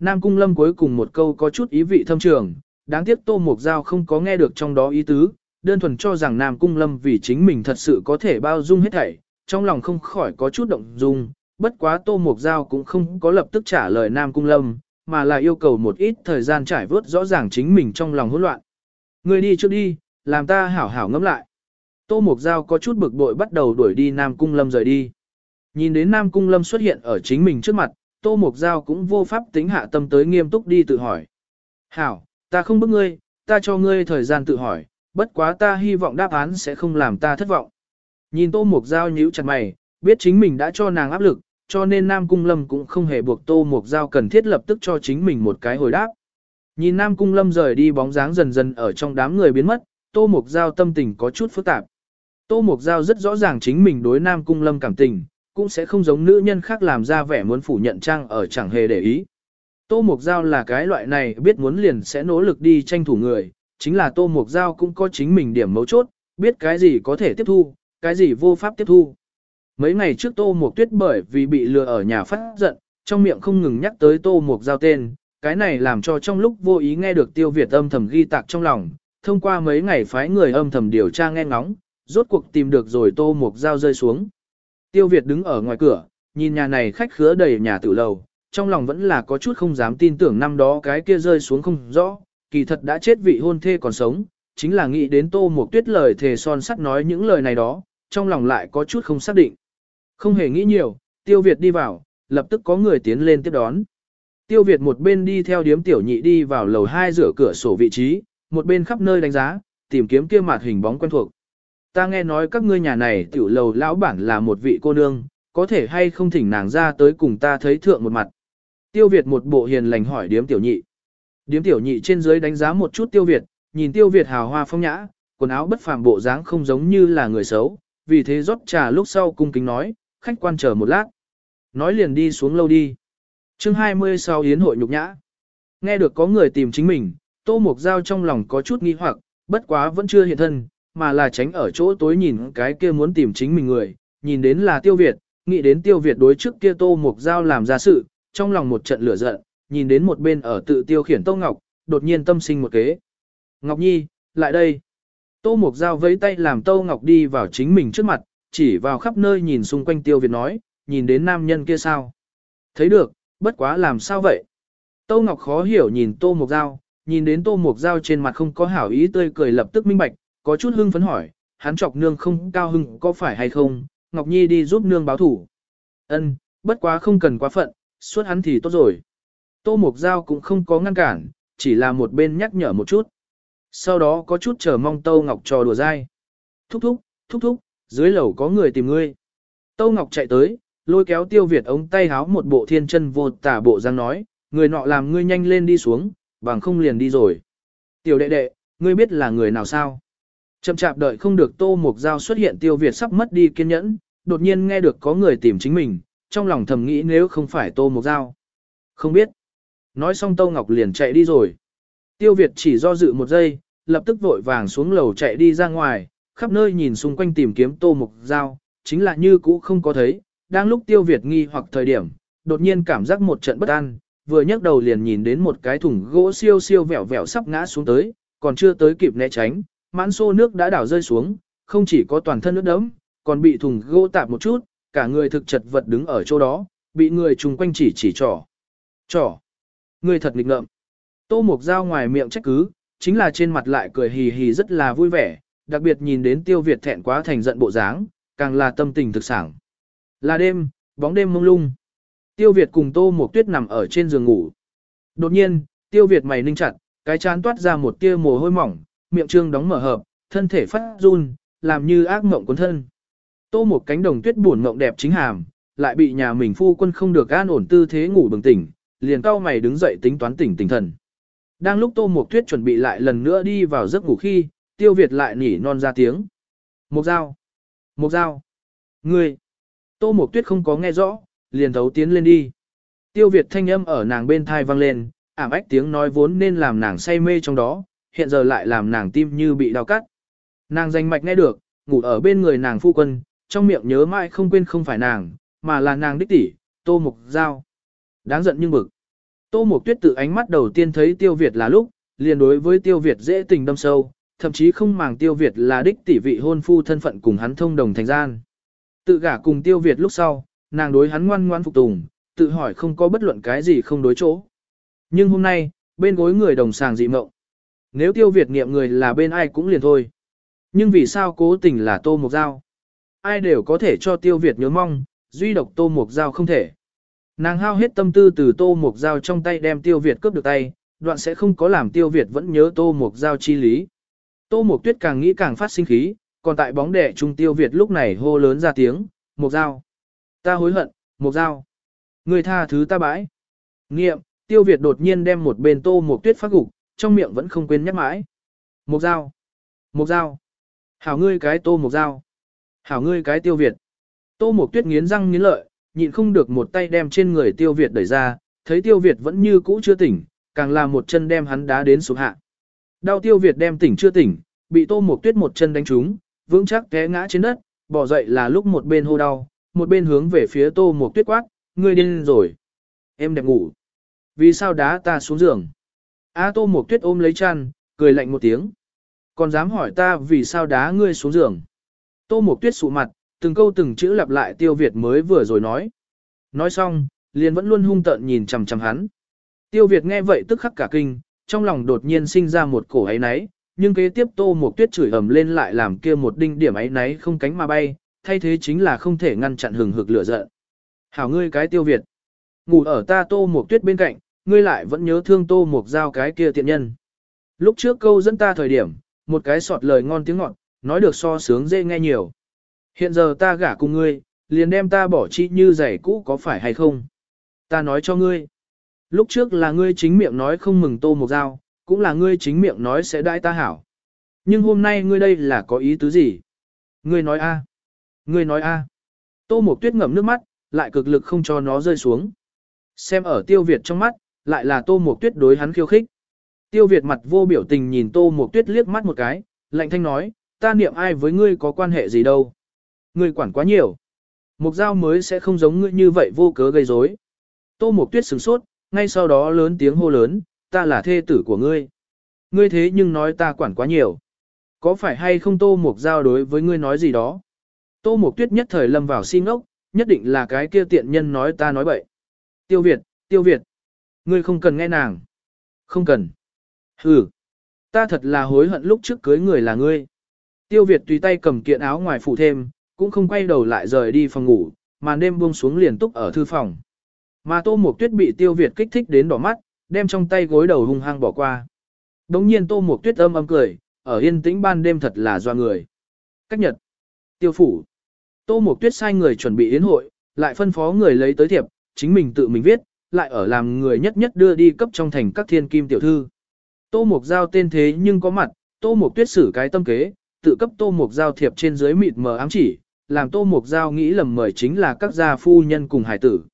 Nam Cung Lâm cuối cùng một câu có chút ý vị thâm trường, đáng tiếc Tô mộc Giao không có nghe được trong đó ý tứ, đơn thuần cho rằng Nam Cung Lâm vì chính mình thật sự có thể bao dung hết thảy, trong lòng không khỏi có chút động dung, bất quá Tô mộc Giao cũng không có lập tức trả lời Nam Cung Lâm, mà là yêu cầu một ít thời gian trải vớt rõ ràng chính mình trong lòng hỗn loạn. Người đi trước đi, làm ta hảo hảo ngẫm lại. Tô Mục Giao có chút bực bội bắt đầu đuổi đi Nam Cung Lâm rời đi. Nhìn đến Nam Cung Lâm xuất hiện ở chính mình trước mặt, Tô Mục Giao cũng vô pháp tính hạ tâm tới nghiêm túc đi tự hỏi. Hảo, ta không bức ngươi, ta cho ngươi thời gian tự hỏi, bất quá ta hy vọng đáp án sẽ không làm ta thất vọng. Nhìn Tô Mục Giao nhíu chặt mày, biết chính mình đã cho nàng áp lực, cho nên Nam Cung Lâm cũng không hề buộc Tô Mục Giao cần thiết lập tức cho chính mình một cái hồi đáp. Nhìn Nam Cung Lâm rời đi bóng dáng dần dần ở trong đám người biến mất, Tô Mục Giao tâm tình có chút phức tạp. Tô Mộc Giao rất rõ ràng chính mình đối Nam Cung Lâm cảm tình, cũng sẽ không giống nữ nhân khác làm ra vẻ muốn phủ nhận trang ở chẳng hề để ý. Tô Mộc Giao là cái loại này biết muốn liền sẽ nỗ lực đi tranh thủ người, chính là Tô Mộc Giao cũng có chính mình điểm mấu chốt, biết cái gì có thể tiếp thu, cái gì vô pháp tiếp thu. Mấy ngày trước Tô Mộc Tuyết bởi vì bị lừa ở nhà phát giận, trong miệng không ngừng nhắc tới Tô Mộc Giao tên, cái này làm cho trong lúc vô ý nghe được Tiêu Việt âm thầm ghi tạc trong lòng, thông qua mấy ngày phái người âm thầm điều tra nghe ngóng, rốt cuộc tìm được rồi Tô Mục Giao rơi xuống. Tiêu Việt đứng ở ngoài cửa, nhìn nhà này khách khứa đầy nhà tử lầu, trong lòng vẫn là có chút không dám tin tưởng năm đó cái kia rơi xuống không rõ, kỳ thật đã chết vị hôn thê còn sống, chính là nghĩ đến Tô Mục Tuyết lời thề son sắt nói những lời này đó, trong lòng lại có chút không xác định. Không hề nghĩ nhiều, Tiêu Việt đi vào, lập tức có người tiến lên tiếp đón. Tiêu Việt một bên đi theo điếm tiểu nhị đi vào lầu hai rửa cửa sổ vị trí, một bên khắp nơi đánh giá, tìm kiếm kia mặt hình bóng quen thuộc. Ta nghe nói các ngươi nhà này tiểu lầu lão bản là một vị cô nương, có thể hay không thỉnh nàng ra tới cùng ta thấy thượng một mặt. Tiêu Việt một bộ hiền lành hỏi điếm tiểu nhị. Điếm tiểu nhị trên dưới đánh giá một chút Tiêu Việt, nhìn Tiêu Việt hào hoa phong nhã, quần áo bất phàm bộ dáng không giống như là người xấu, vì thế rót trà lúc sau cung kính nói, khách quan chờ một lát. Nói liền đi xuống lâu đi. chương 20 sau yến hội nhục nhã. Nghe được có người tìm chính mình, Tô Mục Giao trong lòng có chút nghi hoặc, bất quá vẫn chưa hiện thân, mà là tránh ở chỗ tối nhìn cái kia muốn tìm chính mình người, nhìn đến là Tiêu Việt, nghĩ đến Tiêu Việt đối trước kia Tô Mục Giao làm ra sự, trong lòng một trận lửa giận, nhìn đến một bên ở tự tiêu khiển Tô Ngọc, đột nhiên tâm sinh một kế. Ngọc Nhi, lại đây. Tô Mục Giao vẫy tay làm Tô Ngọc đi vào chính mình trước mặt, chỉ vào khắp nơi nhìn xung quanh Tiêu Việt nói, nhìn đến nam nhân kia sao. Thấy được, bất quá làm sao vậy? Tô Ngọc khó hiểu nhìn Tô Mục Giao, nhìn đến Tô Mục Giao trên mặt không có hảo ý tươi cười lập tức minh bạch, có chút hưng phấn hỏi, hắn chọc nương không cao hưng có phải hay không, Ngọc Nhi đi giúp nương báo thủ. Ân, bất quá không cần quá phận, suốt hắn thì tốt rồi. Tô Mục Giao cũng không có ngăn cản, chỉ là một bên nhắc nhở một chút. Sau đó có chút chờ mong Tô Ngọc trò đùa dai. Thúc thúc, thúc thúc, dưới lầu có người tìm ngươi. Tô Ngọc chạy tới, lôi kéo tiêu Việt ống tay háo một bộ thiên chân vô tả bộ răng nói, người nọ làm ngươi nhanh lên đi xuống, bằng không liền đi rồi. Tiểu đệ đệ, ngươi biết là người nào sao? Chậm chạp đợi không được Tô Mục Giao xuất hiện tiêu Việt sắp mất đi kiên nhẫn, đột nhiên nghe được có người tìm chính mình, trong lòng thầm nghĩ nếu không phải Tô Mục Giao. Không biết. Nói xong Tô Ngọc liền chạy đi rồi. Tiêu Việt chỉ do dự một giây, lập tức vội vàng xuống lầu chạy đi ra ngoài, khắp nơi nhìn xung quanh tìm kiếm Tô Mục Giao, chính là như cũ không có thấy. Đang lúc Tiêu Việt nghi hoặc thời điểm, đột nhiên cảm giác một trận bất an, vừa nhấc đầu liền nhìn đến một cái thùng gỗ siêu siêu vẹo vẹo sắp ngã xuống tới, còn chưa tới kịp né tránh, mãn xô nước đã đảo rơi xuống, không chỉ có toàn thân nước đẫm, còn bị thùng gỗ tạp một chút, cả người thực chật vật đứng ở chỗ đó, bị người chung quanh chỉ chỉ trỏ. Trỏ. Người thật nghịch ngợm. Tô mộc Giao ngoài miệng trách cứ, chính là trên mặt lại cười hì hì rất là vui vẻ, đặc biệt nhìn đến Tiêu Việt thẹn quá thành giận bộ dáng, càng là tâm tình thực sảng. Là đêm, bóng đêm mông lung. Tiêu Việt cùng Tô mộc Tuyết nằm ở trên giường ngủ. Đột nhiên, Tiêu Việt mày ninh chặt, cái chán toát ra một tia mồ hôi mỏng, miệng trương đóng mở hợp, thân thể phát run, làm như ác mộng cuốn thân. Tô một cánh đồng tuyết buồn mộng đẹp chính hàm, lại bị nhà mình phu quân không được an ổn tư thế ngủ bừng tỉnh, liền cao mày đứng dậy tính toán tỉnh tỉnh thần. Đang lúc Tô Mộc Tuyết chuẩn bị lại lần nữa đi vào giấc ngủ khi, Tiêu Việt lại nỉ non ra tiếng. Mộc dao, Mộc dao, Ngươi! Tô Mộc Tuyết không có nghe rõ, liền thấu tiến lên đi. Tiêu Việt thanh âm ở nàng bên thai vang lên, ảm ách tiếng nói vốn nên làm nàng say mê trong đó, hiện giờ lại làm nàng tim như bị đau cắt. Nàng danh mạch nghe được, ngủ ở bên người nàng phu quân, trong miệng nhớ mãi không quên không phải nàng, mà là nàng đích tỷ, Tô Mục Giao. Đáng giận nhưng bực. Tô Mục Tuyết tự ánh mắt đầu tiên thấy Tiêu Việt là lúc, liền đối với Tiêu Việt dễ tình đâm sâu, thậm chí không màng Tiêu Việt là đích tỷ vị hôn phu thân phận cùng hắn thông đồng thành gian. Tự gả cùng Tiêu Việt lúc sau, nàng đối hắn ngoan ngoan phục tùng, tự hỏi không có bất luận cái gì không đối chỗ. Nhưng hôm nay, bên gối người đồng sàng dị mộng. Nếu Tiêu Việt niệm người là bên ai cũng liền thôi. Nhưng vì sao cố tình là Tô Mục dao Ai đều có thể cho Tiêu Việt nhớ mong, duy độc Tô Mục dao không thể. Nàng hao hết tâm tư từ Tô Mục dao trong tay đem Tiêu Việt cướp được tay, đoạn sẽ không có làm Tiêu Việt vẫn nhớ Tô Mục dao chi lý. Tô Mục Tuyết càng nghĩ càng phát sinh khí, còn tại bóng đẻ trung Tiêu Việt lúc này hô lớn ra tiếng, Mục dao Ta hối hận, Mục dao Người tha thứ ta bãi. Nghiệm, Tiêu Việt đột nhiên đem một bên Tô Mục Tuyết phát gục, trong miệng vẫn không quên nhắc mãi. Mục dao Mục dao Hảo ngươi cái Tô Mục dao Hảo ngươi cái Tiêu Việt. Tô Mục Tuyết nghiến răng nghiến lợi, nhịn không được một tay đem trên người Tiêu Việt đẩy ra, thấy Tiêu Việt vẫn như cũ chưa tỉnh, càng là một chân đem hắn đá đến xuống hạ. Đau Tiêu Việt đem tỉnh chưa tỉnh, bị Tô Mục Tuyết một chân đánh trúng, vững chắc té ngã trên đất, bỏ dậy là lúc một bên hô đau, một bên hướng về phía Tô Mục Tuyết quát, ngươi điên rồi. Em đẹp ngủ. Vì sao đá ta xuống giường? A Tô Mộc Tuyết ôm lấy chăn, cười lạnh một tiếng. Còn dám hỏi ta vì sao đá ngươi xuống giường? Tô Mộc Tuyết sụ mặt, từng câu từng chữ lặp lại Tiêu Việt mới vừa rồi nói. Nói xong, liền vẫn luôn hung tợn nhìn chằm chằm hắn. Tiêu Việt nghe vậy tức khắc cả kinh, trong lòng đột nhiên sinh ra một cổ ấy náy, nhưng kế tiếp Tô Mộc Tuyết chửi ầm lên lại làm kia một đinh điểm ấy náy không cánh mà bay, thay thế chính là không thể ngăn chặn hừng hực lửa giận. Hảo ngươi cái Tiêu Việt, ngủ ở ta Tô Mộc Tuyết bên cạnh, ngươi lại vẫn nhớ thương Tô Mục Giao cái kia tiện nhân. Lúc trước câu dẫn ta thời điểm, một cái sọt lời ngon tiếng ngọt, nói được so sướng dễ nghe nhiều. Hiện giờ ta gả cùng ngươi, liền đem ta bỏ chi như giày cũ có phải hay không? Ta nói cho ngươi. Lúc trước là ngươi chính miệng nói không mừng tô một dao, cũng là ngươi chính miệng nói sẽ đãi ta hảo. Nhưng hôm nay ngươi đây là có ý tứ gì? Ngươi nói a, Ngươi nói a. Tô mục Tuyết ngậm nước mắt, lại cực lực không cho nó rơi xuống. Xem ở Tiêu Việt trong mắt, lại là Tô Mộc Tuyết đối hắn khiêu khích. Tiêu Việt mặt vô biểu tình nhìn Tô Mộc Tuyết liếc mắt một cái, lạnh thanh nói, ta niệm ai với ngươi có quan hệ gì đâu. Ngươi quản quá nhiều. Mục giao mới sẽ không giống ngươi như vậy vô cớ gây rối. Tô Mộc Tuyết sửng sốt, ngay sau đó lớn tiếng hô lớn, ta là thê tử của ngươi. Ngươi thế nhưng nói ta quản quá nhiều. Có phải hay không Tô Mộc giao đối với ngươi nói gì đó? Tô Mộc Tuyết nhất thời lâm vào si ngốc, nhất định là cái kia tiện nhân nói ta nói bậy. Tiêu Việt, Tiêu Việt. Ngươi không cần nghe nàng. Không cần. Ừ. Ta thật là hối hận lúc trước cưới người là ngươi. Tiêu Việt tùy tay cầm kiện áo ngoài phủ thêm, cũng không quay đầu lại rời đi phòng ngủ, màn đêm buông xuống liền túc ở thư phòng. Mà Tô Mộc Tuyết bị Tiêu Việt kích thích đến đỏ mắt, đem trong tay gối đầu hung hăng bỏ qua. Đống nhiên Tô Mộc Tuyết âm âm cười, ở yên tĩnh ban đêm thật là doa người. Cách nhật. Tiêu phủ. Tô Mộc Tuyết sai người chuẩn bị yến hội, lại phân phó người lấy tới thiệp, chính mình tự mình viết, lại ở làm người nhất nhất đưa đi cấp trong thành các thiên kim tiểu thư. Tô Mộc Giao tên thế nhưng có mặt, Tô Mộc Tuyết xử cái tâm kế, tự cấp Tô Mộc Giao thiệp trên dưới mịt mờ ám chỉ, làm Tô Mộc Giao nghĩ lầm mời chính là các gia phu nhân cùng hải tử.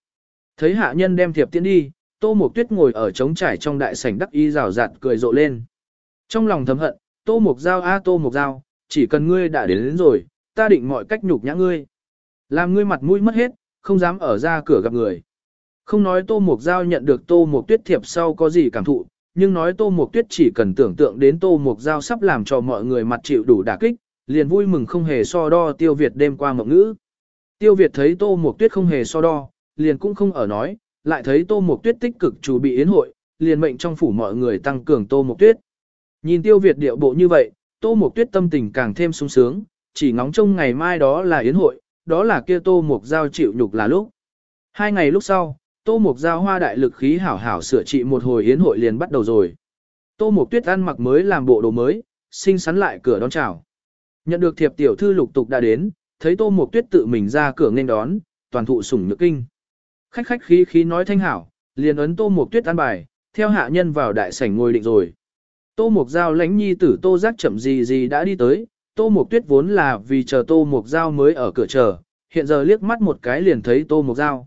Thấy hạ nhân đem thiệp tiến đi, Tô Mộc Tuyết ngồi ở trống trải trong đại sảnh đắc y rào rạt cười rộ lên. Trong lòng thầm hận, Tô Mộc Giao a Tô Mộc Giao, chỉ cần ngươi đã đến, đến rồi, ta định mọi cách nhục nhã ngươi. Làm ngươi mặt mũi mất hết, không dám ở ra cửa gặp người. Không nói Tô Mục Giao nhận được Tô Mục Tuyết thiệp sau có gì cảm thụ, nhưng nói Tô Mục Tuyết chỉ cần tưởng tượng đến Tô Mục Giao sắp làm cho mọi người mặt chịu đủ đả kích, liền vui mừng không hề so đo Tiêu Việt đêm qua mộng ngữ. Tiêu Việt thấy Tô Mục Tuyết không hề so đo, liền cũng không ở nói, lại thấy Tô Mục Tuyết tích cực chủ bị yến hội, liền mệnh trong phủ mọi người tăng cường Tô Mục Tuyết. Nhìn Tiêu Việt điệu bộ như vậy, Tô Mục Tuyết tâm tình càng thêm sung sướng, chỉ ngóng trông ngày mai đó là yến hội, đó là kia Tô Mục Giao chịu nhục là lúc. Hai ngày lúc sau, Tô Mục Giao hoa đại lực khí hảo hảo sửa trị một hồi yến hội liền bắt đầu rồi. Tô Mục Tuyết ăn mặc mới làm bộ đồ mới, xinh xắn lại cửa đón chào. Nhận được thiệp tiểu thư lục tục đã đến, thấy Tô Mục Tuyết tự mình ra cửa nên đón, toàn thụ sủng nhược kinh. Khách khách khí khí nói thanh hảo, liền ấn Tô Mục Tuyết ăn bài, theo hạ nhân vào đại sảnh ngồi định rồi. Tô Mục Giao lãnh nhi tử Tô Giác chậm gì gì đã đi tới, Tô Mục Tuyết vốn là vì chờ Tô Mục Giao mới ở cửa chờ, hiện giờ liếc mắt một cái liền thấy Tô Mục Giao.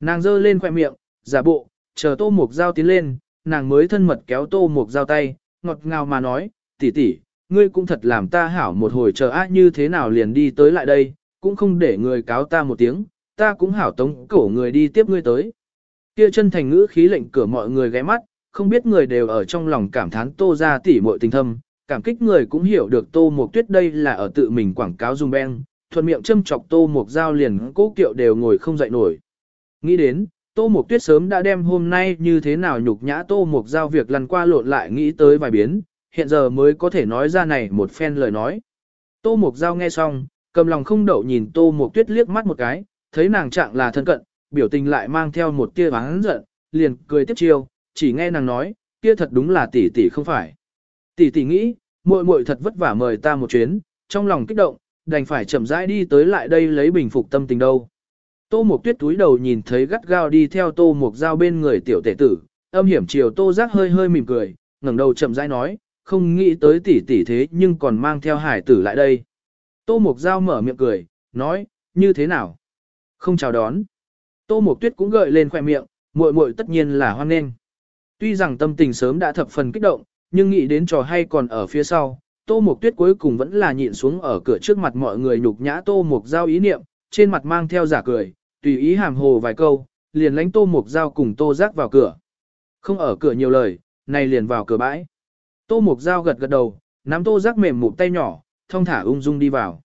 Nàng giơ lên khoẹt miệng, giả bộ, chờ Tô Mục Giao tiến lên, nàng mới thân mật kéo Tô Mục Giao tay, ngọt ngào mà nói, tỷ tỷ, ngươi cũng thật làm ta hảo một hồi chờ á như thế nào liền đi tới lại đây, cũng không để người cáo ta một tiếng, ta cũng hảo tống cổ người đi tiếp ngươi tới. Kia chân thành ngữ khí lệnh cửa mọi người ghé mắt, không biết người đều ở trong lòng cảm thán tô ra tỷ muội tình thâm, cảm kích người cũng hiểu được tô mục tuyết đây là ở tự mình quảng cáo dung beng, thuận miệng châm chọc tô mục giao liền cố kiệu đều ngồi không dậy nổi. Nghĩ đến, tô mộc tuyết sớm đã đem hôm nay như thế nào nhục nhã tô mộc giao việc lăn qua lộn lại nghĩ tới vài biến, hiện giờ mới có thể nói ra này một phen lời nói. Tô mộc giao nghe xong, cầm lòng không đậu nhìn tô mộc tuyết liếc mắt một cái, thấy nàng trạng là thân cận, biểu tình lại mang theo một tia bán giận, liền cười tiếp chiêu, chỉ nghe nàng nói, kia thật đúng là tỷ tỷ không phải. Tỷ tỷ nghĩ, muội muội thật vất vả mời ta một chuyến, trong lòng kích động, đành phải chậm rãi đi tới lại đây lấy bình phục tâm tình đâu. Tô Mộc Tuyết túi đầu nhìn thấy gắt gao đi theo Tô Mộc Giao bên người tiểu tể tử, âm hiểm chiều Tô Giác hơi hơi mỉm cười, ngẩng đầu chậm rãi nói, không nghĩ tới tỷ tỷ thế nhưng còn mang theo hải tử lại đây. Tô Mộc Giao mở miệng cười, nói, như thế nào? Không chào đón. Tô Mộc Tuyết cũng gợi lên khoẻ miệng, muội muội tất nhiên là hoan nghênh. Tuy rằng tâm tình sớm đã thập phần kích động, nhưng nghĩ đến trò hay còn ở phía sau, Tô Mộc Tuyết cuối cùng vẫn là nhịn xuống ở cửa trước mặt mọi người nhục nhã Tô Mộc Giao ý niệm, trên mặt mang theo giả cười, tùy ý hàm hồ vài câu, liền lánh Tô Mộc Giao cùng Tô Giác vào cửa. Không ở cửa nhiều lời, này liền vào cửa bãi. Tô Mộc Giao gật gật đầu, nắm Tô Giác mềm một tay nhỏ, thông thả ung dung đi vào.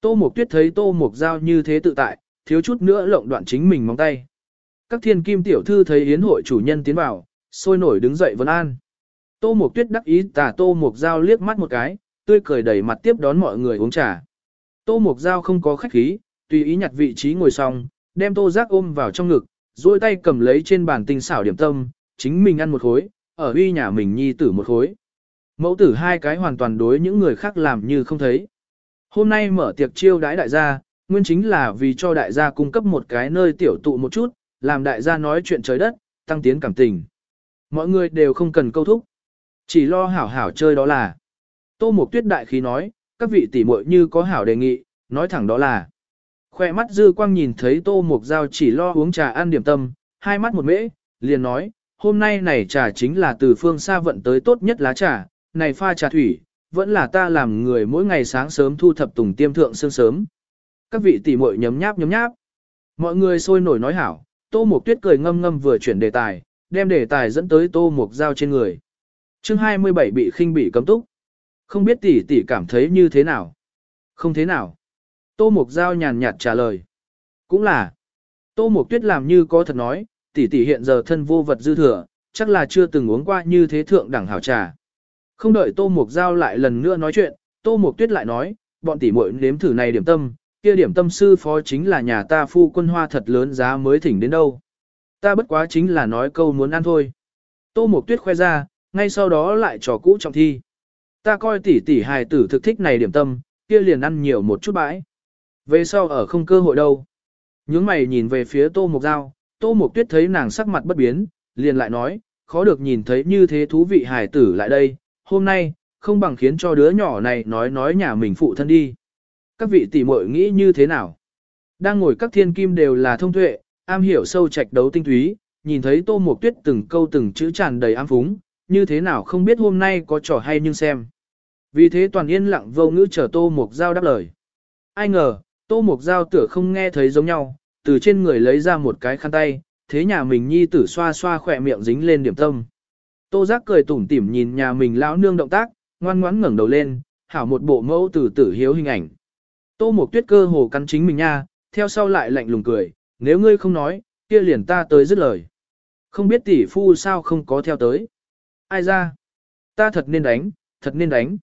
Tô Mộc Tuyết thấy Tô Mộc Giao như thế tự tại, thiếu chút nữa lộng đoạn chính mình móng tay. Các thiên kim tiểu thư thấy yến hội chủ nhân tiến vào, sôi nổi đứng dậy vấn an. Tô Mộc Tuyết đắc ý tà Tô Mộc Giao liếc mắt một cái, tươi cười đầy mặt tiếp đón mọi người uống trà. Tô Mộc Giao không có khách khí, tùy ý nhặt vị trí ngồi xong, đem Tô Giác ôm vào trong ngực, duỗi tay cầm lấy trên bàn tinh xảo điểm tâm, chính mình ăn một khối, ở uy nhà mình nhi tử một khối. Mẫu tử hai cái hoàn toàn đối những người khác làm như không thấy. Hôm nay mở tiệc chiêu đãi đại gia, nguyên chính là vì cho đại gia cung cấp một cái nơi tiểu tụ một chút, làm đại gia nói chuyện trời đất, tăng tiến cảm tình. Mọi người đều không cần câu thúc. Chỉ lo hảo hảo chơi đó là. Tô Mộc Tuyết đại khí nói, các vị tỷ muội như có hảo đề nghị, nói thẳng đó là. Khoe mắt dư quang nhìn thấy Tô Mộc Giao chỉ lo uống trà ăn điểm tâm, hai mắt một mễ, liền nói, hôm nay này trà chính là từ phương xa vận tới tốt nhất lá trà, này pha trà thủy, vẫn là ta làm người mỗi ngày sáng sớm thu thập tùng tiêm thượng sương sớm. Các vị tỷ muội nhấm nháp nhấm nháp. Mọi người sôi nổi nói hảo, Tô Mộc Tuyết cười ngâm ngâm vừa chuyển đề tài, đem đề tài dẫn tới Tô Mộc Giao trên người. Chương 27 bị khinh bị cấm túc. Không biết tỷ tỷ cảm thấy như thế nào? Không thế nào. Tô Mộc Giao nhàn nhạt trả lời. Cũng là. Tô Mộc Tuyết làm như có thật nói, tỷ tỷ hiện giờ thân vô vật dư thừa, chắc là chưa từng uống qua như thế thượng đẳng hảo trà. Không đợi Tô Mộc Giao lại lần nữa nói chuyện, Tô Mộc Tuyết lại nói, bọn tỷ muội nếm thử này điểm tâm, kia điểm tâm sư phó chính là nhà ta phu quân hoa thật lớn giá mới thỉnh đến đâu. Ta bất quá chính là nói câu muốn ăn thôi. Tô Mộc Tuyết khoe ra, ngay sau đó lại trò cũ trọng thi. Ta coi tỷ tỷ hài tử thực thích này điểm tâm, kia liền ăn nhiều một chút bãi. Về sau ở không cơ hội đâu. Nhướng mày nhìn về phía Tô Mộc Giao, Tô Mộc Tuyết thấy nàng sắc mặt bất biến, liền lại nói, khó được nhìn thấy như thế thú vị hài tử lại đây, hôm nay, không bằng khiến cho đứa nhỏ này nói nói nhà mình phụ thân đi. Các vị tỷ muội nghĩ như thế nào? Đang ngồi các thiên kim đều là thông tuệ, am hiểu sâu trạch đấu tinh túy, nhìn thấy Tô Mộc Tuyết từng câu từng chữ tràn đầy ám phúng, như thế nào không biết hôm nay có trò hay nhưng xem. Vì thế toàn yên lặng vô ngữ chờ Tô Mộc Giao đáp lời. Ai ngờ, Tô Mộc Giao tựa không nghe thấy giống nhau, từ trên người lấy ra một cái khăn tay, thế nhà mình nhi tử xoa xoa khỏe miệng dính lên điểm tâm. Tô giác cười tủm tỉm nhìn nhà mình lão nương động tác, ngoan ngoãn ngẩng đầu lên, hảo một bộ mẫu tử tử hiếu hình ảnh. Tô Mộc Tuyết cơ hồ cắn chính mình nha, theo sau lại lạnh lùng cười, nếu ngươi không nói, kia liền ta tới dứt lời. Không biết tỷ phu sao không có theo tới. Ai ra? Ta thật nên đánh, thật nên đánh.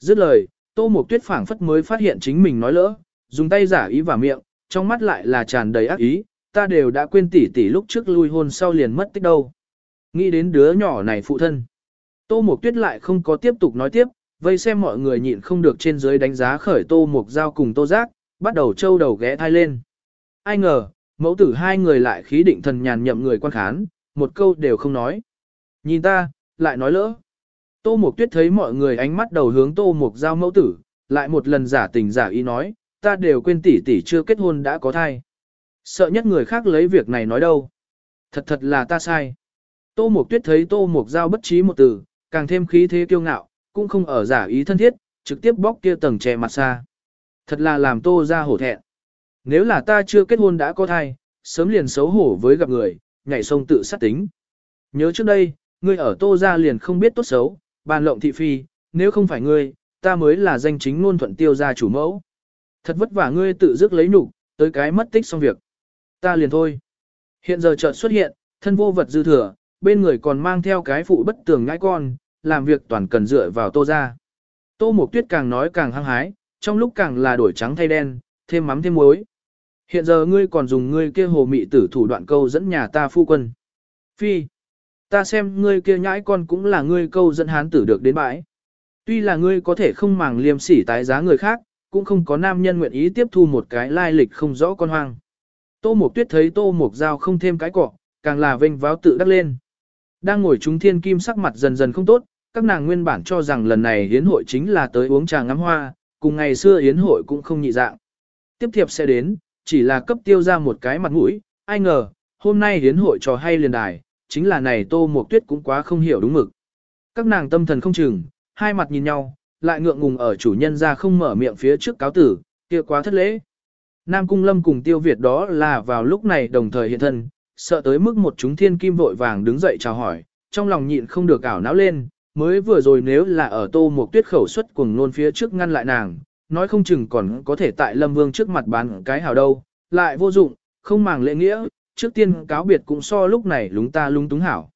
Dứt lời, Tô Mộc Tuyết phảng phất mới phát hiện chính mình nói lỡ, dùng tay giả ý vào miệng, trong mắt lại là tràn đầy ác ý, ta đều đã quên tỷ tỷ lúc trước lui hôn sau liền mất tích đâu. Nghĩ đến đứa nhỏ này phụ thân. Tô Mộc Tuyết lại không có tiếp tục nói tiếp, vây xem mọi người nhịn không được trên dưới đánh giá khởi Tô Mộc Giao cùng Tô Giác, bắt đầu trâu đầu ghé thai lên. Ai ngờ, mẫu tử hai người lại khí định thần nhàn nhậm người quan khán, một câu đều không nói. Nhìn ta, lại nói lỡ. Tô Mộc Tuyết thấy mọi người ánh mắt đầu hướng Tô Mộc Giao mẫu tử, lại một lần giả tình giả ý nói, ta đều quên tỷ tỷ chưa kết hôn đã có thai. Sợ nhất người khác lấy việc này nói đâu. Thật thật là ta sai. Tô Mộc Tuyết thấy Tô Mộc Giao bất trí một từ, càng thêm khí thế kiêu ngạo, cũng không ở giả ý thân thiết, trực tiếp bóc kia tầng che mặt xa. Thật là làm Tô ra hổ thẹn. Nếu là ta chưa kết hôn đã có thai, sớm liền xấu hổ với gặp người, nhảy sông tự sát tính. Nhớ trước đây, ngươi ở Tô ra liền không biết tốt xấu, bàn lộng thị phi, nếu không phải ngươi, ta mới là danh chính ngôn thuận tiêu gia chủ mẫu. Thật vất vả ngươi tự dứt lấy nhục, tới cái mất tích xong việc. Ta liền thôi. Hiện giờ chợt xuất hiện, thân vô vật dư thừa, bên người còn mang theo cái phụ bất tường ngãi con, làm việc toàn cần dựa vào tô ra. Tô Mộc Tuyết càng nói càng hăng hái, trong lúc càng là đổi trắng thay đen, thêm mắm thêm muối. Hiện giờ ngươi còn dùng ngươi kia hồ mị tử thủ đoạn câu dẫn nhà ta phu quân. Phi, ta xem ngươi kia nhãi con cũng là ngươi câu dẫn hán tử được đến bãi. Tuy là ngươi có thể không màng liêm sỉ tái giá người khác, cũng không có nam nhân nguyện ý tiếp thu một cái lai lịch không rõ con hoang. Tô Mộc Tuyết thấy Tô Mộc Giao không thêm cái cỏ, càng là vênh váo tự đắc lên. Đang ngồi chúng thiên kim sắc mặt dần dần không tốt, các nàng nguyên bản cho rằng lần này hiến hội chính là tới uống trà ngắm hoa, cùng ngày xưa hiến hội cũng không nhị dạng. Tiếp thiệp sẽ đến, chỉ là cấp tiêu ra một cái mặt mũi, ai ngờ, hôm nay hiến hội trò hay liền đài, chính là này Tô Mộc Tuyết cũng quá không hiểu đúng mực. Các nàng tâm thần không chừng, hai mặt nhìn nhau, lại ngượng ngùng ở chủ nhân ra không mở miệng phía trước cáo tử, kia quá thất lễ. Nam Cung Lâm cùng Tiêu Việt đó là vào lúc này đồng thời hiện thân, sợ tới mức một chúng thiên kim vội vàng đứng dậy chào hỏi, trong lòng nhịn không được ảo não lên, mới vừa rồi nếu là ở tô một tuyết khẩu xuất cuồng nôn phía trước ngăn lại nàng, nói không chừng còn có thể tại Lâm Vương trước mặt bán cái hào đâu, lại vô dụng, không màng lễ nghĩa, trước tiên cáo biệt cũng so lúc này lúng ta lung túng hảo.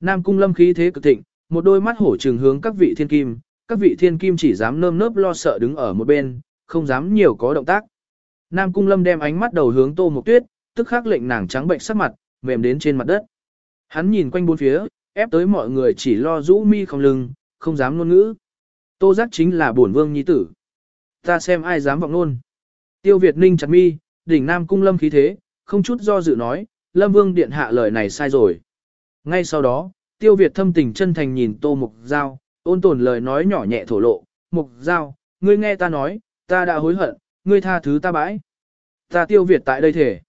Nam Cung Lâm khí thế cực thịnh, một đôi mắt hổ trừng hướng các vị thiên kim, các vị thiên kim chỉ dám nơm nớp lo sợ đứng ở một bên, không dám nhiều có động tác. Nam Cung Lâm đem ánh mắt đầu hướng Tô Mộc Tuyết, tức khắc lệnh nàng trắng bệnh sắc mặt, mềm đến trên mặt đất. Hắn nhìn quanh bốn phía, ép tới mọi người chỉ lo rũ mi không lưng, không dám ngôn ngữ. Tô giác chính là bổn vương nhi tử. Ta xem ai dám vọng luôn. Tiêu Việt ninh chặt mi, đỉnh Nam Cung Lâm khí thế, không chút do dự nói, Lâm Vương điện hạ lời này sai rồi. Ngay sau đó, Tiêu Việt thâm tình chân thành nhìn Tô Mục Giao, ôn tồn lời nói nhỏ nhẹ thổ lộ, Mục Giao, ngươi nghe ta nói, ta đã hối hận, ngươi tha thứ ta bãi. Ta Tiêu Việt tại đây thể.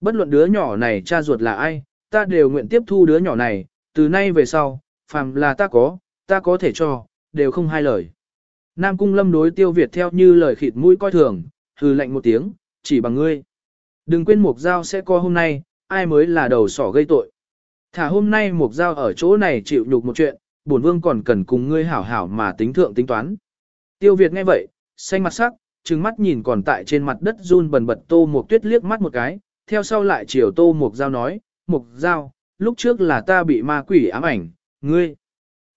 Bất luận đứa nhỏ này cha ruột là ai, ta đều nguyện tiếp thu đứa nhỏ này, từ nay về sau, phàm là ta có, ta có thể cho, đều không hai lời. Nam Cung Lâm đối Tiêu Việt theo như lời khịt mũi coi thường, hừ lạnh một tiếng, chỉ bằng ngươi. Đừng quên Mục Giao sẽ co hôm nay, ai mới là đầu sỏ gây tội. Thả hôm nay Mục Giao ở chỗ này chịu nhục một chuyện, bổn vương còn cần cùng ngươi hảo hảo mà tính thượng tính toán. Tiêu Việt nghe vậy, xanh mặt sắc, trừng mắt nhìn còn tại trên mặt đất run bần bật Tô Mục Tuyết liếc mắt một cái, theo sau lại chiều Tô Mục Giao nói, Mục Giao, lúc trước là ta bị ma quỷ ám ảnh, ngươi.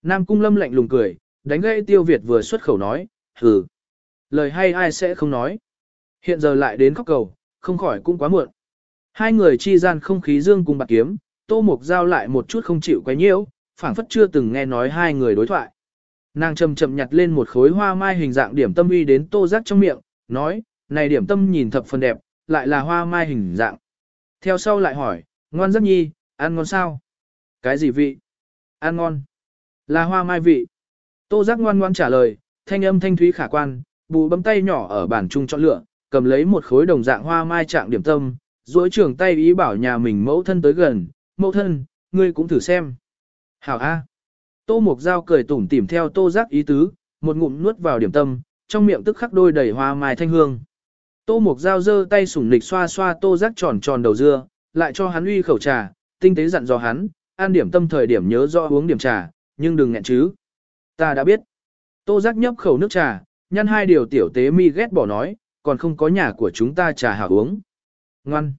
Nam Cung Lâm lạnh lùng cười, đánh gãy Tiêu Việt vừa xuất khẩu nói, hừ. Lời hay ai sẽ không nói. Hiện giờ lại đến khóc cầu, không khỏi cũng quá muộn. Hai người chi gian không khí dương cùng bạc kiếm, Tô Mục Giao lại một chút không chịu quấy nhiễu, phảng phất chưa từng nghe nói hai người đối thoại. Nàng chậm chậm nhặt lên một khối hoa mai hình dạng điểm tâm uy đến Tô Giác trong miệng, nói, này điểm tâm nhìn thập phần đẹp, lại là hoa mai hình dạng. Theo sau lại hỏi, ngoan rất nhi, ăn ngon sao? Cái gì vị? Ăn ngon. Là hoa mai vị. Tô giác ngoan ngoan trả lời, thanh âm thanh thúy khả quan, bù bấm tay nhỏ ở bàn trung chọn lựa, cầm lấy một khối đồng dạng hoa mai trạng điểm tâm, duỗi trường tay ý bảo nhà mình mẫu thân tới gần, mẫu thân, ngươi cũng thử xem. Hảo A. Tô Mục Giao cười tủm tỉm theo tô giác ý tứ, một ngụm nuốt vào điểm tâm, trong miệng tức khắc đôi đầy hoa mai thanh hương. Tô Mục Giao giơ tay sủng nịch xoa xoa tô giác tròn tròn đầu dưa, lại cho hắn uy khẩu trà, tinh tế dặn dò hắn, an điểm tâm thời điểm nhớ rõ uống điểm trà, nhưng đừng nghẹn chứ. Ta đã biết. Tô giác nhấp khẩu nước trà, nhăn hai điều tiểu tế mi ghét bỏ nói, còn không có nhà của chúng ta trà hảo uống. Ngoan.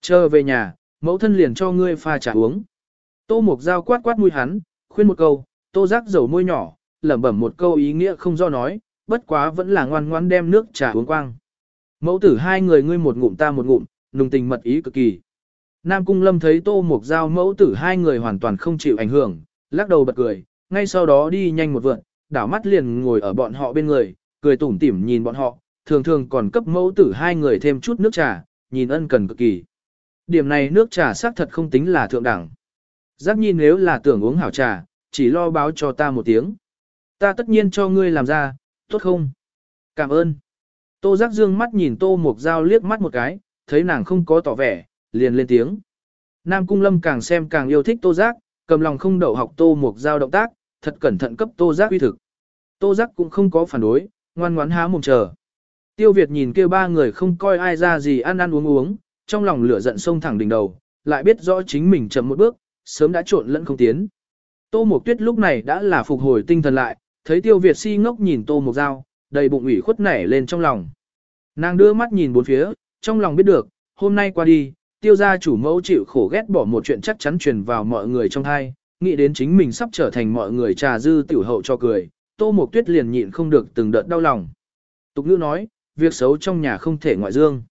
Chờ về nhà, mẫu thân liền cho ngươi pha trà uống. Tô Mục Giao quát quát mũi hắn, khuyên một câu, tô giác dầu môi nhỏ, lẩm bẩm một câu ý nghĩa không do nói, bất quá vẫn là ngoan ngoan đem nước trà uống quang. Mẫu tử hai người ngươi một ngụm ta một ngụm, nùng tình mật ý cực kỳ. Nam Cung Lâm thấy Tô Mục Giao mẫu tử hai người hoàn toàn không chịu ảnh hưởng, lắc đầu bật cười, ngay sau đó đi nhanh một vượn, đảo mắt liền ngồi ở bọn họ bên người, cười tủm tỉm nhìn bọn họ, thường thường còn cấp mẫu tử hai người thêm chút nước trà, nhìn ân cần cực kỳ. Điểm này nước trà xác thật không tính là thượng đẳng. Giác nhi nếu là tưởng uống hảo trà, chỉ lo báo cho ta một tiếng. Ta tất nhiên cho ngươi làm ra, tốt không? Cảm ơn. Tô giác dương mắt nhìn tô mục dao liếc mắt một cái, thấy nàng không có tỏ vẻ, liền lên tiếng. Nam cung lâm càng xem càng yêu thích tô giác, cầm lòng không đậu học tô mục dao động tác, thật cẩn thận cấp tô giác uy thực. Tô giác cũng không có phản đối, ngoan ngoãn há mồm chờ. Tiêu Việt nhìn kêu ba người không coi ai ra gì ăn ăn uống uống, trong lòng lửa giận sông thẳng đỉnh đầu, lại biết rõ chính mình chậm một bước, sớm đã trộn lẫn không tiến. Tô Mộc Tuyết lúc này đã là phục hồi tinh thần lại, thấy Tiêu Việt si ngốc nhìn Tô Mộc Giao, đầy bụng ủy khuất nảy lên trong lòng. Nàng đưa mắt nhìn bốn phía, trong lòng biết được, hôm nay qua đi, Tiêu gia chủ mẫu chịu khổ ghét bỏ một chuyện chắc chắn truyền vào mọi người trong hai, nghĩ đến chính mình sắp trở thành mọi người trà dư tiểu hậu cho cười, Tô Mộc Tuyết liền nhịn không được từng đợt đau lòng. Tục ngữ nói, việc xấu trong nhà không thể ngoại dương.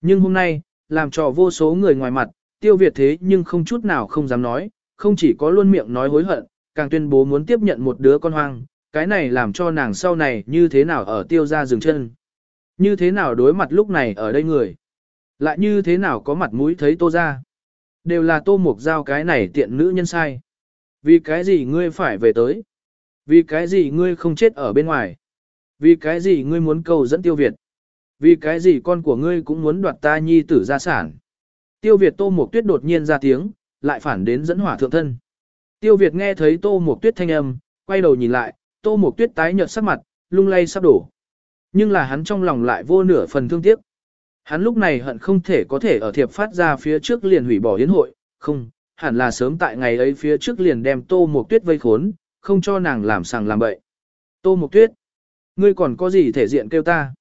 Nhưng hôm nay, làm cho vô số người ngoài mặt, tiêu việt thế nhưng không chút nào không dám nói, không chỉ có luôn miệng nói hối hận, càng tuyên bố muốn tiếp nhận một đứa con hoang, cái này làm cho nàng sau này như thế nào ở tiêu ra dừng chân. Như thế nào đối mặt lúc này ở đây người. Lại như thế nào có mặt mũi thấy tô ra. Đều là tô mục giao cái này tiện nữ nhân sai. Vì cái gì ngươi phải về tới? Vì cái gì ngươi không chết ở bên ngoài? Vì cái gì ngươi muốn cầu dẫn tiêu Việt? Vì cái gì con của ngươi cũng muốn đoạt ta nhi tử gia sản? Tiêu Việt Tô Mộc Tuyết đột nhiên ra tiếng, lại phản đến dẫn hỏa thượng thân. Tiêu Việt nghe thấy Tô Mộc Tuyết thanh âm, quay đầu nhìn lại, Tô Mộc Tuyết tái nhợt sắc mặt, lung lay sắp đổ. Nhưng là hắn trong lòng lại vô nửa phần thương tiếc. Hắn lúc này hận không thể có thể ở thiệp phát ra phía trước liền hủy bỏ hiến hội, không, hẳn là sớm tại ngày ấy phía trước liền đem Tô Mộc Tuyết vây khốn, không cho nàng làm sàng làm bậy. Tô Mộc Tuyết, ngươi còn có gì thể diện kêu ta?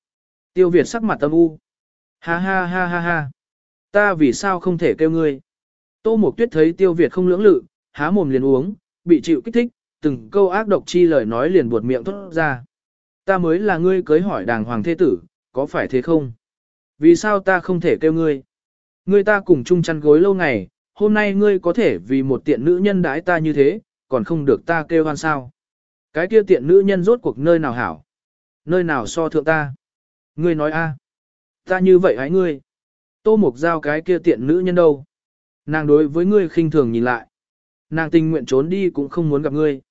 Tiêu Việt sắc mặt âm u. Ha ha ha ha ha. Ta vì sao không thể kêu ngươi? Tô Mộc Tuyết thấy Tiêu Việt không lưỡng lự, há mồm liền uống, bị chịu kích thích, từng câu ác độc chi lời nói liền buột miệng thốt ra. Ta mới là ngươi cưới hỏi đàng hoàng thế tử, có phải thế không? Vì sao ta không thể kêu ngươi? Ngươi ta cùng chung chăn gối lâu ngày, hôm nay ngươi có thể vì một tiện nữ nhân đãi ta như thế, còn không được ta kêu hoan sao? Cái kia tiện nữ nhân rốt cuộc nơi nào hảo? Nơi nào so thượng ta? Ngươi nói a? Ta như vậy hãy ngươi? Tô Mục Giao cái kia tiện nữ nhân đâu? Nàng đối với ngươi khinh thường nhìn lại. Nàng tình nguyện trốn đi cũng không muốn gặp ngươi.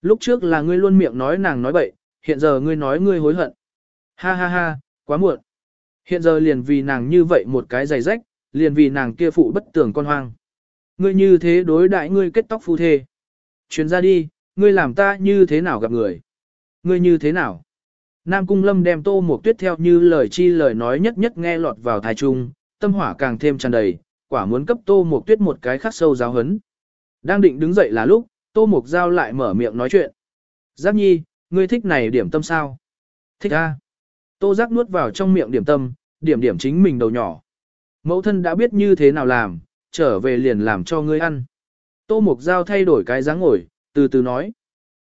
Lúc trước là ngươi luôn miệng nói nàng nói bậy, hiện giờ ngươi nói ngươi hối hận. Ha ha ha, quá muộn. Hiện giờ liền vì nàng như vậy một cái giày rách, liền vì nàng kia phụ bất tưởng con hoang. Ngươi như thế đối đại ngươi kết tóc phu thê. Chuyến ra đi, ngươi làm ta như thế nào gặp người? Ngươi như thế nào? Nam Cung Lâm đem tô một tuyết theo như lời chi lời nói nhất nhất nghe lọt vào thái trung, tâm hỏa càng thêm tràn đầy, quả muốn cấp tô mộc tuyết một cái khắc sâu giáo hấn. Đang định đứng dậy là lúc, tô mộc giao lại mở miệng nói chuyện. Giác nhi, ngươi thích này điểm tâm sao? Thích a. Tô giác nuốt vào trong miệng điểm tâm, điểm điểm chính mình đầu nhỏ. Mẫu thân đã biết như thế nào làm, trở về liền làm cho ngươi ăn. Tô mộc giao thay đổi cái dáng ngồi, từ từ nói.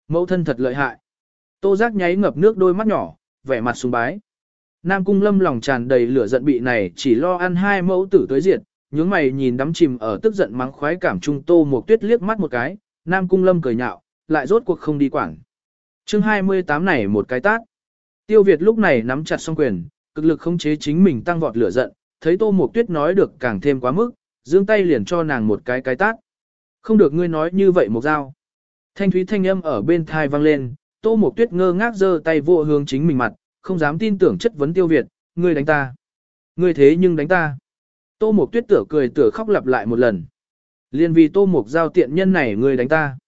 Mẫu thân thật lợi hại. Tô giác nháy ngập nước đôi mắt nhỏ, vẻ mặt sùng bái. Nam Cung Lâm lòng tràn đầy lửa giận bị này chỉ lo ăn hai mẫu tử tới diệt, nhướng mày nhìn đắm chìm ở tức giận mắng khoái cảm trung Tô một Tuyết liếc mắt một cái, Nam Cung Lâm cười nhạo, lại rốt cuộc không đi quảng. Chương 28 này một cái tát. Tiêu Việt lúc này nắm chặt song quyền, cực lực khống chế chính mình tăng vọt lửa giận, thấy Tô Mộc Tuyết nói được càng thêm quá mức, giương tay liền cho nàng một cái cái tát. Không được ngươi nói như vậy một dao. Thanh thúy thanh âm ở bên thai vang lên, Tô Mộc Tuyết ngơ ngác giơ tay vô hướng chính mình mặt, không dám tin tưởng chất vấn Tiêu Việt, ngươi đánh ta. Ngươi thế nhưng đánh ta. Tô Mộc Tuyết tựa cười tựa khóc lặp lại một lần. Liên vì Tô Mộc giao tiện nhân này ngươi đánh ta.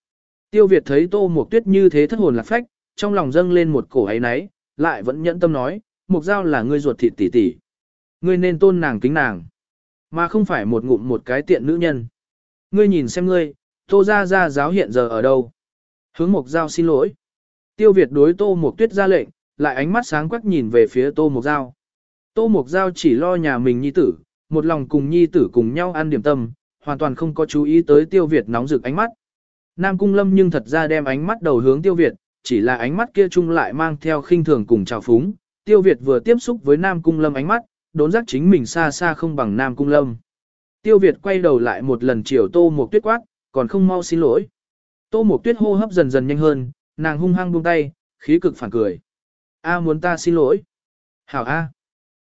Tiêu Việt thấy Tô Mộc Tuyết như thế thất hồn lạc phách, trong lòng dâng lên một cổ ấy náy, lại vẫn nhẫn tâm nói, Mộc giao là ngươi ruột thịt tỷ tỷ. Ngươi nên tôn nàng kính nàng. mà không phải một ngụm một cái tiện nữ nhân. Ngươi nhìn xem ngươi, Tô Gia Gia giáo hiện giờ ở đâu? Hướng Mộc Giao xin lỗi. Tiêu Việt đối Tô Mộc Tuyết ra lệnh, lại ánh mắt sáng quắc nhìn về phía Tô Mộc Giao. Tô Mộc Giao chỉ lo nhà mình nhi tử, một lòng cùng nhi tử cùng nhau ăn điểm tâm, hoàn toàn không có chú ý tới Tiêu Việt nóng rực ánh mắt. Nam Cung Lâm nhưng thật ra đem ánh mắt đầu hướng Tiêu Việt, chỉ là ánh mắt kia chung lại mang theo khinh thường cùng trào phúng. Tiêu Việt vừa tiếp xúc với Nam Cung Lâm ánh mắt, đốn giác chính mình xa xa không bằng Nam Cung Lâm. Tiêu Việt quay đầu lại một lần chiều Tô Mộc Tuyết quát, còn không mau xin lỗi. Tô Mộc Tuyết hô hấp dần dần nhanh hơn, nàng hung hăng buông tay, khí cực phản cười. A muốn ta xin lỗi. Hảo A.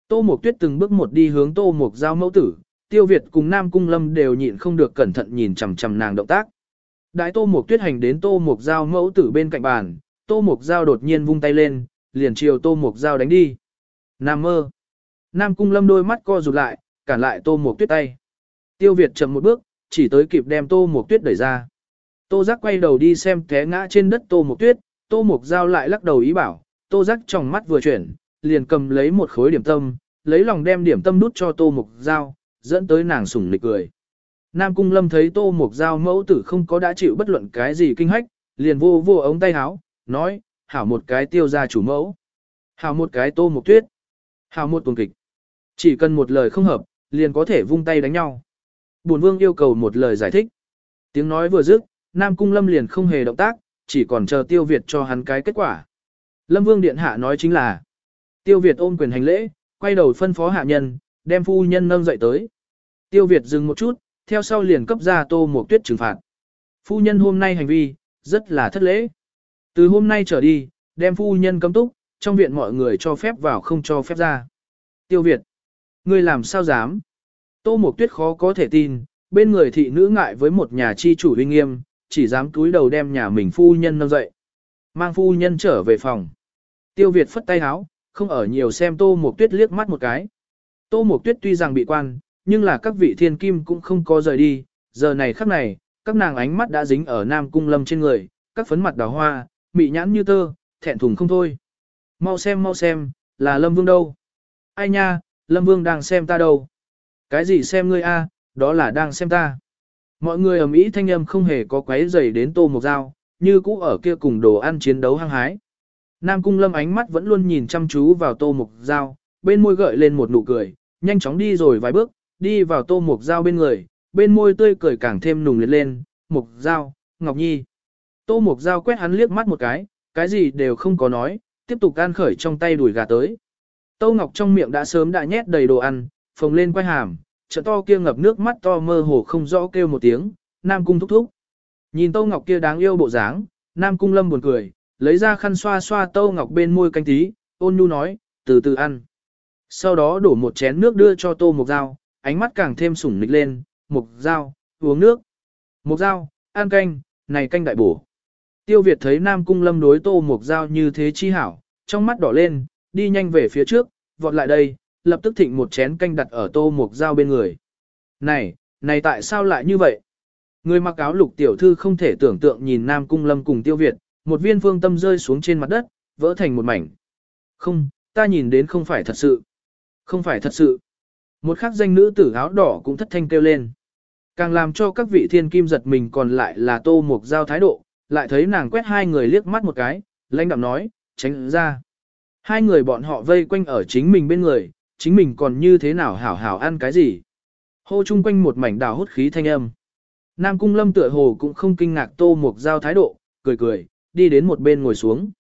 Tô Mộc Tuyết từng bước một đi hướng Tô Mộc Giao mẫu tử, Tiêu Việt cùng Nam Cung Lâm đều nhịn không được cẩn thận nhìn chằm chằm nàng động tác. Đại Tô Mộc Tuyết hành đến Tô Mộc Giao mẫu tử bên cạnh bàn, Tô Mộc Giao đột nhiên vung tay lên, liền chiều Tô Mộc Giao đánh đi. Nam mơ. Nam Cung Lâm đôi mắt co rụt lại, cản lại Tô Mộc Tuyết tay. Tiêu Việt chậm một bước, chỉ tới kịp đem Tô Mộc Tuyết đẩy ra. Tô Giác quay đầu đi xem té ngã trên đất Tô Mộc Tuyết, Tô Mộc Giao lại lắc đầu ý bảo, Tô Giác trong mắt vừa chuyển, liền cầm lấy một khối điểm tâm, lấy lòng đem điểm tâm đút cho Tô mục Giao, dẫn tới nàng sủng lịch cười. Nam Cung Lâm thấy Tô mục Giao mẫu tử không có đã chịu bất luận cái gì kinh hách, liền vô vô ống tay áo, nói, hảo một cái tiêu gia chủ mẫu, hảo một cái Tô mục Tuyết, hảo một tuần kịch. Chỉ cần một lời không hợp, liền có thể vung tay đánh nhau. Bổn vương yêu cầu một lời giải thích. Tiếng nói vừa dứt, Nam Cung Lâm liền không hề động tác, chỉ còn chờ Tiêu Việt cho hắn cái kết quả. Lâm Vương Điện Hạ nói chính là, Tiêu Việt ôm quyền hành lễ, quay đầu phân phó hạ nhân, đem phu nhân nâng dậy tới. Tiêu Việt dừng một chút, theo sau liền cấp ra tô một tuyết trừng phạt. Phu nhân hôm nay hành vi, rất là thất lễ. Từ hôm nay trở đi, đem phu nhân cấm túc, trong viện mọi người cho phép vào không cho phép ra. Tiêu Việt, ngươi làm sao dám? Tô Mộc Tuyết khó có thể tin, bên người thị nữ ngại với một nhà chi chủ uy nghiêm, chỉ dám cúi đầu đem nhà mình phu nhân nâng dậy. Mang phu nhân trở về phòng. Tiêu Việt phất tay háo, không ở nhiều xem Tô Mộc Tuyết liếc mắt một cái. Tô Mộc Tuyết tuy rằng bị quan, nhưng là các vị thiên kim cũng không có rời đi, giờ này khắc này, các nàng ánh mắt đã dính ở Nam Cung Lâm trên người, các phấn mặt đào hoa, mị nhãn như tơ, thẹn thùng không thôi. Mau xem mau xem, là Lâm Vương đâu? Ai nha, Lâm Vương đang xem ta đâu? Cái gì xem ngươi a? đó là đang xem ta. Mọi người ở Mỹ thanh âm không hề có quấy rầy đến Tô Mộc Giao, như cũ ở kia cùng đồ ăn chiến đấu hăng hái. Nam Cung Lâm ánh mắt vẫn luôn nhìn chăm chú vào Tô Mộc Giao, bên môi gợi lên một nụ cười, nhanh chóng đi rồi vài bước, đi vào Tô Mộc Giao bên người, bên môi tươi cười càng thêm nùng liệt lên, Mộc Giao, Ngọc Nhi. Tô Mộc Giao quét hắn liếc mắt một cái, cái gì đều không có nói, tiếp tục gan khởi trong tay đuổi gà tới. Tô Ngọc trong miệng đã sớm đã nhét đầy đồ ăn, phồng lên quay hàm, trợ to kia ngập nước mắt to mơ hồ không rõ kêu một tiếng, Nam Cung thúc thúc. Nhìn Tô Ngọc kia đáng yêu bộ dáng, Nam Cung Lâm buồn cười, lấy ra khăn xoa xoa Tô Ngọc bên môi canh tí, ôn nhu nói, từ từ ăn. Sau đó đổ một chén nước đưa cho Tô Mộc Dao, ánh mắt càng thêm sủng nịch lên, Mộc Dao, uống nước. Mộc Dao, ăn canh, này canh đại bổ. Tiêu Việt thấy Nam Cung Lâm đối Tô Mộc Dao như thế chi hảo, trong mắt đỏ lên, đi nhanh về phía trước, vọt lại đây, lập tức thịnh một chén canh đặt ở Tô Mộc Dao bên người. Này, này tại sao lại như vậy? Người mặc áo lục tiểu thư không thể tưởng tượng nhìn Nam Cung Lâm cùng Tiêu Việt, một viên phương tâm rơi xuống trên mặt đất, vỡ thành một mảnh. Không, ta nhìn đến không phải thật sự. Không phải thật sự. Một khắc danh nữ tử áo đỏ cũng thất thanh kêu lên. Càng làm cho các vị thiên kim giật mình còn lại là tô mục giao thái độ, lại thấy nàng quét hai người liếc mắt một cái, lãnh đạm nói, tránh ra. Hai người bọn họ vây quanh ở chính mình bên người, chính mình còn như thế nào hảo hảo ăn cái gì. Hô chung quanh một mảnh đào hút khí thanh âm. Nam cung lâm tựa hồ cũng không kinh ngạc tô mục giao thái độ, cười cười, đi đến một bên ngồi xuống.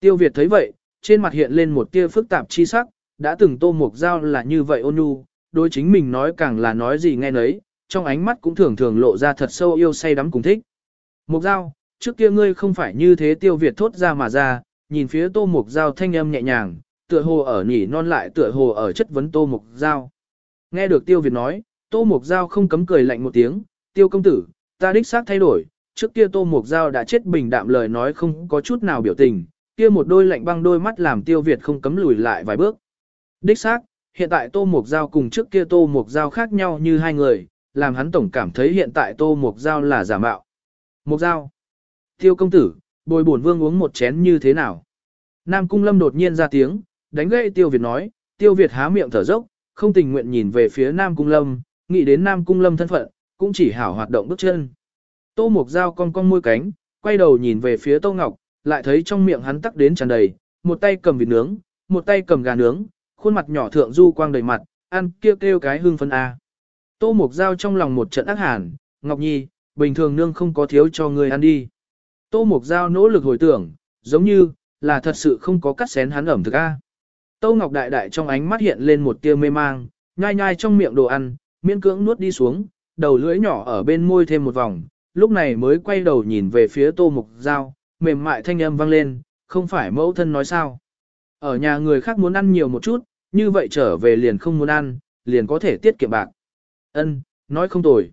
Tiêu Việt thấy vậy, trên mặt hiện lên một tia phức tạp chi sắc, đã từng tô mục giao là như vậy ôn nhu, đối chính mình nói càng là nói gì nghe nấy, trong ánh mắt cũng thường thường lộ ra thật sâu yêu say đắm cùng thích. Mục giao, trước kia ngươi không phải như thế tiêu Việt thốt ra mà ra, nhìn phía tô mục giao thanh âm nhẹ nhàng, tựa hồ ở nhỉ non lại tựa hồ ở chất vấn tô mục giao. Nghe được tiêu Việt nói, tô mục giao không cấm cười lạnh một tiếng, tiêu công tử, ta đích xác thay đổi, trước kia tô mục dao đã chết bình đạm lời nói không có chút nào biểu tình, kia một đôi lạnh băng đôi mắt làm tiêu Việt không cấm lùi lại vài bước. Đích xác, hiện tại tô mục dao cùng trước kia tô mục dao khác nhau như hai người, làm hắn tổng cảm thấy hiện tại tô mục dao là giả mạo. Mục dao. Tiêu công tử, bồi bổn vương uống một chén như thế nào? Nam cung lâm đột nhiên ra tiếng, đánh gậy tiêu Việt nói, tiêu Việt há miệng thở dốc, không tình nguyện nhìn về phía Nam cung lâm, nghĩ đến Nam Cung Lâm thân phận, cũng chỉ hảo hoạt động bước chân. Tô Mục Giao cong cong môi cánh, quay đầu nhìn về phía Tô Ngọc, lại thấy trong miệng hắn tắc đến tràn đầy, một tay cầm vịt nướng, một tay cầm gà nướng, khuôn mặt nhỏ thượng du quang đầy mặt, ăn kêu kêu cái hương phân A. Tô Mục Giao trong lòng một trận ác hàn, Ngọc Nhi, bình thường nương không có thiếu cho người ăn đi. Tô Mục Giao nỗ lực hồi tưởng, giống như, là thật sự không có cắt xén hắn ẩm thực A. Tô Ngọc Đại Đại trong ánh mắt hiện lên một tia mê mang, nhai nhai trong miệng đồ ăn, miễn cưỡng nuốt đi xuống, đầu lưỡi nhỏ ở bên môi thêm một vòng, lúc này mới quay đầu nhìn về phía Tô Mục Giao, mềm mại thanh âm vang lên, không phải mẫu thân nói sao. Ở nhà người khác muốn ăn nhiều một chút, như vậy trở về liền không muốn ăn, liền có thể tiết kiệm bạc. Ân, nói không tồi.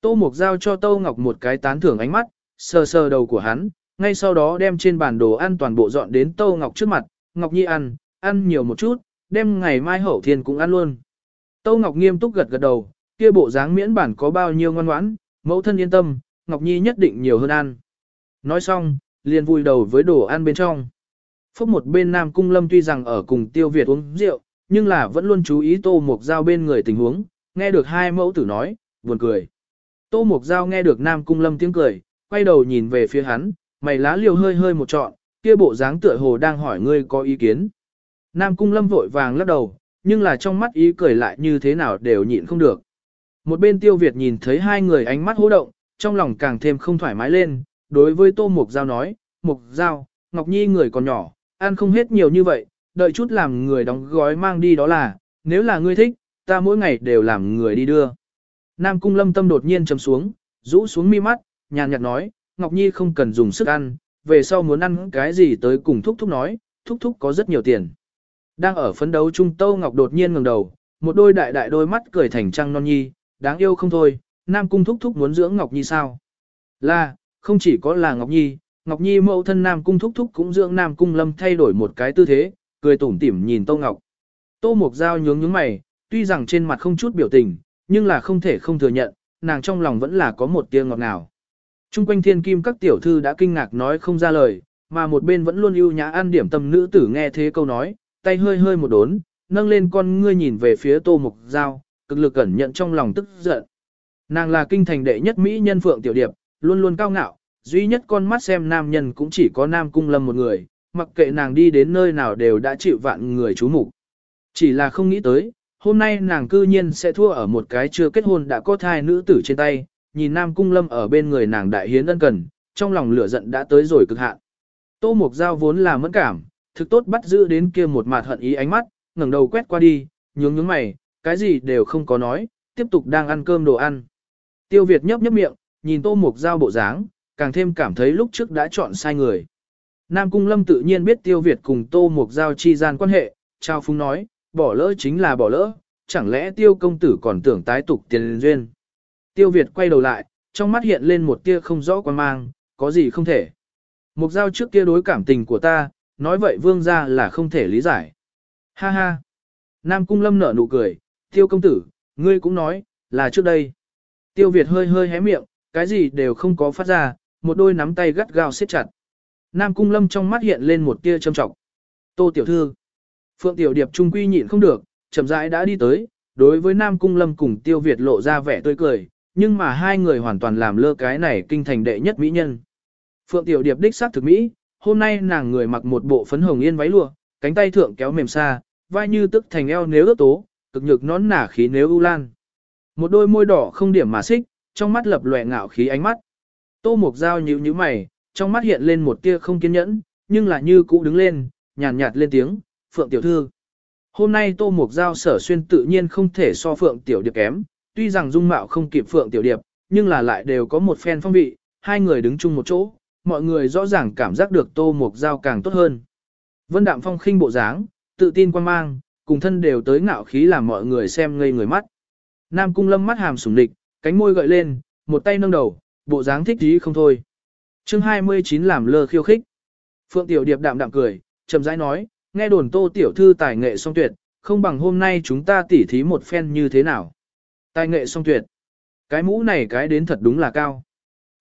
Tô Mục Giao cho Tô Ngọc một cái tán thưởng ánh mắt, sờ sờ đầu của hắn, ngay sau đó đem trên bản đồ ăn toàn bộ dọn đến Tô Ngọc trước mặt, Ngọc Nhi ăn, ăn nhiều một chút, đem ngày mai hậu thiên cũng ăn luôn. Tô Ngọc nghiêm túc gật gật đầu, kia bộ dáng miễn bản có bao nhiêu ngoan ngoãn, mẫu thân yên tâm, Ngọc Nhi nhất định nhiều hơn ăn. Nói xong, liền vui đầu với đồ ăn bên trong. Phúc một bên Nam Cung Lâm tuy rằng ở cùng Tiêu Việt uống rượu, nhưng là vẫn luôn chú ý Tô Mộc Giao bên người tình huống, nghe được hai mẫu tử nói, buồn cười. Tô Mộc Giao nghe được Nam Cung Lâm tiếng cười, quay đầu nhìn về phía hắn, mày lá liều hơi hơi một trọn, kia bộ dáng tựa hồ đang hỏi ngươi có ý kiến. Nam Cung Lâm vội vàng lắc đầu, nhưng là trong mắt ý cười lại như thế nào đều nhịn không được. Một bên Tiêu Việt nhìn thấy hai người ánh mắt hô động, trong lòng càng thêm không thoải mái lên, đối với Tô Mục Giao nói, Mục Giao, Ngọc Nhi người còn nhỏ, ăn không hết nhiều như vậy, đợi chút làm người đóng gói mang đi đó là, nếu là ngươi thích, ta mỗi ngày đều làm người đi đưa. Nam Cung Lâm tâm đột nhiên trầm xuống, rũ xuống mi mắt, nhàn nhạt nói, Ngọc Nhi không cần dùng sức ăn, về sau muốn ăn cái gì tới cùng Thúc Thúc nói, Thúc Thúc có rất nhiều tiền. Đang ở phấn đấu Trung Tâu Ngọc đột nhiên ngẩng đầu, một đôi đại đại đôi mắt cười thành trăng non nhi, đáng yêu không thôi, Nam Cung Thúc Thúc muốn dưỡng Ngọc Nhi sao? Là, không chỉ có là Ngọc Nhi, Ngọc Nhi mẫu thân Nam Cung Thúc Thúc cũng dưỡng Nam Cung Lâm thay đổi một cái tư thế, cười tủm tỉm nhìn Tô Ngọc. Tô Mục Giao nhướng nhướng mày, tuy rằng trên mặt không chút biểu tình, nhưng là không thể không thừa nhận, nàng trong lòng vẫn là có một tia ngọt ngào. Trung quanh thiên kim các tiểu thư đã kinh ngạc nói không ra lời, mà một bên vẫn luôn ưu nhã an điểm tâm nữ tử nghe thế câu nói, tay hơi hơi một đốn, nâng lên con ngươi nhìn về phía Tô Mục Giao, cực lực cẩn nhận trong lòng tức giận. Nàng là kinh thành đệ nhất Mỹ nhân Phượng Tiểu Điệp, luôn luôn cao ngạo, duy nhất con mắt xem nam nhân cũng chỉ có Nam Cung Lâm một người, mặc kệ nàng đi đến nơi nào đều đã chịu vạn người chú mục. Chỉ là không nghĩ tới, hôm nay nàng cư nhiên sẽ thua ở một cái chưa kết hôn đã có thai nữ tử trên tay, nhìn Nam Cung Lâm ở bên người nàng đại hiến ân cần, trong lòng lửa giận đã tới rồi cực hạn. Tô Mục Giao vốn là mẫn cảm, thực tốt bắt giữ đến kia một mặt hận ý ánh mắt, ngẩng đầu quét qua đi, nhướng nhướng mày, cái gì đều không có nói, tiếp tục đang ăn cơm đồ ăn. Tiêu Việt nhấp nhấp miệng, nhìn Tô Mục Giao bộ dáng, càng thêm cảm thấy lúc trước đã chọn sai người. Nam Cung Lâm tự nhiên biết Tiêu Việt cùng Tô Mục Giao chi gian quan hệ, Trao Phúng nói, bỏ lỡ chính là bỏ lỡ, chẳng lẽ Tiêu công tử còn tưởng tái tục tiền duyên. Tiêu Việt quay đầu lại, trong mắt hiện lên một tia không rõ quan mang, có gì không thể. Mục Giao trước kia đối cảm tình của ta, nói vậy vương gia là không thể lý giải. Ha ha. Nam Cung Lâm nở nụ cười, Tiêu công tử, ngươi cũng nói, là trước đây. Tiêu Việt hơi hơi hé miệng, cái gì đều không có phát ra, một đôi nắm tay gắt gao siết chặt. Nam Cung Lâm trong mắt hiện lên một tia châm trọng. Tô Tiểu Thư. Phượng Tiểu Điệp trung quy nhịn không được, chậm rãi đã đi tới, đối với Nam Cung Lâm cùng Tiêu Việt lộ ra vẻ tươi cười, nhưng mà hai người hoàn toàn làm lơ cái này kinh thành đệ nhất mỹ nhân. Phượng Tiểu Điệp đích xác thực mỹ, hôm nay nàng người mặc một bộ phấn hồng yên váy lụa, cánh tay thượng kéo mềm xa, vai như tức thành eo nếu ước tố, cực nhược nón nả khí nếu ưu lan. Một đôi môi đỏ không điểm mà xích, trong mắt lập lòe ngạo khí ánh mắt. Tô Mục Giao nhíu nhíu mày, trong mắt hiện lên một tia không kiên nhẫn, nhưng là như cũ đứng lên, nhàn nhạt, lên tiếng, Phượng Tiểu Thư. Hôm nay Tô Mục Giao sở xuyên tự nhiên không thể so Phượng Tiểu Điệp kém, tuy rằng dung mạo không kịp Phượng Tiểu Điệp, nhưng là lại đều có một phen phong vị, hai người đứng chung một chỗ, mọi người rõ ràng cảm giác được Tô Mục Giao càng tốt hơn. Vân Đạm Phong khinh bộ dáng, tự tin quan mang, cùng thân đều tới ngạo khí làm mọi người xem ngây người mắt. Nam Cung Lâm mắt hàm sủng địch, cánh môi gợi lên, một tay nâng đầu, bộ dáng thích ý không thôi. chương 29 làm lơ khiêu khích. Phượng Tiểu Điệp đạm đạm cười, chậm rãi nói, nghe đồn tô tiểu thư tài nghệ song tuyệt, không bằng hôm nay chúng ta tỉ thí một phen như thế nào. Tài nghệ song tuyệt. Cái mũ này cái đến thật đúng là cao.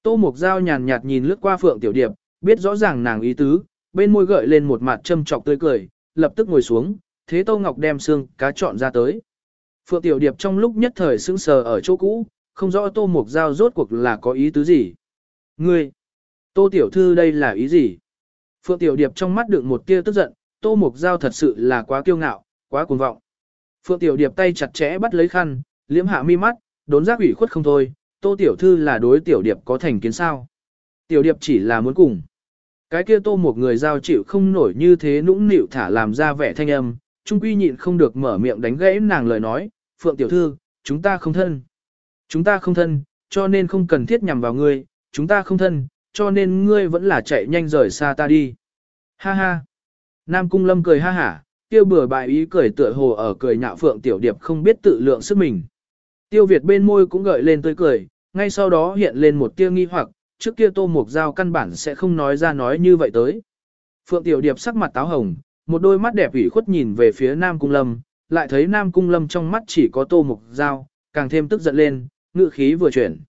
Tô Mục Giao nhàn nhạt nhìn lướt qua Phượng Tiểu Điệp, biết rõ ràng nàng ý tứ, bên môi gợi lên một mặt châm trọc tươi cười, lập tức ngồi xuống, thế Tô Ngọc đem xương cá chọn ra tới. Phượng Tiểu Điệp trong lúc nhất thời sững sờ ở chỗ cũ, không rõ Tô Mục Giao rốt cuộc là có ý tứ gì. Ngươi, Tô Tiểu Thư đây là ý gì? Phượng Tiểu Điệp trong mắt đựng một tia tức giận, Tô Mục Giao thật sự là quá kiêu ngạo, quá cuồng vọng. Phượng Tiểu Điệp tay chặt chẽ bắt lấy khăn, liếm hạ mi mắt, đốn giác ủy khuất không thôi, Tô Tiểu Thư là đối Tiểu Điệp có thành kiến sao. Tiểu Điệp chỉ là muốn cùng. Cái kia Tô một người giao chịu không nổi như thế nũng nịu thả làm ra vẻ thanh âm, trung quy nhịn không được mở miệng đánh gãy nàng lời nói, Phượng Tiểu Thư, chúng ta không thân. Chúng ta không thân, cho nên không cần thiết nhằm vào ngươi, chúng ta không thân, cho nên ngươi vẫn là chạy nhanh rời xa ta đi. Ha ha. Nam Cung Lâm cười ha hả, tiêu bừa bại ý cười tựa hồ ở cười nhạo Phượng Tiểu Điệp không biết tự lượng sức mình. Tiêu Việt bên môi cũng gợi lên tươi cười, ngay sau đó hiện lên một tia nghi hoặc, trước kia Tô Mục Giao căn bản sẽ không nói ra nói như vậy tới. Phượng Tiểu Điệp sắc mặt táo hồng, một đôi mắt đẹp ủy khuất nhìn về phía Nam Cung Lâm, lại thấy Nam Cung Lâm trong mắt chỉ có Tô Mục Giao, càng thêm tức giận lên, ngự khí vừa chuyển.